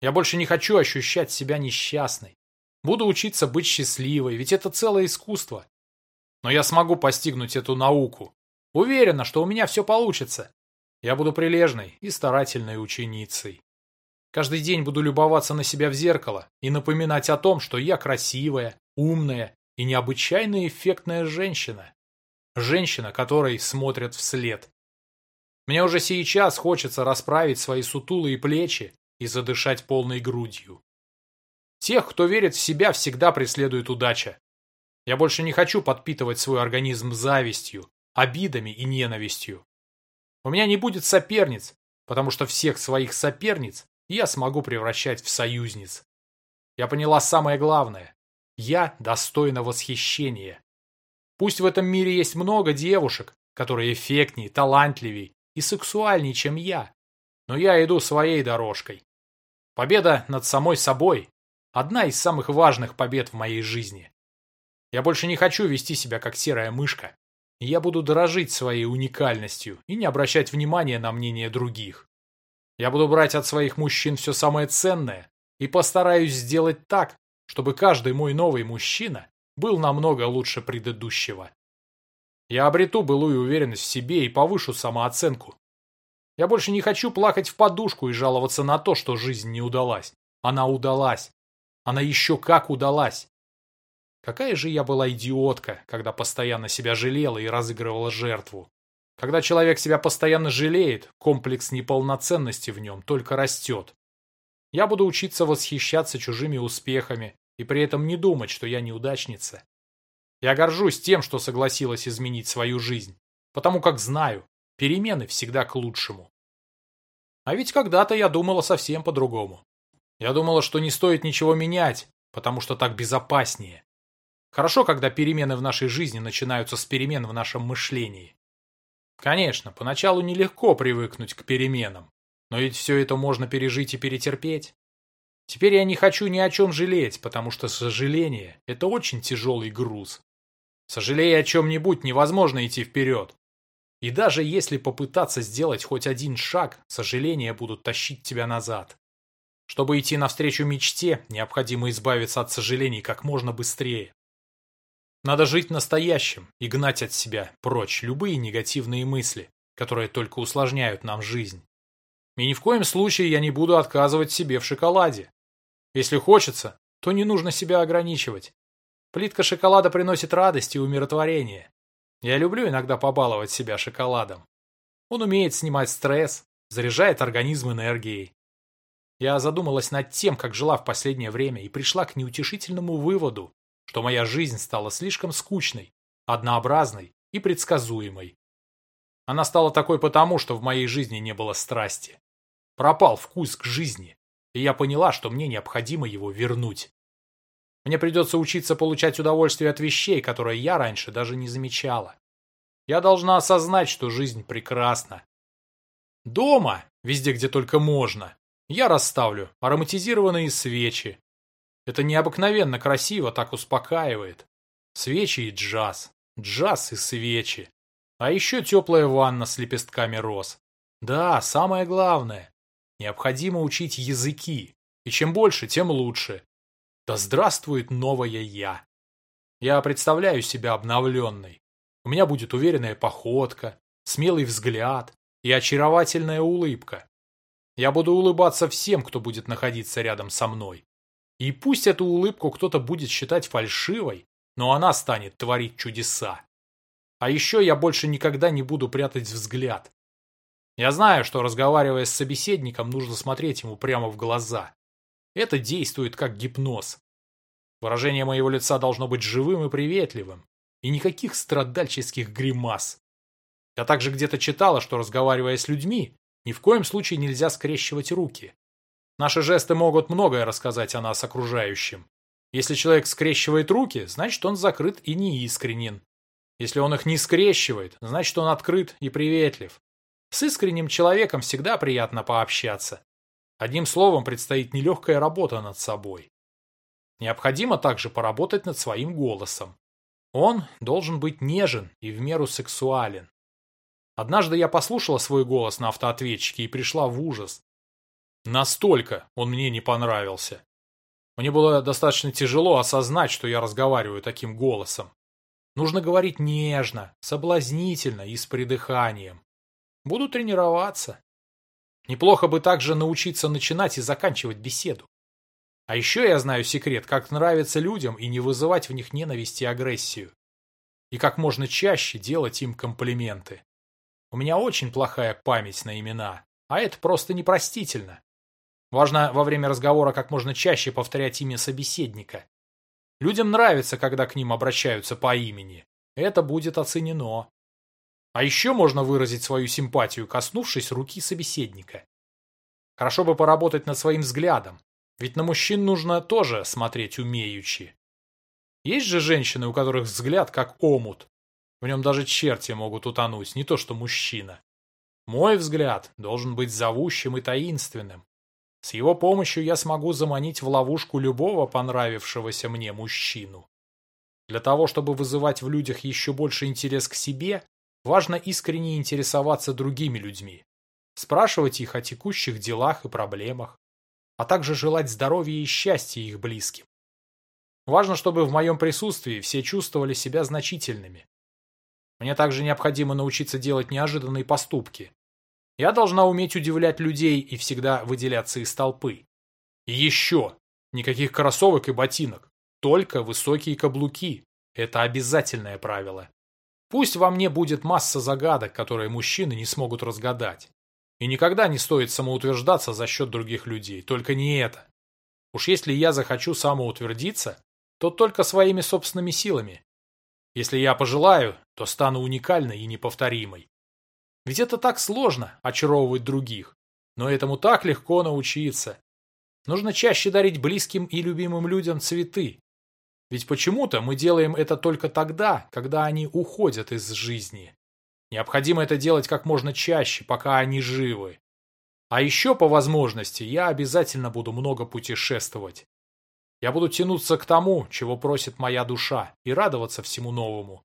Я больше не хочу ощущать себя несчастной. Буду учиться быть счастливой, ведь это целое искусство. Но я смогу постигнуть эту науку. Уверена, что у меня все получится. Я буду прилежной и старательной ученицей. Каждый день буду любоваться на себя в зеркало и напоминать о том, что я красивая, умная и необычайно эффектная женщина. Женщина, которой смотрят вслед. Мне уже сейчас хочется расправить свои сутулые плечи и задышать полной грудью. Тех, кто верит в себя, всегда преследует удача. Я больше не хочу подпитывать свой организм завистью, обидами и ненавистью. У меня не будет соперниц, потому что всех своих соперниц я смогу превращать в союзниц. Я поняла самое главное. Я достойна восхищения. Пусть в этом мире есть много девушек, которые эффектнее, талантливее и сексуальнее, чем я, но я иду своей дорожкой. Победа над самой собой – одна из самых важных побед в моей жизни. Я больше не хочу вести себя как серая мышка. Я буду дорожить своей уникальностью и не обращать внимания на мнение других. Я буду брать от своих мужчин все самое ценное и постараюсь сделать так, чтобы каждый мой новый мужчина был намного лучше предыдущего. Я обрету былую уверенность в себе и повышу самооценку. Я больше не хочу плакать в подушку и жаловаться на то, что жизнь не удалась. Она удалась. Она еще как удалась. Какая же я была идиотка, когда постоянно себя жалела и разыгрывала жертву. Когда человек себя постоянно жалеет, комплекс неполноценности в нем только растет. Я буду учиться восхищаться чужими успехами и при этом не думать, что я неудачница. Я горжусь тем, что согласилась изменить свою жизнь, потому как знаю, перемены всегда к лучшему. А ведь когда-то я думала совсем по-другому. Я думала, что не стоит ничего менять, потому что так безопаснее. Хорошо, когда перемены в нашей жизни начинаются с перемен в нашем мышлении. Конечно, поначалу нелегко привыкнуть к переменам, но ведь все это можно пережить и перетерпеть. Теперь я не хочу ни о чем жалеть, потому что сожаление – это очень тяжелый груз. Сожалея о чем-нибудь, невозможно идти вперед. И даже если попытаться сделать хоть один шаг, сожаления будут тащить тебя назад. Чтобы идти навстречу мечте, необходимо избавиться от сожалений как можно быстрее. Надо жить настоящим и гнать от себя прочь любые негативные мысли, которые только усложняют нам жизнь. И ни в коем случае я не буду отказывать себе в шоколаде. Если хочется, то не нужно себя ограничивать. Плитка шоколада приносит радость и умиротворение. Я люблю иногда побаловать себя шоколадом. Он умеет снимать стресс, заряжает организм энергией. Я задумалась над тем, как жила в последнее время, и пришла к неутешительному выводу, что моя жизнь стала слишком скучной, однообразной и предсказуемой. Она стала такой потому, что в моей жизни не было страсти. Пропал вкус к жизни, и я поняла, что мне необходимо его вернуть. Мне придется учиться получать удовольствие от вещей, которые я раньше даже не замечала. Я должна осознать, что жизнь прекрасна. Дома, везде, где только можно, я расставлю ароматизированные свечи, это необыкновенно красиво, так успокаивает. Свечи и джаз. Джаз и свечи. А еще теплая ванна с лепестками роз. Да, самое главное. Необходимо учить языки. И чем больше, тем лучше. Да здравствует новое я. Я представляю себя обновленной. У меня будет уверенная походка, смелый взгляд и очаровательная улыбка. Я буду улыбаться всем, кто будет находиться рядом со мной. И пусть эту улыбку кто-то будет считать фальшивой, но она станет творить чудеса. А еще я больше никогда не буду прятать взгляд. Я знаю, что разговаривая с собеседником, нужно смотреть ему прямо в глаза. Это действует как гипноз. Выражение моего лица должно быть живым и приветливым. И никаких страдальческих гримас. Я также где-то читала, что, разговаривая с людьми, ни в коем случае нельзя скрещивать руки. Наши жесты могут многое рассказать о нас окружающим. Если человек скрещивает руки, значит он закрыт и неискренен. Если он их не скрещивает, значит он открыт и приветлив. С искренним человеком всегда приятно пообщаться. Одним словом, предстоит нелегкая работа над собой. Необходимо также поработать над своим голосом. Он должен быть нежен и в меру сексуален. Однажды я послушала свой голос на автоответчике и пришла в ужас. Настолько он мне не понравился. Мне было достаточно тяжело осознать, что я разговариваю таким голосом. Нужно говорить нежно, соблазнительно и с придыханием. Буду тренироваться. Неплохо бы также научиться начинать и заканчивать беседу. А еще я знаю секрет, как нравится людям и не вызывать в них ненависть и агрессию. И как можно чаще делать им комплименты. У меня очень плохая память на имена, а это просто непростительно. Важно во время разговора как можно чаще повторять имя собеседника. Людям нравится, когда к ним обращаются по имени. Это будет оценено. А еще можно выразить свою симпатию, коснувшись руки собеседника. Хорошо бы поработать над своим взглядом, ведь на мужчин нужно тоже смотреть умеючи. Есть же женщины, у которых взгляд как омут, в нем даже черти могут утонуть, не то что мужчина. Мой взгляд должен быть зовущим и таинственным. С его помощью я смогу заманить в ловушку любого понравившегося мне мужчину. Для того, чтобы вызывать в людях еще больше интерес к себе, важно искренне интересоваться другими людьми, спрашивать их о текущих делах и проблемах, а также желать здоровья и счастья их близким. Важно, чтобы в моем присутствии все чувствовали себя значительными, мне также необходимо научиться делать неожиданные поступки. Я должна уметь удивлять людей и всегда выделяться из толпы. И еще. Никаких кроссовок и ботинок. Только высокие каблуки. Это обязательное правило. Пусть во мне будет масса загадок, которые мужчины не смогут разгадать. И никогда не стоит самоутверждаться за счет других людей. Только не это. Уж если я захочу самоутвердиться, то только своими собственными силами. Если я пожелаю, то стану уникальной и неповторимой. Ведь это так сложно – очаровывать других. Но этому так легко научиться. Нужно чаще дарить близким и любимым людям цветы. Ведь почему-то мы делаем это только тогда, когда они уходят из жизни. Необходимо это делать как можно чаще, пока они живы. А еще по возможности я обязательно буду много путешествовать. Я буду тянуться к тому, чего просит моя душа, и радоваться всему новому.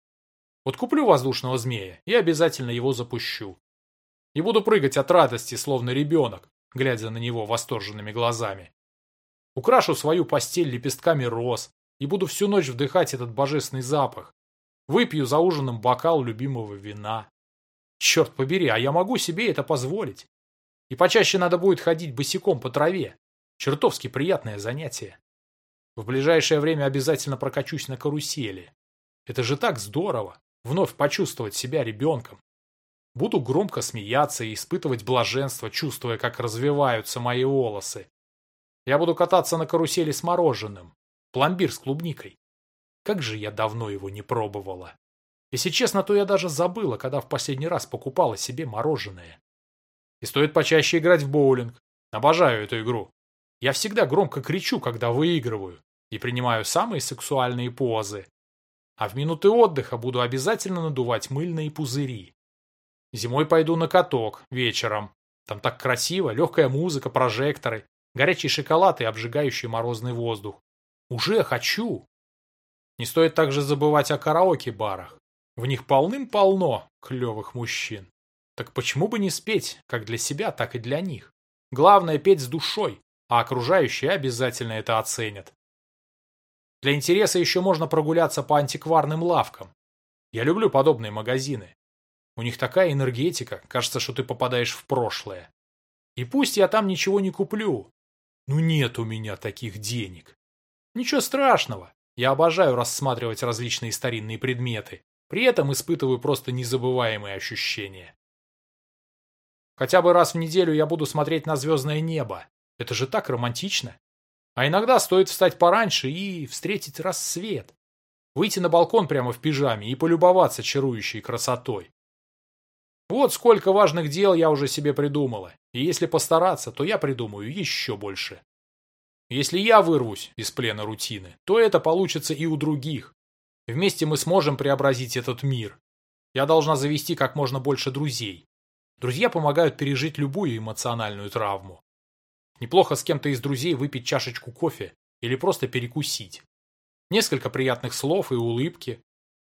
Вот куплю воздушного змея и обязательно его запущу. И буду прыгать от радости, словно ребенок, глядя на него восторженными глазами. Украшу свою постель лепестками роз и буду всю ночь вдыхать этот божественный запах. Выпью за ужином бокал любимого вина. Черт побери, а я могу себе это позволить. И почаще надо будет ходить босиком по траве. Чертовски приятное занятие. В ближайшее время обязательно прокачусь на карусели. Это же так здорово, вновь почувствовать себя ребенком. Буду громко смеяться и испытывать блаженство, чувствуя, как развиваются мои волосы. Я буду кататься на карусели с мороженым. Пломбир с клубникой. Как же я давно его не пробовала. Если честно, то я даже забыла, когда в последний раз покупала себе мороженое. И стоит почаще играть в боулинг. Обожаю эту игру. Я всегда громко кричу, когда выигрываю и принимаю самые сексуальные позы. А в минуты отдыха буду обязательно надувать мыльные пузыри. Зимой пойду на каток вечером. Там так красиво, легкая музыка, прожекторы, горячий шоколад и обжигающий морозный воздух. Уже хочу! Не стоит также забывать о караоке-барах. В них полным-полно клевых мужчин. Так почему бы не спеть, как для себя, так и для них? Главное петь с душой, а окружающие обязательно это оценят. Для интереса еще можно прогуляться по антикварным лавкам. Я люблю подобные магазины. У них такая энергетика, кажется, что ты попадаешь в прошлое. И пусть я там ничего не куплю. Ну нет у меня таких денег. Ничего страшного. Я обожаю рассматривать различные старинные предметы. При этом испытываю просто незабываемые ощущения. Хотя бы раз в неделю я буду смотреть на звездное небо. Это же так романтично. А иногда стоит встать пораньше и встретить рассвет. Выйти на балкон прямо в пижаме и полюбоваться чарующей красотой. Вот сколько важных дел я уже себе придумала. И если постараться, то я придумаю еще больше. Если я вырвусь из плена рутины, то это получится и у других. Вместе мы сможем преобразить этот мир. Я должна завести как можно больше друзей. Друзья помогают пережить любую эмоциональную травму. Неплохо с кем-то из друзей выпить чашечку кофе или просто перекусить. Несколько приятных слов и улыбки.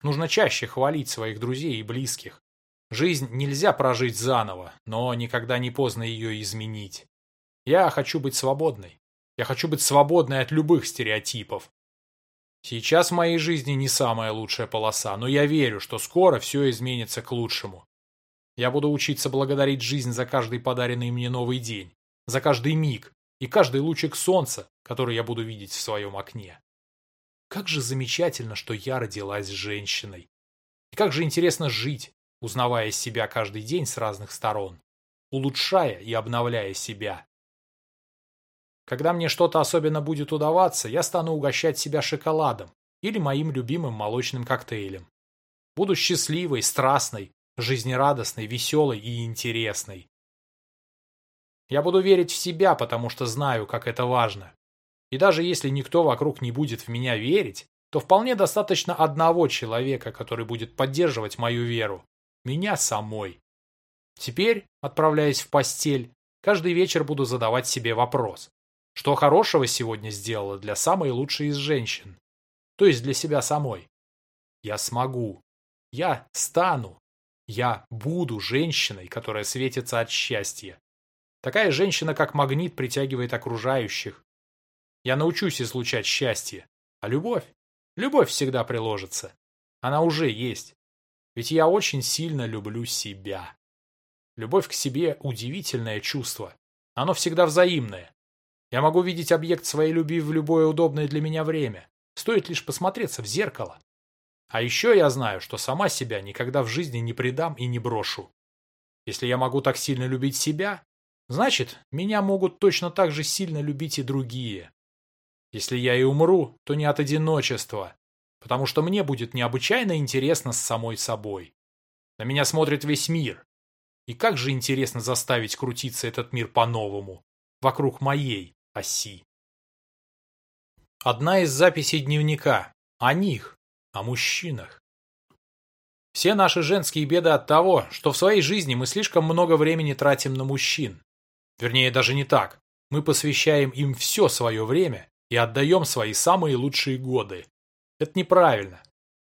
Нужно чаще хвалить своих друзей и близких. Жизнь нельзя прожить заново, но никогда не поздно ее изменить. Я хочу быть свободной. Я хочу быть свободной от любых стереотипов. Сейчас в моей жизни не самая лучшая полоса, но я верю, что скоро все изменится к лучшему. Я буду учиться благодарить жизнь за каждый подаренный мне новый день, за каждый миг и каждый лучик солнца, который я буду видеть в своем окне. Как же замечательно, что я родилась женщиной. И как же интересно жить, узнавая себя каждый день с разных сторон, улучшая и обновляя себя. Когда мне что-то особенно будет удаваться, я стану угощать себя шоколадом или моим любимым молочным коктейлем. Буду счастливой, страстной, жизнерадостной, веселой и интересной. Я буду верить в себя, потому что знаю, как это важно. И даже если никто вокруг не будет в меня верить, то вполне достаточно одного человека, который будет поддерживать мою веру. Меня самой. Теперь, отправляясь в постель, каждый вечер буду задавать себе вопрос. Что хорошего сегодня сделала для самой лучшей из женщин? То есть для себя самой. Я смогу. Я стану. Я буду женщиной, которая светится от счастья. Такая женщина, как магнит, притягивает окружающих. Я научусь излучать счастье. А любовь? Любовь всегда приложится. Она уже есть. Ведь я очень сильно люблю себя. Любовь к себе – удивительное чувство. Оно всегда взаимное. Я могу видеть объект своей любви в любое удобное для меня время. Стоит лишь посмотреться в зеркало. А еще я знаю, что сама себя никогда в жизни не предам и не брошу. Если я могу так сильно любить себя, значит, меня могут точно так же сильно любить и другие. Если я и умру, то не от одиночества, потому что мне будет необычайно интересно с самой собой. На меня смотрит весь мир. И как же интересно заставить крутиться этот мир по-новому, вокруг моей, оси. Одна из записей дневника. О них. О мужчинах. Все наши женские беды от того, что в своей жизни мы слишком много времени тратим на мужчин. Вернее, даже не так. Мы посвящаем им все свое время и отдаем свои самые лучшие годы. Это неправильно.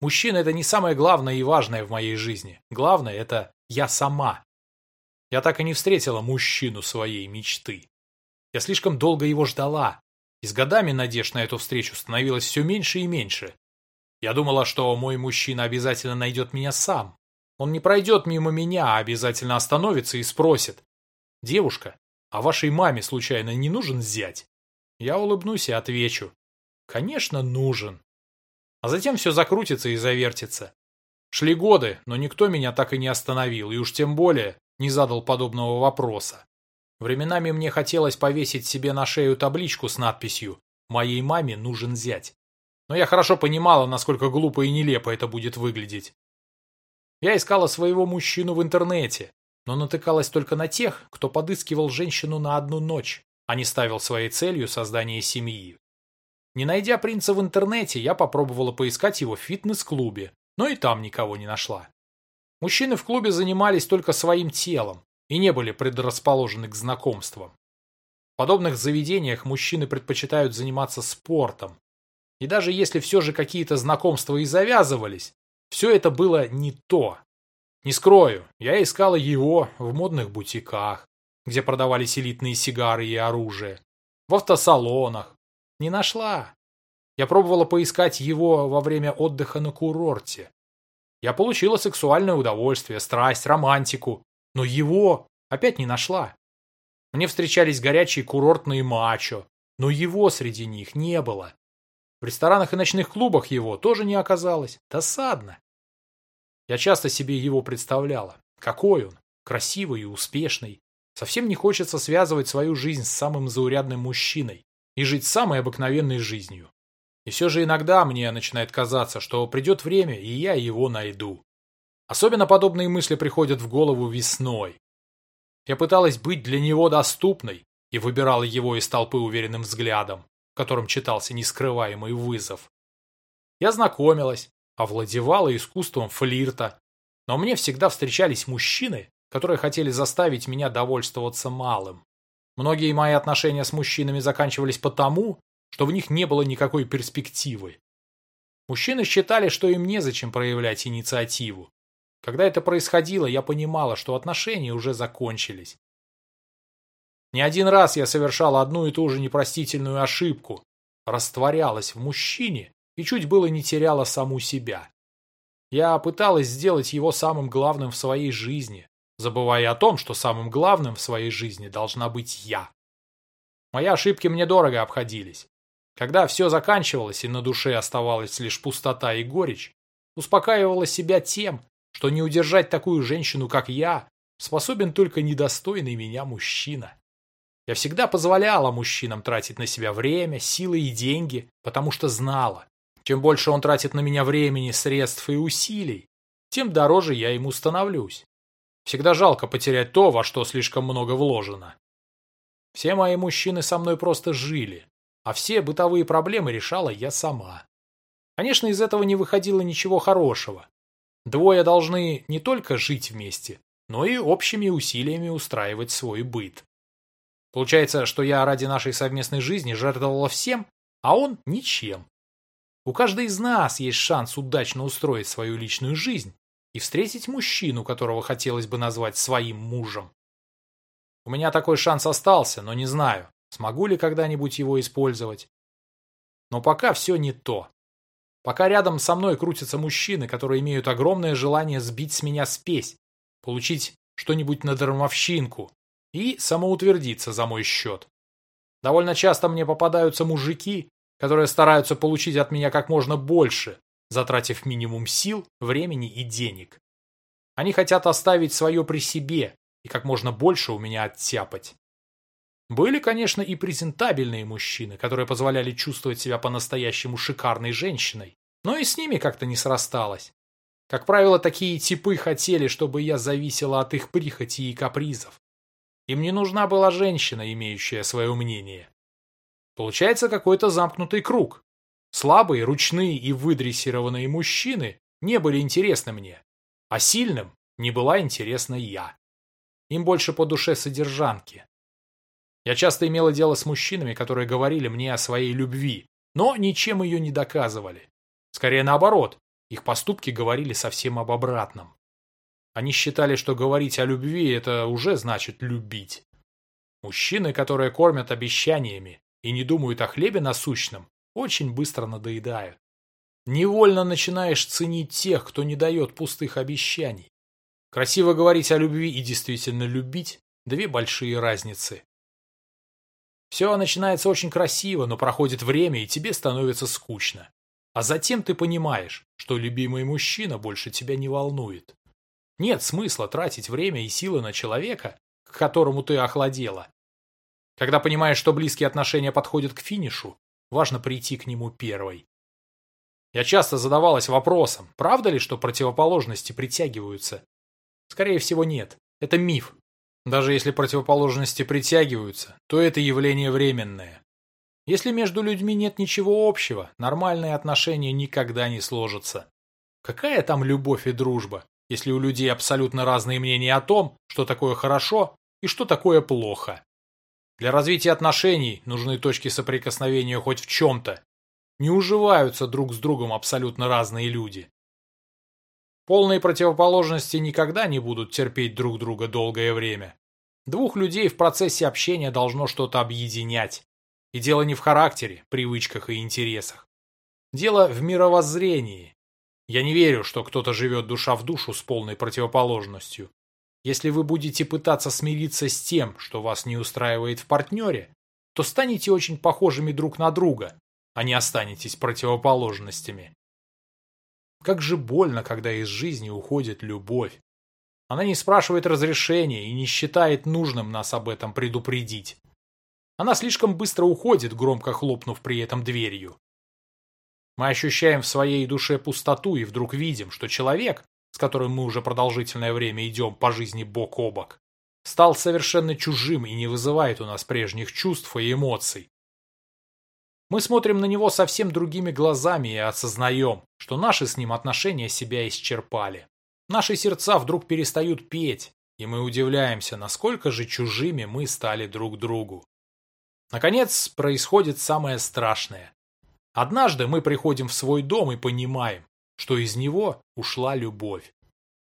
Мужчина – это не самое главное и важное в моей жизни. Главное – это я сама. Я так и не встретила мужчину своей мечты. Я слишком долго его ждала, и с годами надежд на эту встречу становилось все меньше и меньше. Я думала, что мой мужчина обязательно найдет меня сам. Он не пройдет мимо меня, а обязательно остановится и спросит. «Девушка, а вашей маме случайно не нужен зять?» Я улыбнусь и отвечу. «Конечно, нужен». А затем все закрутится и завертится. Шли годы, но никто меня так и не остановил, и уж тем более не задал подобного вопроса. Временами мне хотелось повесить себе на шею табличку с надписью «Моей маме нужен зять». Но я хорошо понимала, насколько глупо и нелепо это будет выглядеть. Я искала своего мужчину в интернете, но натыкалась только на тех, кто подыскивал женщину на одну ночь, а не ставил своей целью создание семьи. Не найдя принца в интернете, я попробовала поискать его в фитнес-клубе, но и там никого не нашла. Мужчины в клубе занимались только своим телом, и не были предрасположены к знакомствам. В подобных заведениях мужчины предпочитают заниматься спортом. И даже если все же какие-то знакомства и завязывались, все это было не то. Не скрою, я искала его в модных бутиках, где продавались элитные сигары и оружие, в автосалонах. Не нашла. Я пробовала поискать его во время отдыха на курорте. Я получила сексуальное удовольствие, страсть, романтику, но его опять не нашла. Мне встречались горячие курортные мачо, но его среди них не было. В ресторанах и ночных клубах его тоже не оказалось. Досадно. Я часто себе его представляла. Какой он, красивый и успешный. Совсем не хочется связывать свою жизнь с самым заурядным мужчиной. и жить самой обыкновенной жизнью. И все же иногда мне начинает казаться, что придет время, и я его найду. Особенно подобные мысли приходят в голову весной. Я пыталась быть для него доступной и выбирала его из толпы уверенным взглядом, в котором читался нескрываемый вызов. Я знакомилась, овладевала искусством флирта, но мне всегда встречались мужчины, которые хотели заставить меня довольствоваться малым. Многие мои отношения с мужчинами заканчивались потому, что в них не было никакой перспективы. Мужчины считали, что им незачем проявлять инициативу. Когда это происходило, я понимала, что отношения уже закончились. Не один раз я совершала одну и ту же непростительную ошибку, растворялась в мужчине и чуть было не теряла саму себя. Я пыталась сделать его самым главным в своей жизни, забывая о том, что самым главным в своей жизни должна быть я. Мои ошибки мне дорого обходились. Когда все заканчивалось и на душе оставалась лишь пустота и горечь, успокаивала себя тем, что не удержать такую женщину, как я, способен только недостойный меня мужчина. Я всегда позволяла мужчинам тратить на себя время, силы и деньги, потому что знала, чем больше он тратит на меня времени, средств и усилий, тем дороже я ему становлюсь. Всегда жалко потерять то, во что слишком много вложено. Все мои мужчины со мной просто жили, а все бытовые проблемы решала я сама. Конечно, из этого не выходило ничего хорошего. Двое должны не только жить вместе, но и общими усилиями устраивать свой быт. Получается, что я ради нашей совместной жизни жертвовала всем, а он ничем. У каждой из нас есть шанс удачно устроить свою личную жизнь, и встретить мужчину, которого хотелось бы назвать своим мужем. У меня такой шанс остался, но не знаю, смогу ли когда-нибудь его использовать. Но пока все не то. Пока рядом со мной крутятся мужчины, которые имеют огромное желание сбить с меня спесь, получить что-нибудь на дармовщинку и самоутвердиться за мой счет. Довольно часто мне попадаются мужики, которые стараются получить от меня как можно больше, затратив минимум сил, времени и денег. Они хотят оставить свое при себе и как можно больше у меня оттяпать. Были, конечно, и презентабельные мужчины, которые позволяли чувствовать себя по-настоящему шикарной женщиной, но и с ними как-то не срасталось. Как правило, такие типы хотели, чтобы я зависела от их прихоти и капризов. Им не нужна была женщина, имеющая свое мнение. Получается какой-то замкнутый круг, Слабые, ручные и выдрессированные мужчины не были интересны мне, а сильным не была интересна я. Им больше по душе содержанки. Я часто имела дело с мужчинами, которые говорили мне о своей любви, но ничем ее не доказывали. Скорее наоборот, их поступки говорили совсем об обратном. Они считали, что говорить о любви – это уже значит любить. Мужчины, которые кормят обещаниями и не думают о хлебе насущном, очень быстро надоедают. Невольно начинаешь ценить тех, кто не дает пустых обещаний. Красиво говорить о любви и действительно любить – две большие разницы. Все начинается очень красиво, но проходит время, и тебе становится скучно. А затем ты понимаешь, что любимый мужчина больше тебя не волнует. Нет смысла тратить время и силы на человека, к которому ты охладела. Когда понимаешь, что близкие отношения подходят к финишу, Важно прийти к нему первой. Я часто задавалась вопросом, правда ли, что противоположности притягиваются? Скорее всего, нет. Это миф. Даже если противоположности притягиваются, то это явление временное. Если между людьми нет ничего общего, нормальные отношения никогда не сложатся. Какая там любовь и дружба, если у людей абсолютно разные мнения о том, что такое хорошо и что такое плохо? Для развития отношений нужны точки соприкосновения хоть в чем-то. Не уживаются друг с другом абсолютно разные люди. Полные противоположности никогда не будут терпеть друг друга долгое время. Двух людей в процессе общения должно что-то объединять. И дело не в характере, привычках и интересах. Дело в мировоззрении. Я не верю, что кто-то живет душа в душу с полной противоположностью. Если вы будете пытаться смириться с тем, что вас не устраивает в партнере, то станете очень похожими друг на друга, а не останетесь противоположностями. Как же больно, когда из жизни уходит любовь. Она не спрашивает разрешения и не считает нужным нас об этом предупредить. Она слишком быстро уходит, громко хлопнув при этом дверью. Мы ощущаем в своей душе пустоту и вдруг видим, что человек, с которым мы уже продолжительное время идем по жизни бок о бок, стал совершенно чужим и не вызывает у нас прежних чувств и эмоций. Мы смотрим на него совсем другими глазами и осознаем, что наши с ним отношения себя исчерпали. Наши сердца вдруг перестают петь, и мы удивляемся, насколько же чужими мы стали друг другу. Наконец, происходит самое страшное. Однажды мы приходим в свой дом и понимаем, что из него ушла любовь.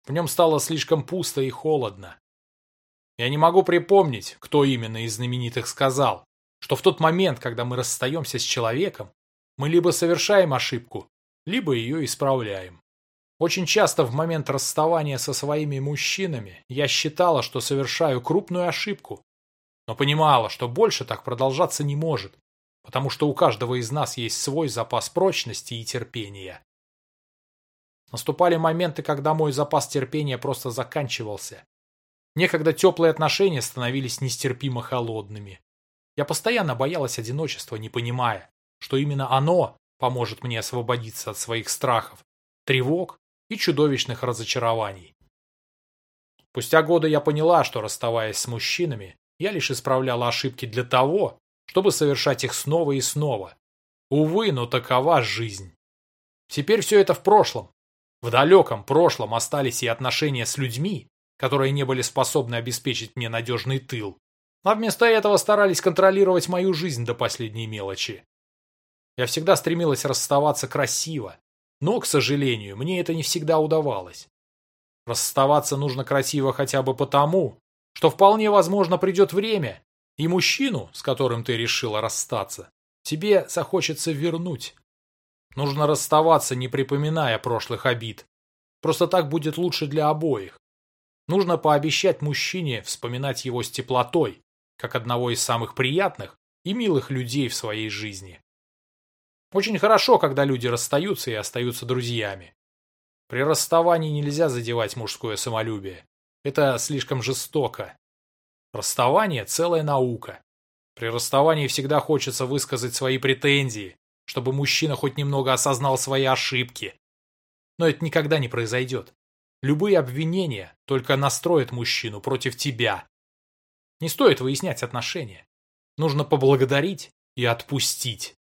В нем стало слишком пусто и холодно. Я не могу припомнить, кто именно из знаменитых сказал, что в тот момент, когда мы расстаемся с человеком, мы либо совершаем ошибку, либо ее исправляем. Очень часто в момент расставания со своими мужчинами я считала, что совершаю крупную ошибку, но понимала, что больше так продолжаться не может, потому что у каждого из нас есть свой запас прочности и терпения. Наступали моменты, когда мой запас терпения просто заканчивался. Некогда теплые отношения становились нестерпимо холодными. Я постоянно боялась одиночества, не понимая, что именно оно поможет мне освободиться от своих страхов, тревог и чудовищных разочарований. Спустя годы я поняла, что, расставаясь с мужчинами, я лишь исправляла ошибки для того, чтобы совершать их снова и снова. Увы, но такова жизнь. Теперь все это в прошлом. В далеком прошлом остались и отношения с людьми, которые не были способны обеспечить мне надежный тыл а вместо этого старались контролировать мою жизнь до последней мелочи. Я всегда стремилась расставаться красиво, но, к сожалению, мне это не всегда удавалось. Расставаться нужно красиво хотя бы потому, что вполне возможно придет время, и мужчину, с которым ты решила расстаться, тебе захочется вернуть. Нужно расставаться, не припоминая прошлых обид. Просто так будет лучше для обоих. Нужно пообещать мужчине вспоминать его с теплотой, как одного из самых приятных и милых людей в своей жизни. Очень хорошо, когда люди расстаются и остаются друзьями. При расставании нельзя задевать мужское самолюбие. Это слишком жестоко. Расставание – целая наука. При расставании всегда хочется высказать свои претензии, чтобы мужчина хоть немного осознал свои ошибки. Но это никогда не произойдет. Любые обвинения только настроят мужчину против тебя, не стоит выяснять отношения. Нужно поблагодарить и отпустить.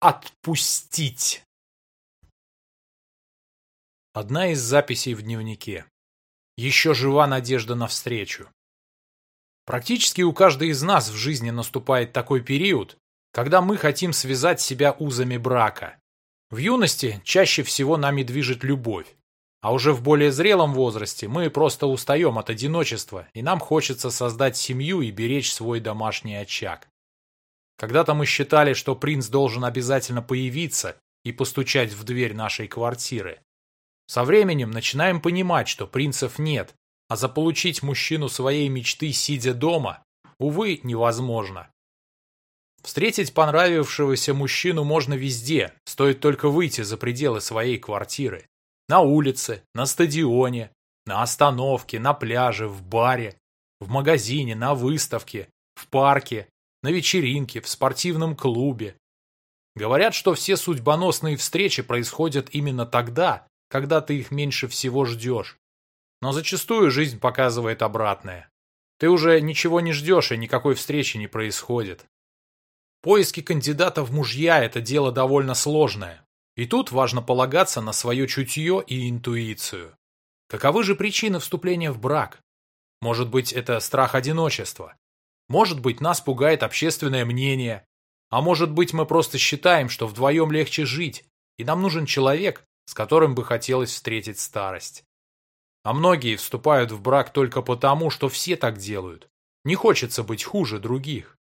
Отпустить. Одна из записей в дневнике. Еще жива надежда на встречу. Практически у каждой из нас в жизни наступает такой период, когда мы хотим связать себя узами брака. В юности чаще всего нами движет любовь. А уже в более зрелом возрасте мы просто устаем от одиночества, и нам хочется создать семью и беречь свой домашний очаг. Когда-то мы считали, что принц должен обязательно появиться и постучать в дверь нашей квартиры. Со временем начинаем понимать, что принцев нет, а заполучить мужчину своей мечты, сидя дома, увы, невозможно. Встретить понравившегося мужчину можно везде, стоит только выйти за пределы своей квартиры. На улице, на стадионе, на остановке, на пляже, в баре, в магазине, на выставке, в парке, на вечеринке, в спортивном клубе. Говорят, что все судьбоносные встречи происходят именно тогда, когда ты их меньше всего ждешь. Но зачастую жизнь показывает обратное. Ты уже ничего не ждешь, и никакой встречи не происходит. Поиски кандидата в мужья – это дело довольно сложное. И тут важно полагаться на свое чутье и интуицию. Каковы же причины вступления в брак? Может быть, это страх одиночества. Может быть, нас пугает общественное мнение. А может быть, мы просто считаем, что вдвоем легче жить, и нам нужен человек, с которым бы хотелось встретить старость. А многие вступают в брак только потому, что все так делают. Не хочется быть хуже других.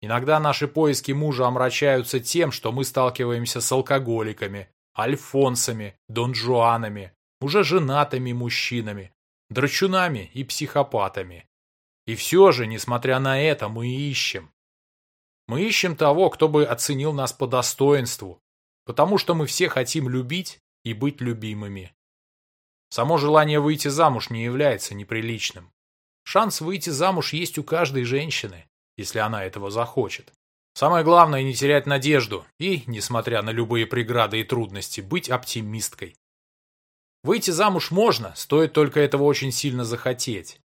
Иногда наши поиски мужа омрачаются тем, что мы сталкиваемся с алкоголиками, альфонсами, донжуанами, уже женатыми мужчинами, драчунами и психопатами. И все же, несмотря на это, мы ищем. Мы ищем того, кто бы оценил нас по достоинству, потому что мы все хотим любить и быть любимыми. Само желание выйти замуж не является неприличным. Шанс выйти замуж есть у каждой женщины если она этого захочет. Самое главное не терять надежду и, несмотря на любые преграды и трудности, быть оптимисткой. Выйти замуж можно, стоит только этого очень сильно захотеть.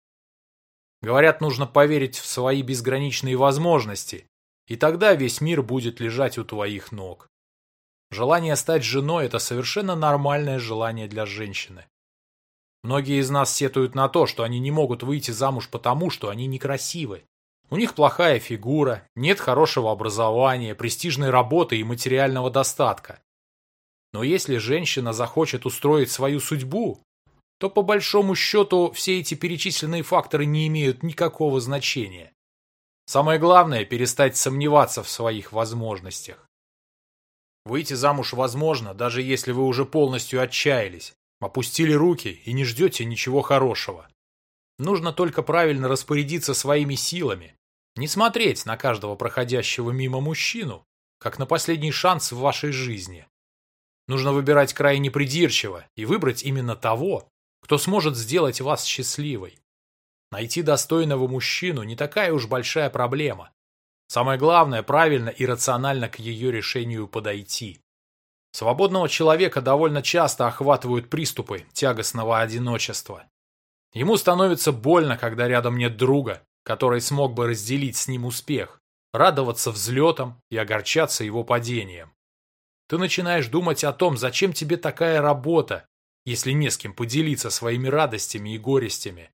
Говорят, нужно поверить в свои безграничные возможности, и тогда весь мир будет лежать у твоих ног. Желание стать женой – это совершенно нормальное желание для женщины. Многие из нас сетуют на то, что они не могут выйти замуж потому, что они некрасивы. У них плохая фигура, нет хорошего образования, престижной работы и материального достатка. Но если женщина захочет устроить свою судьбу, то по большому счету все эти перечисленные факторы не имеют никакого значения. Самое главное – перестать сомневаться в своих возможностях. Выйти замуж возможно, даже если вы уже полностью отчаялись, опустили руки и не ждете ничего хорошего. Нужно только правильно распорядиться своими силами, не смотреть на каждого проходящего мимо мужчину, как на последний шанс в вашей жизни. Нужно выбирать крайне придирчиво и выбрать именно того, кто сможет сделать вас счастливой. Найти достойного мужчину не такая уж большая проблема. Самое главное – правильно и рационально к ее решению подойти. Свободного человека довольно часто охватывают приступы тягостного одиночества. Ему становится больно, когда рядом нет друга, который смог бы разделить с ним успех, радоваться взлетам и огорчаться его падением. Ты начинаешь думать о том, зачем тебе такая работа, если не с кем поделиться своими радостями и горестями.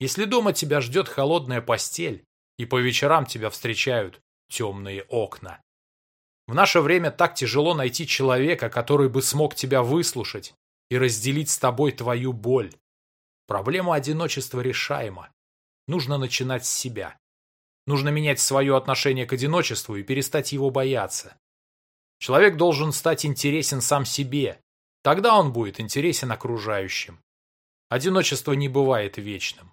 Если дома тебя ждет холодная постель, и по вечерам тебя встречают темные окна. В наше время так тяжело найти человека, который бы смог тебя выслушать и разделить с тобой твою боль. Проблема одиночества решаема. Нужно начинать с себя. Нужно менять свое отношение к одиночеству и перестать его бояться. Человек должен стать интересен сам себе. Тогда он будет интересен окружающим. Одиночество не бывает вечным.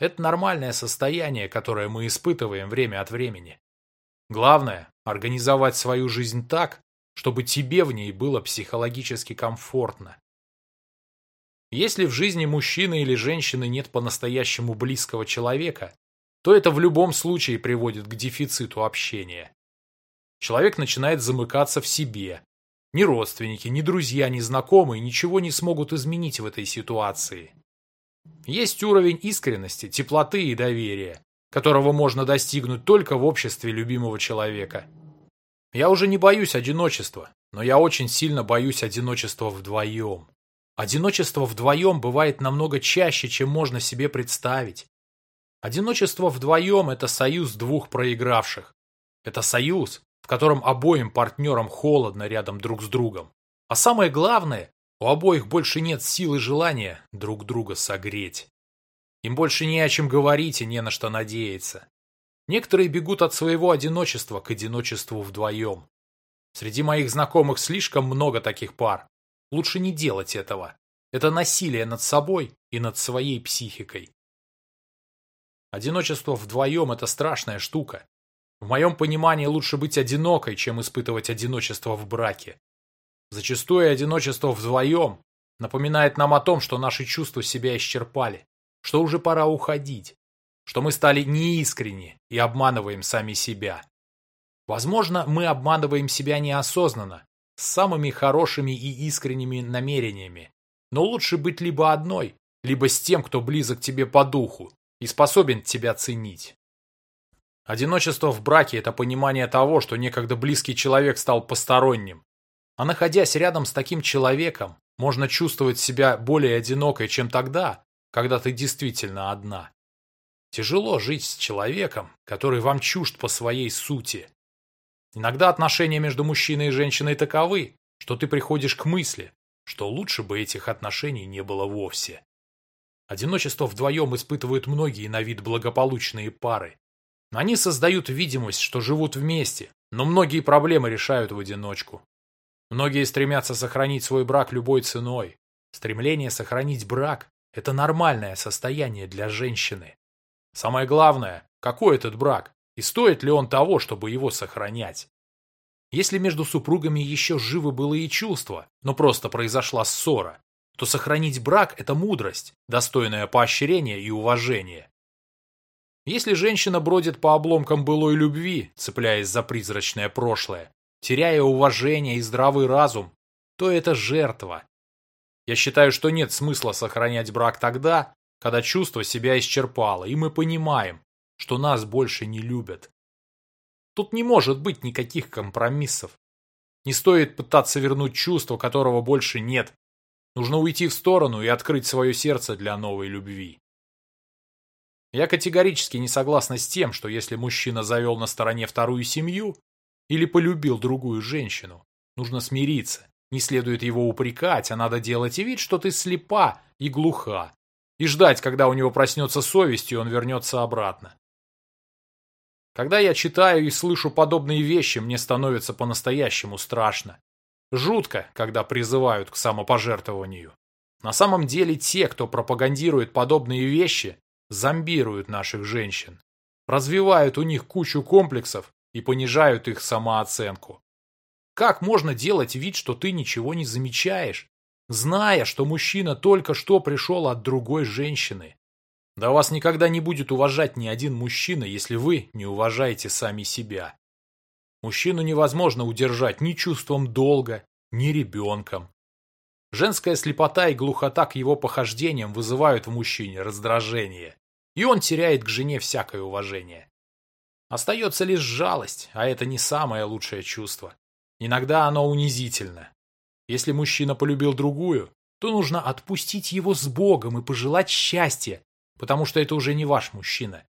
Это нормальное состояние, которое мы испытываем время от времени. Главное – организовать свою жизнь так, чтобы тебе в ней было психологически комфортно. Если в жизни мужчины или женщины нет по-настоящему близкого человека, то это в любом случае приводит к дефициту общения. Человек начинает замыкаться в себе. Ни родственники, ни друзья, ни знакомые ничего не смогут изменить в этой ситуации. Есть уровень искренности, теплоты и доверия, которого можно достигнуть только в обществе любимого человека. Я уже не боюсь одиночества, но я очень сильно боюсь одиночества вдвоем. Одиночество вдвоем бывает намного чаще, чем можно себе представить. Одиночество вдвоем – это союз двух проигравших. Это союз, в котором обоим партнерам холодно рядом друг с другом. А самое главное, у обоих больше нет силы желания друг друга согреть. Им больше не о чем говорить и не на что надеяться. Некоторые бегут от своего одиночества к одиночеству вдвоем. Среди моих знакомых слишком много таких пар. Лучше не делать этого. Это насилие над собой и над своей психикой. Одиночество вдвоем – это страшная штука. В моем понимании лучше быть одинокой, чем испытывать одиночество в браке. Зачастую одиночество вдвоем напоминает нам о том, что наши чувства себя исчерпали, что уже пора уходить, что мы стали неискренни и обманываем сами себя. Возможно, мы обманываем себя неосознанно, с самыми хорошими и искренними намерениями, но лучше быть либо одной, либо с тем, кто близок тебе по духу и способен тебя ценить. Одиночество в браке – это понимание того, что некогда близкий человек стал посторонним. А находясь рядом с таким человеком, можно чувствовать себя более одинокой, чем тогда, когда ты действительно одна. Тяжело жить с человеком, который вам чужд по своей сути. Иногда отношения между мужчиной и женщиной таковы, что ты приходишь к мысли, что лучше бы этих отношений не было вовсе. Одиночество вдвоем испытывают многие на вид благополучные пары. Они создают видимость, что живут вместе, но многие проблемы решают в одиночку. Многие стремятся сохранить свой брак любой ценой. Стремление сохранить брак – это нормальное состояние для женщины. Самое главное, какой этот брак и стоит ли он того, чтобы его сохранять. Если между супругами еще живы былые чувства, но просто произошла ссора, то сохранить брак – это мудрость, достойная поощрения и уважения. Если женщина бродит по обломкам былой любви, цепляясь за призрачное прошлое, теряя уважение и здравый разум, то это жертва. Я считаю, что нет смысла сохранять брак тогда, когда чувство себя исчерпало, и мы понимаем, что нас больше не любят. Тут не может быть никаких компромиссов. Не стоит пытаться вернуть чувство, которого больше нет. Нужно уйти в сторону и открыть свое сердце для новой любви. Я категорически не согласна с тем, что если мужчина завел на стороне вторую семью или полюбил другую женщину, нужно смириться. Не следует его упрекать, а надо делать и вид, что ты слепа и глуха. И ждать, когда у него проснется совесть, и он вернется обратно. Когда я читаю и слышу подобные вещи, мне становится по-настоящему страшно. Жутко, когда призывают к самопожертвованию. На самом деле те, кто пропагандирует подобные вещи, зомбируют наших женщин. Развивают у них кучу комплексов и понижают их самооценку. Как можно делать вид, что ты ничего не замечаешь, зная, что мужчина только что пришел от другой женщины? Да вас никогда не будет уважать ни один мужчина, если вы не уважаете сами себя. Мужчину невозможно удержать ни чувством долга, ни ребенком. Женская слепота и глухота к его похождениям вызывают в мужчине раздражение, и он теряет к жене всякое уважение. Остается лишь жалость, а это не самое лучшее чувство. Иногда оно унизительно. Если мужчина полюбил другую, то нужно отпустить его с Богом и пожелать счастья, потому что это уже не ваш мужчина.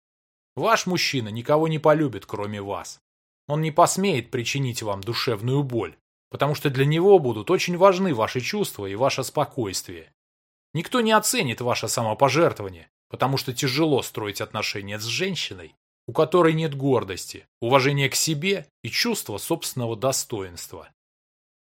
Ваш мужчина никого не полюбит, кроме вас. Он не посмеет причинить вам душевную боль, потому что для него будут очень важны ваши чувства и ваше спокойствие. Никто не оценит ваше самопожертвование, потому что тяжело строить отношения с женщиной, у которой нет гордости, уважения к себе и чувства собственного достоинства.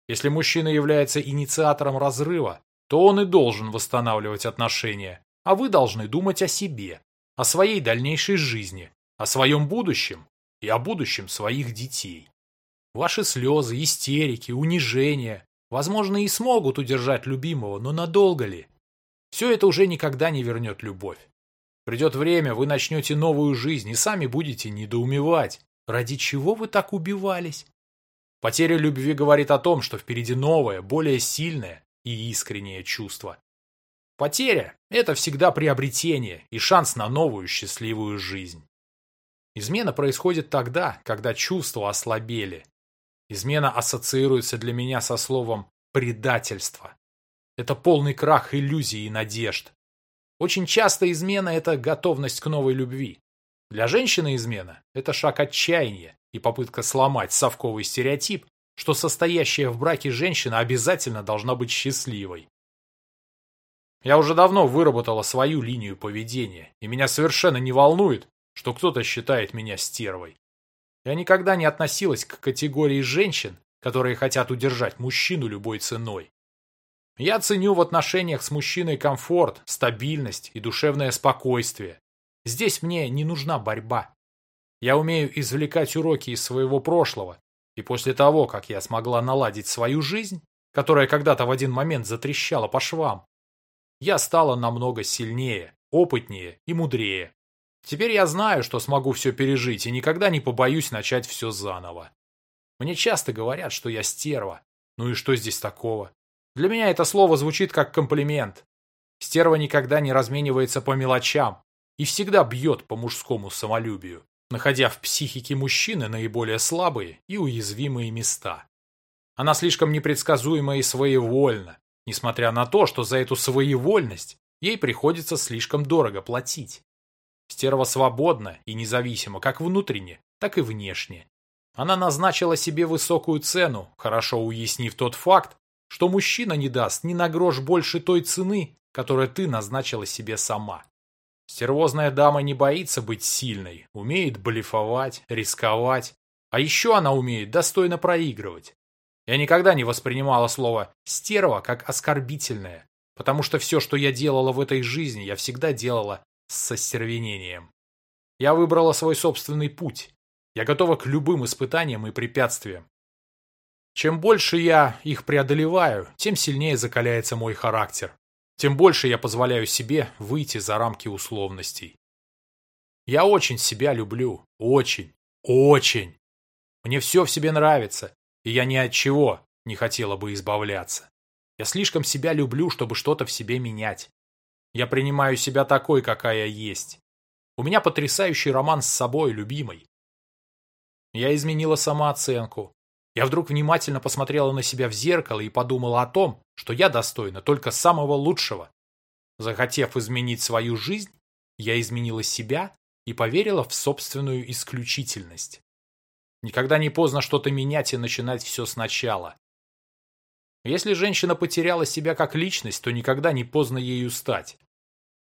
Если мужчина является инициатором разрыва, то он и должен восстанавливать отношения, а вы должны думать о себе, о своей дальнейшей жизни, о своем будущем и о будущем своих детей. Ваши слезы, истерики, унижения, возможно, и смогут удержать любимого, но надолго ли? Все это уже никогда не вернет любовь. Придет время, вы начнете новую жизнь и сами будете недоумевать, ради чего вы так убивались. Потеря любви говорит о том, что впереди новое, более сильное и искреннее чувство. Потеря – это всегда приобретение и шанс на новую счастливую жизнь. Измена происходит тогда, когда чувства ослабели. Измена ассоциируется для меня со словом «предательство». Это полный крах иллюзий и надежд. Очень часто измена – это готовность к новой любви. Для женщины измена – это шаг отчаяния и попытка сломать совковый стереотип, что состоящая в браке женщина обязательно должна быть счастливой. Я уже давно выработала свою линию поведения, и меня совершенно не волнует, что кто-то считает меня стервой. Я никогда не относилась к категории женщин, которые хотят удержать мужчину любой ценой. Я ценю в отношениях с мужчиной комфорт, стабильность и душевное спокойствие. Здесь мне не нужна борьба. Я умею извлекать уроки из своего прошлого, и после того, как я смогла наладить свою жизнь, которая когда-то в один момент затрещала по швам, я стала намного сильнее, опытнее и мудрее. Теперь я знаю, что смогу все пережить и никогда не побоюсь начать все заново. Мне часто говорят, что я стерва. Ну и что здесь такого? Для меня это слово звучит как комплимент. Стерва никогда не разменивается по мелочам и всегда бьет по мужскому самолюбию, находя в психике мужчины наиболее слабые и уязвимые места. Она слишком непредсказуема и своевольна, несмотря на то, что за эту своевольность ей приходится слишком дорого платить. Стерва свободна и независима как внутренне, так и внешне. Она назначила себе высокую цену, хорошо уяснив тот факт, что мужчина не даст ни на грош больше той цены, которую ты назначила себе сама. Стервозная дама не боится быть сильной, умеет блефовать, рисковать, а еще она умеет достойно проигрывать. Я никогда не воспринимала слово «стерва» как оскорбительное, потому что все, что я делала в этой жизни, я всегда делала с остервенением. Я выбрала свой собственный путь. Я готова к любым испытаниям и препятствиям. Чем больше я их преодолеваю, тем сильнее закаляется мой характер. Тем больше я позволяю себе выйти за рамки условностей. Я очень себя люблю. Очень. Очень. Мне все в себе нравится, и я ни от чего не хотела бы избавляться. Я слишком себя люблю, чтобы что-то в себе менять. Я принимаю себя такой, какая есть. У меня потрясающий роман с собой, любимой. Я изменила самооценку. Я вдруг внимательно посмотрела на себя в зеркало и подумала о том, что я достойна только самого лучшего. Захотев изменить свою жизнь, я изменила себя и поверила в собственную исключительность. Никогда не поздно что-то менять и начинать все сначала. Если женщина потеряла себя как личность, то никогда не поздно ею стать.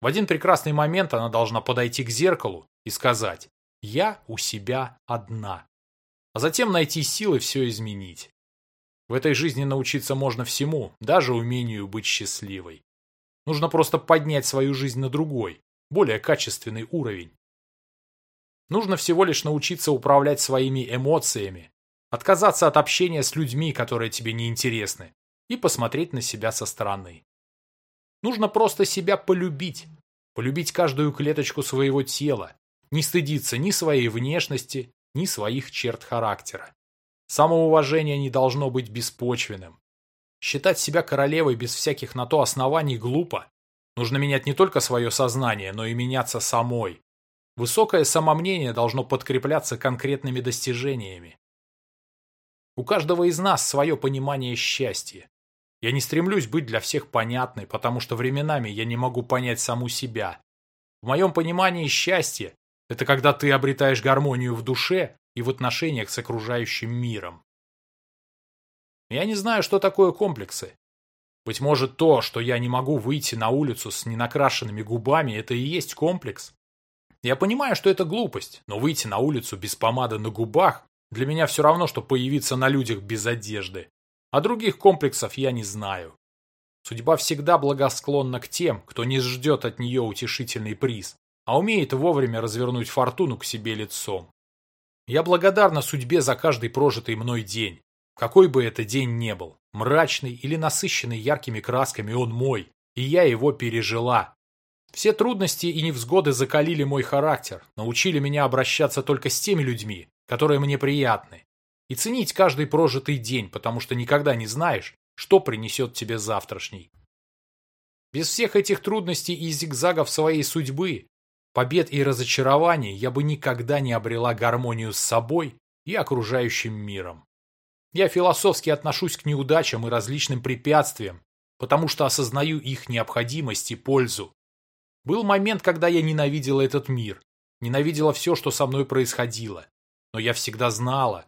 В один прекрасный момент она должна подойти к зеркалу и сказать «Я у себя одна». А затем найти силы все изменить. В этой жизни научиться можно всему, даже умению быть счастливой. Нужно просто поднять свою жизнь на другой, более качественный уровень. Нужно всего лишь научиться управлять своими эмоциями, отказаться от общения с людьми, которые тебе не интересны, и посмотреть на себя со стороны. Нужно просто себя полюбить, полюбить каждую клеточку своего тела, не стыдиться ни своей внешности, ни своих черт характера. Самоуважение не должно быть беспочвенным. Считать себя королевой без всяких на то оснований глупо. Нужно менять не только свое сознание, но и меняться самой. Высокое самомнение должно подкрепляться конкретными достижениями. У каждого из нас свое понимание счастья. Я не стремлюсь быть для всех понятной, потому что временами я не могу понять саму себя. В моем понимании счастье – это когда ты обретаешь гармонию в душе и в отношениях с окружающим миром. Я не знаю, что такое комплексы. Быть может, то, что я не могу выйти на улицу с ненакрашенными губами, это и есть комплекс. Я понимаю, что это глупость, но выйти на улицу без помады на губах для меня все равно, что появиться на людях без одежды. А других комплексов я не знаю. Судьба всегда благосклонна к тем, кто не ждет от нее утешительный приз, а умеет вовремя развернуть фортуну к себе лицом. Я благодарна судьбе за каждый прожитый мной день. Какой бы это день ни был, мрачный или насыщенный яркими красками, он мой, и я его пережила, все трудности и невзгоды закалили мой характер, научили меня обращаться только с теми людьми, которые мне приятны, и ценить каждый прожитый день, потому что никогда не знаешь, что принесет тебе завтрашний. Без всех этих трудностей и зигзагов своей судьбы, побед и разочарований я бы никогда не обрела гармонию с собой и окружающим миром. Я философски отношусь к неудачам и различным препятствиям, потому что осознаю их необходимость и пользу. Был момент, когда я ненавидела этот мир, ненавидела все, что со мной происходило. Но я всегда знала,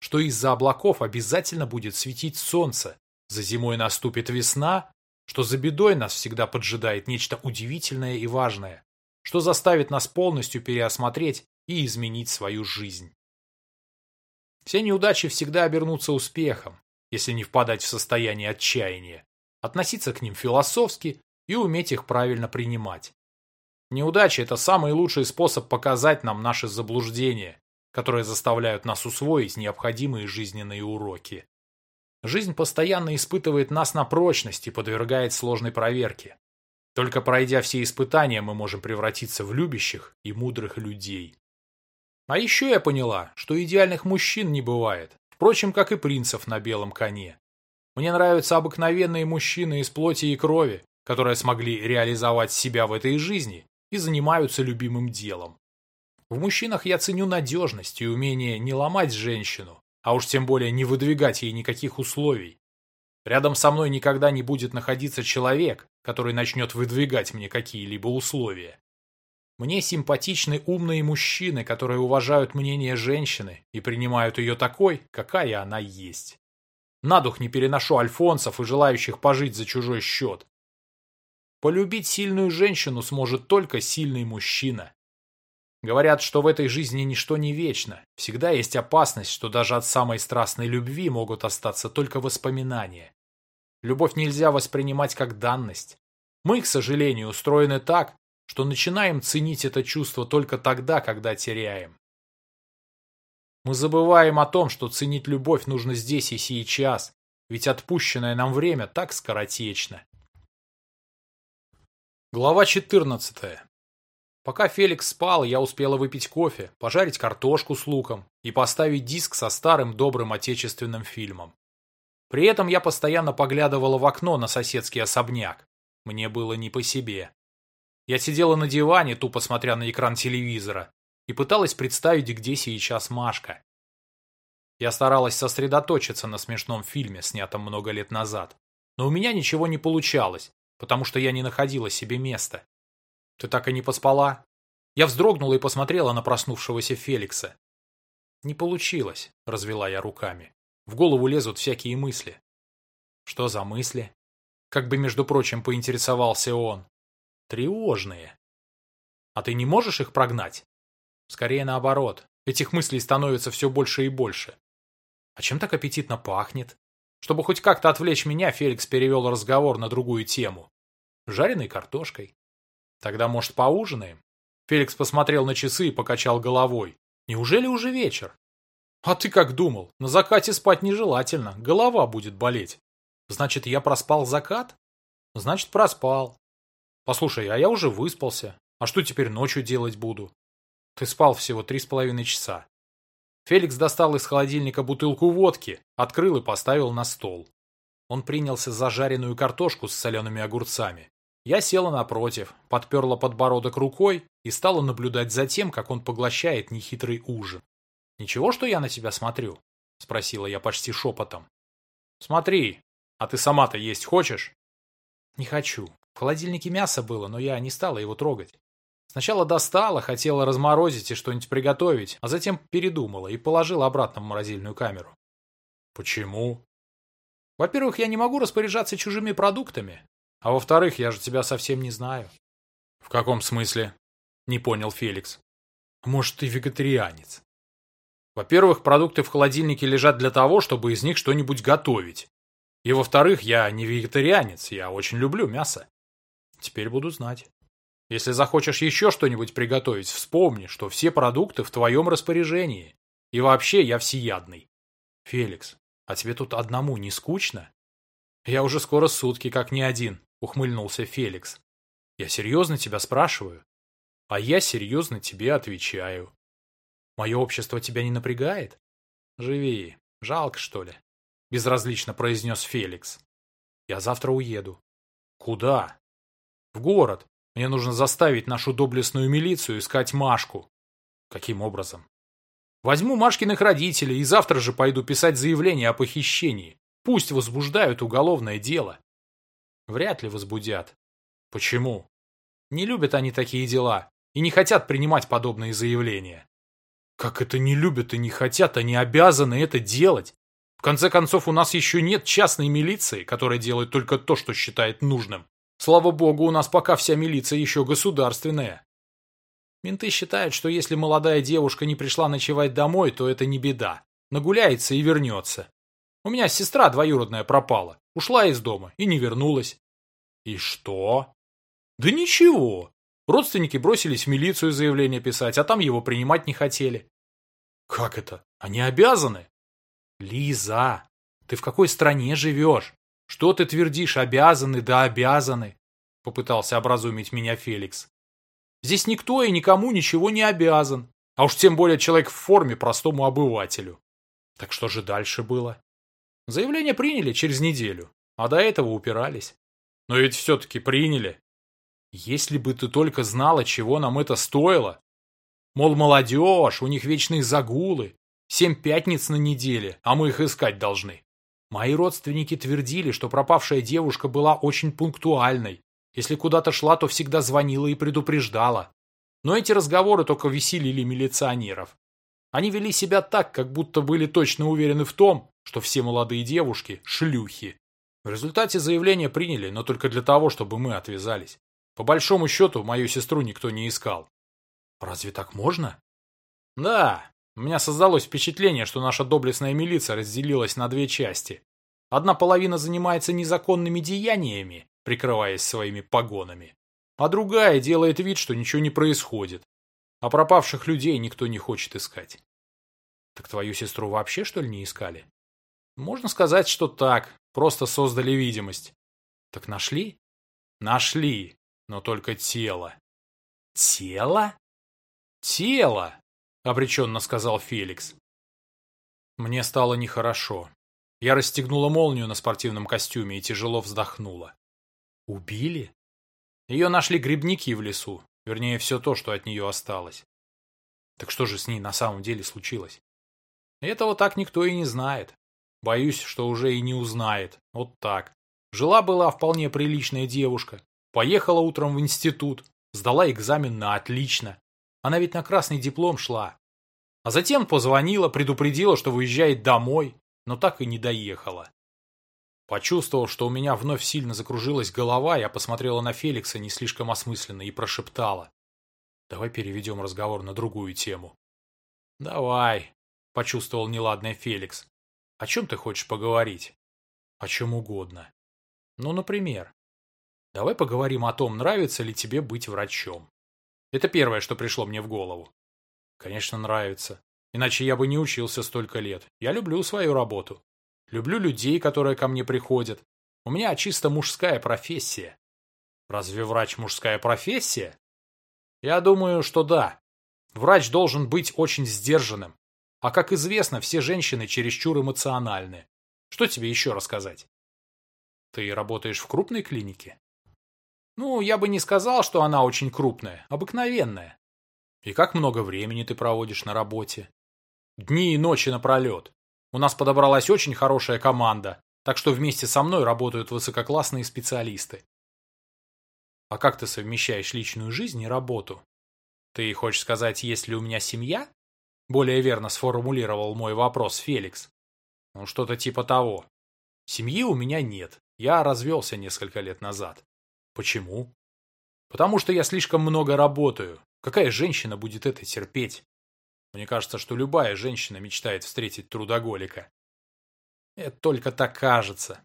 что из-за облаков обязательно будет светить солнце, за зимой наступит весна, что за бедой нас всегда поджидает нечто удивительное и важное, что заставит нас полностью переосмотреть и изменить свою жизнь. Все неудачи всегда обернутся успехом, если не впадать в состояние отчаяния, относиться к ним философски и уметь их правильно принимать. Неудачи – это самый лучший способ показать нам наши заблуждения, которые заставляют нас усвоить необходимые жизненные уроки. Жизнь постоянно испытывает нас на прочность и подвергает сложной проверке. Только пройдя все испытания, мы можем превратиться в любящих и мудрых людей. А еще я поняла, что идеальных мужчин не бывает, впрочем, как и принцев на белом коне. Мне нравятся обыкновенные мужчины из плоти и крови, которые смогли реализовать себя в этой жизни и занимаются любимым делом. В мужчинах я ценю надежность и умение не ломать женщину, а уж тем более не выдвигать ей никаких условий. Рядом со мной никогда не будет находиться человек, который начнет выдвигать мне какие-либо условия. Мне симпатичны умные мужчины, которые уважают мнение женщины и принимают ее такой, какая она есть. На дух не переношу альфонсов и желающих пожить за чужой счет. Полюбить сильную женщину сможет только сильный мужчина. Говорят, что в этой жизни ничто не вечно. Всегда есть опасность, что даже от самой страстной любви могут остаться только воспоминания. Любовь нельзя воспринимать как данность. Мы, к сожалению, устроены так, что начинаем ценить это чувство только тогда, когда теряем. Мы забываем о том, что ценить любовь нужно здесь и сейчас, ведь отпущенное нам время так скоротечно. Глава 14. Пока Феликс спал, я успела выпить кофе, пожарить картошку с луком и поставить диск со старым добрым отечественным фильмом. При этом я постоянно поглядывала в окно на соседский особняк. Мне было не по себе. Я сидела на диване, тупо смотря на экран телевизора, и пыталась представить, где сейчас Машка. Я старалась сосредоточиться на смешном фильме, снятом много лет назад. Но у меня ничего не получалось, потому что я не находила себе места. Ты так и не поспала? Я вздрогнула и посмотрела на проснувшегося Феликса. Не получилось, развела я руками. В голову лезут всякие мысли. Что за мысли? Как бы, между прочим, поинтересовался он. Тревожные. А ты не можешь их прогнать? Скорее наоборот. Этих мыслей становится все больше и больше. А чем так аппетитно пахнет? Чтобы хоть как-то отвлечь меня, Феликс перевел разговор на другую тему. Жареной картошкой. Тогда, может, поужинаем? Феликс посмотрел на часы и покачал головой. Неужели уже вечер? А ты как думал? На закате спать нежелательно, голова будет болеть. Значит, я проспал закат? Значит, проспал. Послушай, а я уже выспался. А что теперь ночью делать буду? Ты спал всего три с половиной часа. Феликс достал из холодильника бутылку водки, открыл и поставил на стол. Он принялся за жареную картошку с солеными огурцами. Я села напротив, подперла подбородок рукой и стала наблюдать за тем, как он поглощает нехитрый ужин. «Ничего, что я на тебя смотрю?» – спросила я почти шепотом. «Смотри, а ты сама-то есть хочешь?» «Не хочу. В холодильнике мясо было, но я не стала его трогать. Сначала достала, хотела разморозить и что-нибудь приготовить, а затем передумала и положила обратно в морозильную камеру». «Почему?» «Во-первых, я не могу распоряжаться чужими продуктами, а во-вторых, я же тебя совсем не знаю. В каком смысле? Не понял Феликс. Может, ты вегетарианец? Во-первых, продукты в холодильнике лежат для того, чтобы из них что-нибудь готовить. И во-вторых, я не вегетарианец, я очень люблю мясо. Теперь буду знать. Если захочешь еще что-нибудь приготовить, вспомни, что все продукты в твоем распоряжении. И вообще я всеядный. Феликс, а тебе тут одному не скучно? Я уже скоро сутки как не один ухмыльнулся Феликс. Я серьезно тебя спрашиваю. А я серьезно тебе отвечаю. Мое общество тебя не напрягает? Живи. Жалко, что ли? Безразлично произнес Феликс. Я завтра уеду. Куда? В город. Мне нужно заставить нашу доблестную милицию искать Машку. Каким образом? Возьму Машкиных родителей и завтра же пойду писать заявление о похищении. Пусть возбуждают уголовное дело. Вряд ли возбудят. Почему? Не любят они такие дела и не хотят принимать подобные заявления. Как это не любят и не хотят, они обязаны это делать. В конце концов, у нас еще нет частной милиции, которая делает только то, что считает нужным. Слава богу, у нас пока вся милиция еще государственная. Менты считают, что если молодая девушка не пришла ночевать домой, то это не беда. Нагуляется и вернется. У меня сестра двоюродная пропала. Ушла из дома и не вернулась. И что? Да ничего. Родственники бросились в милицию заявление писать, а там его принимать не хотели. Как это? Они обязаны? Лиза, ты в какой стране живешь? Что ты твердишь, обязаны, да обязаны? Попытался образумить меня Феликс. Здесь никто и никому ничего не обязан. А уж тем более человек в форме простому обывателю. Так что же дальше было? Заявление приняли через неделю, а до этого упирались. Но ведь все-таки приняли. Если бы ты только знала, чего нам это стоило. Мол, молодежь, у них вечные загулы, семь пятниц на неделе, а мы их искать должны. Мои родственники твердили, что пропавшая девушка была очень пунктуальной. Если куда-то шла, то всегда звонила и предупреждала. Но эти разговоры только веселили милиционеров. Они вели себя так, как будто были точно уверены в том, что все молодые девушки – шлюхи. В результате заявление приняли, но только для того, чтобы мы отвязались. По большому счету, мою сестру никто не искал. Разве так можно? Да, у меня создалось впечатление, что наша доблестная милиция разделилась на две части. Одна половина занимается незаконными деяниями, прикрываясь своими погонами, а другая делает вид, что ничего не происходит. А пропавших людей никто не хочет искать. Так твою сестру вообще, что ли, не искали? Можно сказать, что так, просто создали видимость. Так нашли? Нашли, но только тело. Тело? Тело, обреченно сказал Феликс. Мне стало нехорошо. Я расстегнула молнию на спортивном костюме и тяжело вздохнула. Убили? Ее нашли грибники в лесу, вернее, все то, что от нее осталось. Так что же с ней на самом деле случилось? Этого так никто и не знает. Боюсь, что уже и не узнает. Вот так. Жила-была вполне приличная девушка. Поехала утром в институт. Сдала экзамен на отлично. Она ведь на красный диплом шла. А затем позвонила, предупредила, что выезжает домой, но так и не доехала. Почувствовав, что у меня вновь сильно закружилась голова, я посмотрела на Феликса не слишком осмысленно и прошептала. Давай переведем разговор на другую тему. Давай, почувствовал неладный Феликс. О чем ты хочешь поговорить? О чем угодно. Ну, например. Давай поговорим о том, нравится ли тебе быть врачом. Это первое, что пришло мне в голову. Конечно, нравится. Иначе я бы не учился столько лет. Я люблю свою работу. Люблю людей, которые ко мне приходят. У меня чисто мужская профессия. Разве врач мужская профессия? Я думаю, что да. Врач должен быть очень сдержанным. А как известно, все женщины чересчур эмоциональны. Что тебе еще рассказать? Ты работаешь в крупной клинике? Ну, я бы не сказал, что она очень крупная, обыкновенная. И как много времени ты проводишь на работе? Дни и ночи напролет. У нас подобралась очень хорошая команда, так что вместе со мной работают высококлассные специалисты. А как ты совмещаешь личную жизнь и работу? Ты хочешь сказать, есть ли у меня семья? Более верно сформулировал мой вопрос Феликс. Ну, что-то типа того. Семьи у меня нет. Я развелся несколько лет назад. Почему? Потому что я слишком много работаю. Какая женщина будет это терпеть? Мне кажется, что любая женщина мечтает встретить трудоголика. Это только так кажется.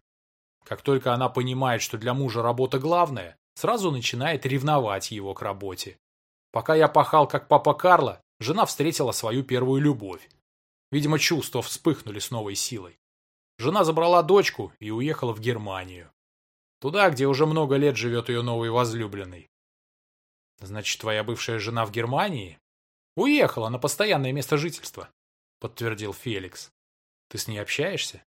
Как только она понимает, что для мужа работа главная, сразу начинает ревновать его к работе. Пока я пахал как папа Карло, жена встретила свою первую любовь. Видимо, чувства вспыхнули с новой силой. Жена забрала дочку и уехала в Германию. Туда, где уже много лет живет ее новый возлюбленный. Значит, твоя бывшая жена в Германии? Уехала на постоянное место жительства, подтвердил Феликс. Ты с ней общаешься?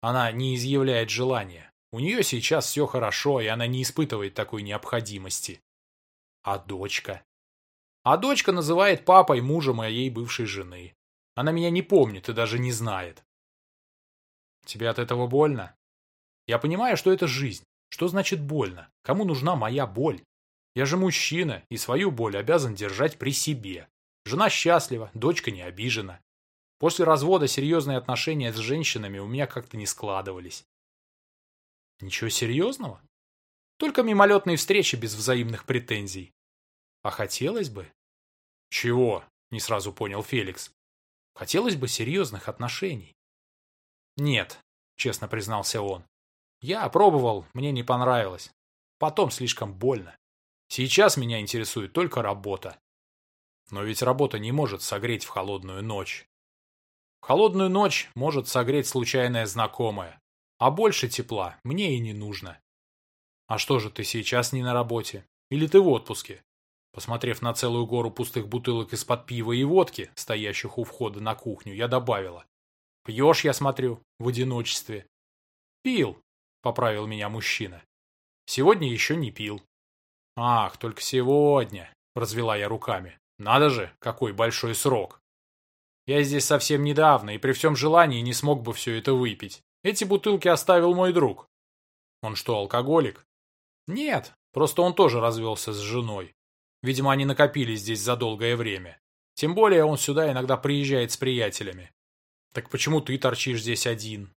Она не изъявляет желания. У нее сейчас все хорошо, и она не испытывает такой необходимости. А дочка? А дочка называет папой мужа моей бывшей жены. Она меня не помнит и даже не знает. Тебе от этого больно? Я понимаю, что это жизнь. Что значит больно? Кому нужна моя боль? Я же мужчина и свою боль обязан держать при себе. Жена счастлива, дочка не обижена. После развода серьезные отношения с женщинами у меня как-то не складывались. Ничего серьезного? Только мимолетные встречи без взаимных претензий. А хотелось бы? Чего? Не сразу понял Феликс. Хотелось бы серьезных отношений. Нет, честно признался он. Я пробовал, мне не понравилось. Потом слишком больно. Сейчас меня интересует только работа. Но ведь работа не может согреть в холодную ночь. В холодную ночь может согреть случайная знакомая. А больше тепла мне и не нужно. А что же ты сейчас не на работе? Или ты в отпуске? Посмотрев на целую гору пустых бутылок из-под пива и водки, стоящих у входа на кухню, я добавила. Пьешь, я смотрю, в одиночестве. Пил, поправил меня мужчина. Сегодня еще не пил. Ах, только сегодня, развела я руками. Надо же, какой большой срок. Я здесь совсем недавно и при всем желании не смог бы все это выпить. Эти бутылки оставил мой друг. Он что, алкоголик? Нет, просто он тоже развелся с женой. Видимо, они накопились здесь за долгое время. Тем более он сюда иногда приезжает с приятелями. Так почему ты торчишь здесь один?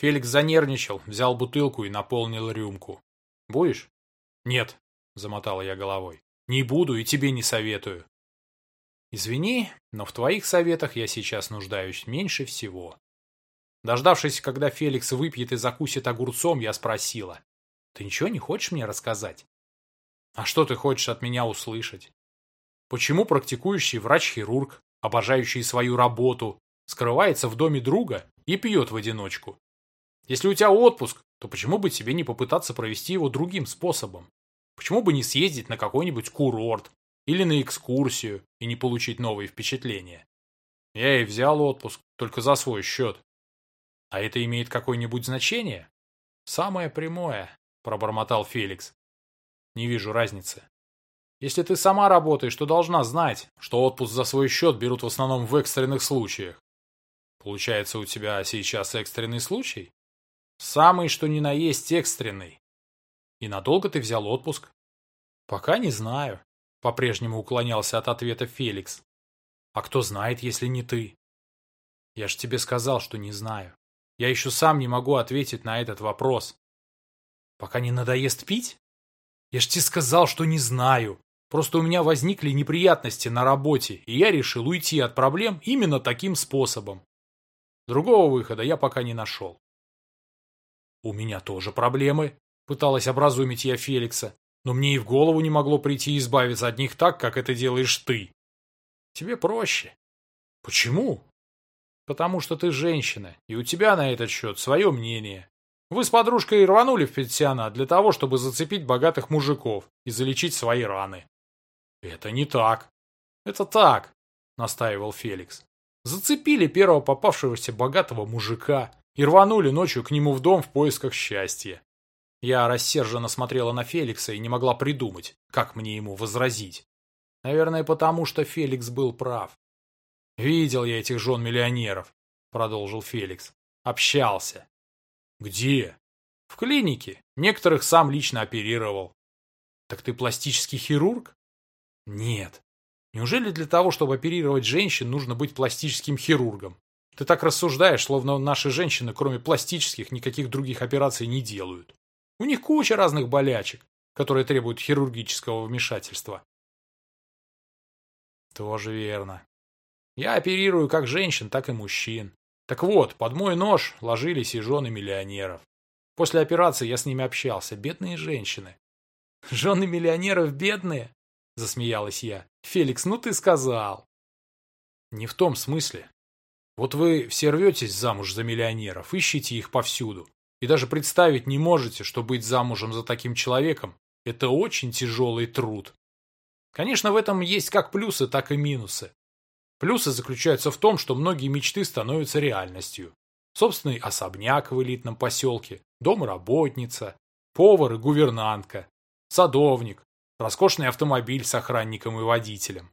Феликс занервничал, взял бутылку и наполнил рюмку. Будешь? Нет, замотала я головой. Не буду и тебе не советую. Извини, но в твоих советах я сейчас нуждаюсь меньше всего. Дождавшись, когда Феликс выпьет и закусит огурцом, я спросила. Ты ничего не хочешь мне рассказать? А что ты хочешь от меня услышать? Почему практикующий врач-хирург, обожающий свою работу, скрывается в доме друга и пьет в одиночку? Если у тебя отпуск, то почему бы тебе не попытаться провести его другим способом? Почему бы не съездить на какой-нибудь курорт или на экскурсию и не получить новые впечатления? Я и взял отпуск, только за свой счет. А это имеет какое-нибудь значение? Самое прямое, пробормотал Феликс. Не вижу разницы. Если ты сама работаешь, то должна знать, что отпуск за свой счет берут в основном в экстренных случаях. Получается, у тебя сейчас экстренный случай? Самый, что ни на есть, экстренный. И надолго ты взял отпуск? Пока не знаю. По-прежнему уклонялся от ответа Феликс. А кто знает, если не ты? Я ж тебе сказал, что не знаю. Я еще сам не могу ответить на этот вопрос. Пока не надоест пить? Я ж тебе сказал, что не знаю. Просто у меня возникли неприятности на работе, и я решил уйти от проблем именно таким способом. Другого выхода я пока не нашел. У меня тоже проблемы, пыталась образумить я Феликса, но мне и в голову не могло прийти избавиться от них так, как это делаешь ты. Тебе проще. Почему? Потому что ты женщина, и у тебя на этот счет свое мнение. Вы с подружкой рванули в пенсионат для того, чтобы зацепить богатых мужиков и залечить свои раны. Это не так. Это так, настаивал Феликс. Зацепили первого попавшегося богатого мужика и рванули ночью к нему в дом в поисках счастья. Я рассерженно смотрела на Феликса и не могла придумать, как мне ему возразить. Наверное, потому что Феликс был прав. «Видел я этих жен миллионеров», — продолжил Феликс. «Общался». «Где?» «В клинике. Некоторых сам лично оперировал». «Так ты пластический хирург?» «Нет. Неужели для того, чтобы оперировать женщин, нужно быть пластическим хирургом? Ты так рассуждаешь, словно наши женщины, кроме пластических, никаких других операций не делают. У них куча разных болячек, которые требуют хирургического вмешательства. Тоже верно. Я оперирую как женщин, так и мужчин. Так вот, под мой нож ложились и жены миллионеров. После операции я с ними общался. Бедные женщины. Жены миллионеров бедные? Засмеялась я. Феликс, ну ты сказал. Не в том смысле. Вот вы все рветесь замуж за миллионеров, ищите их повсюду. И даже представить не можете, что быть замужем за таким человеком – это очень тяжелый труд. Конечно, в этом есть как плюсы, так и минусы. Плюсы заключаются в том, что многие мечты становятся реальностью. Собственный особняк в элитном поселке, дом-работница, повар и гувернантка, садовник, роскошный автомобиль с охранником и водителем,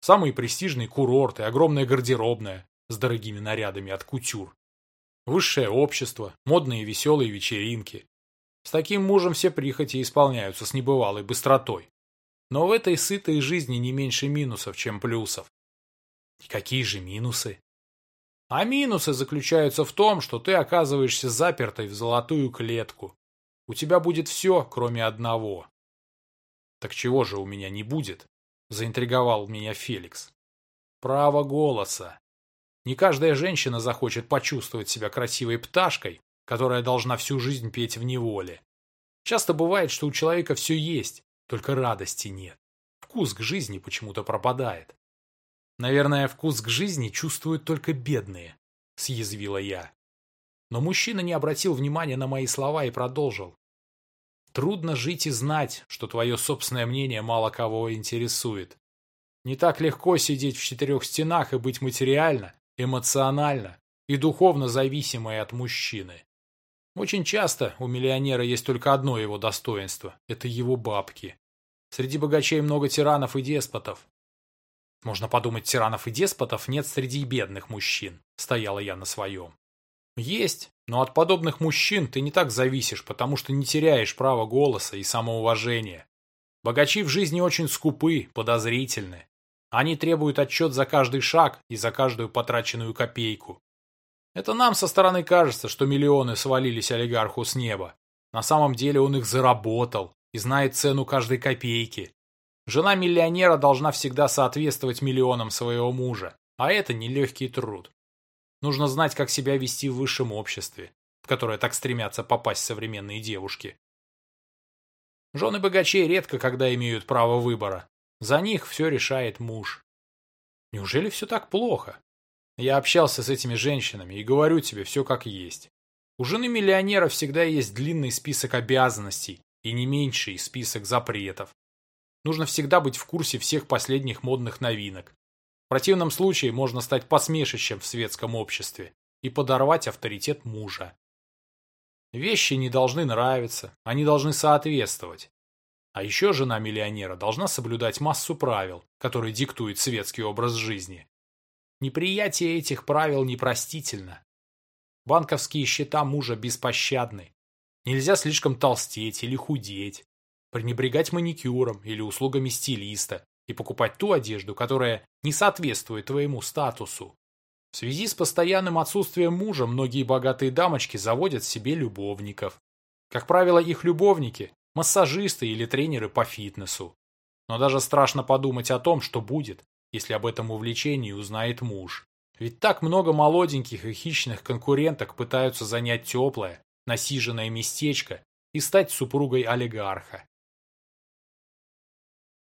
самые престижные курорты, огромная гардеробная с дорогими нарядами от кутюр, высшее общество, модные веселые вечеринки. С таким мужем все прихоти исполняются с небывалой быстротой. Но в этой сытой жизни не меньше минусов, чем плюсов. И какие же минусы? А минусы заключаются в том, что ты оказываешься запертой в золотую клетку. У тебя будет все, кроме одного. Так чего же у меня не будет? Заинтриговал меня Феликс. Право голоса. Не каждая женщина захочет почувствовать себя красивой пташкой, которая должна всю жизнь петь в неволе. Часто бывает, что у человека все есть, только радости нет. Вкус к жизни почему-то пропадает. Наверное, вкус к жизни чувствуют только бедные, съязвила я. Но мужчина не обратил внимания на мои слова и продолжил. Трудно жить и знать, что твое собственное мнение мало кого интересует. Не так легко сидеть в четырех стенах и быть материально, эмоционально и духовно зависимой от мужчины. Очень часто у миллионера есть только одно его достоинство – это его бабки. Среди богачей много тиранов и деспотов, можно подумать, тиранов и деспотов нет среди бедных мужчин. Стояла я на своем. Есть, но от подобных мужчин ты не так зависишь, потому что не теряешь права голоса и самоуважения. Богачи в жизни очень скупы, подозрительны. Они требуют отчет за каждый шаг и за каждую потраченную копейку. Это нам со стороны кажется, что миллионы свалились олигарху с неба. На самом деле он их заработал и знает цену каждой копейки. Жена миллионера должна всегда соответствовать миллионам своего мужа, а это нелегкий труд. Нужно знать, как себя вести в высшем обществе, в которое так стремятся попасть современные девушки. Жены богачей редко когда имеют право выбора. За них все решает муж. Неужели все так плохо? Я общался с этими женщинами и говорю тебе все как есть. У жены миллионера всегда есть длинный список обязанностей, и не меньший список запретов. Нужно всегда быть в курсе всех последних модных новинок. В противном случае можно стать посмешищем в светском обществе и подорвать авторитет мужа. Вещи не должны нравиться, они должны соответствовать. А еще жена миллионера должна соблюдать массу правил, которые диктует светский образ жизни. Неприятие этих правил непростительно. Банковские счета мужа беспощадны. Нельзя слишком толстеть или худеть, пренебрегать маникюром или услугами стилиста и покупать ту одежду, которая не соответствует твоему статусу. В связи с постоянным отсутствием мужа многие богатые дамочки заводят себе любовников. Как правило, их любовники – массажисты или тренеры по фитнесу. Но даже страшно подумать о том, что будет, если об этом увлечении узнает муж. Ведь так много молоденьких и хищных конкуренток пытаются занять теплое, насиженное местечко и стать супругой олигарха.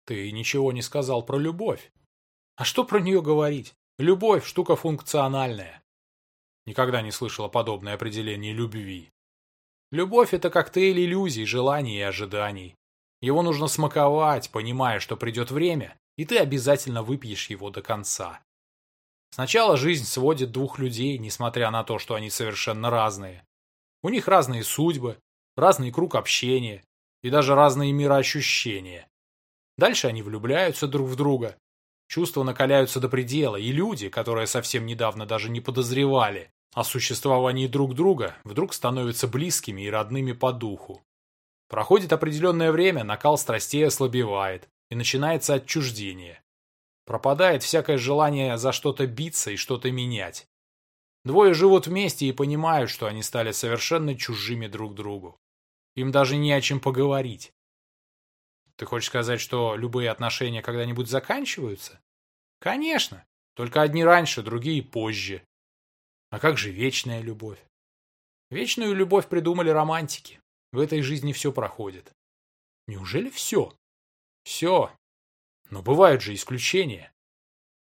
Ты ничего не сказал про любовь. А что про нее говорить? Любовь – штука функциональная. Никогда не слышала подобное определение любви. Любовь – это коктейль иллюзий, желаний и ожиданий. Его нужно смаковать, понимая, что придет время, и ты обязательно выпьешь его до конца. Сначала жизнь сводит двух людей, несмотря на то, что они совершенно разные. У них разные судьбы, разный круг общения и даже разные мироощущения. Дальше они влюбляются друг в друга. Чувства накаляются до предела, и люди, которые совсем недавно даже не подозревали о существовании друг друга, вдруг становятся близкими и родными по духу. Проходит определенное время, накал страстей ослабевает, и начинается отчуждение. Пропадает всякое желание за что-то биться и что-то менять. Двое живут вместе и понимают, что они стали совершенно чужими друг другу. Им даже не о чем поговорить. Ты хочешь сказать, что любые отношения когда-нибудь заканчиваются? Конечно. Только одни раньше, другие позже. А как же вечная любовь? Вечную любовь придумали романтики. В этой жизни все проходит. Неужели все? Все. Но бывают же исключения.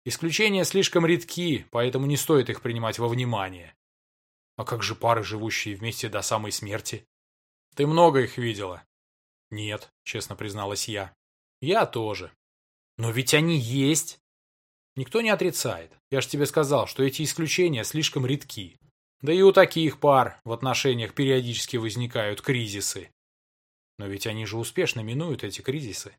Исключения слишком редки, поэтому не стоит их принимать во внимание. А как же пары, живущие вместе до самой смерти? Ты много их видела? Нет, честно призналась я. Я тоже. Но ведь они есть. Никто не отрицает. Я же тебе сказал, что эти исключения слишком редки. Да и у таких пар в отношениях периодически возникают кризисы. Но ведь они же успешно минуют эти кризисы.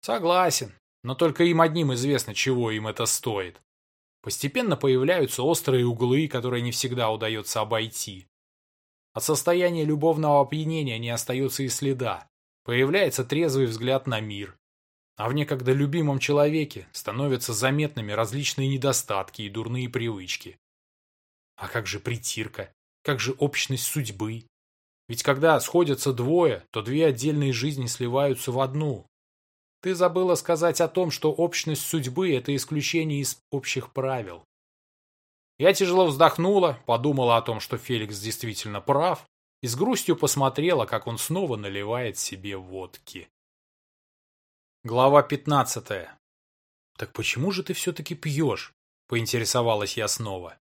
Согласен. Но только им одним известно, чего им это стоит. Постепенно появляются острые углы, которые не всегда удается обойти. От состояния любовного опьянения не остается и следа. Появляется трезвый взгляд на мир. А в некогда любимом человеке становятся заметными различные недостатки и дурные привычки. А как же притирка? Как же общность судьбы? Ведь когда сходятся двое, то две отдельные жизни сливаются в одну, ты забыла сказать о том, что общность судьбы – это исключение из общих правил. Я тяжело вздохнула, подумала о том, что Феликс действительно прав, и с грустью посмотрела, как он снова наливает себе водки. Глава пятнадцатая. «Так почему же ты все-таки пьешь?» – поинтересовалась я снова.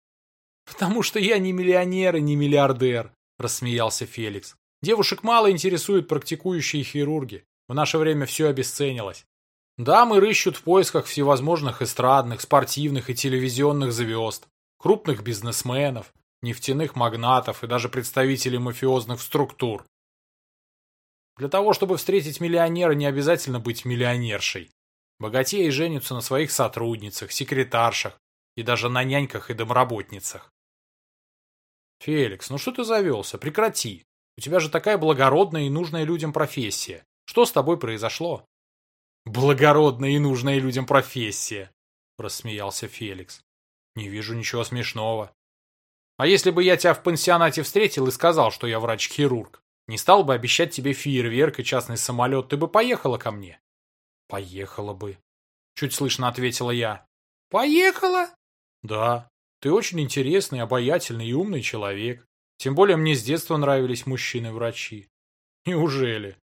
«Потому что я не миллионер и не миллиардер», – рассмеялся Феликс. «Девушек мало интересуют практикующие хирурги. В наше время все обесценилось. Дамы рыщут в поисках всевозможных эстрадных, спортивных и телевизионных звезд, крупных бизнесменов, нефтяных магнатов и даже представителей мафиозных структур. Для того, чтобы встретить миллионера, не обязательно быть миллионершей. Богатеи женятся на своих сотрудницах, секретаршах и даже на няньках и домработницах. Феликс, ну что ты завелся? Прекрати. У тебя же такая благородная и нужная людям профессия. Что с тобой произошло? Благородная и нужная людям профессия, рассмеялся Феликс. Не вижу ничего смешного. А если бы я тебя в пансионате встретил и сказал, что я врач-хирург, не стал бы обещать тебе фейерверк и частный самолет, ты бы поехала ко мне? Поехала бы. Чуть слышно ответила я. Поехала? Да. Ты очень интересный, обаятельный и умный человек. Тем более мне с детства нравились мужчины-врачи. Неужели?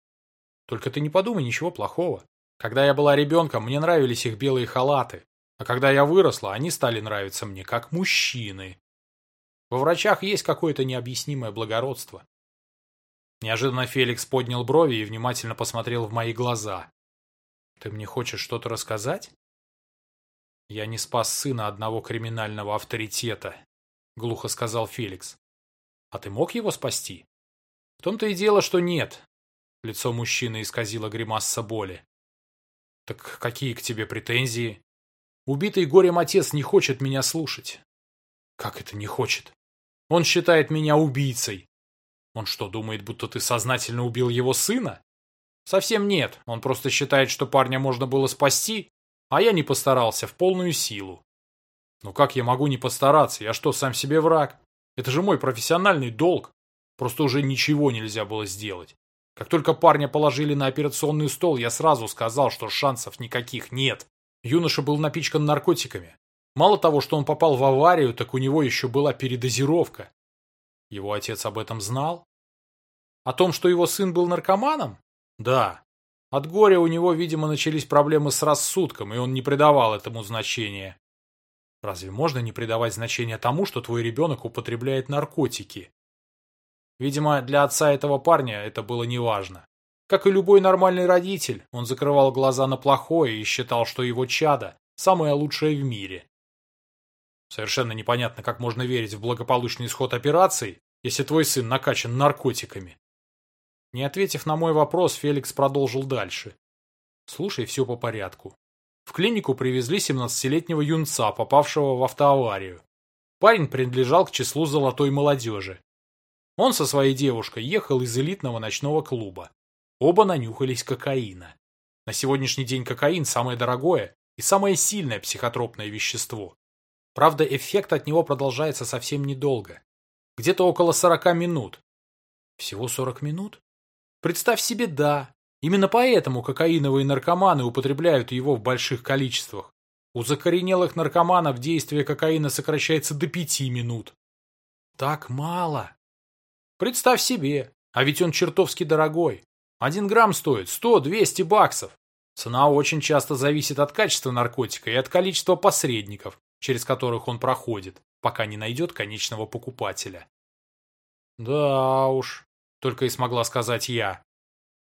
Только ты не подумай ничего плохого. Когда я была ребенком, мне нравились их белые халаты. А когда я выросла, они стали нравиться мне как мужчины. Во врачах есть какое-то необъяснимое благородство. Неожиданно Феликс поднял брови и внимательно посмотрел в мои глаза. «Ты мне хочешь что-то рассказать?» «Я не спас сына одного криминального авторитета», — глухо сказал Феликс. «А ты мог его спасти?» «В том-то и дело, что нет». Лицо мужчины исказило гримаса боли. «Так какие к тебе претензии?» «Убитый горем отец не хочет меня слушать». «Как это не хочет?» «Он считает меня убийцей». «Он что, думает, будто ты сознательно убил его сына?» «Совсем нет. Он просто считает, что парня можно было спасти, а я не постарался в полную силу». «Ну как я могу не постараться? Я что, сам себе враг? Это же мой профессиональный долг. Просто уже ничего нельзя было сделать. Как только парня положили на операционный стол, я сразу сказал, что шансов никаких нет. Юноша был напичкан наркотиками. Мало того, что он попал в аварию, так у него еще была передозировка. Его отец об этом знал? О том, что его сын был наркоманом? Да. От горя у него, видимо, начались проблемы с рассудком, и он не придавал этому значения. Разве можно не придавать значения тому, что твой ребенок употребляет наркотики? Видимо, для отца этого парня это было неважно. Как и любой нормальный родитель, он закрывал глаза на плохое и считал, что его чадо – самое лучшее в мире. Совершенно непонятно, как можно верить в благополучный исход операции, если твой сын накачан наркотиками. Не ответив на мой вопрос, Феликс продолжил дальше. Слушай, все по порядку. В клинику привезли 17-летнего юнца, попавшего в автоаварию. Парень принадлежал к числу золотой молодежи. Он со своей девушкой ехал из элитного ночного клуба. Оба нанюхались кокаина. На сегодняшний день кокаин самое дорогое и самое сильное психотропное вещество. Правда, эффект от него продолжается совсем недолго. Где-то около 40 минут. Всего 40 минут? Представь себе, да. Именно поэтому кокаиновые наркоманы употребляют его в больших количествах. У закоренелых наркоманов действие кокаина сокращается до 5 минут. Так мало. Представь себе, а ведь он чертовски дорогой. Один грамм стоит 100-200 баксов. Цена очень часто зависит от качества наркотика и от количества посредников, через которых он проходит, пока не найдет конечного покупателя. Да уж, только и смогла сказать я.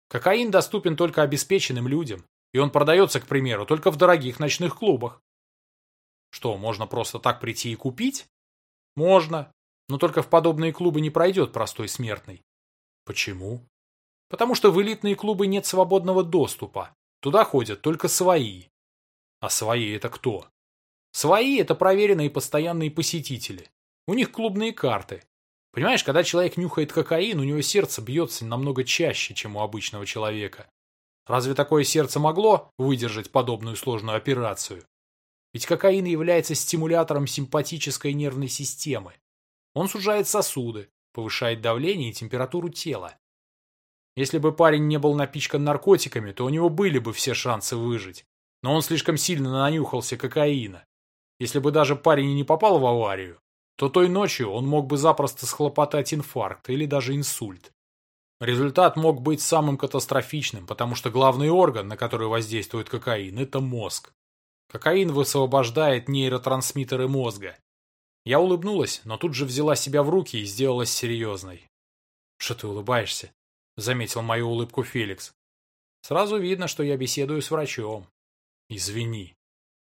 Кокаин доступен только обеспеченным людям, и он продается, к примеру, только в дорогих ночных клубах. Что, можно просто так прийти и купить? Можно, но только в подобные клубы не пройдет простой смертный. Почему? Потому что в элитные клубы нет свободного доступа. Туда ходят только свои. А свои это кто? Свои это проверенные постоянные посетители. У них клубные карты. Понимаешь, когда человек нюхает кокаин, у него сердце бьется намного чаще, чем у обычного человека. Разве такое сердце могло выдержать подобную сложную операцию? Ведь кокаин является стимулятором симпатической нервной системы. Он сужает сосуды, повышает давление и температуру тела. Если бы парень не был напичкан наркотиками, то у него были бы все шансы выжить. Но он слишком сильно нанюхался кокаина. Если бы даже парень и не попал в аварию, то той ночью он мог бы запросто схлопотать инфаркт или даже инсульт. Результат мог быть самым катастрофичным, потому что главный орган, на который воздействует кокаин, это мозг. Кокаин высвобождает нейротрансмиттеры мозга, я улыбнулась, но тут же взяла себя в руки и сделалась серьезной. «Что ты улыбаешься?» — заметил мою улыбку Феликс. «Сразу видно, что я беседую с врачом». «Извини».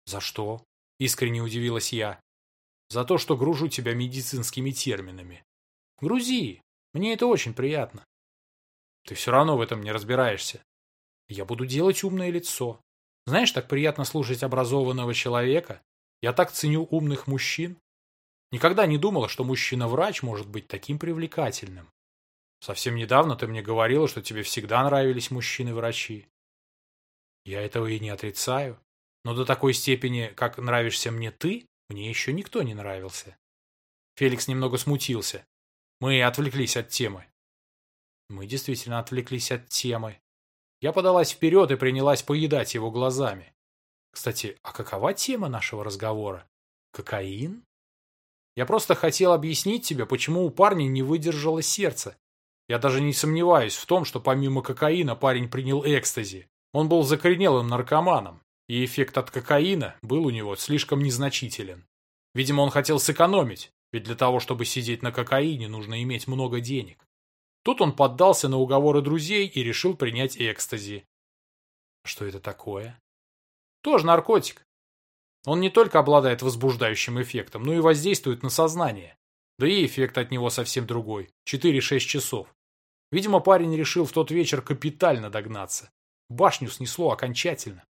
«За что?» — искренне удивилась я. «За то, что гружу тебя медицинскими терминами». «Грузи. Мне это очень приятно». «Ты все равно в этом не разбираешься». «Я буду делать умное лицо. Знаешь, так приятно слушать образованного человека. Я так ценю умных мужчин». Никогда не думала, что мужчина-врач может быть таким привлекательным. Совсем недавно ты мне говорила, что тебе всегда нравились мужчины-врачи. Я этого и не отрицаю. Но до такой степени, как нравишься мне ты, мне еще никто не нравился. Феликс немного смутился. Мы отвлеклись от темы. Мы действительно отвлеклись от темы. Я подалась вперед и принялась поедать его глазами. Кстати, а какова тема нашего разговора? Кокаин? Я просто хотел объяснить тебе, почему у парня не выдержало сердце. Я даже не сомневаюсь в том, что помимо кокаина парень принял экстази. Он был закоренелым наркоманом, и эффект от кокаина был у него слишком незначителен. Видимо, он хотел сэкономить, ведь для того, чтобы сидеть на кокаине, нужно иметь много денег. Тут он поддался на уговоры друзей и решил принять экстази. Что это такое? Тоже наркотик. Он не только обладает возбуждающим эффектом, но и воздействует на сознание. Да и эффект от него совсем другой. 4-6 часов. Видимо, парень решил в тот вечер капитально догнаться. Башню снесло окончательно.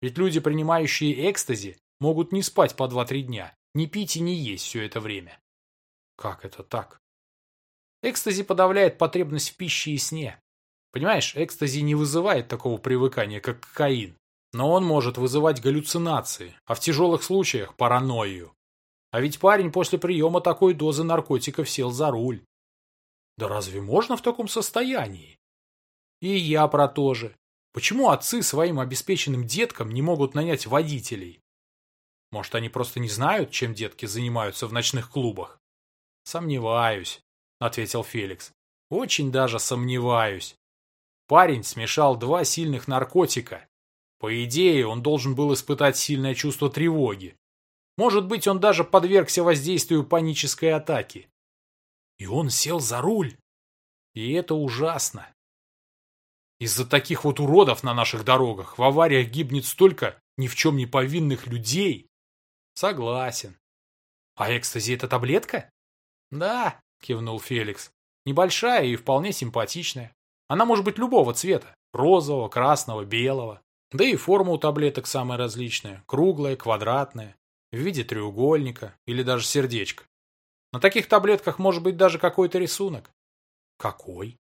Ведь люди, принимающие экстази, могут не спать по 2-3 дня, не пить и не есть все это время. Как это так? Экстази подавляет потребность в пище и сне. Понимаешь, экстази не вызывает такого привыкания, как кокаин. Но он может вызывать галлюцинации, а в тяжелых случаях – паранойю. А ведь парень после приема такой дозы наркотиков сел за руль. Да разве можно в таком состоянии? И я про то же. Почему отцы своим обеспеченным деткам не могут нанять водителей? Может, они просто не знают, чем детки занимаются в ночных клубах? Сомневаюсь, ответил Феликс. Очень даже сомневаюсь. Парень смешал два сильных наркотика. По идее, он должен был испытать сильное чувство тревоги. Может быть, он даже подвергся воздействию панической атаки. И он сел за руль. И это ужасно. Из-за таких вот уродов на наших дорогах в авариях гибнет столько ни в чем не повинных людей. Согласен. А экстази это таблетка? Да, кивнул Феликс. Небольшая и вполне симпатичная. Она может быть любого цвета. Розового, красного, белого. Да и форма у таблеток самая различная. Круглая, квадратная, в виде треугольника или даже сердечка. На таких таблетках может быть даже какой-то рисунок. Какой?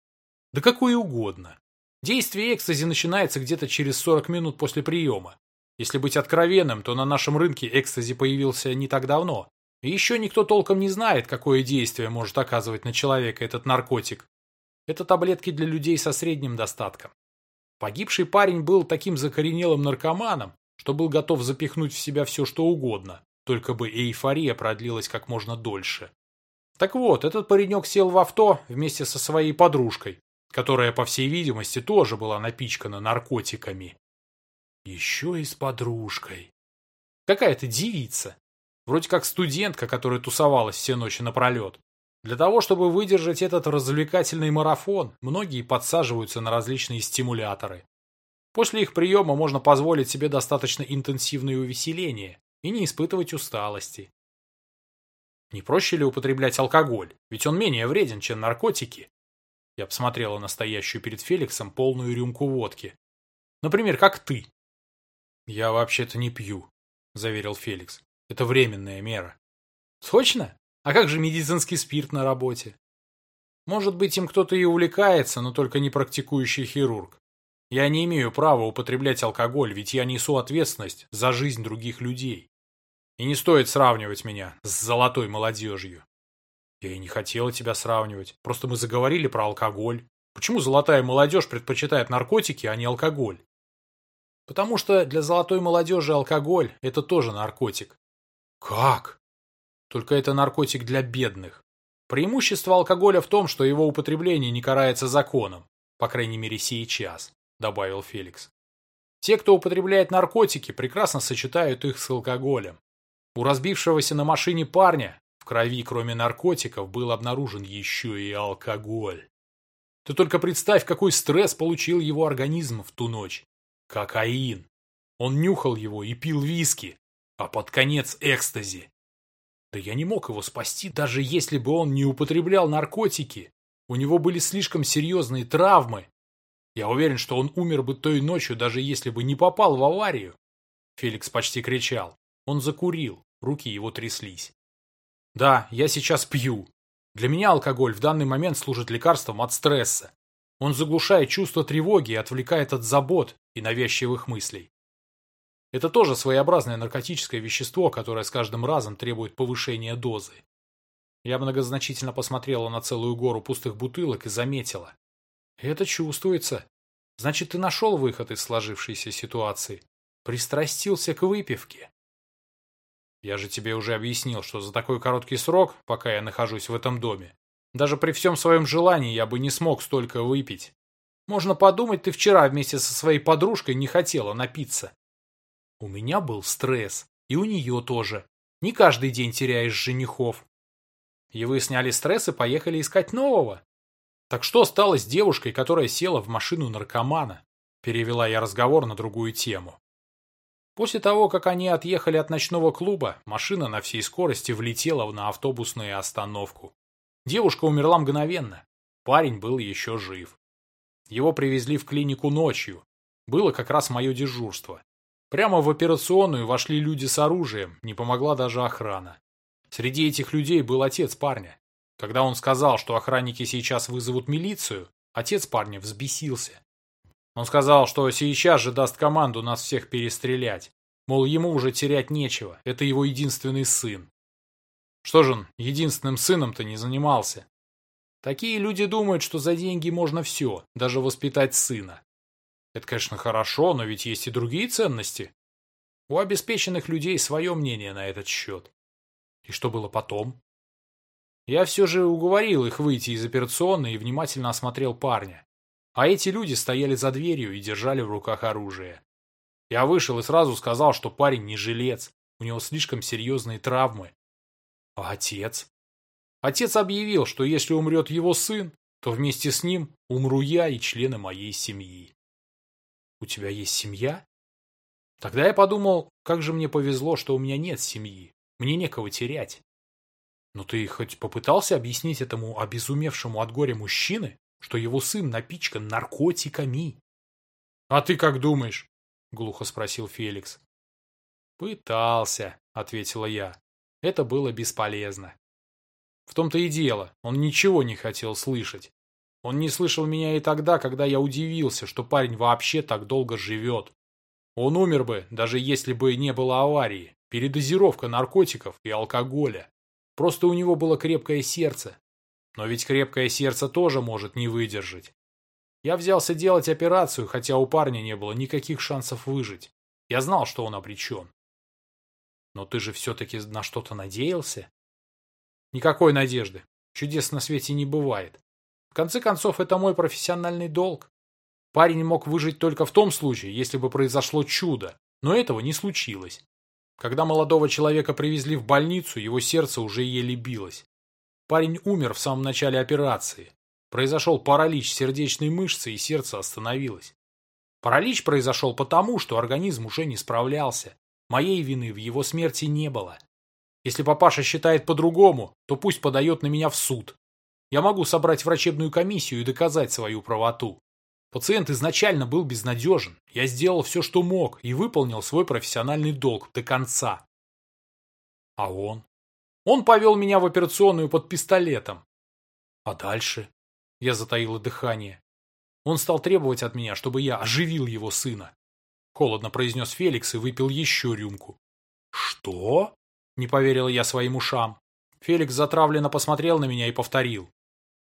Да какой угодно. Действие экстази начинается где-то через 40 минут после приема. Если быть откровенным, то на нашем рынке экстази появился не так давно. И еще никто толком не знает, какое действие может оказывать на человека этот наркотик. Это таблетки для людей со средним достатком. Погибший парень был таким закоренелым наркоманом, что был готов запихнуть в себя все, что угодно, только бы эйфория продлилась как можно дольше. Так вот, этот паренек сел в авто вместе со своей подружкой, которая, по всей видимости, тоже была напичкана наркотиками. Еще и с подружкой. Какая-то девица. Вроде как студентка, которая тусовалась все ночи напролет. Для того, чтобы выдержать этот развлекательный марафон, многие подсаживаются на различные стимуляторы. После их приема можно позволить себе достаточно интенсивное увеселение и не испытывать усталости. Не проще ли употреблять алкоголь? Ведь он менее вреден, чем наркотики. Я посмотрела на стоящую перед Феликсом полную рюмку водки. Например, как ты. Я вообще-то не пью, заверил Феликс. Это временная мера. Точно? А как же медицинский спирт на работе? Может быть, им кто-то и увлекается, но только не практикующий хирург. Я не имею права употреблять алкоголь, ведь я несу ответственность за жизнь других людей. И не стоит сравнивать меня с золотой молодежью. Я и не хотела тебя сравнивать. Просто мы заговорили про алкоголь. Почему золотая молодежь предпочитает наркотики, а не алкоголь? Потому что для золотой молодежи алкоголь – это тоже наркотик. Как? Только это наркотик для бедных. Преимущество алкоголя в том, что его употребление не карается законом. По крайней мере, сейчас, добавил Феликс. Те, кто употребляет наркотики, прекрасно сочетают их с алкоголем. У разбившегося на машине парня крови, кроме наркотиков, был обнаружен еще и алкоголь. Ты только представь, какой стресс получил его организм в ту ночь. Кокаин. Он нюхал его и пил виски, а под конец экстази. Да я не мог его спасти, даже если бы он не употреблял наркотики. У него были слишком серьезные травмы. Я уверен, что он умер бы той ночью, даже если бы не попал в аварию. Феликс почти кричал. Он закурил, руки его тряслись. Да, я сейчас пью. Для меня алкоголь в данный момент служит лекарством от стресса. Он заглушает чувство тревоги и отвлекает от забот и навязчивых мыслей. Это тоже своеобразное наркотическое вещество, которое с каждым разом требует повышения дозы. Я многозначительно посмотрела на целую гору пустых бутылок и заметила. Это чувствуется. Значит, ты нашел выход из сложившейся ситуации. Пристрастился к выпивке. Я же тебе уже объяснил, что за такой короткий срок, пока я нахожусь в этом доме, даже при всем своем желании я бы не смог столько выпить. Можно подумать, ты вчера вместе со своей подружкой не хотела напиться. У меня был стресс, и у нее тоже. Не каждый день теряешь женихов. И вы сняли стресс и поехали искать нового. Так что стало с девушкой, которая села в машину наркомана? Перевела я разговор на другую тему. После того, как они отъехали от ночного клуба, машина на всей скорости влетела на автобусную остановку. Девушка умерла мгновенно. Парень был еще жив. Его привезли в клинику ночью. Было как раз мое дежурство. Прямо в операционную вошли люди с оружием, не помогла даже охрана. Среди этих людей был отец парня. Когда он сказал, что охранники сейчас вызовут милицию, отец парня взбесился. Он сказал, что сейчас же даст команду нас всех перестрелять. Мол, ему уже терять нечего, это его единственный сын. Что же он единственным сыном-то не занимался? Такие люди думают, что за деньги можно все, даже воспитать сына. Это, конечно, хорошо, но ведь есть и другие ценности. У обеспеченных людей свое мнение на этот счет. И что было потом? Я все же уговорил их выйти из операционной и внимательно осмотрел парня. А эти люди стояли за дверью и держали в руках оружие. Я вышел и сразу сказал, что парень не жилец, у него слишком серьезные травмы. А отец? Отец объявил, что если умрет его сын, то вместе с ним умру я и члены моей семьи. У тебя есть семья? Тогда я подумал, как же мне повезло, что у меня нет семьи. Мне некого терять. Но ты хоть попытался объяснить этому обезумевшему от горя мужчины, что его сын напичкан наркотиками? А ты как думаешь? Глухо спросил Феликс. Пытался, ответила я. Это было бесполезно. В том-то и дело, он ничего не хотел слышать. Он не слышал меня и тогда, когда я удивился, что парень вообще так долго живет. Он умер бы, даже если бы не было аварии, передозировка наркотиков и алкоголя. Просто у него было крепкое сердце. Но ведь крепкое сердце тоже может не выдержать. Я взялся делать операцию, хотя у парня не было никаких шансов выжить. Я знал, что он обречен. Но ты же все-таки на что-то надеялся? Никакой надежды. Чудес на свете не бывает. В конце концов, это мой профессиональный долг. Парень мог выжить только в том случае, если бы произошло чудо, но этого не случилось. Когда молодого человека привезли в больницу, его сердце уже еле билось. Парень умер в самом начале операции. Произошел паралич сердечной мышцы, и сердце остановилось. Паралич произошел потому, что организм уже не справлялся. Моей вины в его смерти не было. Если папаша считает по-другому, то пусть подает на меня в суд. Я могу собрать врачебную комиссию и доказать свою правоту. Пациент изначально был безнадежен. Я сделал все, что мог, и выполнил свой профессиональный долг до конца. А он? Он повел меня в операционную под пистолетом. А дальше? Я затаила дыхание. Он стал требовать от меня, чтобы я оживил его сына. Холодно произнес Феликс и выпил еще рюмку. Что? Не поверил я своим ушам. Феликс затравленно посмотрел на меня и повторил.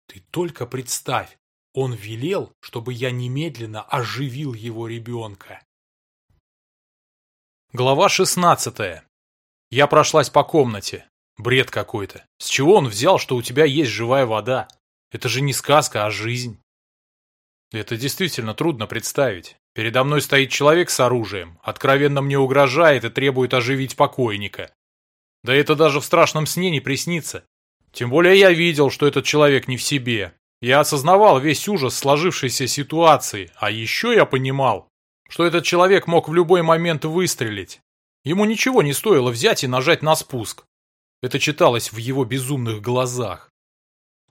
Ты только представь, он велел, чтобы я немедленно оживил его ребенка. Глава шестнадцатая. Я прошлась по комнате. Бред какой-то. С чего он взял, что у тебя есть живая вода? Это же не сказка, а жизнь. Это действительно трудно представить. Передо мной стоит человек с оружием, откровенно мне угрожает и требует оживить покойника. Да это даже в страшном сне не приснится. Тем более я видел, что этот человек не в себе. Я осознавал весь ужас сложившейся ситуации, а еще я понимал, что этот человек мог в любой момент выстрелить. Ему ничего не стоило взять и нажать на спуск. Это читалось в его безумных глазах.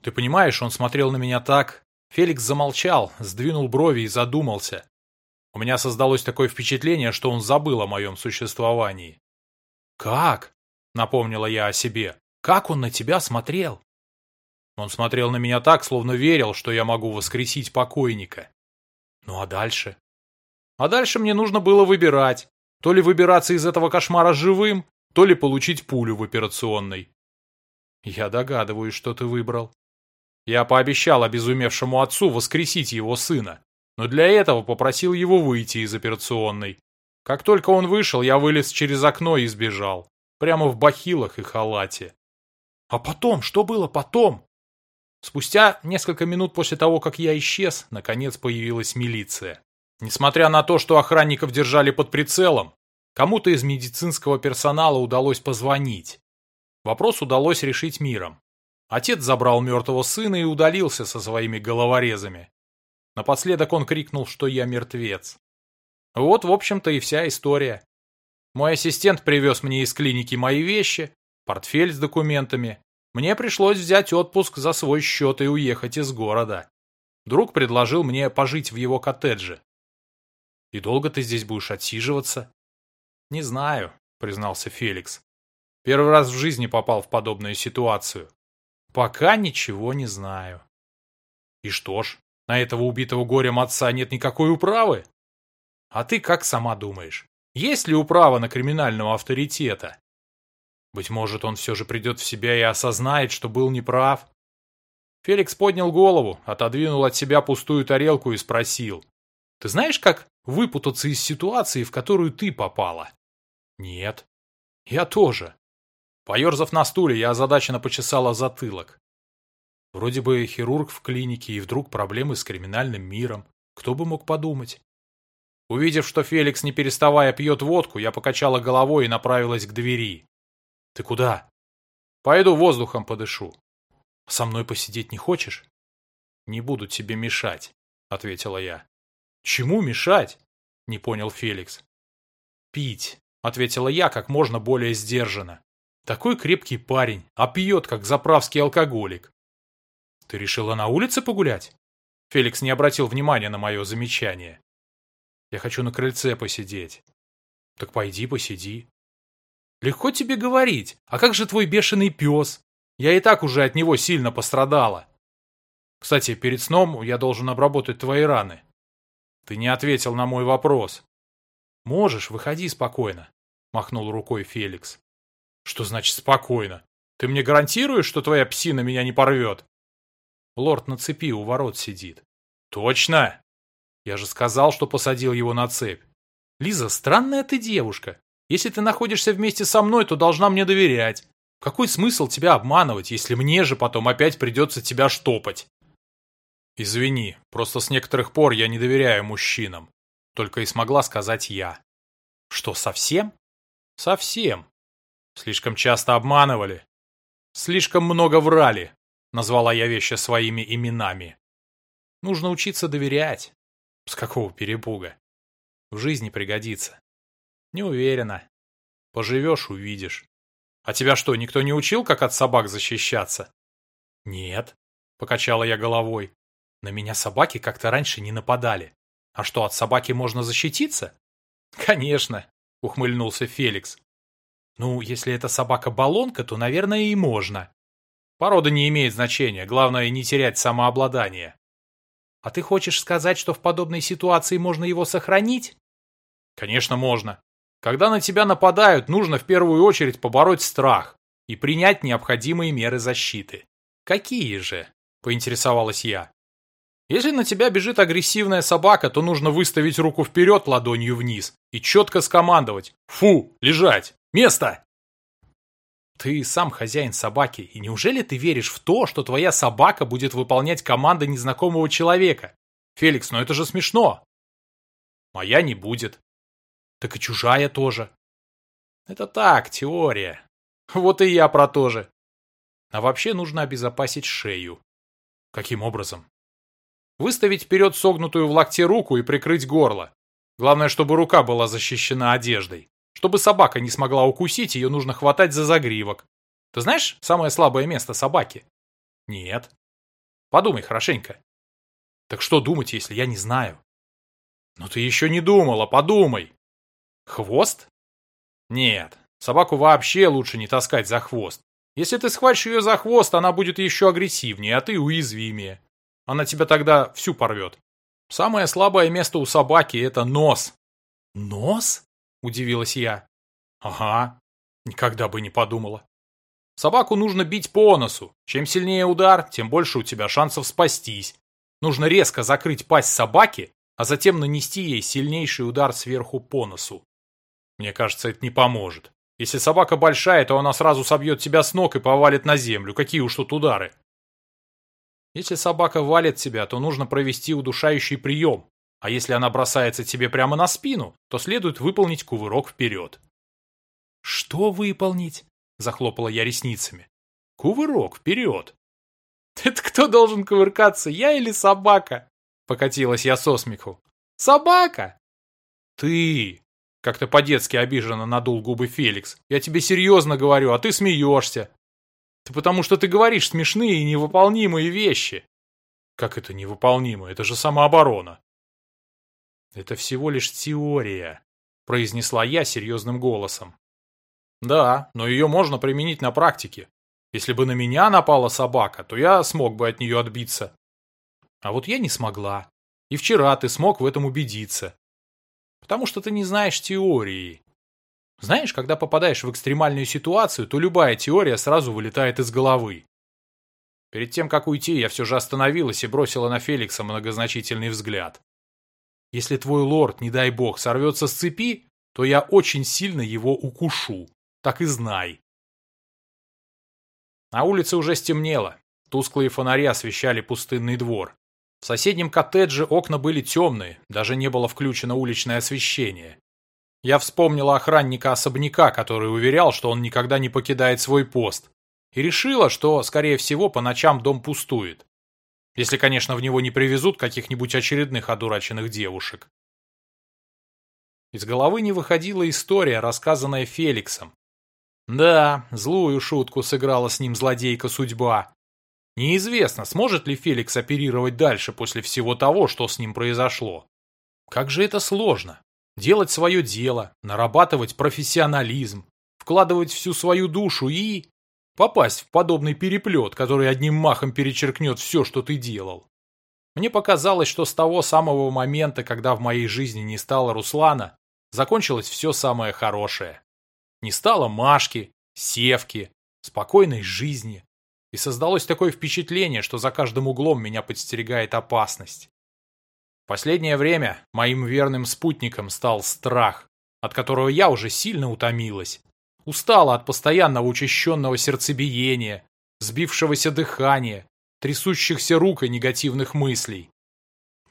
Ты понимаешь, он смотрел на меня так. Феликс замолчал, сдвинул брови и задумался. У меня создалось такое впечатление, что он забыл о моем существовании. «Как?» Напомнила я о себе. Как он на тебя смотрел? Он смотрел на меня так, словно верил, что я могу воскресить покойника. Ну а дальше? А дальше мне нужно было выбирать. То ли выбираться из этого кошмара живым, то ли получить пулю в операционной. Я догадываюсь, что ты выбрал. Я пообещал обезумевшему отцу воскресить его сына, но для этого попросил его выйти из операционной. Как только он вышел, я вылез через окно и сбежал. Прямо в бахилах и халате. А потом, что было потом? Спустя несколько минут после того, как я исчез, наконец появилась милиция. Несмотря на то, что охранников держали под прицелом, кому-то из медицинского персонала удалось позвонить. Вопрос удалось решить миром. Отец забрал мертвого сына и удалился со своими головорезами. Напоследок он крикнул, что я мертвец. Вот, в общем-то, и вся история. Мой ассистент привез мне из клиники мои вещи, портфель с документами. Мне пришлось взять отпуск за свой счет и уехать из города. Друг предложил мне пожить в его коттедже. «И долго ты здесь будешь отсиживаться?» «Не знаю», — признался Феликс. «Первый раз в жизни попал в подобную ситуацию. Пока ничего не знаю». «И что ж, на этого убитого горем отца нет никакой управы?» «А ты как сама думаешь? Есть ли управа на криминального авторитета? Быть может, он все же придет в себя и осознает, что был неправ? Феликс поднял голову, отодвинул от себя пустую тарелку и спросил. «Ты знаешь, как выпутаться из ситуации, в которую ты попала?» «Нет». «Я тоже». Поерзав на стуле, я озадаченно почесала затылок. Вроде бы хирург в клинике, и вдруг проблемы с криминальным миром. Кто бы мог подумать? Увидев, что Феликс, не переставая, пьет водку, я покачала головой и направилась к двери. «Ты куда?» «Пойду воздухом подышу». «Со мной посидеть не хочешь?» «Не буду тебе мешать», — ответила я. «Чему мешать?» — не понял Феликс. «Пить», — ответила я как можно более сдержанно. «Такой крепкий парень, а пьет, как заправский алкоголик». «Ты решила на улице погулять?» Феликс не обратил внимания на мое замечание. Я хочу на крыльце посидеть. Так пойди посиди. Легко тебе говорить. А как же твой бешеный пес? Я и так уже от него сильно пострадала. Кстати, перед сном я должен обработать твои раны. Ты не ответил на мой вопрос. Можешь, выходи спокойно, махнул рукой Феликс. Что значит спокойно? Ты мне гарантируешь, что твоя псина меня не порвет? Лорд на цепи у ворот сидит. Точно? Я же сказал, что посадил его на цепь. Лиза, странная ты девушка. Если ты находишься вместе со мной, то должна мне доверять. Какой смысл тебя обманывать, если мне же потом опять придется тебя штопать? Извини, просто с некоторых пор я не доверяю мужчинам. Только и смогла сказать я. Что, совсем? Совсем. Слишком часто обманывали. Слишком много врали. Назвала я вещи своими именами. Нужно учиться доверять. С какого перепуга? В жизни пригодится. Не уверена. Поживешь — увидишь. А тебя что, никто не учил, как от собак защищаться? Нет, — покачала я головой. На меня собаки как-то раньше не нападали. А что, от собаки можно защититься? Конечно, — ухмыльнулся Феликс. Ну, если это собака-баллонка, то, наверное, и можно. Порода не имеет значения, главное не терять самообладание. А ты хочешь сказать, что в подобной ситуации можно его сохранить? Конечно, можно. Когда на тебя нападают, нужно в первую очередь побороть страх и принять необходимые меры защиты. Какие же? Поинтересовалась я. Если на тебя бежит агрессивная собака, то нужно выставить руку вперед ладонью вниз и четко скомандовать «Фу! Лежать! Место!» Ты сам хозяин собаки, и неужели ты веришь в то, что твоя собака будет выполнять команды незнакомого человека? Феликс, ну это же смешно. Моя не будет. Так и чужая тоже. Это так, теория. Вот и я про то же. А вообще нужно обезопасить шею. Каким образом? Выставить вперед согнутую в локте руку и прикрыть горло. Главное, чтобы рука была защищена одеждой. Чтобы собака не смогла укусить, ее нужно хватать за загривок. Ты знаешь самое слабое место собаки? Нет. Подумай хорошенько. Так что думать, если я не знаю? Ну ты еще не думала, подумай. Хвост? Нет, собаку вообще лучше не таскать за хвост. Если ты схватишь ее за хвост, она будет еще агрессивнее, а ты уязвимее. Она тебя тогда всю порвет. Самое слабое место у собаки – это нос. Нос? — удивилась я. «Ага, никогда бы не подумала. Собаку нужно бить по носу. Чем сильнее удар, тем больше у тебя шансов спастись. Нужно резко закрыть пасть собаки, а затем нанести ей сильнейший удар сверху по носу. Мне кажется, это не поможет. Если собака большая, то она сразу собьет тебя с ног и повалит на землю. Какие уж тут удары. Если собака валит тебя, то нужно провести удушающий прием. А если она бросается тебе прямо на спину, то следует выполнить кувырок вперед. «Что выполнить?» – захлопала я ресницами. «Кувырок вперед!» Это кто должен кувыркаться, я или собака? Покатилась я со смеху. Собака! Ты! Как-то по-детски обиженно надул губы Феликс. Я тебе серьезно говорю, а ты смеешься. Это потому что ты говоришь смешные и невыполнимые вещи. Как это невыполнимо? Это же самооборона. Это всего лишь теория, произнесла я серьезным голосом. Да, но ее можно применить на практике. Если бы на меня напала собака, то я смог бы от нее отбиться. А вот я не смогла. И вчера ты смог в этом убедиться. Потому что ты не знаешь теории. Знаешь, когда попадаешь в экстремальную ситуацию, то любая теория сразу вылетает из головы. Перед тем, как уйти, я все же остановилась и бросила на Феликса многозначительный взгляд. Если твой лорд, не дай бог, сорвется с цепи, то я очень сильно его укушу. Так и знай. На улице уже стемнело. Тусклые фонари освещали пустынный двор. В соседнем коттедже окна были темные, даже не было включено уличное освещение. Я вспомнила охранника особняка, который уверял, что он никогда не покидает свой пост, и решила, что, скорее всего, по ночам дом пустует. Если, конечно, в него не привезут каких-нибудь очередных одураченных девушек. Из головы не выходила история, рассказанная Феликсом. Да, злую шутку сыграла с ним злодейка судьба. Неизвестно, сможет ли Феликс оперировать дальше после всего того, что с ним произошло. Как же это сложно. Делать свое дело, нарабатывать профессионализм, вкладывать всю свою душу и... попасть в подобный переплет, который одним махом перечеркнет все, что ты делал. Мне показалось, что с того самого момента, когда в моей жизни не стало Руслана, закончилось все самое хорошее. Не стало Машки, Севки, спокойной жизни, и создалось такое впечатление, что за каждым углом меня подстерегает опасность. Последнее время моим верным спутником стал страх, от которого я уже сильно утомилась. Устала от постоянного учащенного сердцебиения, сбившегося дыхания, трясущихся рук и негативных мыслей.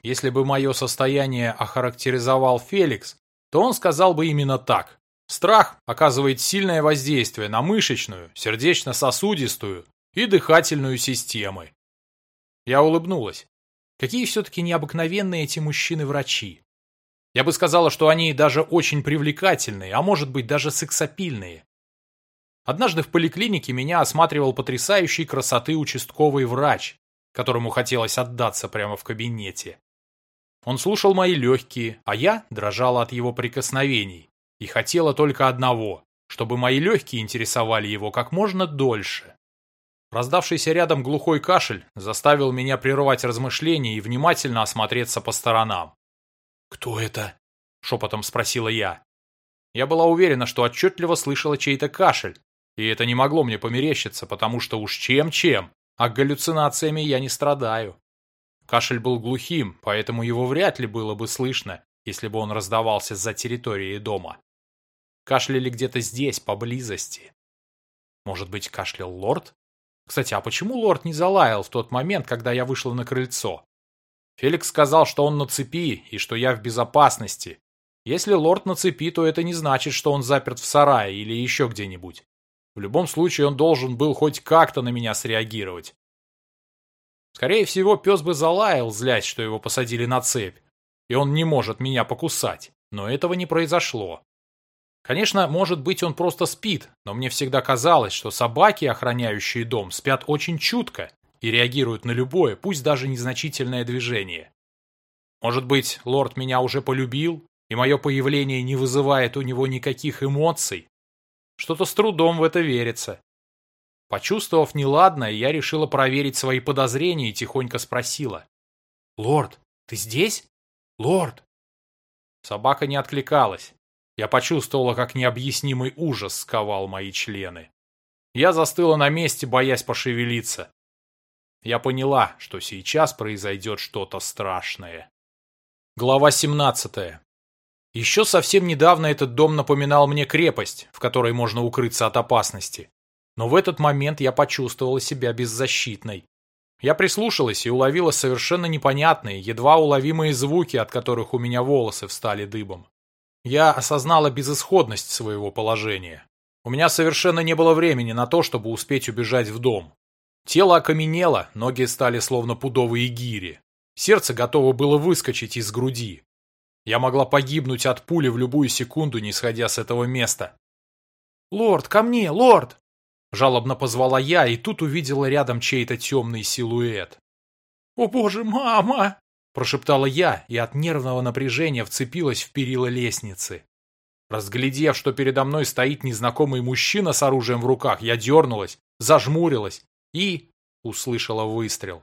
Если бы мое состояние охарактеризовал Феликс, то он сказал бы именно так. Страх оказывает сильное воздействие на мышечную, сердечно-сосудистую и дыхательную системы. Я улыбнулась. Какие все-таки необыкновенные эти мужчины-врачи. Я бы сказала, что они даже очень привлекательные, а может быть даже сексапильные. Однажды в поликлинике меня осматривал потрясающей красоты участковый врач, которому хотелось отдаться прямо в кабинете. Он слушал мои легкие, а я дрожала от его прикосновений и хотела только одного, чтобы мои легкие интересовали его как можно дольше. Раздавшийся рядом глухой кашель заставил меня прервать размышления и внимательно осмотреться по сторонам. «Кто это?» — шепотом спросила я. Я была уверена, что отчетливо слышала чей-то кашель, и это не могло мне померещиться, потому что уж чем-чем, а галлюцинациями я не страдаю. Кашель был глухим, поэтому его вряд ли было бы слышно, если бы он раздавался за территорией дома. Кашляли где-то здесь, поблизости. Может быть, кашлял лорд? Кстати, а почему лорд не залаял в тот момент, когда я вышла на крыльцо? Феликс сказал, что он на цепи и что я в безопасности. Если лорд на цепи, то это не значит, что он заперт в сарае или еще где-нибудь. В любом случае, он должен был хоть как-то на меня среагировать. Скорее всего, пес бы залаял, злясь, что его посадили на цепь, и он не может меня покусать. Но этого не произошло. Конечно, может быть, он просто спит, но мне всегда казалось, что собаки, охраняющие дом, спят очень чутко и реагируют на любое, пусть даже незначительное движение. Может быть, лорд меня уже полюбил, и мое появление не вызывает у него никаких эмоций? Что-то с трудом в это верится. Почувствовав неладное, я решила проверить свои подозрения и тихонько спросила. «Лорд, ты здесь? Лорд!» Собака не откликалась. Я почувствовала, как необъяснимый ужас сковал мои члены. Я застыла на месте, боясь пошевелиться. Я поняла, что сейчас произойдет что-то страшное. Глава 17. Еще совсем недавно этот дом напоминал мне крепость, в которой можно укрыться от опасности. Но в этот момент я почувствовала себя беззащитной. Я прислушалась и уловила совершенно непонятные, едва уловимые звуки, от которых у меня волосы встали дыбом. Я осознала безысходность своего положения. У меня совершенно не было времени на то, чтобы успеть убежать в дом. Тело окаменело, ноги стали словно пудовые гири. Сердце готово было выскочить из груди. Я могла погибнуть от пули в любую секунду, не сходя с этого места. «Лорд, ко мне, лорд!» Жалобно позвала я, и тут увидела рядом чей-то темный силуэт. «О боже, мама!» Прошептала я и от нервного напряжения вцепилась в перила лестницы. Разглядев, что передо мной стоит незнакомый мужчина с оружием в руках, я дернулась, зажмурилась и услышала выстрел.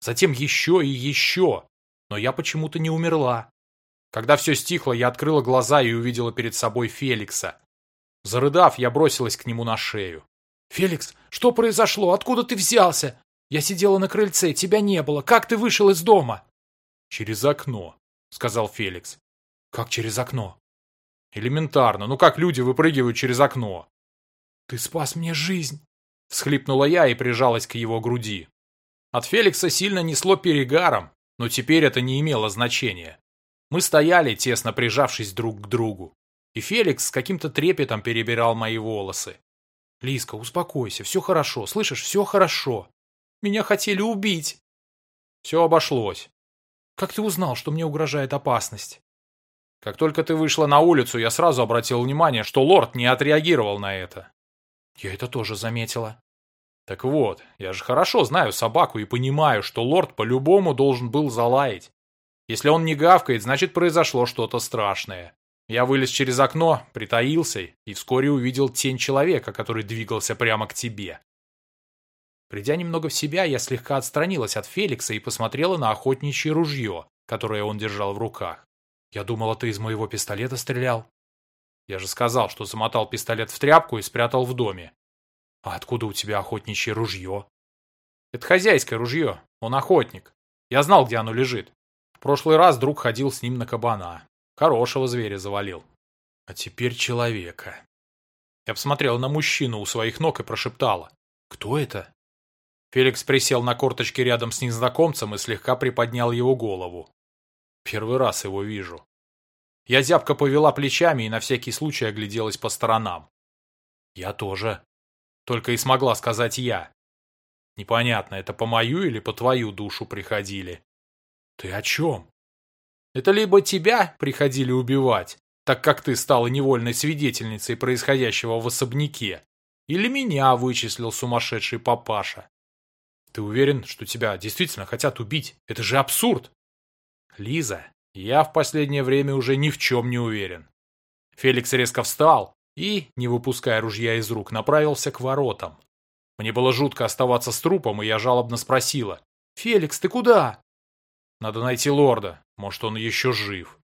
Затем еще и еще, но я почему-то не умерла. Когда все стихло, я открыла глаза и увидела перед собой Феликса. Зарыдав, я бросилась к нему на шею. «Феликс, что произошло? Откуда ты взялся? Я сидела на крыльце, тебя не было. Как ты вышел из дома?» «Через окно», — сказал Феликс. «Как через окно?» «Элементарно. Ну как люди выпрыгивают через окно?» «Ты спас мне жизнь!» — всхлипнула я и прижалась к его груди. От Феликса сильно несло перегаром, но теперь это не имело значения. Мы стояли, тесно прижавшись друг к другу, и Феликс с каким-то трепетом перебирал мои волосы. «Лиска, успокойся, все хорошо, слышишь, все хорошо. Меня хотели убить!» «Все обошлось. Как ты узнал, что мне угрожает опасность? Как только ты вышла на улицу, я сразу обратил внимание, что лорд не отреагировал на это. Я это тоже заметила. Так вот, я же хорошо знаю собаку и понимаю, что лорд по-любому должен был залаять. Если он не гавкает, значит произошло что-то страшное. Я вылез через окно, притаился и вскоре увидел тень человека, который двигался прямо к тебе. Придя немного в себя, я слегка отстранилась от Феликса и посмотрела на охотничье ружье, которое он держал в руках. «Я думала, ты из моего пистолета стрелял». «Я же сказал, что замотал пистолет в тряпку и спрятал в доме». «А откуда у тебя охотничье ружье?» «Это хозяйское ружье. Он охотник. Я знал, где оно лежит. В прошлый раз друг ходил с ним на кабана. Хорошего зверя завалил. А теперь человека». Я посмотрела на мужчину у своих ног и прошептала. «Кто это?» Феликс присел на корточки рядом с незнакомцем и слегка приподнял его голову. Первый раз его вижу. Я зябко повела плечами и на всякий случай огляделась по сторонам. Я тоже. Только и смогла сказать я. Непонятно, это по мою или по твою душу приходили. Ты о чем? Это либо тебя приходили убивать, так как ты стала невольной свидетельницей происходящего в особняке, или меня вычислил сумасшедший папаша. Ты уверен, что тебя действительно хотят убить? Это же абсурд! Лиза, я в последнее время уже ни в чем не уверен. Феликс резко встал и, не выпуская ружья из рук, направился к воротам. Мне было жутко оставаться с трупом, и я жалобно спросила. «Феликс, ты куда?» «Надо найти лорда. Может, он еще жив».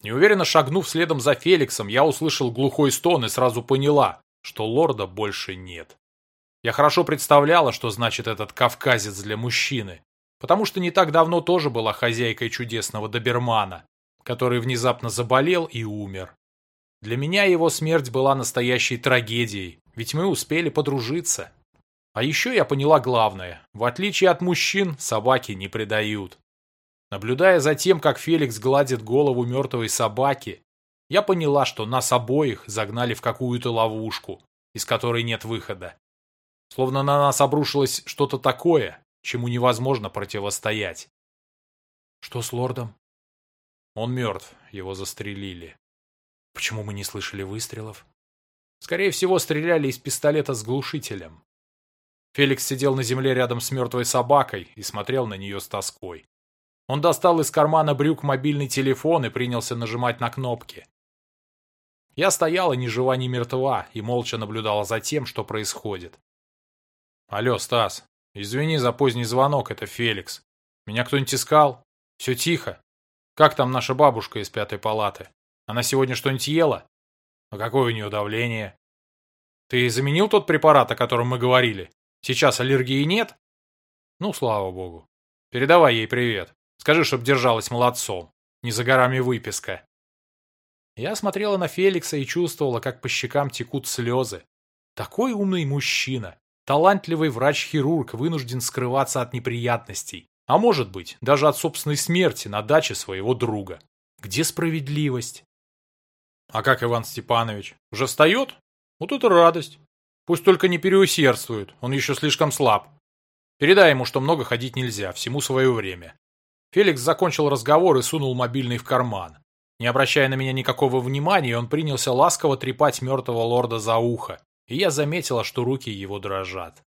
Неуверенно шагнув следом за Феликсом, я услышал глухой стон и сразу поняла, что лорда больше нет. Я хорошо представляла, что значит этот кавказец для мужчины, потому что не так давно тоже была хозяйкой чудесного добермана, который внезапно заболел и умер. Для меня его смерть была настоящей трагедией, ведь мы успели подружиться. А еще я поняла главное. В отличие от мужчин, собаки не предают. Наблюдая за тем, как Феликс гладит голову мертвой собаки, я поняла, что нас обоих загнали в какую-то ловушку, из которой нет выхода. Словно на нас обрушилось что-то такое, чему невозможно противостоять. Что с лордом? Он мертв, его застрелили. Почему мы не слышали выстрелов? Скорее всего, стреляли из пистолета с глушителем. Феликс сидел на земле рядом с мертвой собакой и смотрел на нее с тоской. Он достал из кармана брюк мобильный телефон и принялся нажимать на кнопки. Я стояла ни жива, ни мертва и молча наблюдала за тем, что происходит. Алло, Стас. Извини за поздний звонок, это Феликс. Меня кто-нибудь искал? Все тихо. Как там наша бабушка из пятой палаты? Она сегодня что-нибудь ела? А какое у нее давление? Ты заменил тот препарат, о котором мы говорили? Сейчас аллергии нет? Ну, слава богу. Передавай ей привет. Скажи, чтоб держалась молодцом. Не за горами выписка. Я смотрела на Феликса и чувствовала, как по щекам текут слезы. Такой умный мужчина. Талантливый врач-хирург вынужден скрываться от неприятностей, а может быть, даже от собственной смерти на даче своего друга. Где справедливость? А как Иван Степанович? Уже встает? Вот это радость. Пусть только не переусердствует, он еще слишком слаб. Передай ему, что много ходить нельзя, всему свое время. Феликс закончил разговор и сунул мобильный в карман. Не обращая на меня никакого внимания, он принялся ласково трепать мертвого лорда за ухо, и я заметила, что руки его дрожат.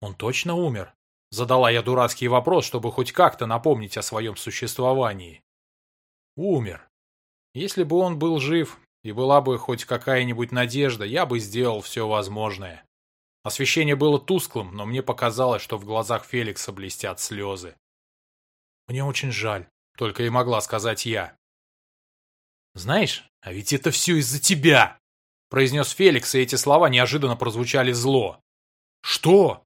«Он точно умер?» Задала я дурацкий вопрос, чтобы хоть как-то напомнить о своем существовании. «Умер. Если бы он был жив, и была бы хоть какая-нибудь надежда, я бы сделал все возможное. Освещение было тусклым, но мне показалось, что в глазах Феликса блестят слезы. Мне очень жаль. Только и могла сказать я. «Знаешь, а ведь это все из-за тебя!» Произнес Феликс, и эти слова неожиданно прозвучали зло. «Что?»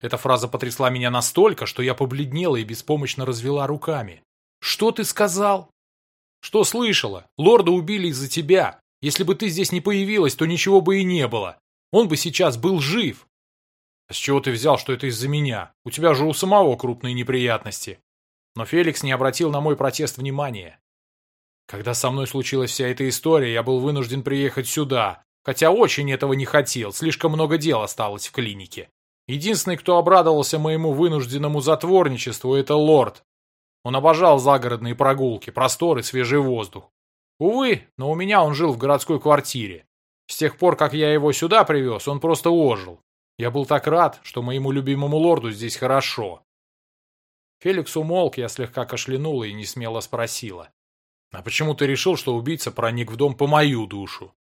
Эта фраза потрясла меня настолько, что я побледнела и беспомощно развела руками. «Что ты сказал?» «Что слышала? Лорда убили из-за тебя. Если бы ты здесь не появилась, то ничего бы и не было. Он бы сейчас был жив». «А с чего ты взял, что это из-за меня? У тебя же у самого крупные неприятности». Но Феликс не обратил на мой протест внимания. Когда со мной случилась вся эта история, я был вынужден приехать сюда, хотя очень этого не хотел, слишком много дел осталось в клинике. Единственный, кто обрадовался моему вынужденному затворничеству, это лорд. Он обожал загородные прогулки, просторы, свежий воздух. Увы, но у меня он жил в городской квартире. С тех пор, как я его сюда привез, он просто ожил. Я был так рад, что моему любимому лорду здесь хорошо. Феликс умолк, я слегка кашлянула и не смело спросила. «А почему ты решил, что убийца проник в дом по мою душу?»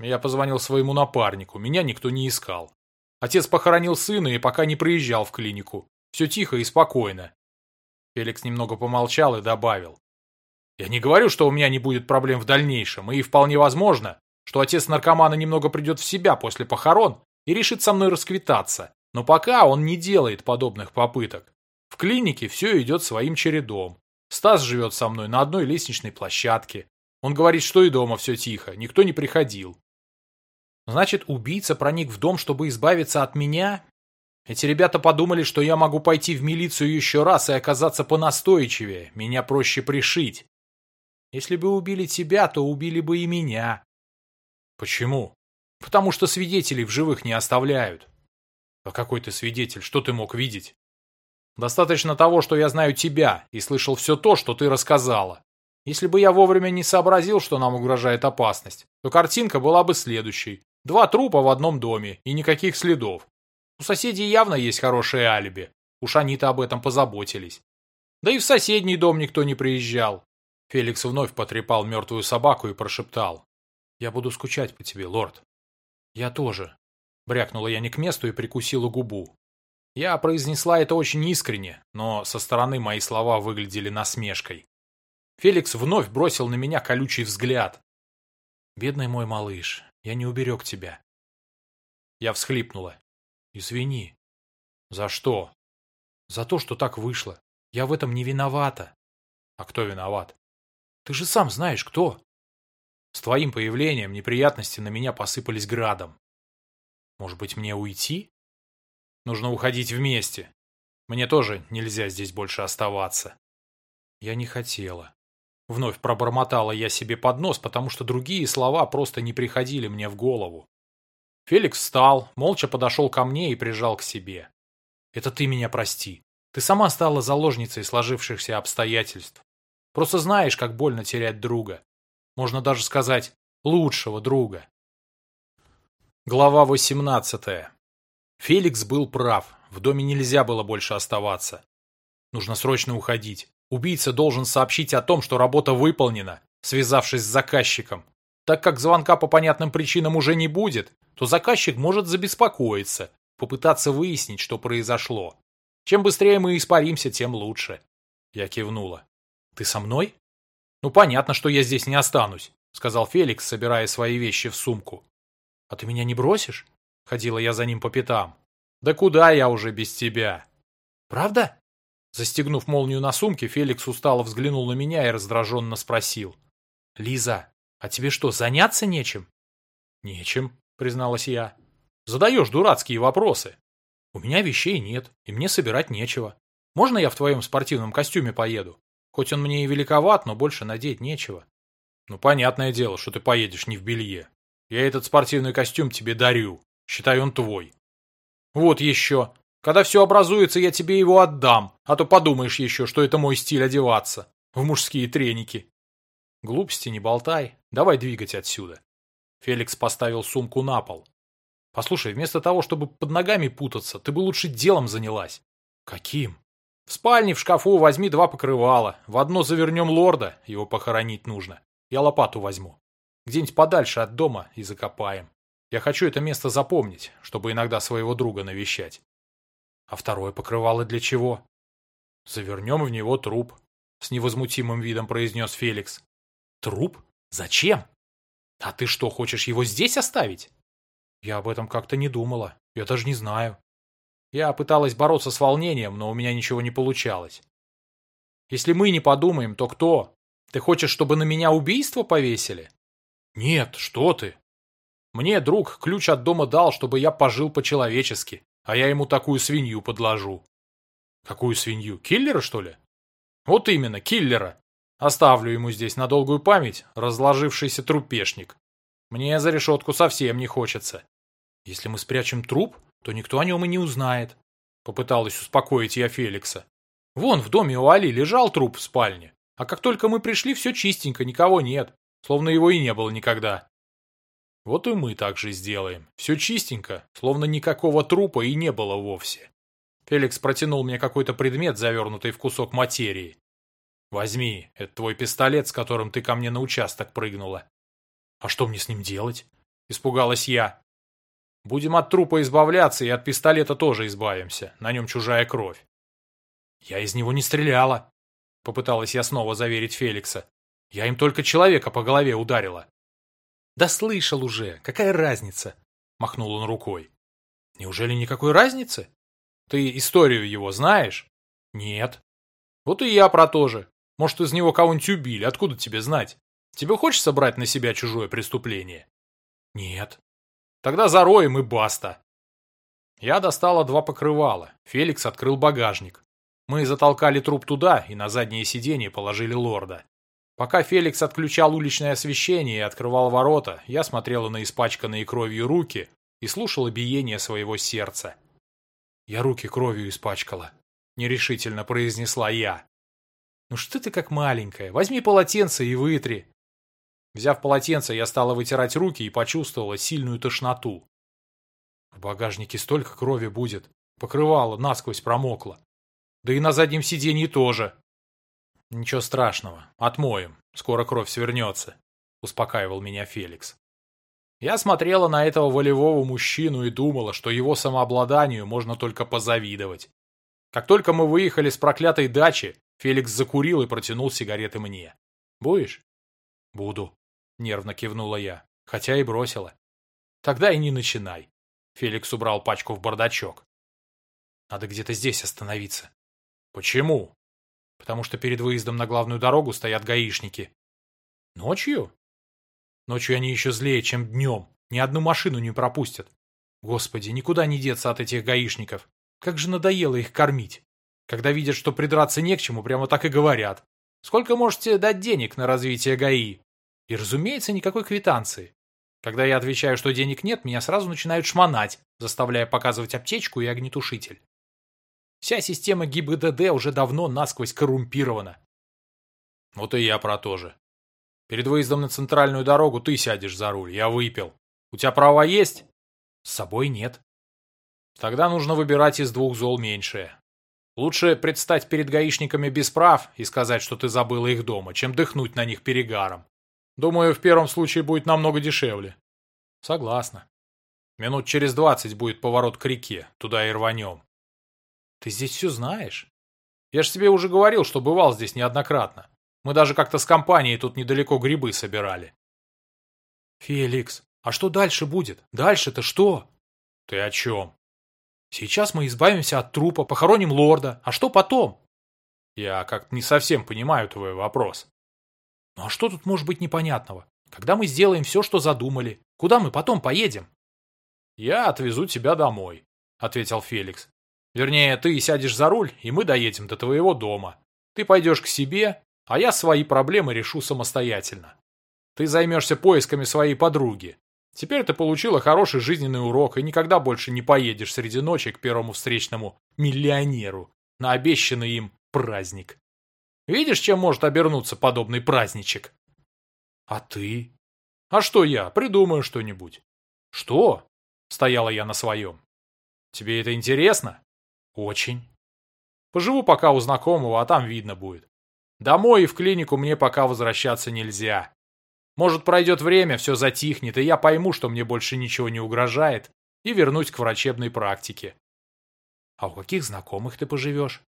Я позвонил своему напарнику, меня никто не искал. Отец похоронил сына и пока не приезжал в клинику. Все тихо и спокойно. Феликс немного помолчал и добавил. Я не говорю, что у меня не будет проблем в дальнейшем, и вполне возможно, что отец наркомана немного придет в себя после похорон и решит со мной расквитаться, но пока он не делает подобных попыток. В клинике все идет своим чередом. Стас живет со мной на одной лестничной площадке. Он говорит, что и дома все тихо, никто не приходил. Значит, убийца проник в дом, чтобы избавиться от меня? Эти ребята подумали, что я могу пойти в милицию еще раз и оказаться понастойчивее. Меня проще пришить. Если бы убили тебя, то убили бы и меня. Почему? Потому что свидетелей в живых не оставляют. А какой ты свидетель? Что ты мог видеть? Достаточно того, что я знаю тебя и слышал все то, что ты рассказала. Если бы я вовремя не сообразил, что нам угрожает опасность, то картинка была бы следующей. Два трупа в одном доме и никаких следов. У соседей явно есть хорошее алиби. Уж они-то об этом позаботились. Да и в соседний дом никто не приезжал. Феликс вновь потрепал мертвую собаку и прошептал. «Я буду скучать по тебе, лорд». «Я тоже», — брякнула я не к месту и прикусила губу. Я произнесла это очень искренне, но со стороны мои слова выглядели насмешкой. Феликс вновь бросил на меня колючий взгляд. «Бедный мой малыш, я не уберег тебя». Я всхлипнула. «Извини». «За что?» «За то, что так вышло. Я в этом не виновата». «А кто виноват?» «Ты же сам знаешь, кто». «С твоим появлением неприятности на меня посыпались градом». «Может быть, мне уйти?» Нужно уходить вместе. Мне тоже нельзя здесь больше оставаться. Я не хотела. Вновь пробормотала я себе под нос, потому что другие слова просто не приходили мне в голову. Феликс встал, молча подошел ко мне и прижал к себе. «Это ты меня прости. Ты сама стала заложницей сложившихся обстоятельств. Просто знаешь, как больно терять друга. Можно даже сказать, лучшего друга». Глава восемнадцатая. Феликс был прав, в доме нельзя было больше оставаться. Нужно срочно уходить. Убийца должен сообщить о том, что работа выполнена, связавшись с заказчиком. Так как звонка по понятным причинам уже не будет, то заказчик может забеспокоиться, попытаться выяснить, что произошло. Чем быстрее мы испаримся, тем лучше. Я кивнула. Ты со мной? Ну, понятно, что я здесь не останусь, сказал Феликс, собирая свои вещи в сумку. А ты меня не бросишь? Ходила я за ним по пятам. «Да куда я уже без тебя?» «Правда?» Застегнув молнию на сумке, Феликс устало взглянул на меня и раздраженно спросил. «Лиза, а тебе что, заняться нечем?» «Нечем», — призналась я. «Задаешь дурацкие вопросы. У меня вещей нет, и мне собирать нечего. Можно я в твоем спортивном костюме поеду? Хоть он мне и великоват, но больше надеть нечего». «Ну, понятное дело, что ты поедешь не в белье. Я этот спортивный костюм тебе дарю. Считай, он твой. Вот еще. Когда все образуется, я тебе его отдам, а то подумаешь еще, что это мой стиль одеваться. В мужские треники. Глупости не болтай. Давай двигать отсюда. Феликс поставил сумку на пол. Послушай, вместо того, чтобы под ногами путаться, ты бы лучше делом занялась. Каким? В спальне в шкафу возьми два покрывала. В одно завернем лорда, его похоронить нужно. Я лопату возьму. Где-нибудь подальше от дома и закопаем. Я хочу это место запомнить, чтобы иногда своего друга навещать. А второе покрывало для чего? Завернем в него труп, с невозмутимым видом произнес Феликс. Труп? Зачем? А ты что, хочешь его здесь оставить? Я об этом как-то не думала. Я даже не знаю. Я пыталась бороться с волнением, но у меня ничего не получалось. Если мы не подумаем, то кто? Ты хочешь, чтобы на меня убийство повесили? Нет, что ты? Мне друг ключ от дома дал, чтобы я пожил по-человечески, а я ему такую свинью подложу. Какую свинью? Киллера, что ли? Вот именно, киллера. Оставлю ему здесь на долгую память разложившийся трупешник. Мне за решетку совсем не хочется. Если мы спрячем труп, то никто о нем и не узнает. Попыталась успокоить я Феликса. Вон в доме у Али лежал труп в спальне. А как только мы пришли, все чистенько, никого нет. Словно его и не было никогда. Вот и мы так же сделаем. Все чистенько, словно никакого трупа и не было вовсе. Феликс протянул мне какой-то предмет, завернутый в кусок материи. Возьми, это твой пистолет, с которым ты ко мне на участок прыгнула. А что мне с ним делать? Испугалась я. Будем от трупа избавляться и от пистолета тоже избавимся. На нем чужая кровь. Я из него не стреляла. Попыталась я снова заверить Феликса. Я им только человека по голове ударила. Да слышал уже, какая разница? Махнул он рукой. Неужели никакой разницы? Ты историю его знаешь? Нет. Вот и я про то же. Может, из него кого-нибудь убили, откуда тебе знать? Тебе хочется брать на себя чужое преступление? Нет. Тогда зароем и баста. Я достала два покрывала. Феликс открыл багажник. Мы затолкали труп туда и на заднее сиденье положили лорда. Пока Феликс отключал уличное освещение и открывал ворота, я смотрела на испачканные кровью руки и слушала биение своего сердца. «Я руки кровью испачкала», — нерешительно произнесла я. «Ну что ты как маленькая? Возьми полотенце и вытри». Взяв полотенце, я стала вытирать руки и почувствовала сильную тошноту. В багажнике столько крови будет. Покрывало насквозь промокло. Да и на заднем сиденье тоже. «Ничего страшного. Отмоем. Скоро кровь свернется», — успокаивал меня Феликс. Я смотрела на этого волевого мужчину и думала, что его самообладанию можно только позавидовать. Как только мы выехали с проклятой дачи, Феликс закурил и протянул сигареты мне. «Будешь?» «Буду», — нервно кивнула я, хотя и бросила. «Тогда и не начинай». Феликс убрал пачку в бардачок. «Надо где-то здесь остановиться». «Почему?» Потому что перед выездом на главную дорогу стоят гаишники. Ночью? Ночью они еще злее, чем днем. Ни одну машину не пропустят. Господи, никуда не деться от этих гаишников. Как же надоело их кормить. Когда видят, что придраться не к чему, прямо так и говорят. Сколько можете дать денег на развитие ГАИ? И, разумеется, никакой квитанции. Когда я отвечаю, что денег нет, меня сразу начинают шмонать, заставляя показывать аптечку и огнетушитель. Вся система ГИБДД уже давно насквозь коррумпирована. Вот и я про то же. Перед выездом на центральную дорогу ты сядешь за руль, я выпил. У тебя права есть? С собой нет. Тогда нужно выбирать из двух зол меньшее. Лучше предстать перед гаишниками без прав и сказать, что ты забыла их дома, чем дыхнуть на них перегаром. Думаю, в первом случае будет намного дешевле. Согласна. Минут через двадцать будет поворот к реке, туда и рванем. Ты здесь все знаешь? Я же тебе уже говорил, что бывал здесь неоднократно. Мы даже как-то с компанией тут недалеко грибы собирали. Феликс, а что дальше будет? Дальше-то что? Ты о чем? Сейчас мы избавимся от трупа, похороним лорда. А что потом? Я как-то не совсем понимаю твой вопрос. Ну а что тут может быть непонятного? Когда мы сделаем все, что задумали, куда мы потом поедем? Я отвезу тебя домой, ответил Феликс. Вернее, ты сядешь за руль, и мы доедем до твоего дома. Ты пойдешь к себе, а я свои проблемы решу самостоятельно. Ты займешься поисками своей подруги. Теперь ты получила хороший жизненный урок и никогда больше не поедешь среди ночи к первому встречному миллионеру на обещанный им праздник. Видишь, чем может обернуться подобный праздничек? А ты? А что я? Придумаю что-нибудь. Что? Стояла я на своем. Тебе это интересно? Очень. Поживу пока у знакомого, а там видно будет. Домой и в клинику мне пока возвращаться нельзя. Может, пройдет время, все затихнет, и я пойму, что мне больше ничего не угрожает, и вернусь к врачебной практике. А у каких знакомых ты поживешь?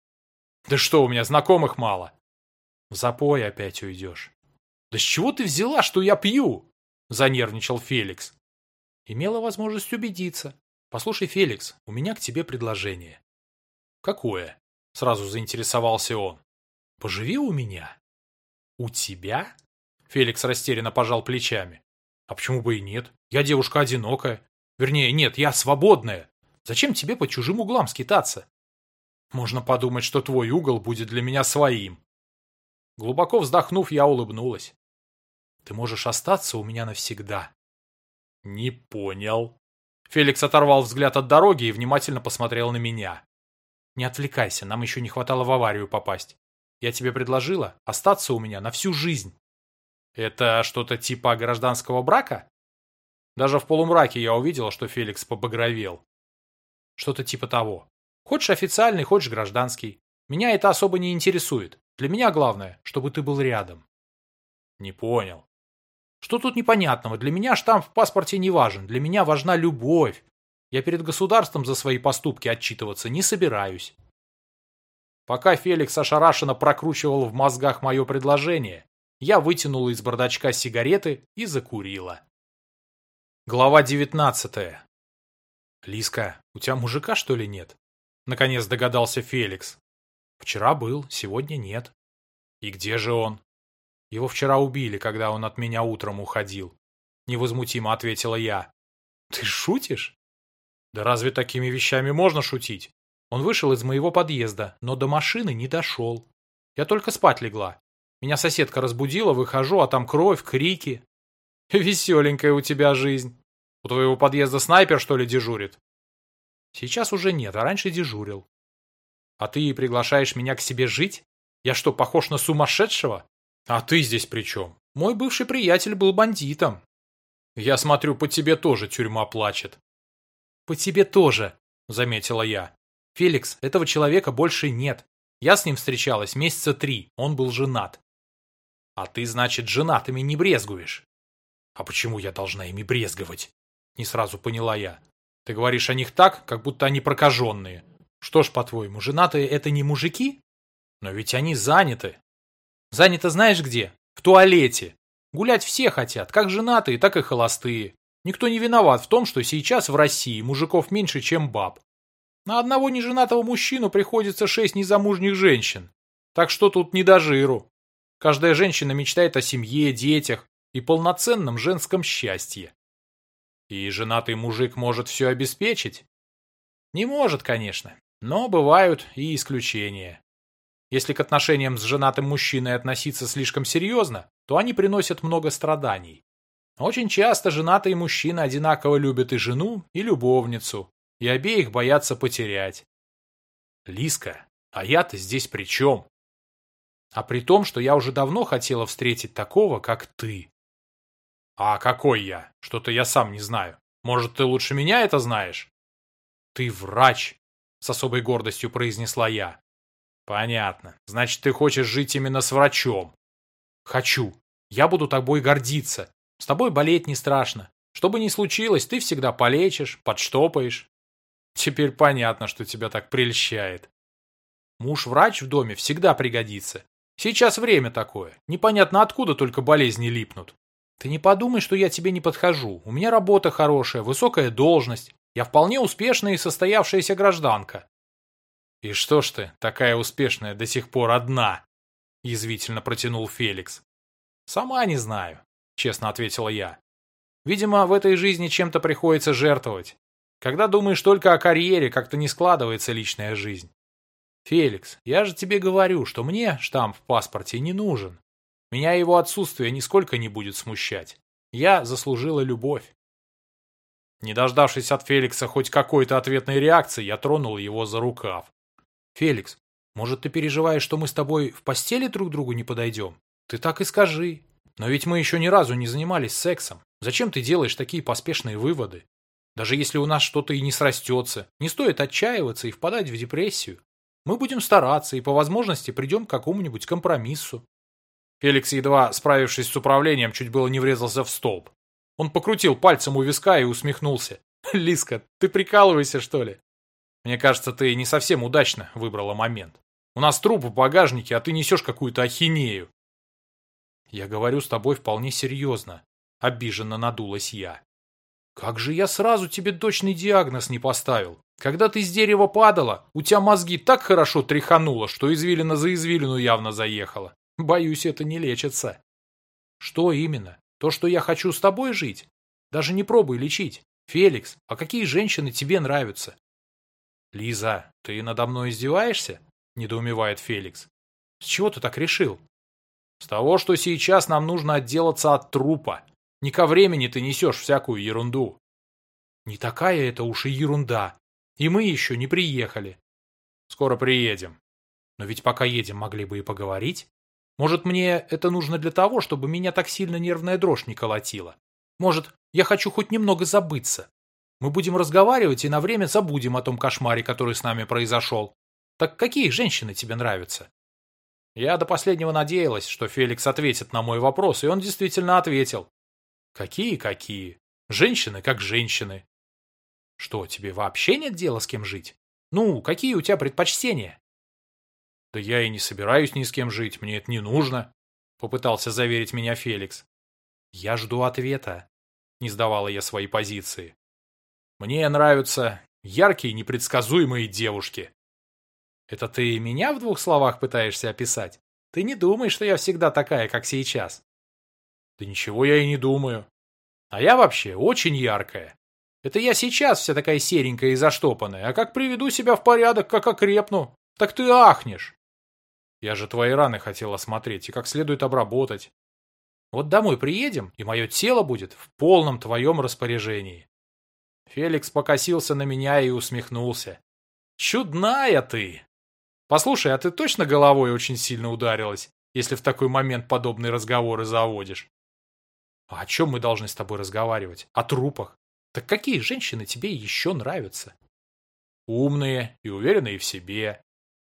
Да что, у меня знакомых мало. В запой опять уйдешь. Да с чего ты взяла, что я пью? Занервничал Феликс. Имела возможность убедиться. Послушай, Феликс, у меня к тебе предложение. Какое? Сразу заинтересовался он. Поживи у меня. У тебя? Феликс растерянно пожал плечами. А почему бы и нет? Я девушка одинокая. Вернее, нет, я свободная. Зачем тебе по чужим углам скитаться? Можно подумать, что твой угол будет для меня своим. Глубоко вздохнув, я улыбнулась. Ты можешь остаться у меня навсегда. Не понял. Феликс оторвал взгляд от дороги и внимательно посмотрел на меня. Не отвлекайся, нам еще не хватало в аварию попасть. Я тебе предложила остаться у меня на всю жизнь. Это что-то типа гражданского брака? Даже в полумраке я увидела, что Феликс побагровел. Что-то типа того. Хочешь официальный, хочешь гражданский. Меня это особо не интересует. Для меня главное, чтобы ты был рядом. Не понял. Что тут непонятного? Для меня штамп в паспорте не важен. Для меня важна любовь. Я перед государством за свои поступки отчитываться не собираюсь. Пока Феликс ошарашенно прокручивал в мозгах мое предложение, я вытянула из бардачка сигареты и закурила. Глава девятнадцатая. «Лиска, у тебя мужика, что ли, нет?» Наконец догадался Феликс. «Вчера был, сегодня нет». «И где же он?» «Его вчера убили, когда он от меня утром уходил», — невозмутимо ответила я. «Ты шутишь?» «Да разве такими вещами можно шутить?» Он вышел из моего подъезда, но до машины не дошел. Я только спать легла. Меня соседка разбудила, выхожу, а там кровь, крики. Веселенькая у тебя жизнь. У твоего подъезда снайпер, что ли, дежурит? Сейчас уже нет, а раньше дежурил. А ты приглашаешь меня к себе жить? Я что, похож на сумасшедшего? А ты здесь при чем? Мой бывший приятель был бандитом. Я смотрю, по тебе тоже тюрьма плачет. По тебе тоже, заметила я. Феликс, этого человека больше нет. Я с ним встречалась месяца три, он был женат. А ты, значит, женатыми не брезгуешь. А почему я должна ими брезговать? Не сразу поняла я. Ты говоришь о них так, как будто они прокаженные. Что ж, по-твоему, женатые это не мужики? Но ведь они заняты. Заняты знаешь где? В туалете. Гулять все хотят, как женатые, так и холостые. Никто не виноват в том, что сейчас в России мужиков меньше, чем баб. На одного неженатого мужчину приходится шесть незамужних женщин. Так что тут не до жиру. Каждая женщина мечтает о семье, детях и полноценном женском счастье. И женатый мужик может все обеспечить? Не может, конечно, но бывают и исключения. Если к отношениям с женатым мужчиной относиться слишком серьезно, то они приносят много страданий. Очень часто женатые мужчины одинаково любят и жену, и любовницу, и обеих боятся потерять. Лиска, а я-то здесь при чем? А при том, что я уже давно хотела встретить такого, как ты. А какой я? Что-то я сам не знаю. Может, ты лучше меня это знаешь? Ты врач, с особой гордостью произнесла я. Понятно. Значит, ты хочешь жить именно с врачом. Хочу. Я буду тобой гордиться. С тобой болеть не страшно. Что бы ни случилось, ты всегда полечишь, подштопаешь. Теперь понятно, что тебя так прельщает. Муж-врач в доме всегда пригодится. Сейчас время такое. Непонятно откуда только болезни липнут. Ты не подумай, что я тебе не подхожу. У меня работа хорошая, высокая должность. Я вполне успешная и состоявшаяся гражданка. И что ж ты, такая успешная, до сих пор одна? Язвительно протянул Феликс. Сама не знаю, честно ответила я. Видимо, в этой жизни чем-то приходится жертвовать. Когда думаешь только о карьере, как-то не складывается личная жизнь. «Феликс, я же тебе говорю, что мне штамп в паспорте не нужен. Меня его отсутствие нисколько не будет смущать. Я заслужила любовь». Не дождавшись от Феликса хоть какой-то ответной реакции, я тронул его за рукав. «Феликс, может, ты переживаешь, что мы с тобой в постели друг другу не подойдем? Ты так и скажи. Но ведь мы еще ни разу не занимались сексом. Зачем ты делаешь такие поспешные выводы? Даже если у нас что-то и не срастется, не стоит отчаиваться и впадать в депрессию. Мы будем стараться и по возможности придем к какому-нибудь компромиссу. Феликс, едва справившись с управлением, чуть было не врезался в столб. Он покрутил пальцем у виска и усмехнулся. «Лиска, ты прикалываешься, что ли?» «Мне кажется, ты не совсем удачно выбрала момент. У нас труп в багажнике, а ты несешь какую-то ахинею». «Я говорю с тобой вполне серьезно», — обиженно надулась я. «Как же я сразу тебе точный диагноз не поставил? Когда ты с дерева падала, у тебя мозги так хорошо тряхануло, что извилина за извилину явно заехала. Боюсь, это не лечится». «Что именно?» То, что я хочу с тобой жить? Даже не пробуй лечить. Феликс, а какие женщины тебе нравятся? Лиза, ты надо мной издеваешься? Недоумевает Феликс. С чего ты так решил? С того, что сейчас нам нужно отделаться от трупа. Не ко времени ты несешь всякую ерунду. Не такая это уж и ерунда. И мы еще не приехали. Скоро приедем. Но ведь пока едем, могли бы и поговорить. Может, мне это нужно для того, чтобы меня так сильно нервная дрожь не колотила? Может, я хочу хоть немного забыться? Мы будем разговаривать и на время забудем о том кошмаре, который с нами произошел. Так какие женщины тебе нравятся? Я до последнего надеялась, что Феликс ответит на мой вопрос, и он действительно ответил. Какие-какие? Женщины как женщины. Что, тебе вообще нет дела с кем жить? Ну, какие у тебя предпочтения? «Да я и не собираюсь ни с кем жить, мне это не нужно», — попытался заверить меня Феликс. «Я жду ответа», — не сдавала я свои позиции. «Мне нравятся яркие, непредсказуемые девушки». «Это ты меня в двух словах пытаешься описать? Ты не думаешь, что я всегда такая, как сейчас?» «Да ничего я и не думаю. А я вообще очень яркая. Это я сейчас вся такая серенькая и заштопанная, а как приведу себя в порядок, как окрепну, так ты ахнешь. Я же твои раны хотел осмотреть и как следует обработать. Вот домой приедем, и мое тело будет в полном твоем распоряжении. Феликс покосился на меня и усмехнулся. Чудная ты! Послушай, а ты точно головой очень сильно ударилась, если в такой момент подобные разговоры заводишь? А о чем мы должны с тобой разговаривать? О трупах? Так какие женщины тебе еще нравятся? Умные и уверенные в себе,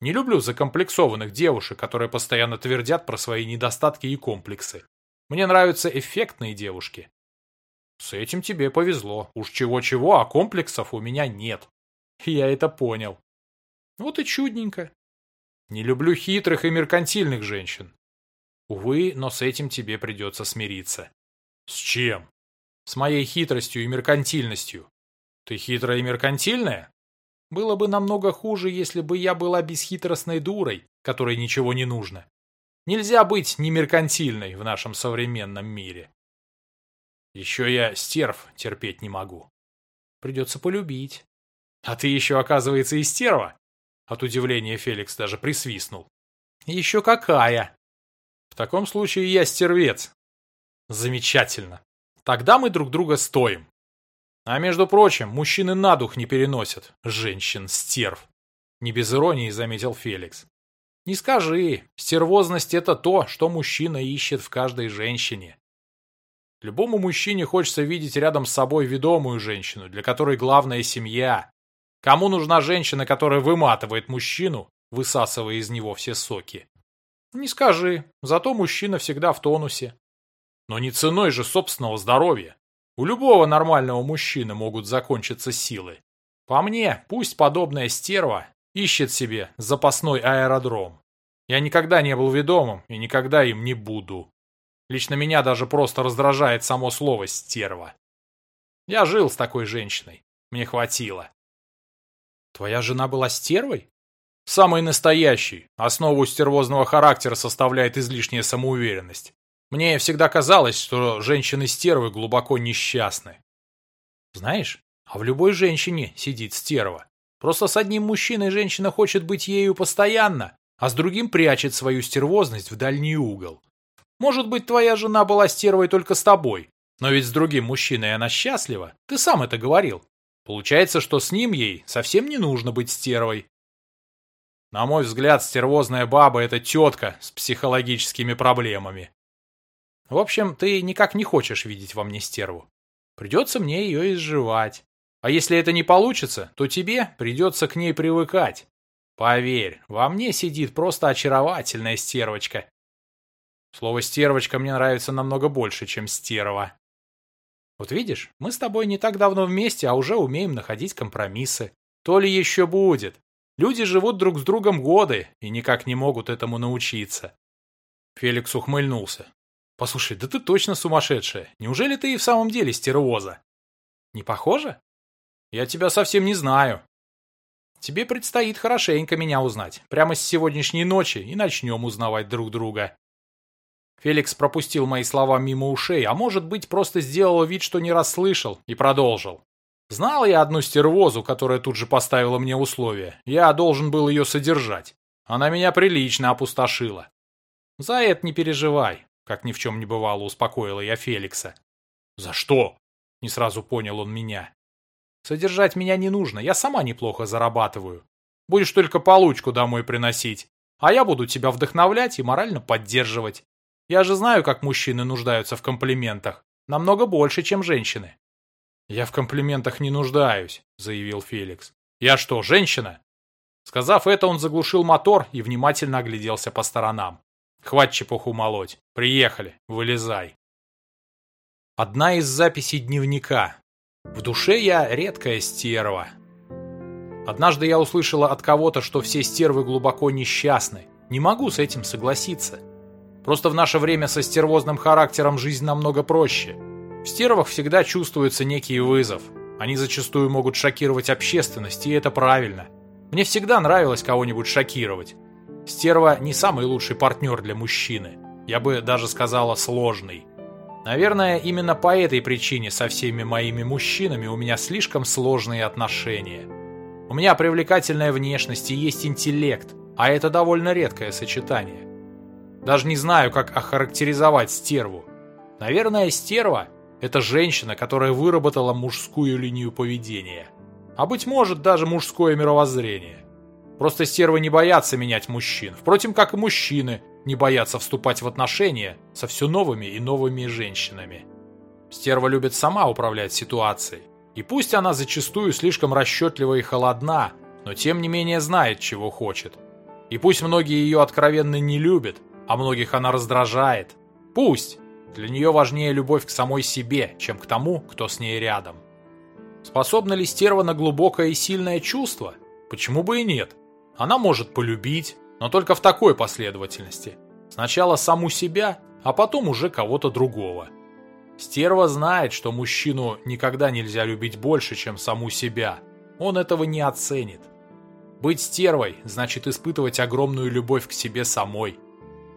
не люблю закомплексованных девушек, которые постоянно твердят про свои недостатки и комплексы. Мне нравятся эффектные девушки. С этим тебе повезло. Уж чего-чего, а комплексов у меня нет. Я это понял. Вот и чудненько. Не люблю хитрых и меркантильных женщин. Увы, но с этим тебе придется смириться. С чем? С моей хитростью и меркантильностью. Ты хитрая и меркантильная? Было бы намного хуже, если бы я была бесхитростной дурой, которой ничего не нужно. Нельзя быть не меркантильной в нашем современном мире. Еще я стерв терпеть не могу. Придется полюбить. А ты еще, оказывается, и стерва? От удивления Феликс даже присвистнул. Еще какая? В таком случае я стервец. Замечательно. Тогда мы друг друга стоим. А между прочим, мужчины на дух не переносят. Женщин-стерв. Не без иронии заметил Феликс. Не скажи, стервозность это то, что мужчина ищет в каждой женщине. Любому мужчине хочется видеть рядом с собой ведомую женщину, для которой главная семья. Кому нужна женщина, которая выматывает мужчину, высасывая из него все соки? Не скажи, зато мужчина всегда в тонусе. Но не ценой же собственного здоровья. У любого нормального мужчины могут закончиться силы. По мне, пусть подобная стерва ищет себе запасной аэродром. Я никогда не был ведомым и никогда им не буду. Лично меня даже просто раздражает само слово «стерва». Я жил с такой женщиной. Мне хватило. Твоя жена была стервой? Самый настоящий. Основу стервозного характера составляет излишняя самоуверенность. Мне всегда казалось, что женщины-стервы глубоко несчастны. Знаешь, а в любой женщине сидит стерва. Просто с одним мужчиной женщина хочет быть ею постоянно, а с другим прячет свою стервозность в дальний угол. Может быть, твоя жена была стервой только с тобой, Но ведь с другим мужчиной она счастлива, ты сам это говорил. Получается, что с ним ей совсем не нужно быть стервой. На мой взгляд, стервозная баба — это тетка с психологическими проблемами. В общем, ты никак не хочешь видеть во мне стерву. Придется мне ее изживать. А если это не получится, то тебе придется к ней привыкать. Поверь, во мне сидит просто очаровательная стервочка. Слово «стервочка» мне нравится намного больше, чем «стерва». Вот видишь, мы с тобой не так давно вместе, а уже умеем находить компромиссы. То ли еще будет. Люди живут друг с другом годы и никак не могут этому научиться. Феликс ухмыльнулся. Послушай, да ты точно сумасшедшая. Неужели ты и в самом деле стервоза? Не похоже? Я тебя совсем не знаю. Тебе предстоит хорошенько меня узнать. Прямо с сегодняшней ночи и начнем узнавать друг друга. Феликс пропустил мои слова мимо ушей, а может быть, просто сделал вид, что не расслышал, и продолжил. Знал я одну стервозу, которая тут же поставила мне условия. Я должен был ее содержать. Она меня прилично опустошила. За это не переживай, как ни в чем не бывало, успокоила я Феликса. За что? Не сразу понял он меня. Содержать меня не нужно, я сама неплохо зарабатываю. Будешь только получку домой приносить, а я буду тебя вдохновлять и морально поддерживать. Я же знаю, как мужчины нуждаются в комплиментах. Намного больше, чем женщины. Я в комплиментах не нуждаюсь, заявил Феликс. Я что, женщина? Сказав это, он заглушил мотор и внимательно огляделся по сторонам. Хватит чепуху молоть. Приехали, вылезай. Одна из записей дневника. В душе я редкая стерва. Однажды я услышала от кого-то, что все стервы глубоко несчастны. Не могу с этим согласиться. Просто в наше время со стервозным характером жизнь намного проще. В стервах всегда чувствуется некий вызов. Они зачастую могут шокировать общественность, и это правильно. Мне всегда нравилось кого-нибудь шокировать. Стерва не самый лучший партнер для мужчины. Я бы даже сказала сложный. Наверное, именно по этой причине со всеми моими мужчинами у меня слишком сложные отношения. У меня привлекательная внешность и есть интеллект, а это довольно редкое сочетание. Даже не знаю, как охарактеризовать стерву. Наверное, стерва – это женщина, которая выработала мужскую линию поведения. А быть может, даже мужское мировоззрение. Просто стервы не боятся менять мужчин, впрочем, как и мужчины – не боятся вступать в отношения со все новыми и новыми женщинами. Стерва любит сама управлять ситуацией. И пусть она зачастую слишком расчетлива и холодна, но тем не менее знает, чего хочет. И пусть многие ее откровенно не любят, а многих она раздражает. Пусть! Для нее важнее любовь к самой себе, чем к тому, кто с ней рядом. Способна ли стерва на глубокое и сильное чувство? Почему бы и нет? Она может полюбить, но только в такой последовательности. Сначала саму себя, а потом уже кого-то другого. Стерва знает, что мужчину никогда нельзя любить больше, чем саму себя. Он этого не оценит. Быть стервой значит испытывать огромную любовь к себе самой.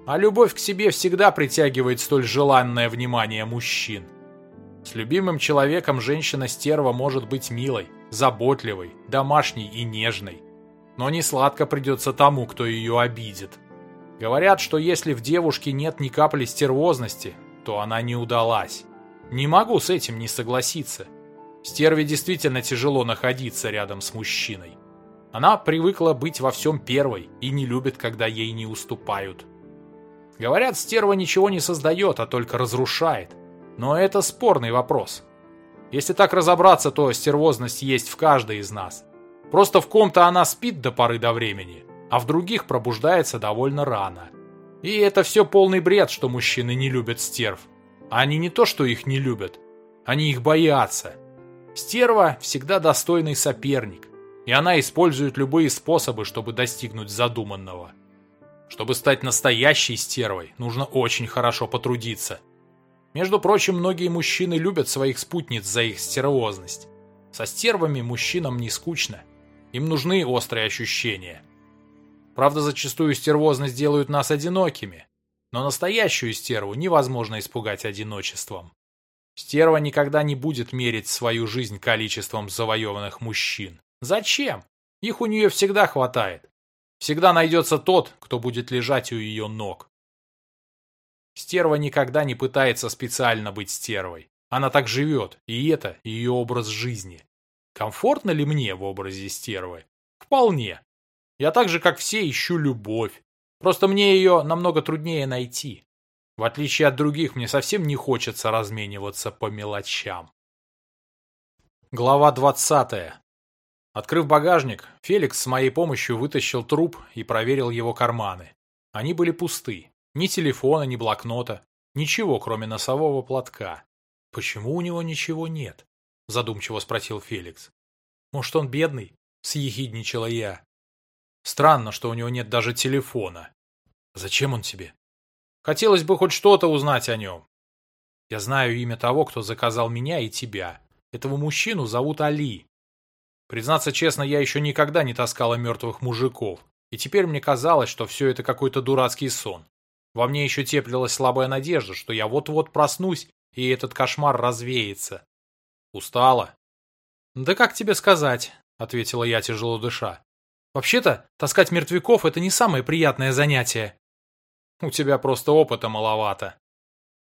А любовь к себе всегда притягивает столь желанное внимание мужчин. С любимым человеком женщина-стерва может быть милой, заботливой, домашней и нежной но не сладко придется тому, кто ее обидит. Говорят, что если в девушке нет ни капли стервозности, то она не удалась. Не могу с этим не согласиться. Стерве действительно тяжело находиться рядом с мужчиной. Она привыкла быть во всем первой и не любит, когда ей не уступают. Говорят, стерва ничего не создает, а только разрушает. Но это спорный вопрос. Если так разобраться, то стервозность есть в каждой из нас. Просто в ком-то она спит до поры до времени, а в других пробуждается довольно рано. И это все полный бред, что мужчины не любят стерв. Они не то, что их не любят, они их боятся. Стерва всегда достойный соперник, и она использует любые способы, чтобы достигнуть задуманного. Чтобы стать настоящей стервой, нужно очень хорошо потрудиться. Между прочим, многие мужчины любят своих спутниц за их стервозность. Со стервами мужчинам не скучно. Им нужны острые ощущения. Правда, зачастую стервозность делают нас одинокими, но настоящую стерву невозможно испугать одиночеством. Стерва никогда не будет мерить свою жизнь количеством завоеванных мужчин. Зачем? Их у нее всегда хватает. Всегда найдется тот, кто будет лежать у ее ног. Стерва никогда не пытается специально быть стервой. Она так живет, и это ее образ жизни. Комфортно ли мне в образе стервы? Вполне. Я так же, как все, ищу любовь. Просто мне ее намного труднее найти. В отличие от других, мне совсем не хочется размениваться по мелочам. Глава двадцатая. Открыв багажник, Феликс с моей помощью вытащил труп и проверил его карманы. Они были пусты. Ни телефона, ни блокнота. Ничего, кроме носового платка. «Почему у него ничего нет?» – задумчиво спросил Феликс. «Может, он бедный?» – съехидничала я. «Странно, что у него нет даже телефона. Зачем он тебе?» «Хотелось бы хоть что-то узнать о нем. Я знаю имя того, кто заказал меня и тебя. Этого мужчину зовут Али. Признаться честно, я еще никогда не таскала мертвых мужиков, и теперь мне казалось, что все это какой-то дурацкий сон. Во мне еще теплилась слабая надежда, что я вот-вот проснусь, и этот кошмар развеется. Устала? Да как тебе сказать, ответила я, тяжело дыша. Вообще-то, таскать мертвяков – это не самое приятное занятие. У тебя просто опыта маловато.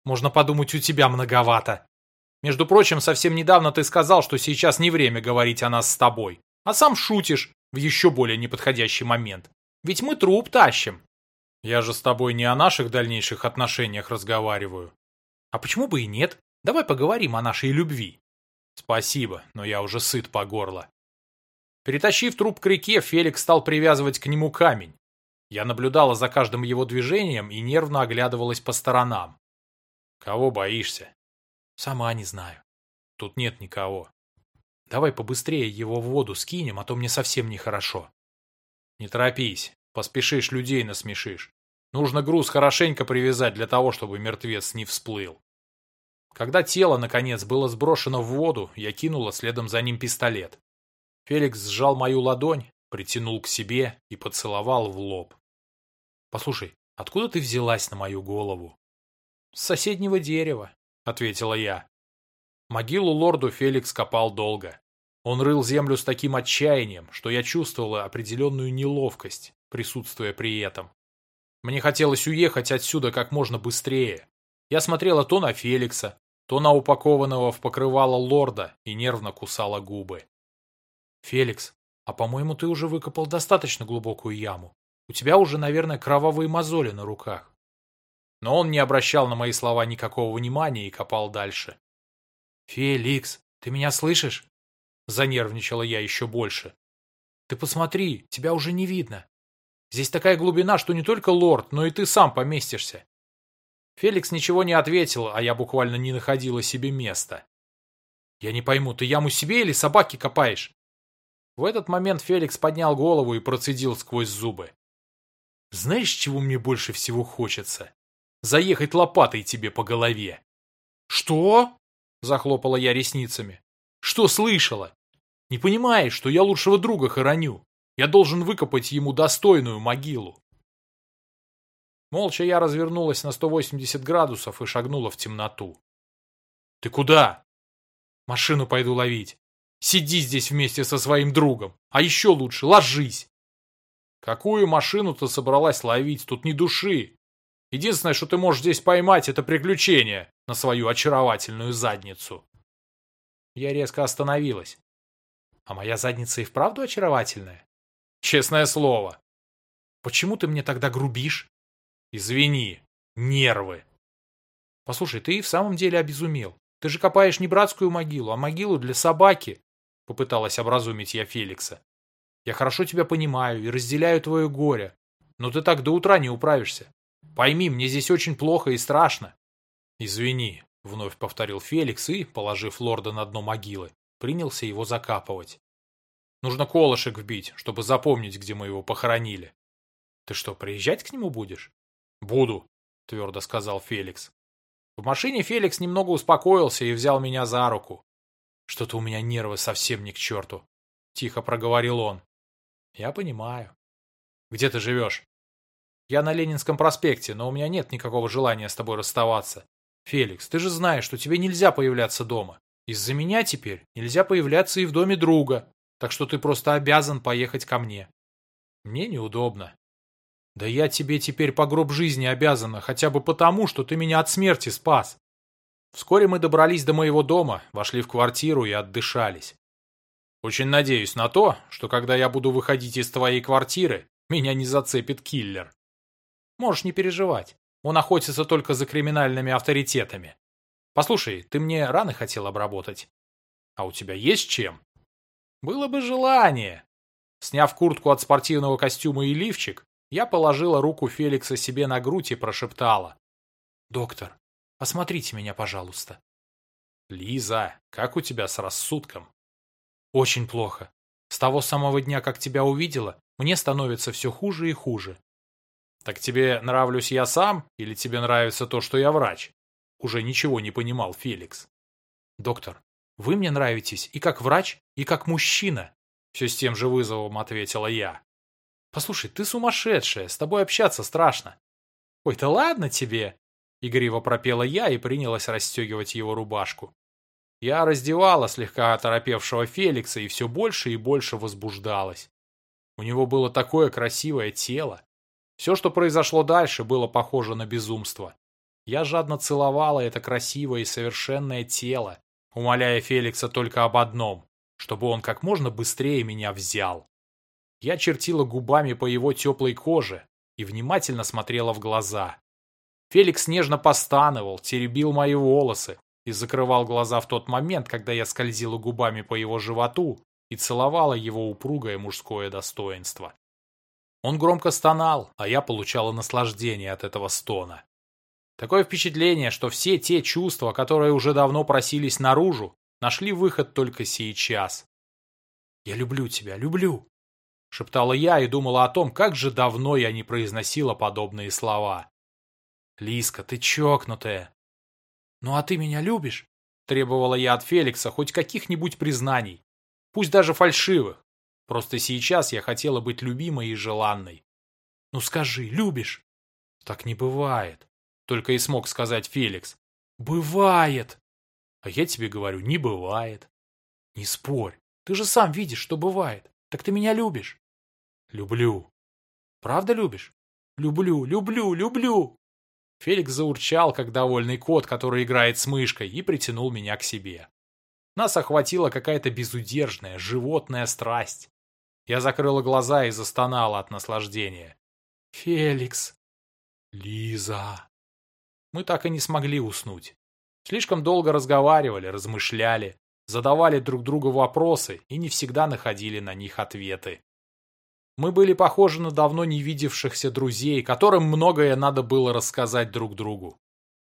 Можно подумать, у тебя многовато. Между прочим, совсем недавно ты сказал, что сейчас не время говорить о нас с тобой. А сам шутишь в еще более неподходящий момент. Ведь мы труп тащим. Я же с тобой не о наших дальнейших отношениях разговариваю. А почему бы и нет? Давай поговорим о нашей любви. Спасибо, но я уже сыт по горло. Перетащив труп к реке, Феликс стал привязывать к нему камень. Я наблюдала за каждым его движением и нервно оглядывалась по сторонам. Кого боишься? Сама не знаю. Тут нет никого. Давай побыстрее его в воду скинем, а то мне совсем нехорошо. Не торопись, поспешишь, людей насмешишь. Нужно груз хорошенько привязать для того, чтобы мертвец не всплыл. Когда тело, наконец, было сброшено в воду, я кинула следом за ним пистолет. Феликс сжал мою ладонь, притянул к себе и поцеловал в лоб. «Послушай, откуда ты взялась на мою голову?» «С соседнего дерева», — ответила я. Могилу лорду Феликс копал долго. Он рыл землю с таким отчаянием, что я чувствовала определенную неловкость, присутствуя при этом. Мне хотелось уехать отсюда как можно быстрее. Я смотрела то на Феликса, то на упакованного в покрывало лорда и нервно кусала губы. «Феликс, а по-моему, ты уже выкопал достаточно глубокую яму. У тебя уже, наверное, кровавые мозоли на руках». Но он не обращал на мои слова никакого внимания и копал дальше. «Феликс, ты меня слышишь?» Занервничала я еще больше. «Ты посмотри, тебя уже не видно. Здесь такая глубина, что не только лорд, но и ты сам поместишься». Феликс ничего не ответил, а я буквально не находила себе места. «Я не пойму, ты яму себе или собаки копаешь?» В этот момент Феликс поднял голову и процедил сквозь зубы. «Знаешь, чего мне больше всего хочется? Заехать лопатой тебе по голове. Что? Захлопала я ресницами. Что слышала? Не понимаешь, что я лучшего друга хороню? Я должен выкопать ему достойную могилу. Молча я развернулась на 180 градусов и шагнула в темноту. Ты куда? Машину пойду ловить. Сиди здесь вместе со своим другом. А еще лучше, ложись. Какую машину ты собралась ловить? Тут ни души. Единственное, что ты можешь здесь поймать, это приключение на свою очаровательную задницу. Я резко остановилась. А моя задница и вправду очаровательная? Честное слово. Почему ты мне тогда грубишь? Извини, нервы. Послушай, ты и в самом деле обезумел. Ты же копаешь не братскую могилу, а могилу для собаки. Попыталась образумить я Феликса. Я хорошо тебя понимаю и разделяю твое горе, но ты так до утра не управишься. Пойми, мне здесь очень плохо и страшно. Извини, вновь повторил Феликс и, положив лорда на дно могилы, принялся его закапывать. Нужно колышек вбить, чтобы запомнить, где мы его похоронили. Ты что, приезжать к нему будешь? Буду, твердо сказал Феликс. В машине Феликс немного успокоился и взял меня за руку. Что-то у меня нервы совсем не к черту, тихо проговорил он. Я понимаю. Где ты живешь? Я на Ленинском проспекте, но у меня нет никакого желания с тобой расставаться. Феликс, ты же знаешь, что тебе нельзя появляться дома. Из-за меня теперь нельзя появляться и в доме друга, так что ты просто обязан поехать ко мне. Мне неудобно. Да я тебе теперь по гроб жизни обязана, хотя бы потому, что ты меня от смерти спас. Вскоре мы добрались до моего дома, вошли в квартиру и отдышались. Очень надеюсь на то, что когда я буду выходить из твоей квартиры, меня не зацепит киллер. Можешь не переживать. Он охотится только за криминальными авторитетами. Послушай, ты мне раны хотел обработать. А у тебя есть чем? Было бы желание. Сняв куртку от спортивного костюма и лифчик, я положила руку Феликса себе на грудь и прошептала. «Доктор, осмотрите меня, пожалуйста». «Лиза, как у тебя с рассудком?» «Очень плохо. С того самого дня, как тебя увидела, мне становится все хуже и хуже». «Так тебе нравлюсь я сам, или тебе нравится то, что я врач?» Уже ничего не понимал Феликс. «Доктор, вы мне нравитесь и как врач, и как мужчина», все с тем же вызовом ответила я. «Послушай, ты сумасшедшая, с тобой общаться страшно». «Ой, да ладно тебе!» Игриво пропела я и принялась расстегивать его рубашку. Я раздевала слегка оторопевшего Феликса и все больше и больше возбуждалась. У него было такое красивое тело. Все, что произошло дальше, было похоже на безумство. Я жадно целовала это красивое и совершенное тело, умоляя Феликса только об одном, чтобы он как можно быстрее меня взял. Я чертила губами по его теплой коже и внимательно смотрела в глаза. Феликс нежно постановал, теребил мои волосы и закрывал глаза в тот момент, когда я скользила губами по его животу и целовала его упругое мужское достоинство. Он громко стонал, а я получала наслаждение от этого стона. Такое впечатление, что все те чувства, которые уже давно просились наружу, нашли выход только сейчас. «Я люблю тебя, люблю!» — шептала я и думала о том, как же давно я не произносила подобные слова. «Лиска, ты чокнутая!» «Ну а ты меня любишь?» — требовала я от Феликса хоть каких-нибудь признаний, пусть даже фальшивых. Просто сейчас я хотела быть любимой и желанной. «Ну скажи, любишь?» «Так не бывает», — только и смог сказать Феликс. «Бывает!» А я тебе говорю, не бывает. Не спорь. Ты же сам видишь, что бывает. Так ты меня любишь? Люблю. Правда любишь? Люблю, люблю, люблю. Феликс заурчал, как довольный кот, который играет с мышкой, и притянул меня к себе. Нас охватила какая-то безудержная, животная страсть. Я закрыла глаза и застонала от наслаждения. «Феликс!» «Лиза!» Мы так и не смогли уснуть. Слишком долго разговаривали, размышляли, задавали друг другу вопросы и не всегда находили на них ответы. Мы были похожи на давно не видевшихся друзей, которым многое надо было рассказать друг другу.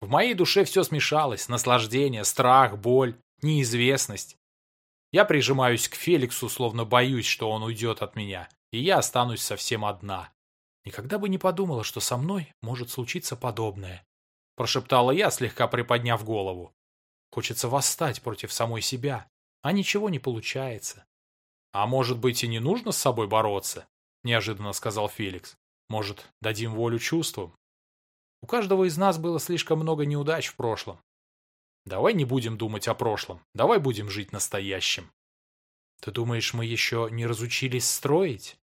В моей душе все смешалось, наслаждение, страх, боль, неизвестность. Я прижимаюсь к Феликсу, словно боюсь, что он уйдет от меня, и я останусь совсем одна. Никогда бы не подумала, что со мной может случиться подобное прошептала я, слегка приподняв голову. Хочется восстать против самой себя, а ничего не получается. А может быть и не нужно с собой бороться? Неожиданно сказал Феликс. Может, дадим волю чувствам? У каждого из нас было слишком много неудач в прошлом. Давай не будем думать о прошлом, давай будем жить настоящим. Ты думаешь, мы еще не разучились строить?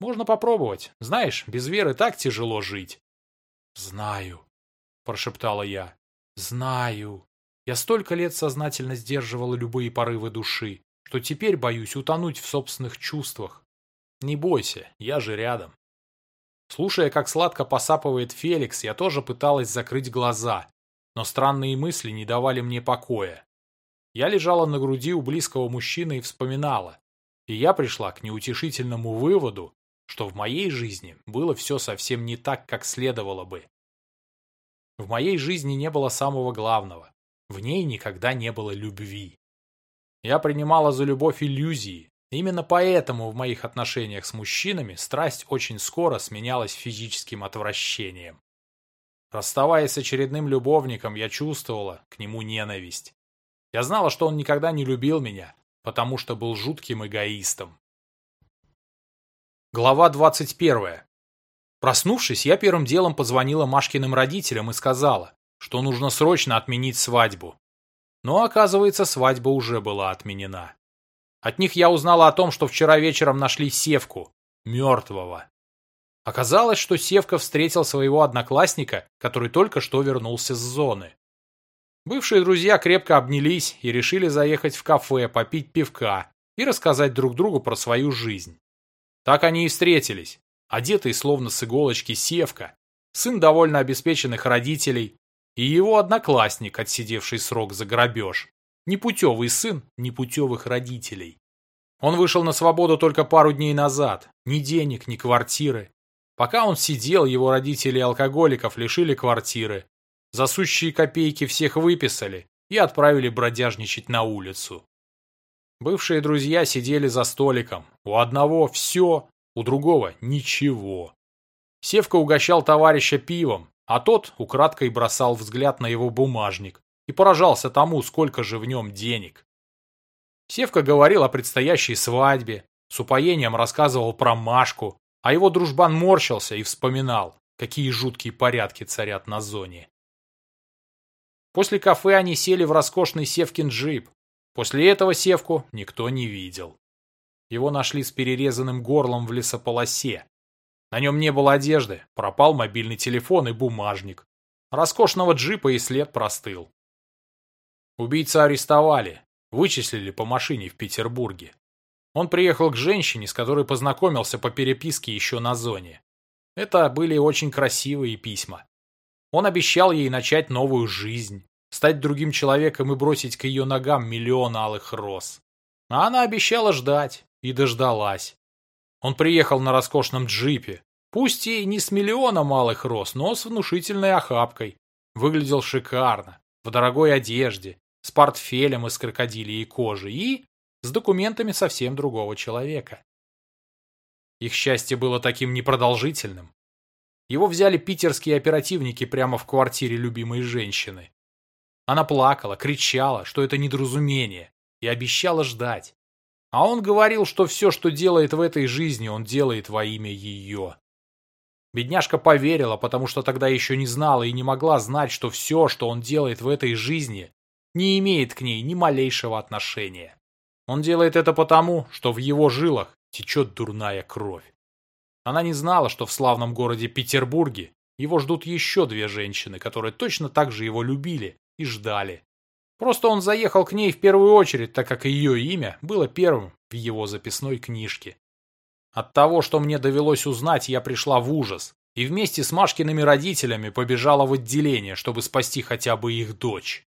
Можно попробовать. Знаешь, без веры так тяжело жить. Знаю, — прошептала я. «Знаю. Я столько лет сознательно сдерживала любые порывы души, что теперь боюсь утонуть в собственных чувствах. Не бойся, я же рядом». Слушая, как сладко посапывает Феликс, я тоже пыталась закрыть глаза, но странные мысли не давали мне покоя. Я лежала на груди у близкого мужчины и вспоминала, и я пришла к неутешительному выводу, что в моей жизни было все совсем не так, как следовало бы. В моей жизни не было самого главного. В ней никогда не было любви. Я принимала за любовь иллюзии. Именно поэтому в моих отношениях с мужчинами страсть очень скоро сменялась физическим отвращением. Расставаясь с очередным любовником, я чувствовала к нему ненависть. Я знала, что он никогда не любил меня, потому что был жутким эгоистом. Глава двадцать первая. Проснувшись, я первым делом позвонила Машкиным родителям и сказала, что нужно срочно отменить свадьбу. Но, оказывается, свадьба уже была отменена. От них я узнала о том, что вчера вечером нашли Севку, мертвого. Оказалось, что Севка встретил своего одноклассника, который только что вернулся с зоны. Бывшие друзья крепко обнялись и решили заехать в кафе, попить пивка и рассказать друг другу про свою жизнь. Так они и встретились, одетый словно с иголочки Севка, сын довольно обеспеченных родителей, и его одноклассник, отсидевший срок за грабеж, непутевый сын непутевых родителей. Он вышел на свободу только пару дней назад, ни денег, ни квартиры. Пока он сидел, его родители алкоголиков лишили квартиры, засущие копейки всех выписали и отправили бродяжничать на улицу. Бывшие друзья сидели за столиком, у одного все, у другого ничего. Севка угощал товарища пивом, а тот украдкой бросал взгляд на его бумажник и поражался тому, сколько же в нем денег. Севка говорил о предстоящей свадьбе, с упоением рассказывал про Машку, а его дружбан морщился и вспоминал, какие жуткие порядки царят на зоне. После кафе они сели в роскошный Севкин джип. После этого Севку никто не видел. Его нашли с перерезанным горлом в лесополосе. На нем не было одежды, пропал мобильный телефон и бумажник. Роскошного джипа и след простыл. Убийца арестовали, вычислили по машине в Петербурге. Он приехал к женщине, с которой познакомился по переписке еще на зоне. Это были очень красивые письма. Он обещал ей начать новую жизнь, стать другим человеком и бросить к ее ногам миллион алых роз. А она обещала ждать, и дождалась. Он приехал на роскошном джипе, пусть и не с миллионом малых роз, но с внушительной охапкой. Выглядел шикарно, в дорогой одежде, с портфелем из крокодилии кожи и с документами совсем другого человека. Их счастье было таким непродолжительным. Его взяли питерские оперативники прямо в квартире любимой женщины. Она плакала, кричала, что это недоразумение, и обещала ждать. А он говорил, что все, что делает в этой жизни, он делает во имя ее. Бедняжка поверила, потому что тогда еще не знала и не могла знать, что все, что он делает в этой жизни, не имеет к ней ни малейшего отношения. Он делает это потому, что в его жилах течет дурная кровь. Она не знала, что в славном городе Петербурге его ждут еще две женщины, которые точно так же его любили и ждали. Просто он заехал к ней в первую очередь, так как ее имя было первым в его записной книжке. От того, что мне довелось узнать, я пришла в ужас и вместе с Машкиными родителями побежала в отделение, чтобы спасти хотя бы их дочь.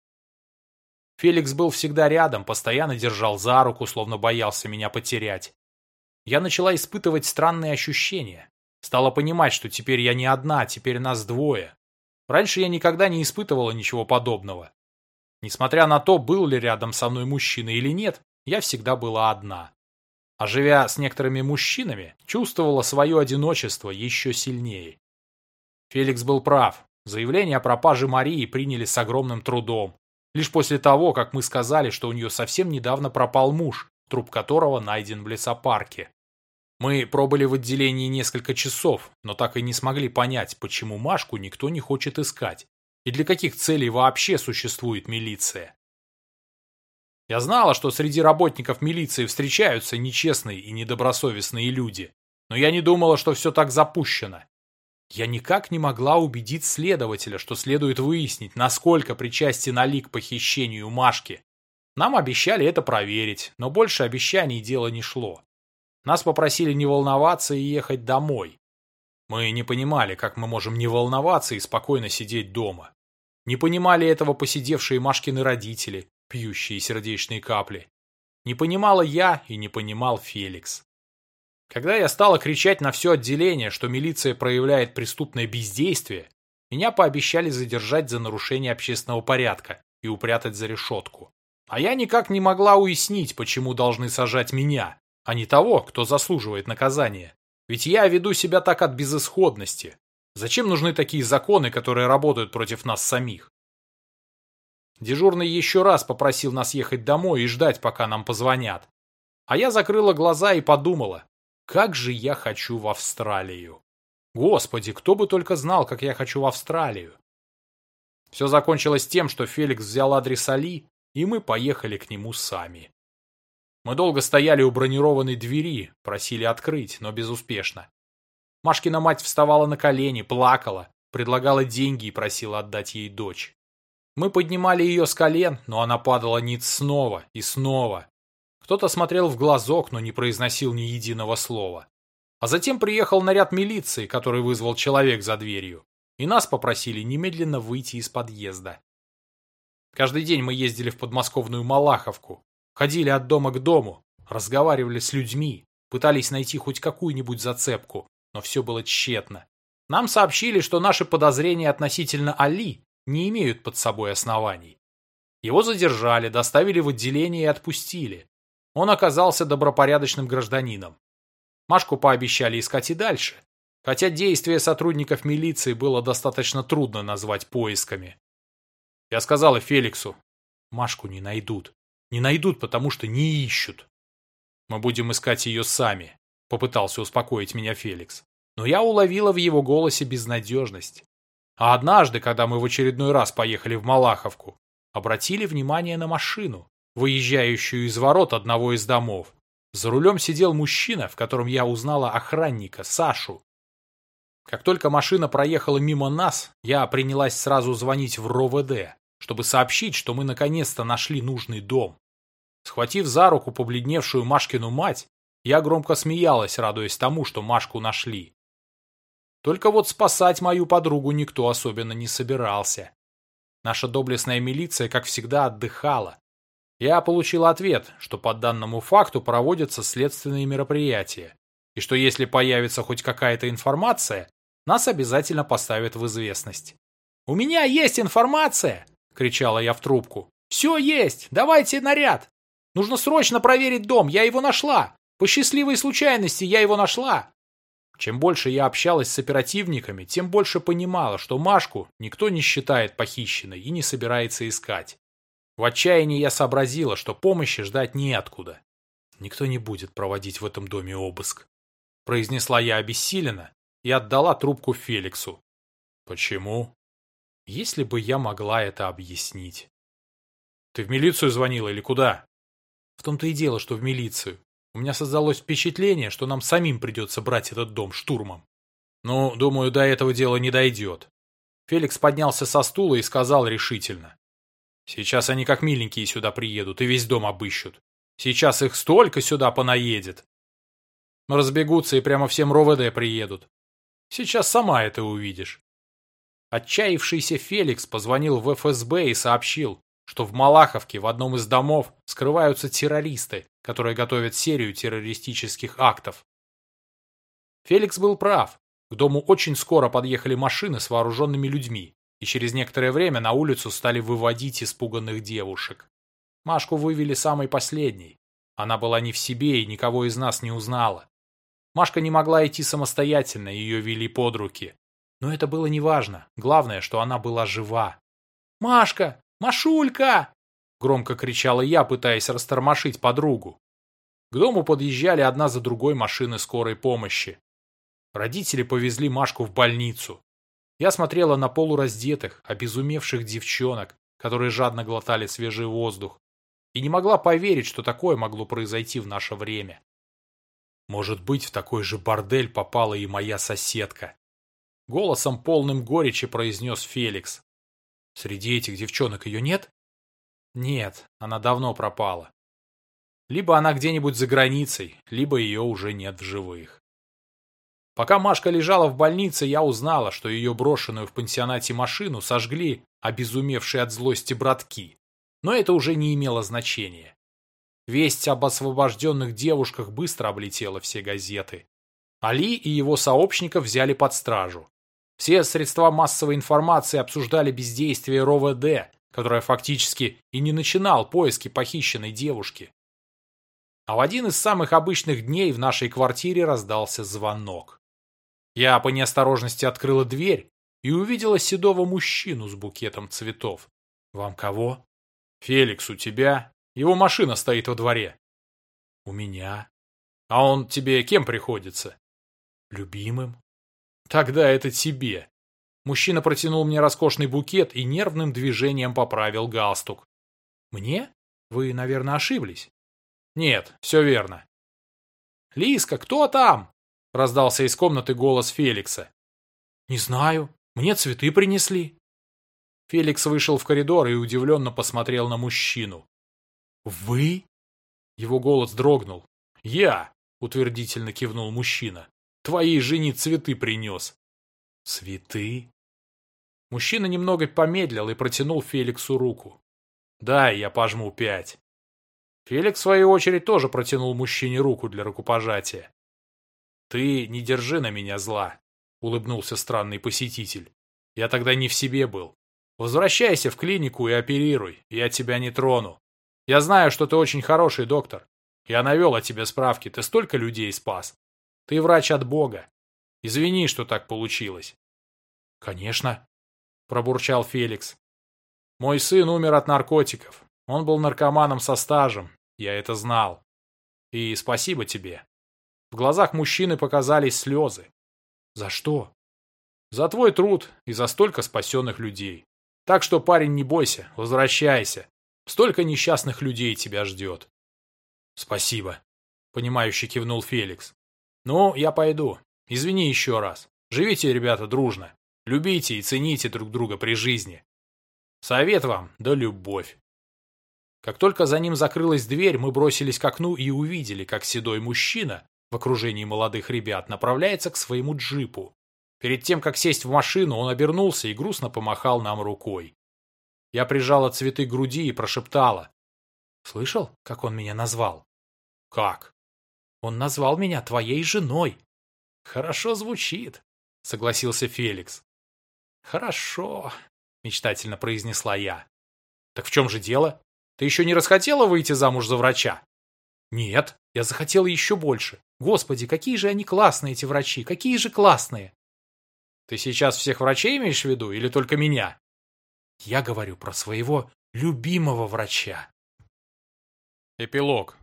Феликс был всегда рядом, постоянно держал за руку, словно боялся меня потерять. Я начала испытывать странные ощущения. Стала понимать, что теперь я не одна, теперь нас двое. Раньше я никогда не испытывала ничего подобного. Несмотря на то, был ли рядом со мной мужчина или нет, я всегда была одна. А живя с некоторыми мужчинами, чувствовала свое одиночество еще сильнее. Феликс был прав. Заявление о пропаже Марии приняли с огромным трудом. Лишь после того, как мы сказали, что у нее совсем недавно пропал муж, труп которого найден в лесопарке. Мы пробыли в отделении несколько часов, но так и не смогли понять, почему Машку никто не хочет искать и для каких целей вообще существует милиция. Я знала, что среди работников милиции встречаются нечестные и недобросовестные люди, но я не думала, что все так запущено. Я никак не могла убедить следователя, что следует выяснить, насколько причастен Али к похищению Машки. Нам обещали это проверить, но больше обещаний дело не шло. Нас попросили не волноваться и ехать домой. Мы не понимали, как мы можем не волноваться и спокойно сидеть дома. Не понимали этого посидевшие Машкины родители, пьющие сердечные капли. Не понимала я и не понимал Феликс. Когда я стала кричать на все отделение, что милиция проявляет преступное бездействие, меня пообещали задержать за нарушение общественного порядка и упрятать за решетку. А я никак не могла уяснить, почему должны сажать меня, а не того, кто заслуживает наказания. Ведь я веду себя так от безысходности. Зачем нужны такие законы, которые работают против нас самих? Дежурный еще раз попросил нас ехать домой и ждать, пока нам позвонят. А я закрыла глаза и подумала, как же я хочу в Австралию. Господи, кто бы только знал, как я хочу в Австралию. Все закончилось тем, что Феликс взял адрес Али, и мы поехали к нему сами. Мы долго стояли у бронированной двери, просили открыть, но безуспешно. Машкина мать вставала на колени, плакала, предлагала деньги и просила отдать ей дочь. Мы поднимали ее с колен, но она падала ниц снова и снова. Кто-то смотрел в глазок, но не произносил ни единого слова. А затем приехал наряд милиции, который вызвал человек за дверью, и нас попросили немедленно выйти из подъезда. Каждый день мы ездили в подмосковную Малаховку, ходили от дома к дому, разговаривали с людьми, пытались найти хоть какую-нибудь зацепку, но все было тщетно. Нам сообщили, что наши подозрения относительно Али не имеют под собой оснований. Его задержали, доставили в отделение и отпустили. Он оказался добропорядочным гражданином. Машку пообещали искать и дальше, хотя действия сотрудников милиции было достаточно трудно назвать поисками. Я сказала Феликсу, Машку не найдут. Не найдут, потому что не ищут. Мы будем искать ее сами, попытался успокоить меня Феликс. Но я уловила в его голосе безнадежность. А однажды, когда мы в очередной раз поехали в Малаховку, обратили внимание на машину, выезжающую из ворот одного из домов. За рулем сидел мужчина, в котором я узнала охранника, Сашу. Как только машина проехала мимо нас, я принялась сразу звонить в РОВД, чтобы сообщить, что мы наконец-то нашли нужный дом. Схватив за руку побледневшую Машкину мать, я громко смеялась, радуясь тому, что Машку нашли. Только вот спасать мою подругу никто особенно не собирался. Наша доблестная милиция, как всегда, отдыхала. Я получил ответ, что по данному факту проводятся следственные мероприятия, и что если появится хоть какая-то информация, нас обязательно поставят в известность. «У меня есть информация!» — кричала я в трубку. «Все есть! Давайте наряд! Нужно срочно проверить дом, я его нашла! По счастливой случайности я его нашла!» Чем больше я общалась с оперативниками, тем больше понимала, что Машку никто не считает похищенной и не собирается искать. В отчаянии я сообразила, что помощи ждать неоткуда. Никто не будет проводить в этом доме обыск. Произнесла я обессиленно и отдала трубку Феликсу. Почему? Если бы я могла это объяснить. Ты в милицию звонила или куда? В том-то и дело, что в милицию. У меня создалось впечатление, что нам самим придется брать этот дом штурмом. Ну, думаю, до этого дела не дойдет. Феликс поднялся со стула и сказал решительно. Сейчас они как миленькие сюда приедут и весь дом обыщут. Сейчас их столько сюда понаедет. Разбегутся и прямо всем РОВД приедут. Сейчас сама это увидишь. Отчаявшийся Феликс позвонил в ФСБ и сообщил, что в Малаховке в одном из домов скрываются террористы, которые готовят серию террористических актов. Феликс был прав. К дому очень скоро подъехали машины с вооруженными людьми, и через некоторое время на улицу стали выводить испуганных девушек. Машку вывели самой последней. Она была не в себе и никого из нас не узнала. Машка не могла идти самостоятельно, ее вели под руки. Но это было неважно. Главное, что она была жива. «Машка! Машулька!» Громко кричала я, пытаясь растормошить подругу. К дому подъезжали одна за другой машины скорой помощи. Родители повезли Машку в больницу. Я смотрела на полураздетых, обезумевших девчонок, которые жадно глотали свежий воздух, и не могла поверить, что такое могло произойти в наше время. Может быть, в такой же бордель попала и моя соседка. Голосом полным горечи произнес Феликс. Среди этих девчонок ее нет? Нет, она давно пропала. Либо она где-нибудь за границей, либо ее уже нет в живых. Пока Машка лежала в больнице, я узнала, что ее брошенную в пансионате машину сожгли обезумевшие от злости братки. Но это уже не имело значения. Весть об освобожденных девушках быстро облетела все газеты. Али и его сообщников взяли под стражу. Все средства массовой информации обсуждали бездействие РОВД, которое фактически и не начинал поиски похищенной девушки. А в один из самых обычных дней в нашей квартире раздался звонок. Я по неосторожности открыла дверь и увидела седого мужчину с букетом цветов. «Вам кого?» «Феликс, у тебя? Его машина стоит во дворе». «У меня». «А он тебе кем приходится?» «Любимым». Тогда это тебе. Мужчина протянул мне роскошный букет и нервным движением поправил галстук. Мне? Вы, наверное, ошиблись. Нет, все верно. Лиска, кто там? Раздался из комнаты голос Феликса. Не знаю. Мне цветы принесли. Феликс вышел в коридор и удивленно посмотрел на мужчину. «Вы?» Его голос дрогнул. «Я!» — утвердительно кивнул мужчина. «Твоей жене цветы принес». «Цветы?» Мужчина немного помедлил и протянул Феликсу руку. «Дай, я пожму пять». Феликс, в свою очередь, тоже протянул мужчине руку для рукопожатия. «Ты не держи на меня зла», — улыбнулся странный посетитель. «Я тогда не в себе был. Возвращайся в клинику и оперируй, я тебя не трону. Я знаю, что ты очень хороший доктор. Я навел о тебе справки, ты столько людей спас. Ты врач от Бога. Извини, что так получилось». «Конечно», — пробурчал Феликс. «Мой сын умер от наркотиков. Он был наркоманом со стажем, я это знал. И спасибо тебе. В глазах мужчины показались слезы. За что? За твой труд и за столько спасенных людей. Так что, парень, не бойся, возвращайся. Столько несчастных людей тебя ждет. Спасибо, понимающе кивнул Феликс. Ну, я пойду. Извини еще раз. Живите, ребята, дружно. Любите и цените друг друга при жизни. Совет вам, да любовь. Как только за ним закрылась дверь, мы бросились к окну и увидели, как седой мужчина в окружении молодых ребят направляется к своему джипу. Перед тем, как сесть в машину, он обернулся и грустно помахал нам рукой. Я прижала цветы к груди и прошептала. «Слышал, как он меня назвал?» «Как?» «Он назвал меня твоей женой». «Хорошо звучит», — согласился Феликс. «Хорошо», — мечтательно произнесла я. «Так в чем же дело? Ты еще не расхотела выйти замуж за врача? Нет, я захотела еще больше. Господи, какие же они классные, эти врачи, какие же классные. Ты сейчас всех врачей имеешь в виду или только меня? Я говорю про своего любимого врача. Эпилог.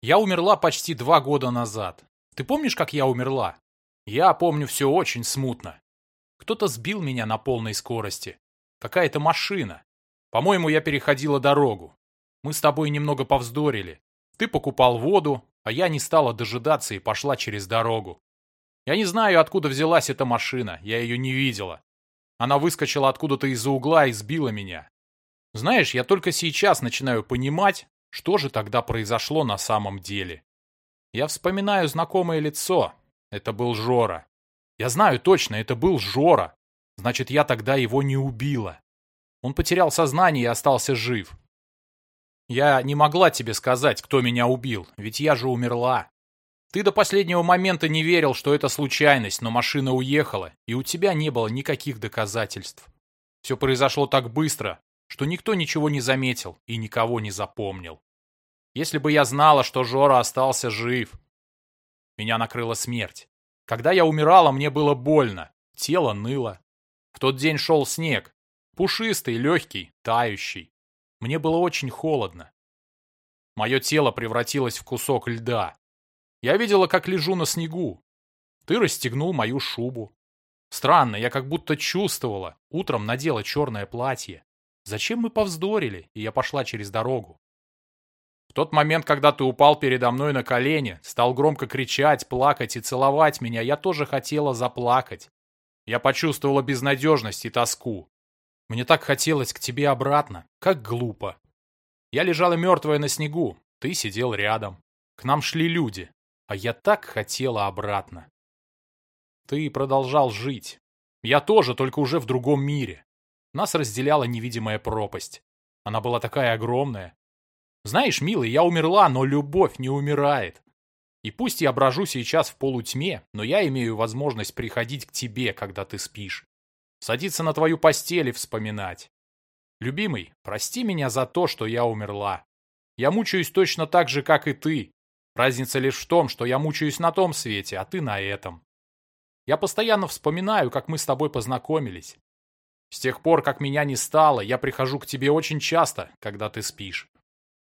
Я умерла почти два года назад. Ты помнишь, как я умерла? Я помню все очень смутно. Кто-то сбил меня на полной скорости. Какая-то машина. По-моему, я переходила дорогу. Мы с тобой немного повздорили. Ты покупал воду, а я не стала дожидаться и пошла через дорогу. Я не знаю, откуда взялась эта машина, я ее не видела. Она выскочила откуда-то из-за угла и сбила меня. Знаешь, я только сейчас начинаю понимать, что же тогда произошло на самом деле. Я вспоминаю знакомое лицо. Это был Жора. Я знаю точно, это был Жора. Значит, я тогда его не убила. Он потерял сознание и остался жив. Я не могла тебе сказать, кто меня убил, ведь я же умерла. Ты до последнего момента не верил, что это случайность, но машина уехала, и у тебя не было никаких доказательств. Все произошло так быстро, что никто ничего не заметил и никого не запомнил. Если бы я знала, что Жора остался жив. Меня накрыла смерть. Когда я умирала, мне было больно, тело ныло. В тот день шел снег, Пушистый, легкий, тающий. Мне было очень холодно. Мое тело превратилось в кусок льда. Я видела, как лежу на снегу. Ты расстегнул мою шубу. Странно, я как будто чувствовала. Утром надела черное платье. Зачем мы повздорили, и я пошла через дорогу? В тот момент, когда ты упал передо мной на колени, стал громко кричать, плакать и целовать меня, я тоже хотела заплакать. Я почувствовала безнадежность и тоску. Мне так хотелось к тебе обратно. Как глупо. Я лежала мертвая на снегу. Ты сидел рядом. К нам шли люди. А я так хотела обратно. Ты продолжал жить. Я тоже, только уже в другом мире. Нас разделяла невидимая пропасть. Она была такая огромная. Знаешь, милый, я умерла, но любовь не умирает. И пусть я брожу сейчас в полутьме, но я имею возможность приходить к тебе, когда ты спишь садиться на твою постель и вспоминать. Любимый, прости меня за то, что я умерла. Я мучаюсь точно так же, как и ты. Разница лишь в том, что я мучаюсь на том свете, а ты на этом. Я постоянно вспоминаю, как мы с тобой познакомились. С тех пор, как меня не стало, я прихожу к тебе очень часто, когда ты спишь.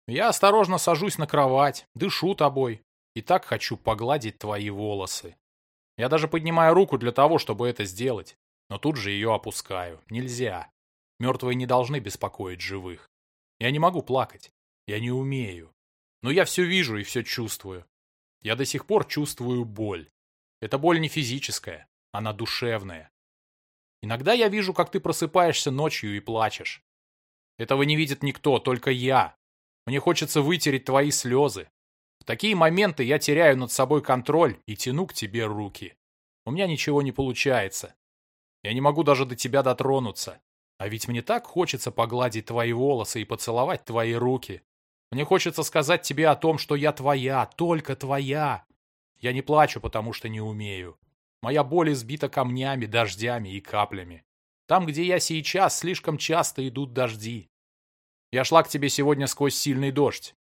Я осторожно сажусь на кровать, дышу тобой и так хочу погладить твои волосы. Я даже поднимаю руку для того, чтобы это сделать но тут же ее опускаю. Нельзя. Мертвые не должны беспокоить живых. Я не могу плакать. Я не умею. Но я все вижу и все чувствую. Я до сих пор чувствую боль. Эта боль не физическая, она душевная. Иногда я вижу, как ты просыпаешься ночью и плачешь. Этого не видит никто, только я. Мне хочется вытереть твои слезы. В такие моменты я теряю над собой контроль и тяну к тебе руки. У меня ничего не получается. Я не могу даже до тебя дотронуться. А ведь мне так хочется погладить твои волосы и поцеловать твои руки. Мне хочется сказать тебе о том, что я твоя, только твоя. Я не плачу, потому что не умею. Моя боль избита камнями, дождями и каплями. Там, где я сейчас, слишком часто идут дожди. Я шла к тебе сегодня сквозь сильный дождь.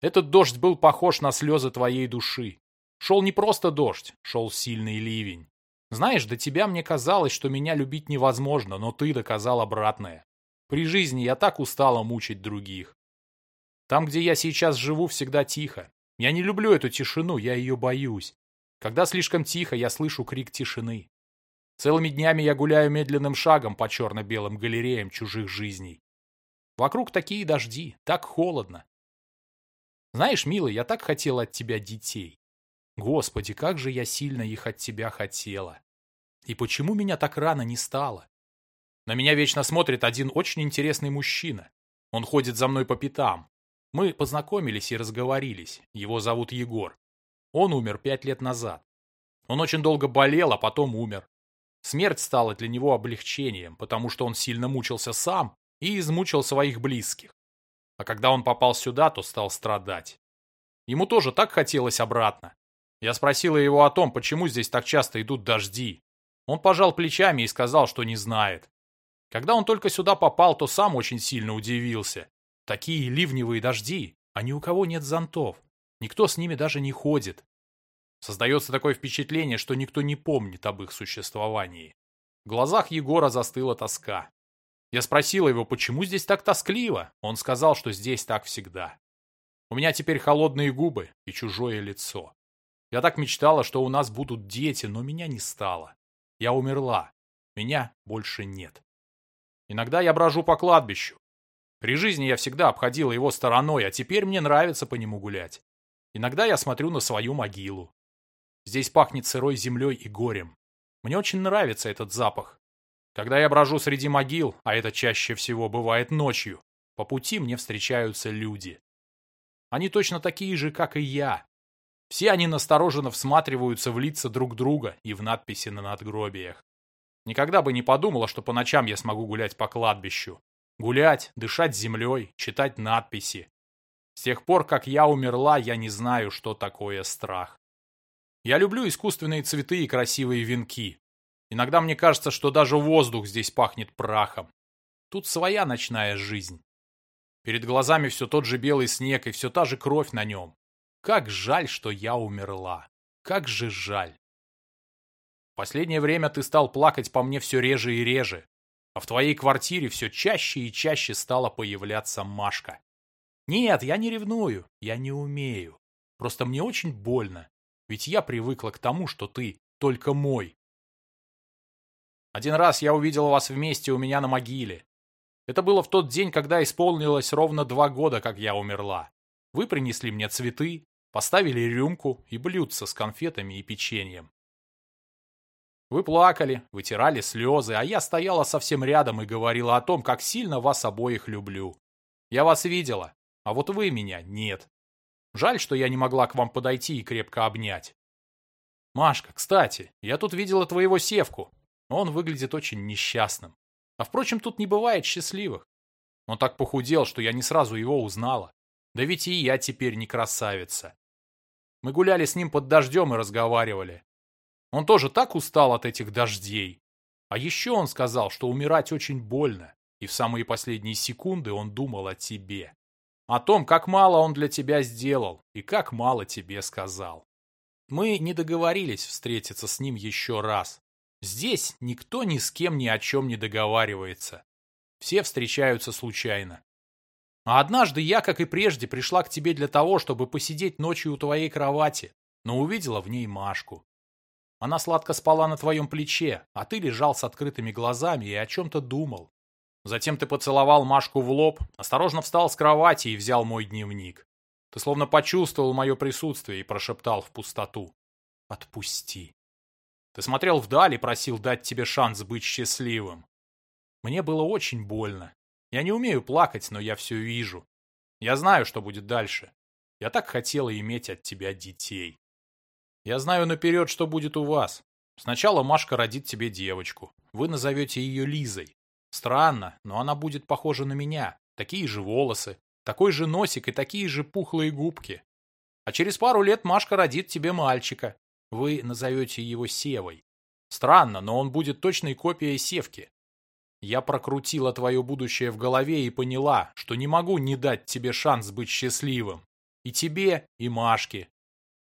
Этот дождь был похож на слезы твоей души. Шел не просто дождь, шел сильный ливень. Знаешь, до тебя мне казалось, что меня любить невозможно, но ты доказал обратное. При жизни я так устала мучить других. Там, где я сейчас живу, всегда тихо. Я не люблю эту тишину, я ее боюсь. Когда слишком тихо, я слышу крик тишины. Целыми днями я гуляю медленным шагом по черно-белым галереям чужих жизней. Вокруг такие дожди, так холодно. Знаешь, милый, я так хотела от тебя детей. Господи, как же я сильно их от тебя хотела. И почему меня так рано не стало? На меня вечно смотрит один очень интересный мужчина. Он ходит за мной по пятам. Мы познакомились и разговорились. Его зовут Егор. Он умер пять лет назад. Он очень долго болел, а потом умер. Смерть стала для него облегчением, потому что он сильно мучился сам и измучил своих близких. А когда он попал сюда, то стал страдать. Ему тоже так хотелось обратно. Я спросила его о том, почему здесь так часто идут дожди. Он пожал плечами и сказал, что не знает. Когда он только сюда попал, то сам очень сильно удивился. Такие ливневые дожди, а ни у кого нет зонтов. Никто с ними даже не ходит. Создается такое впечатление, что никто не помнит об их существовании. В глазах Егора застыла тоска. Я спросила его, почему здесь так тоскливо. Он сказал, что здесь так всегда. У меня теперь холодные губы и чужое лицо. Я так мечтала, что у нас будут дети, но меня не стало. Я умерла. Меня больше нет. Иногда я брожу по кладбищу. При жизни я всегда обходила его стороной, а теперь мне нравится по нему гулять. Иногда я смотрю на свою могилу. Здесь пахнет сырой землей и горем. Мне очень нравится этот запах. Когда я брожу среди могил, а это чаще всего бывает ночью, по пути мне встречаются люди. Они точно такие же, как и я, все они настороженно всматриваются в лица друг друга и в надписи на надгробиях. Никогда бы не подумала, что по ночам я смогу гулять по кладбищу. Гулять, дышать землей, читать надписи. С тех пор, как я умерла, я не знаю, что такое страх. Я люблю искусственные цветы и красивые венки. Иногда мне кажется, что даже воздух здесь пахнет прахом. Тут своя ночная жизнь. Перед глазами все тот же белый снег и все та же кровь на нем. Как жаль, что я умерла. Как же жаль. Последнее время ты стал плакать по мне все реже и реже, а в твоей квартире все чаще и чаще стала появляться Машка. Нет, я не ревную, я не умею. Просто мне очень больно, ведь я привыкла к тому, что ты только мой. Один раз я увидел вас вместе у меня на могиле. Это было в тот день, когда исполнилось ровно два года, как я умерла. Вы принесли мне цветы, поставили рюмку и блюдце с конфетами и печеньем. Вы плакали, вытирали слезы, а я стояла совсем рядом и говорила о том, как сильно вас обоих люблю. Я вас видела, а вот вы меня нет. Жаль, что я не могла к вам подойти и крепко обнять. Машка, кстати, я тут видела твоего Севку. Он выглядит очень несчастным. А впрочем, тут не бывает счастливых. Он так похудел, что я не сразу его узнала. Да ведь и я теперь не красавица. Мы гуляли с ним под дождем и разговаривали. Он тоже так устал от этих дождей. А еще он сказал, что умирать очень больно, и в самые последние секунды он думал о тебе. О том, как мало он для тебя сделал и как мало тебе сказал. Мы не договорились встретиться с ним еще раз. Здесь никто ни с кем ни о чем не договаривается. Все встречаются случайно. А однажды я, как и прежде, пришла к тебе для того, чтобы посидеть ночью у твоей кровати, но увидела в ней Машку. Она сладко спала на твоем плече, а ты лежал с открытыми глазами и о чем-то думал. Затем ты поцеловал Машку в лоб, осторожно встал с кровати и взял мой дневник. Ты словно почувствовал мое присутствие и прошептал в пустоту. «Отпусти». Ты смотрел вдаль и просил дать тебе шанс быть счастливым. Мне было очень больно. Я не умею плакать, но я все вижу. Я знаю, что будет дальше. Я так хотела иметь от тебя детей. Я знаю наперед, что будет у вас. Сначала Машка родит тебе девочку. Вы назовете ее Лизой. Странно, но она будет похожа на меня. Такие же волосы, такой же носик и такие же пухлые губки. А через пару лет Машка родит тебе мальчика. Вы назовете его Севой. Странно, но он будет точной копией Севки. Я прокрутила твое будущее в голове и поняла, что не могу не дать тебе шанс быть счастливым. И тебе, и Машке.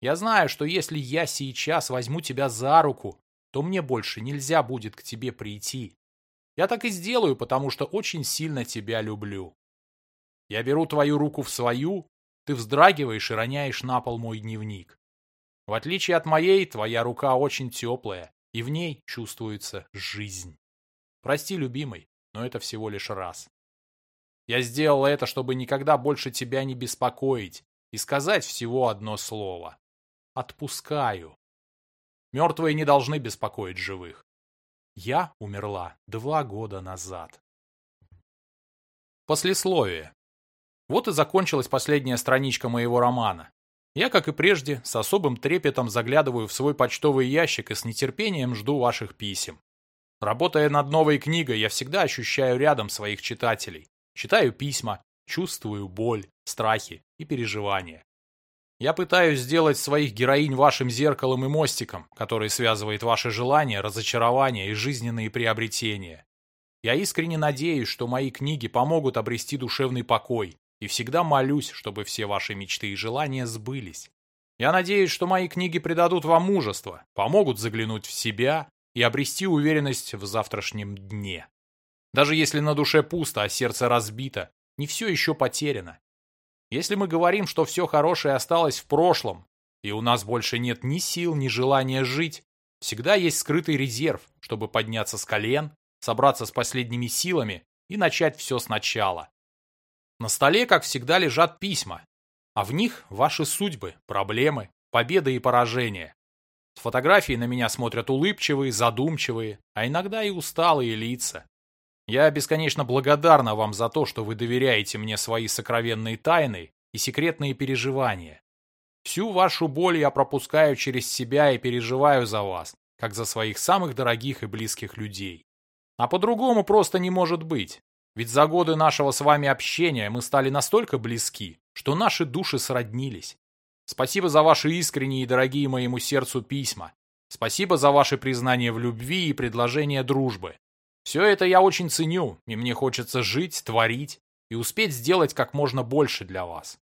Я знаю, что если я сейчас возьму тебя за руку, то мне больше нельзя будет к тебе прийти. Я так и сделаю, потому что очень сильно тебя люблю. Я беру твою руку в свою, ты вздрагиваешь и роняешь на пол мой дневник. В отличие от моей, твоя рука очень теплая, и в ней чувствуется жизнь. Прости, любимый, но это всего лишь раз. Я сделал это, чтобы никогда больше тебя не беспокоить и сказать всего одно слово. Отпускаю. Мертвые не должны беспокоить живых. Я умерла два года назад. Послесловие. Вот и закончилась последняя страничка моего романа. Я, как и прежде, с особым трепетом заглядываю в свой почтовый ящик и с нетерпением жду ваших писем. Работая над новой книгой, я всегда ощущаю рядом своих читателей. Читаю письма, чувствую боль, страхи и переживания. Я пытаюсь сделать своих героинь вашим зеркалом и мостиком, который связывает ваши желания, разочарования и жизненные приобретения. Я искренне надеюсь, что мои книги помогут обрести душевный покой, и всегда молюсь, чтобы все ваши мечты и желания сбылись. Я надеюсь, что мои книги придадут вам мужество, помогут заглянуть в себя и обрести уверенность в завтрашнем дне. Даже если на душе пусто, а сердце разбито, не все еще потеряно. Если мы говорим, что все хорошее осталось в прошлом, и у нас больше нет ни сил, ни желания жить, всегда есть скрытый резерв, чтобы подняться с колен, собраться с последними силами и начать все сначала. На столе, как всегда, лежат письма, а в них ваши судьбы, проблемы, победы и поражения. С фотографии на меня смотрят улыбчивые, задумчивые, а иногда и усталые лица. Я бесконечно благодарна вам за то, что вы доверяете мне свои сокровенные тайны и секретные переживания. Всю вашу боль я пропускаю через себя и переживаю за вас, как за своих самых дорогих и близких людей. А по-другому просто не может быть. Ведь за годы нашего с вами общения мы стали настолько близки, что наши души сроднились. Спасибо за ваши искренние и дорогие моему сердцу письма. Спасибо за ваши признания в любви и предложения дружбы. Все это я очень ценю, и мне хочется жить, творить и успеть сделать как можно больше для вас.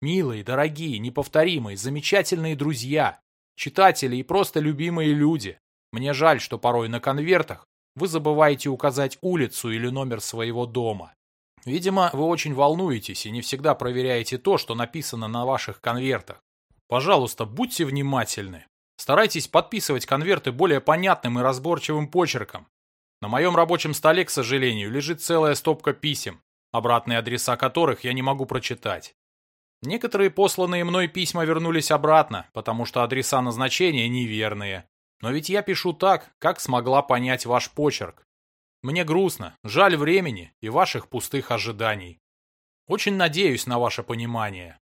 Милые, дорогие, неповторимые, замечательные друзья, читатели и просто любимые люди, мне жаль, что порой на конвертах вы забываете указать улицу или номер своего дома. Видимо, вы очень волнуетесь и не всегда проверяете то, что написано на ваших конвертах. Пожалуйста, будьте внимательны. Старайтесь подписывать конверты более понятным и разборчивым почерком. На моем рабочем столе, к сожалению, лежит целая стопка писем, обратные адреса которых я не могу прочитать. Некоторые посланные мной письма вернулись обратно, потому что адреса назначения неверные. Но ведь я пишу так, как смогла понять ваш почерк. Мне грустно, жаль времени и ваших пустых ожиданий. Очень надеюсь на ваше понимание.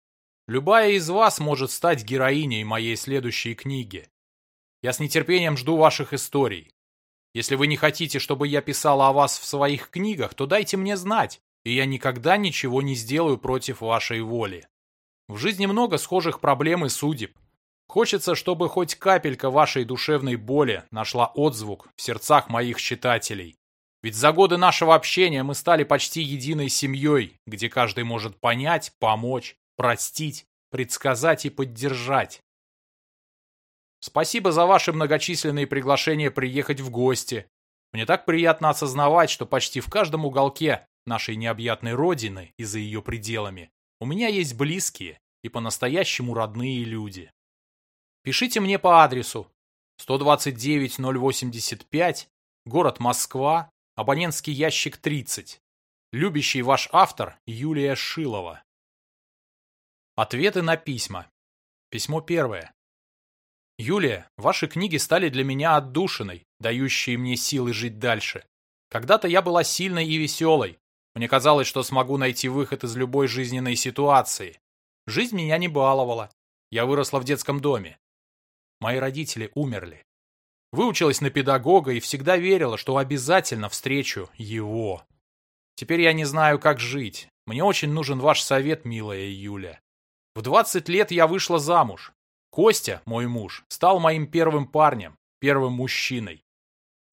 Любая из вас может стать героиней моей следующей книги. Я с нетерпением жду ваших историй. Если вы не хотите, чтобы я писала о вас в своих книгах, то дайте мне знать, и я никогда ничего не сделаю против вашей воли. В жизни много схожих проблем и судеб. Хочется, чтобы хоть капелька вашей душевной боли нашла отзвук в сердцах моих читателей. Ведь за годы нашего общения мы стали почти единой семьей, где каждый может понять, помочь, простить, предсказать и поддержать. Спасибо за ваши многочисленные приглашения приехать в гости. Мне так приятно осознавать, что почти в каждом уголке нашей необъятной родины и за ее пределами у меня есть близкие и по-настоящему родные люди. Пишите мне по адресу 129085, город Москва, Абонентский ящик 30. Любящий ваш автор Юлия Шилова. Ответы на письма. Письмо первое. Юлия, ваши книги стали для меня отдушиной, дающие мне силы жить дальше. Когда-то я была сильной и веселой. Мне казалось, что смогу найти выход из любой жизненной ситуации. Жизнь меня не баловала. Я выросла в детском доме. Мои родители умерли. Выучилась на педагога и всегда верила, что обязательно встречу его. Теперь я не знаю, как жить. Мне очень нужен ваш совет, милая Юля. В 20 лет я вышла замуж. Костя, мой муж, стал моим первым парнем, первым мужчиной.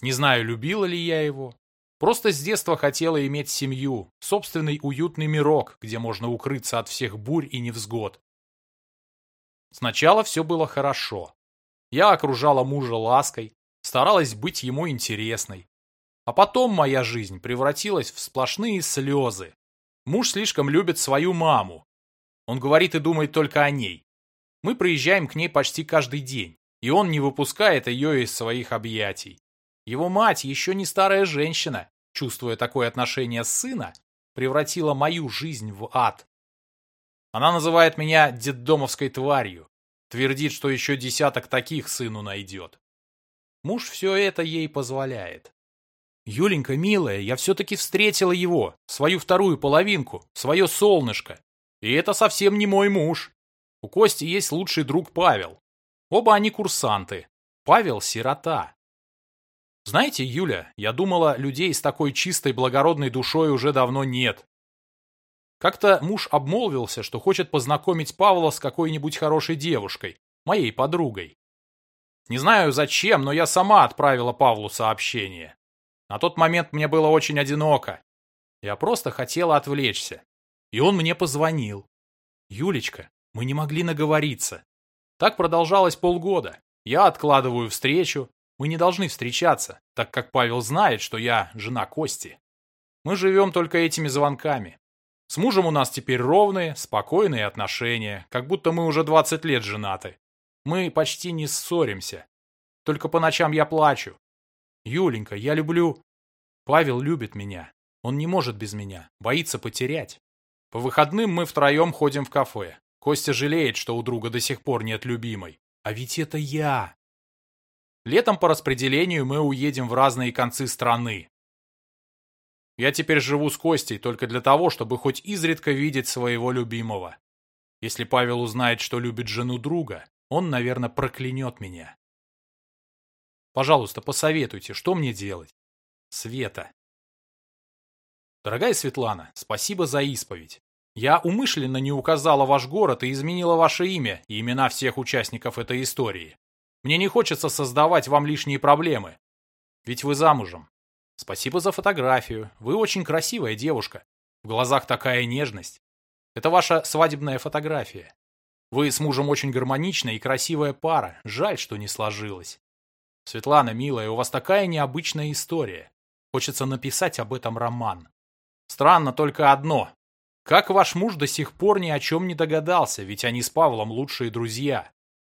Не знаю, любила ли я его. Просто с детства хотела иметь семью, собственный уютный мирок, где можно укрыться от всех бурь и невзгод. Сначала все было хорошо. Я окружала мужа лаской, старалась быть ему интересной. А потом моя жизнь превратилась в сплошные слезы. Муж слишком любит свою маму. Он говорит и думает только о ней. Мы приезжаем к ней почти каждый день, и он не выпускает ее из своих объятий. Его мать еще не старая женщина, чувствуя такое отношение сына, превратила мою жизнь в ад. Она называет меня детдомовской тварью, твердит, что еще десяток таких сыну найдет. Муж все это ей позволяет. Юленька, милая, я все-таки встретила его, свою вторую половинку, свое солнышко. И это совсем не мой муж. У Кости есть лучший друг Павел. Оба они курсанты. Павел – сирота. Знаете, Юля, я думала, людей с такой чистой благородной душой уже давно нет. Как-то муж обмолвился, что хочет познакомить Павла с какой-нибудь хорошей девушкой, моей подругой. Не знаю зачем, но я сама отправила Павлу сообщение. На тот момент мне было очень одиноко. Я просто хотела отвлечься. И он мне позвонил. Юлечка, мы не могли наговориться. Так продолжалось полгода. Я откладываю встречу, мы не должны встречаться, так как Павел знает, что я жена Кости. Мы живем только этими звонками. С мужем у нас теперь ровные, спокойные отношения, как будто мы уже 20 лет женаты. Мы почти не ссоримся. Только по ночам я плачу. Юленька, я люблю... Павел любит меня. Он не может без меня, боится потерять. По выходным мы втроем ходим в кафе. Костя жалеет, что у друга до сих пор нет любимой. А ведь это я. Летом по распределению мы уедем в разные концы страны. Я теперь живу с Костей только для того, чтобы хоть изредка видеть своего любимого. Если Павел узнает, что любит жену друга, он, наверное, проклянет меня. Пожалуйста, посоветуйте, что мне делать. Света. Дорогая Светлана, спасибо за исповедь. Я умышленно не указала ваш город и изменила ваше имя и имена всех участников этой истории. Мне не хочется создавать вам лишние проблемы. Ведь вы замужем. Спасибо за фотографию. Вы очень красивая девушка. В глазах такая нежность. Это ваша свадебная фотография. Вы с мужем очень гармоничная и красивая пара. Жаль, что не сложилось. Светлана, милая, у вас такая необычная история. Хочется написать об этом роман. Странно только одно. Как ваш муж до сих пор ни о чем не догадался, ведь они с Павлом лучшие друзья.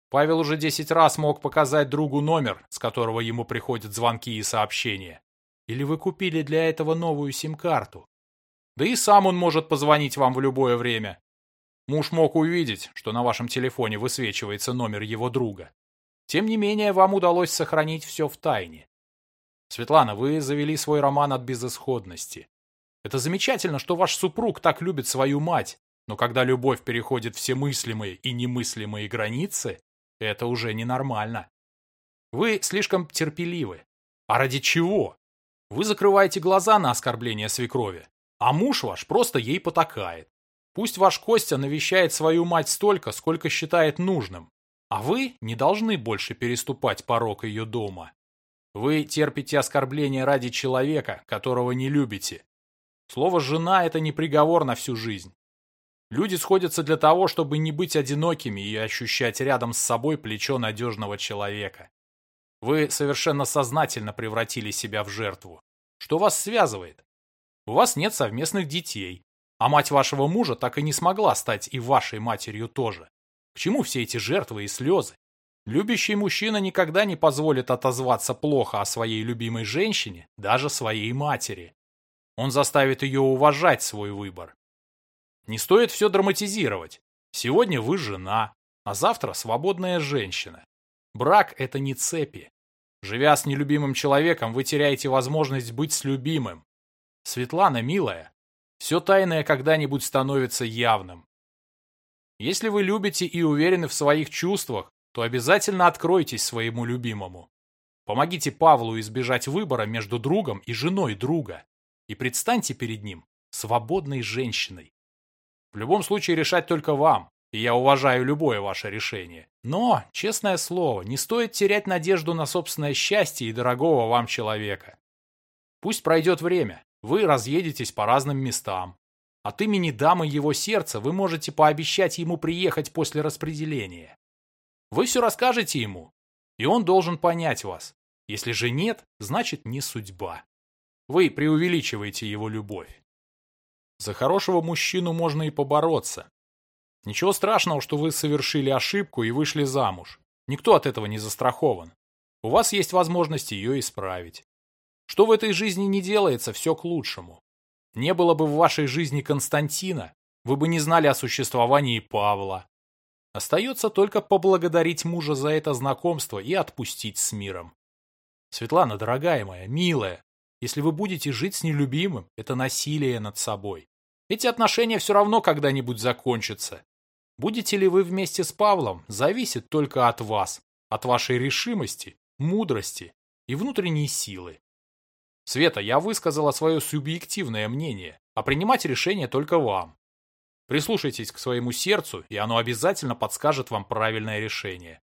Павел уже десять раз мог показать другу номер, с которого ему приходят звонки и сообщения. Или вы купили для этого новую сим-карту? Да и сам он может позвонить вам в любое время. Муж мог увидеть, что на вашем телефоне высвечивается номер его друга. Тем не менее, вам удалось сохранить все в тайне. Светлана, вы завели свой роман от безысходности. Это замечательно, что ваш супруг так любит свою мать, но когда любовь переходит все мыслимые и немыслимые границы, это уже ненормально. Вы слишком терпеливы. А ради чего? Вы закрываете глаза на оскорбление свекрови, а муж ваш просто ей потакает. Пусть ваш Костя навещает свою мать столько, сколько считает нужным, а вы не должны больше переступать порог ее дома. Вы терпите оскорбление ради человека, которого не любите. Слово «жена» — это не приговор на всю жизнь. Люди сходятся для того, чтобы не быть одинокими и ощущать рядом с собой плечо надежного человека. Вы совершенно сознательно превратили себя в жертву. Что вас связывает? У вас нет совместных детей, а мать вашего мужа так и не смогла стать и вашей матерью тоже. К чему все эти жертвы и слезы? Любящий мужчина никогда не позволит отозваться плохо о своей любимой женщине, даже своей матери. Он заставит ее уважать свой выбор, не стоит все драматизировать. Сегодня вы жена, а завтра свободная женщина. Брак – это не цепи. Живя с нелюбимым человеком, вы теряете возможность быть с любимым. Светлана, милая, все тайное когда-нибудь становится явным. Если вы любите и уверены в своих чувствах, то обязательно откройтесь своему любимому. Помогите Павлу избежать выбора между другом и женой друга и предстаньте перед ним свободной женщиной. В любом случае решать только вам, и я уважаю любое ваше решение. Но, честное слово, не стоит терять надежду на собственное счастье и дорогого вам человека. Пусть пройдет время, вы разъедетесь по разным местам. От имени дамы его сердца вы можете пообещать ему приехать после распределения. Вы все расскажете ему, и он должен понять вас. Если же нет, значит не судьба. Вы преувеличиваете его любовь. За хорошего мужчину можно и побороться. Ничего страшного, что вы совершили ошибку и вышли замуж. Никто от этого не застрахован. У вас есть возможность ее исправить. Что в этой жизни не делается, все к лучшему. Не было бы в вашей жизни Константина, вы бы не знали о существовании Павла. Остается только поблагодарить мужа за это знакомство и отпустить с миром. Светлана, дорогая моя, милая, если вы будете жить с нелюбимым, это насилие над собой. Эти отношения все равно когда-нибудь закончатся. Будете ли вы вместе с Павлом, зависит только от вас, от вашей решимости, мудрости и внутренней силы. Света, я высказала свое субъективное мнение, а принимать решение только вам. Прислушайтесь к своему сердцу, и оно обязательно подскажет вам правильное решение.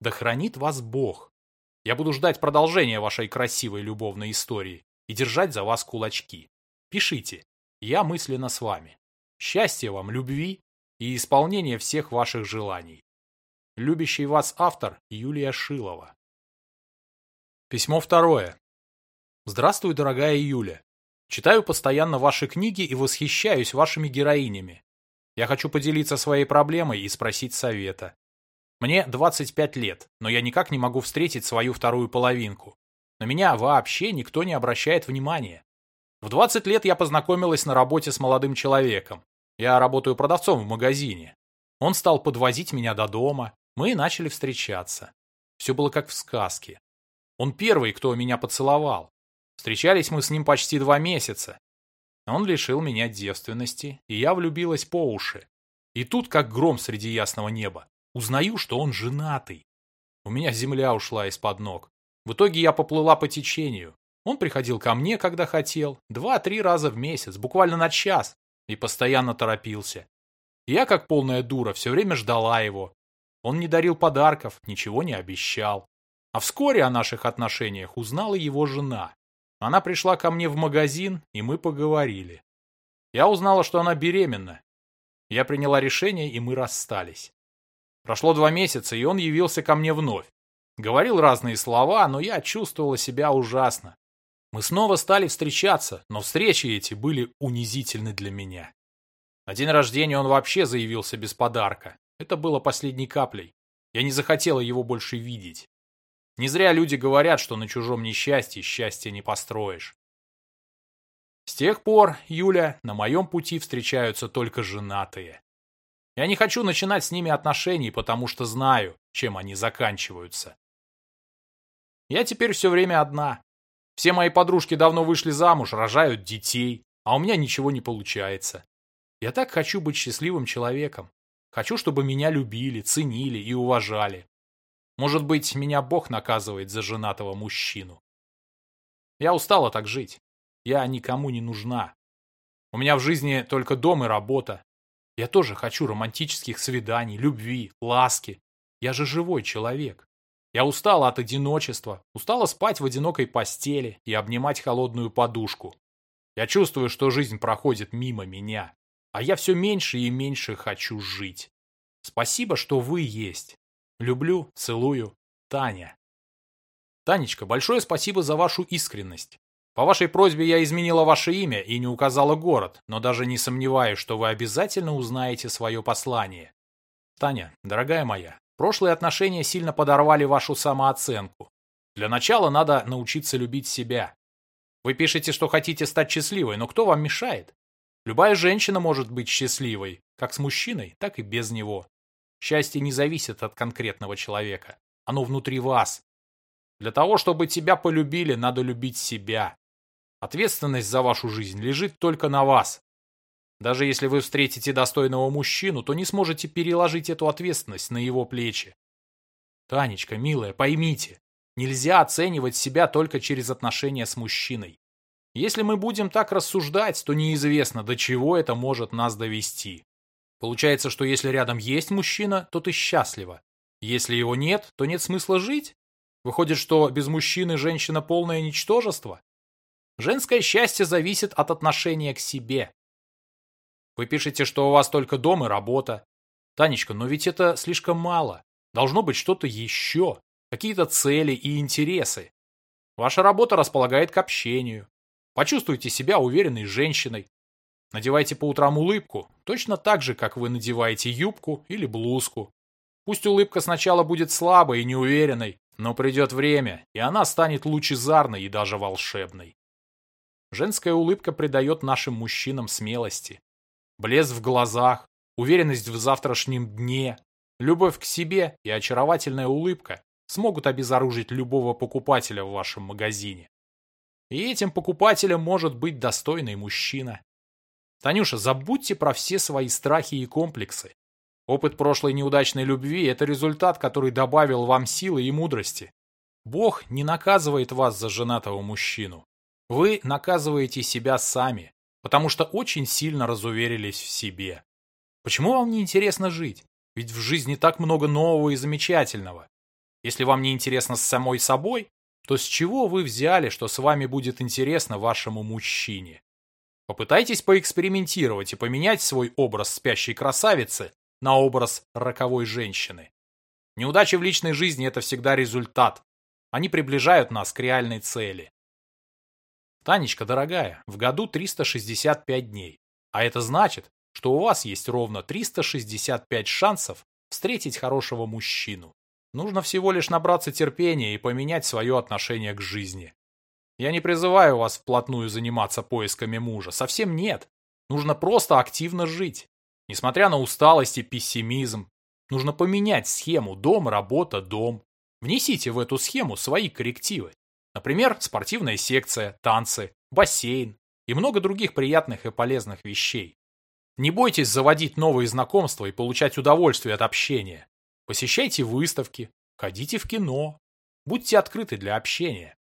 Да хранит вас Бог. Я буду ждать продолжения вашей красивой любовной истории и держать за вас кулачки. Пишите. Я мысленно с вами. Счастья вам, любви и исполнения всех ваших желаний. Любящий вас автор Юлия Шилова. Письмо второе. Здравствуй, дорогая Юля. Читаю постоянно ваши книги и восхищаюсь вашими героинями. Я хочу поделиться своей проблемой и спросить совета. Мне 25 лет, но я никак не могу встретить свою вторую половинку. На меня вообще никто не обращает внимания. В 20 лет я познакомилась на работе с молодым человеком. Я работаю продавцом в магазине. Он стал подвозить меня до дома. Мы начали встречаться. Все было как в сказке. Он первый, кто меня поцеловал. Встречались мы с ним почти два месяца. Он лишил меня девственности, и я влюбилась по уши. И тут, как гром среди ясного неба, узнаю, что он женатый. У меня земля ушла из-под ног. В итоге я поплыла по течению. Он приходил ко мне, когда хотел, два-три раза в месяц, буквально на час, и постоянно торопился. Я, как полная дура, все время ждала его. Он не дарил подарков, ничего не обещал. А вскоре о наших отношениях узнала его жена. Она пришла ко мне в магазин, и мы поговорили. Я узнала, что она беременна. Я приняла решение, и мы расстались. Прошло два месяца, и он явился ко мне вновь. Говорил разные слова, но я чувствовала себя ужасно. Мы снова стали встречаться, но встречи эти были унизительны для меня. На день рождения он вообще заявился без подарка. Это было последней каплей. Я не захотела его больше видеть. Не зря люди говорят, что на чужом несчастье счастье не построишь. С тех пор, Юля, на моем пути встречаются только женатые. Я не хочу начинать с ними отношений, потому что знаю, чем они заканчиваются. Я теперь все время одна. Все мои подружки давно вышли замуж, рожают детей, а у меня ничего не получается. Я так хочу быть счастливым человеком. Хочу, чтобы меня любили, ценили и уважали. Может быть, меня Бог наказывает за женатого мужчину. Я устала так жить. Я никому не нужна. У меня в жизни только дом и работа. Я тоже хочу романтических свиданий, любви, ласки. Я же живой человек. Я устала от одиночества, устала спать в одинокой постели и обнимать холодную подушку. Я чувствую, что жизнь проходит мимо меня, а я все меньше и меньше хочу жить. Спасибо, что вы есть. Люблю, целую. Таня. Танечка, большое спасибо за вашу искренность. По вашей просьбе я изменила ваше имя и не указала город, но даже не сомневаюсь, что вы обязательно узнаете свое послание. Таня, дорогая моя, Прошлые отношения сильно подорвали вашу самооценку. Для начала надо научиться любить себя. Вы пишете, что хотите стать счастливой, но кто вам мешает? Любая женщина может быть счастливой, как с мужчиной, так и без него. Счастье не зависит от конкретного человека. Оно внутри вас. Для того, чтобы тебя полюбили, надо любить себя. Ответственность за вашу жизнь лежит только на вас. Даже если вы встретите достойного мужчину, то не сможете переложить эту ответственность на его плечи. Танечка, милая, поймите, нельзя оценивать себя только через отношения с мужчиной. Если мы будем так рассуждать, то неизвестно, до чего это может нас довести. Получается, что если рядом есть мужчина, то ты счастлива. Если его нет, то нет смысла жить? Выходит, что без мужчины женщина полное ничтожество? Женское счастье зависит от отношения к себе. Вы пишете, что у вас только дом и работа. Танечка, но ведь это слишком мало. Должно быть что-то еще. Какие-то цели и интересы. Ваша работа располагает к общению. Почувствуйте себя уверенной женщиной. Надевайте по утрам улыбку, точно так же, как вы надеваете юбку или блузку. Пусть улыбка сначала будет слабой и неуверенной, но придет время, и она станет лучезарной и даже волшебной. Женская улыбка придает нашим мужчинам смелости. Блеск в глазах, уверенность в завтрашнем дне, любовь к себе и очаровательная улыбка смогут обезоружить любого покупателя в вашем магазине. И этим покупателем может быть достойный мужчина. Танюша, забудьте про все свои страхи и комплексы. Опыт прошлой неудачной любви – это результат, который добавил вам силы и мудрости. Бог не наказывает вас за женатого мужчину. Вы наказываете себя сами, потому что очень сильно разуверились в себе. Почему вам не интересно жить? Ведь в жизни так много нового и замечательного. Если вам не интересно с самой собой, то с чего вы взяли, что с вами будет интересно вашему мужчине? Попытайтесь поэкспериментировать и поменять свой образ спящей красавицы на образ роковой женщины. Неудачи в личной жизни – это всегда результат. Они приближают нас к реальной цели. Танечка, дорогая, в году 365 дней. А это значит, что у вас есть ровно 365 шансов встретить хорошего мужчину. Нужно всего лишь набраться терпения и поменять свое отношение к жизни. Я не призываю вас вплотную заниматься поисками мужа. Совсем нет. Нужно просто активно жить. Несмотря на усталость и пессимизм, нужно поменять схему дом, работа, дом. Внесите в эту схему свои коррективы. Например, спортивная секция, танцы, бассейн и много других приятных и полезных вещей. Не бойтесь заводить новые знакомства и получать удовольствие от общения. Посещайте выставки, ходите в кино, будьте открыты для общения.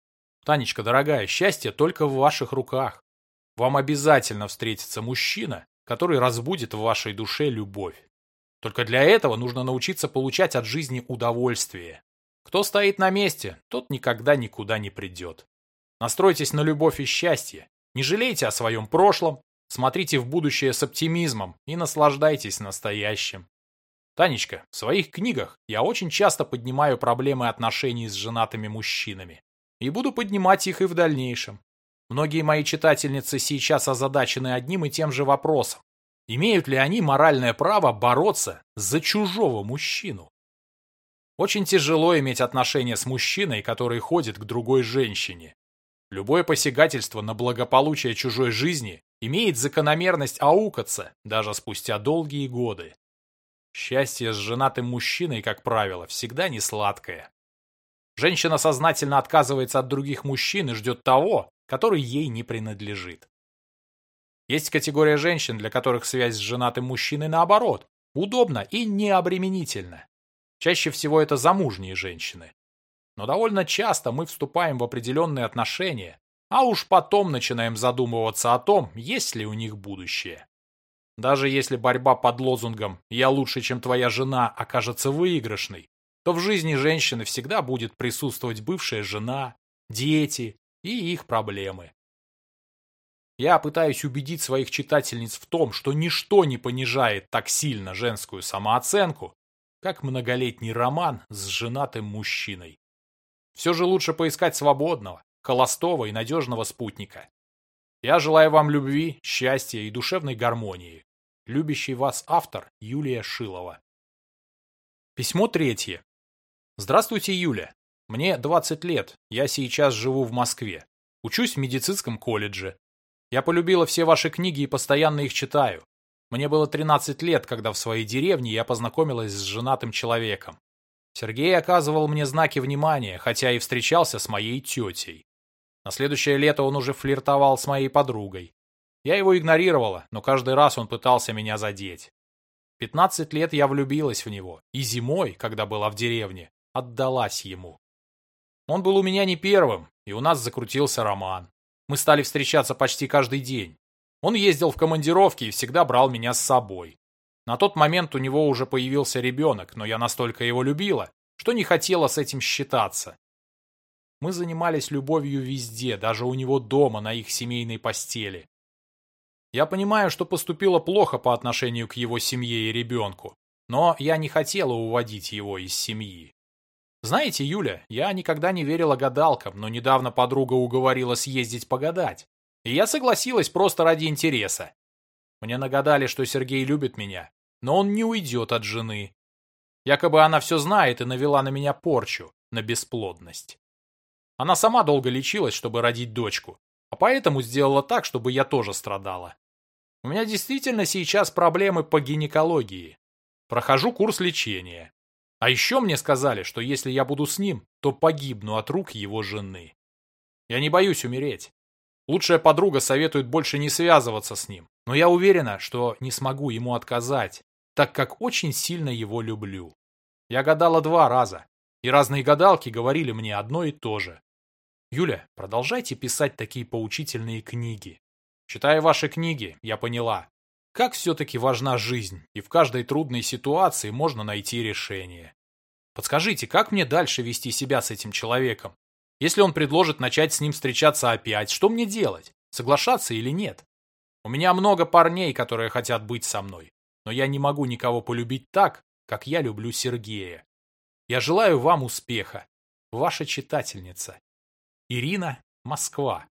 Танечка, дорогая, счастье только в ваших руках. Вам обязательно встретится мужчина, который разбудит в вашей душе любовь. Только для этого нужно научиться получать от жизни удовольствие. Кто стоит на месте, тот никогда никуда не придет. Настройтесь на любовь и счастье. Не жалейте о своем прошлом, смотрите в будущее с оптимизмом и наслаждайтесь настоящим. Танечка, в своих книгах я очень часто поднимаю проблемы отношений с женатыми мужчинами. И буду поднимать их и в дальнейшем. Многие мои читательницы сейчас озадачены одним и тем же вопросом. Имеют ли они моральное право бороться за чужого мужчину? Очень тяжело иметь отношения с мужчиной, который ходит к другой женщине. Любое посягательство на благополучие чужой жизни имеет закономерность аукаться даже спустя долгие годы. Счастье с женатым мужчиной, как правило, всегда не сладкое. Женщина сознательно отказывается от других мужчин и ждет того, который ей не принадлежит. Есть категория женщин, для которых связь с женатым мужчиной наоборот, удобна и необременительна. Чаще всего это замужние женщины. Но довольно часто мы вступаем в определенные отношения, а уж потом начинаем задумываться о том, есть ли у них будущее. Даже если борьба под лозунгом «я лучше, чем твоя жена» окажется выигрышной, то в жизни женщины всегда будет присутствовать бывшая жена, дети и их проблемы. Я пытаюсь убедить своих читательниц в том, что ничто не понижает так сильно женскую самооценку, как многолетний роман с женатым мужчиной. Все же лучше поискать свободного, холостого и надежного спутника. Я желаю вам любви, счастья и душевной гармонии. Любящий вас автор Юлия Шилова. Письмо третье. Здравствуйте, Юля. Мне 20 лет, я сейчас живу в Москве. Учусь в медицинском колледже. Я полюбила все ваши книги и постоянно их читаю. Мне было 13 лет, когда в своей деревне я познакомилась с женатым человеком. Сергей оказывал мне знаки внимания, хотя и встречался с моей тетей. На следующее лето он уже флиртовал с моей подругой. Я его игнорировала, но каждый раз он пытался меня задеть. Пятнадцать лет я влюбилась в него, и зимой, когда была в деревне, отдалась ему. Он был у меня не первым, и у нас закрутился роман. Мы стали встречаться почти каждый день. Он ездил в командировки и всегда брал меня с собой. На тот момент у него уже появился ребенок, но я настолько его любила, что не хотела с этим считаться. Мы занимались любовью везде, даже у него дома, на их семейной постели. Я понимаю, что поступила плохо по отношению к его семье и ребенку, но я не хотела уводить его из семьи. Знаете, Юля, я никогда не верила гадалкам, но недавно подруга уговорила съездить погадать. И я согласилась просто ради интереса. Мне нагадали, что Сергей любит меня, но он не уйдет от жены. Якобы она все знает и навела на меня порчу, на бесплодность. Она сама долго лечилась, чтобы родить дочку, а поэтому сделала так, чтобы я тоже страдала. У меня действительно сейчас проблемы по гинекологии. Прохожу курс лечения. А еще мне сказали, что если я буду с ним, то погибну от рук его жены. Я не боюсь умереть. Лучшая подруга советует больше не связываться с ним, но я уверена, что не смогу ему отказать, так как очень сильно его люблю. Я гадала два раза, и разные гадалки говорили мне одно и то же. Юля, продолжайте писать такие поучительные книги. Читая ваши книги, я поняла, как все-таки важна жизнь, и в каждой трудной ситуации можно найти решение. Подскажите, как мне дальше вести себя с этим человеком? Если он предложит начать с ним встречаться опять, что мне делать? Соглашаться или нет? У меня много парней, которые хотят быть со мной, но я не могу никого полюбить так, как я люблю Сергея. Я желаю вам успеха. Ваша читательница. Ирина, Москва.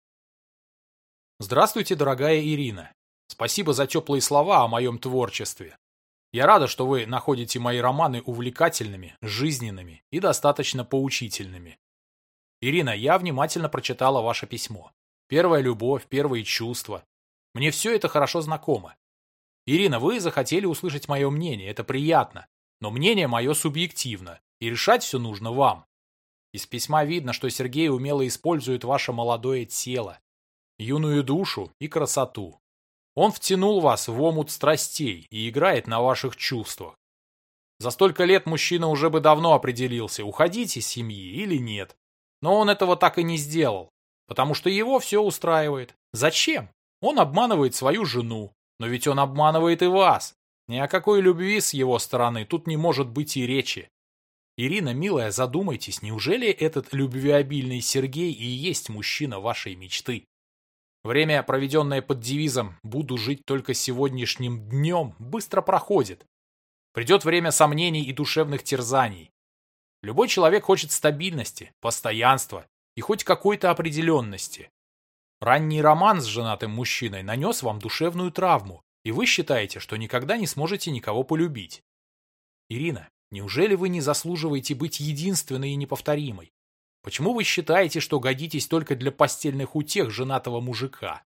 Здравствуйте, дорогая Ирина. Спасибо за теплые слова о моем творчестве. Я рада, что вы находите мои романы увлекательными, жизненными и достаточно поучительными. Ирина, я внимательно прочитала ваше письмо. Первая любовь, первые чувства. Мне все это хорошо знакомо. Ирина, вы захотели услышать мое мнение, это приятно. Но мнение мое субъективно, и решать все нужно вам. Из письма видно, что Сергей умело использует ваше молодое тело, юную душу и красоту. Он втянул вас в омут страстей и играет на ваших чувствах. За столько лет мужчина уже бы давно определился, уходить из семьи или нет. Но он этого так и не сделал, потому что его все устраивает. Зачем? Он обманывает свою жену, но ведь он обманывает и вас. Ни о какой любви с его стороны тут не может быть и речи. Ирина, милая, задумайтесь, неужели этот любвеобильный Сергей и есть мужчина вашей мечты? Время, проведенное под девизом «буду жить только сегодняшним днем», быстро проходит. Придет время сомнений и душевных терзаний. Любой человек хочет стабильности, постоянства и хоть какой-то определенности. Ранний роман с женатым мужчиной нанес вам душевную травму, и вы считаете, что никогда не сможете никого полюбить. Ирина, неужели вы не заслуживаете быть единственной и неповторимой? Почему вы считаете, что годитесь только для постельных утех женатого мужика?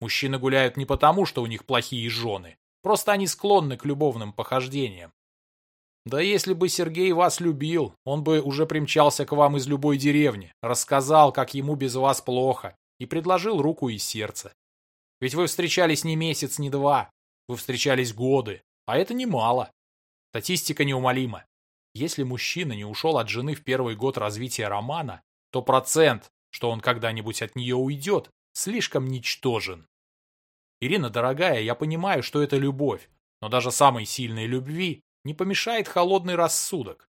Мужчины гуляют не потому, что у них плохие жены, просто они склонны к любовным похождениям. Да если бы Сергей вас любил, он бы уже примчался к вам из любой деревни, рассказал, как ему без вас плохо, и предложил руку и сердце. Ведь вы встречались не месяц, не два, вы встречались годы, а это немало. Статистика неумолима. Если мужчина не ушел от жены в первый год развития романа, то процент, что он когда-нибудь от нее уйдет, слишком ничтожен. Ирина, дорогая, я понимаю, что это любовь, но даже самой сильной любви не помешает холодный рассудок.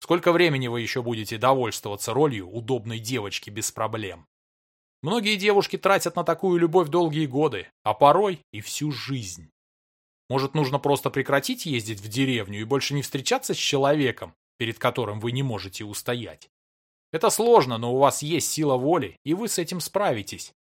Сколько времени вы еще будете довольствоваться ролью удобной девочки без проблем? Многие девушки тратят на такую любовь долгие годы, а порой и всю жизнь. Может, нужно просто прекратить ездить в деревню и больше не встречаться с человеком, перед которым вы не можете устоять? Это сложно, но у вас есть сила воли, и вы с этим справитесь.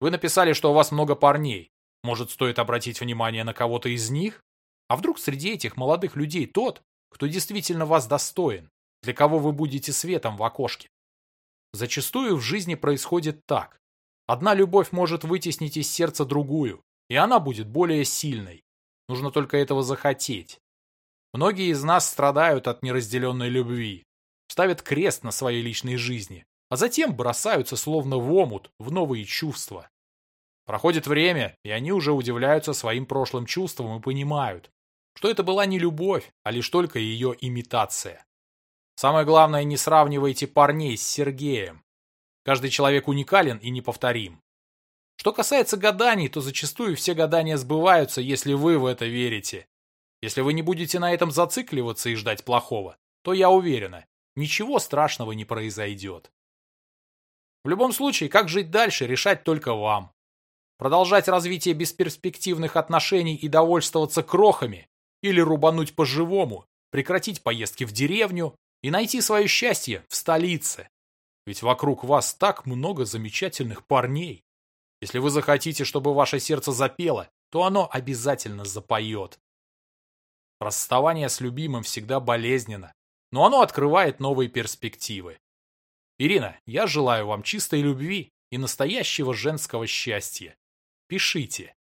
Вы написали, что у вас много парней. Может, стоит обратить внимание на кого-то из них? А вдруг среди этих молодых людей тот, кто действительно вас достоин, для кого вы будете светом в окошке? Зачастую в жизни происходит так. Одна любовь может вытеснить из сердца другую, и она будет более сильной. Нужно только этого захотеть. Многие из нас страдают от неразделенной любви, ставят крест на своей личной жизни, а затем бросаются словно в омут в новые чувства. Проходит время, и они уже удивляются своим прошлым чувствам и понимают, что это была не любовь, а лишь только ее имитация. Самое главное, не сравнивайте парней с Сергеем. Каждый человек уникален и неповторим. Что касается гаданий, то зачастую все гадания сбываются, если вы в это верите. Если вы не будете на этом зацикливаться и ждать плохого, то я уверена, ничего страшного не произойдет. В любом случае, как жить дальше, решать только вам. Продолжать развитие бесперспективных отношений и довольствоваться крохами, или рубануть по-живому, прекратить поездки в деревню и найти свое счастье в столице. Ведь вокруг вас так много замечательных парней. Если вы захотите, чтобы ваше сердце запело, то оно обязательно запоет. Расставание с любимым всегда болезненно, но оно открывает новые перспективы. Ирина, я желаю вам чистой любви и настоящего женского счастья. Пишите.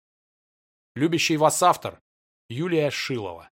Любящий вас автор Юлия Шилова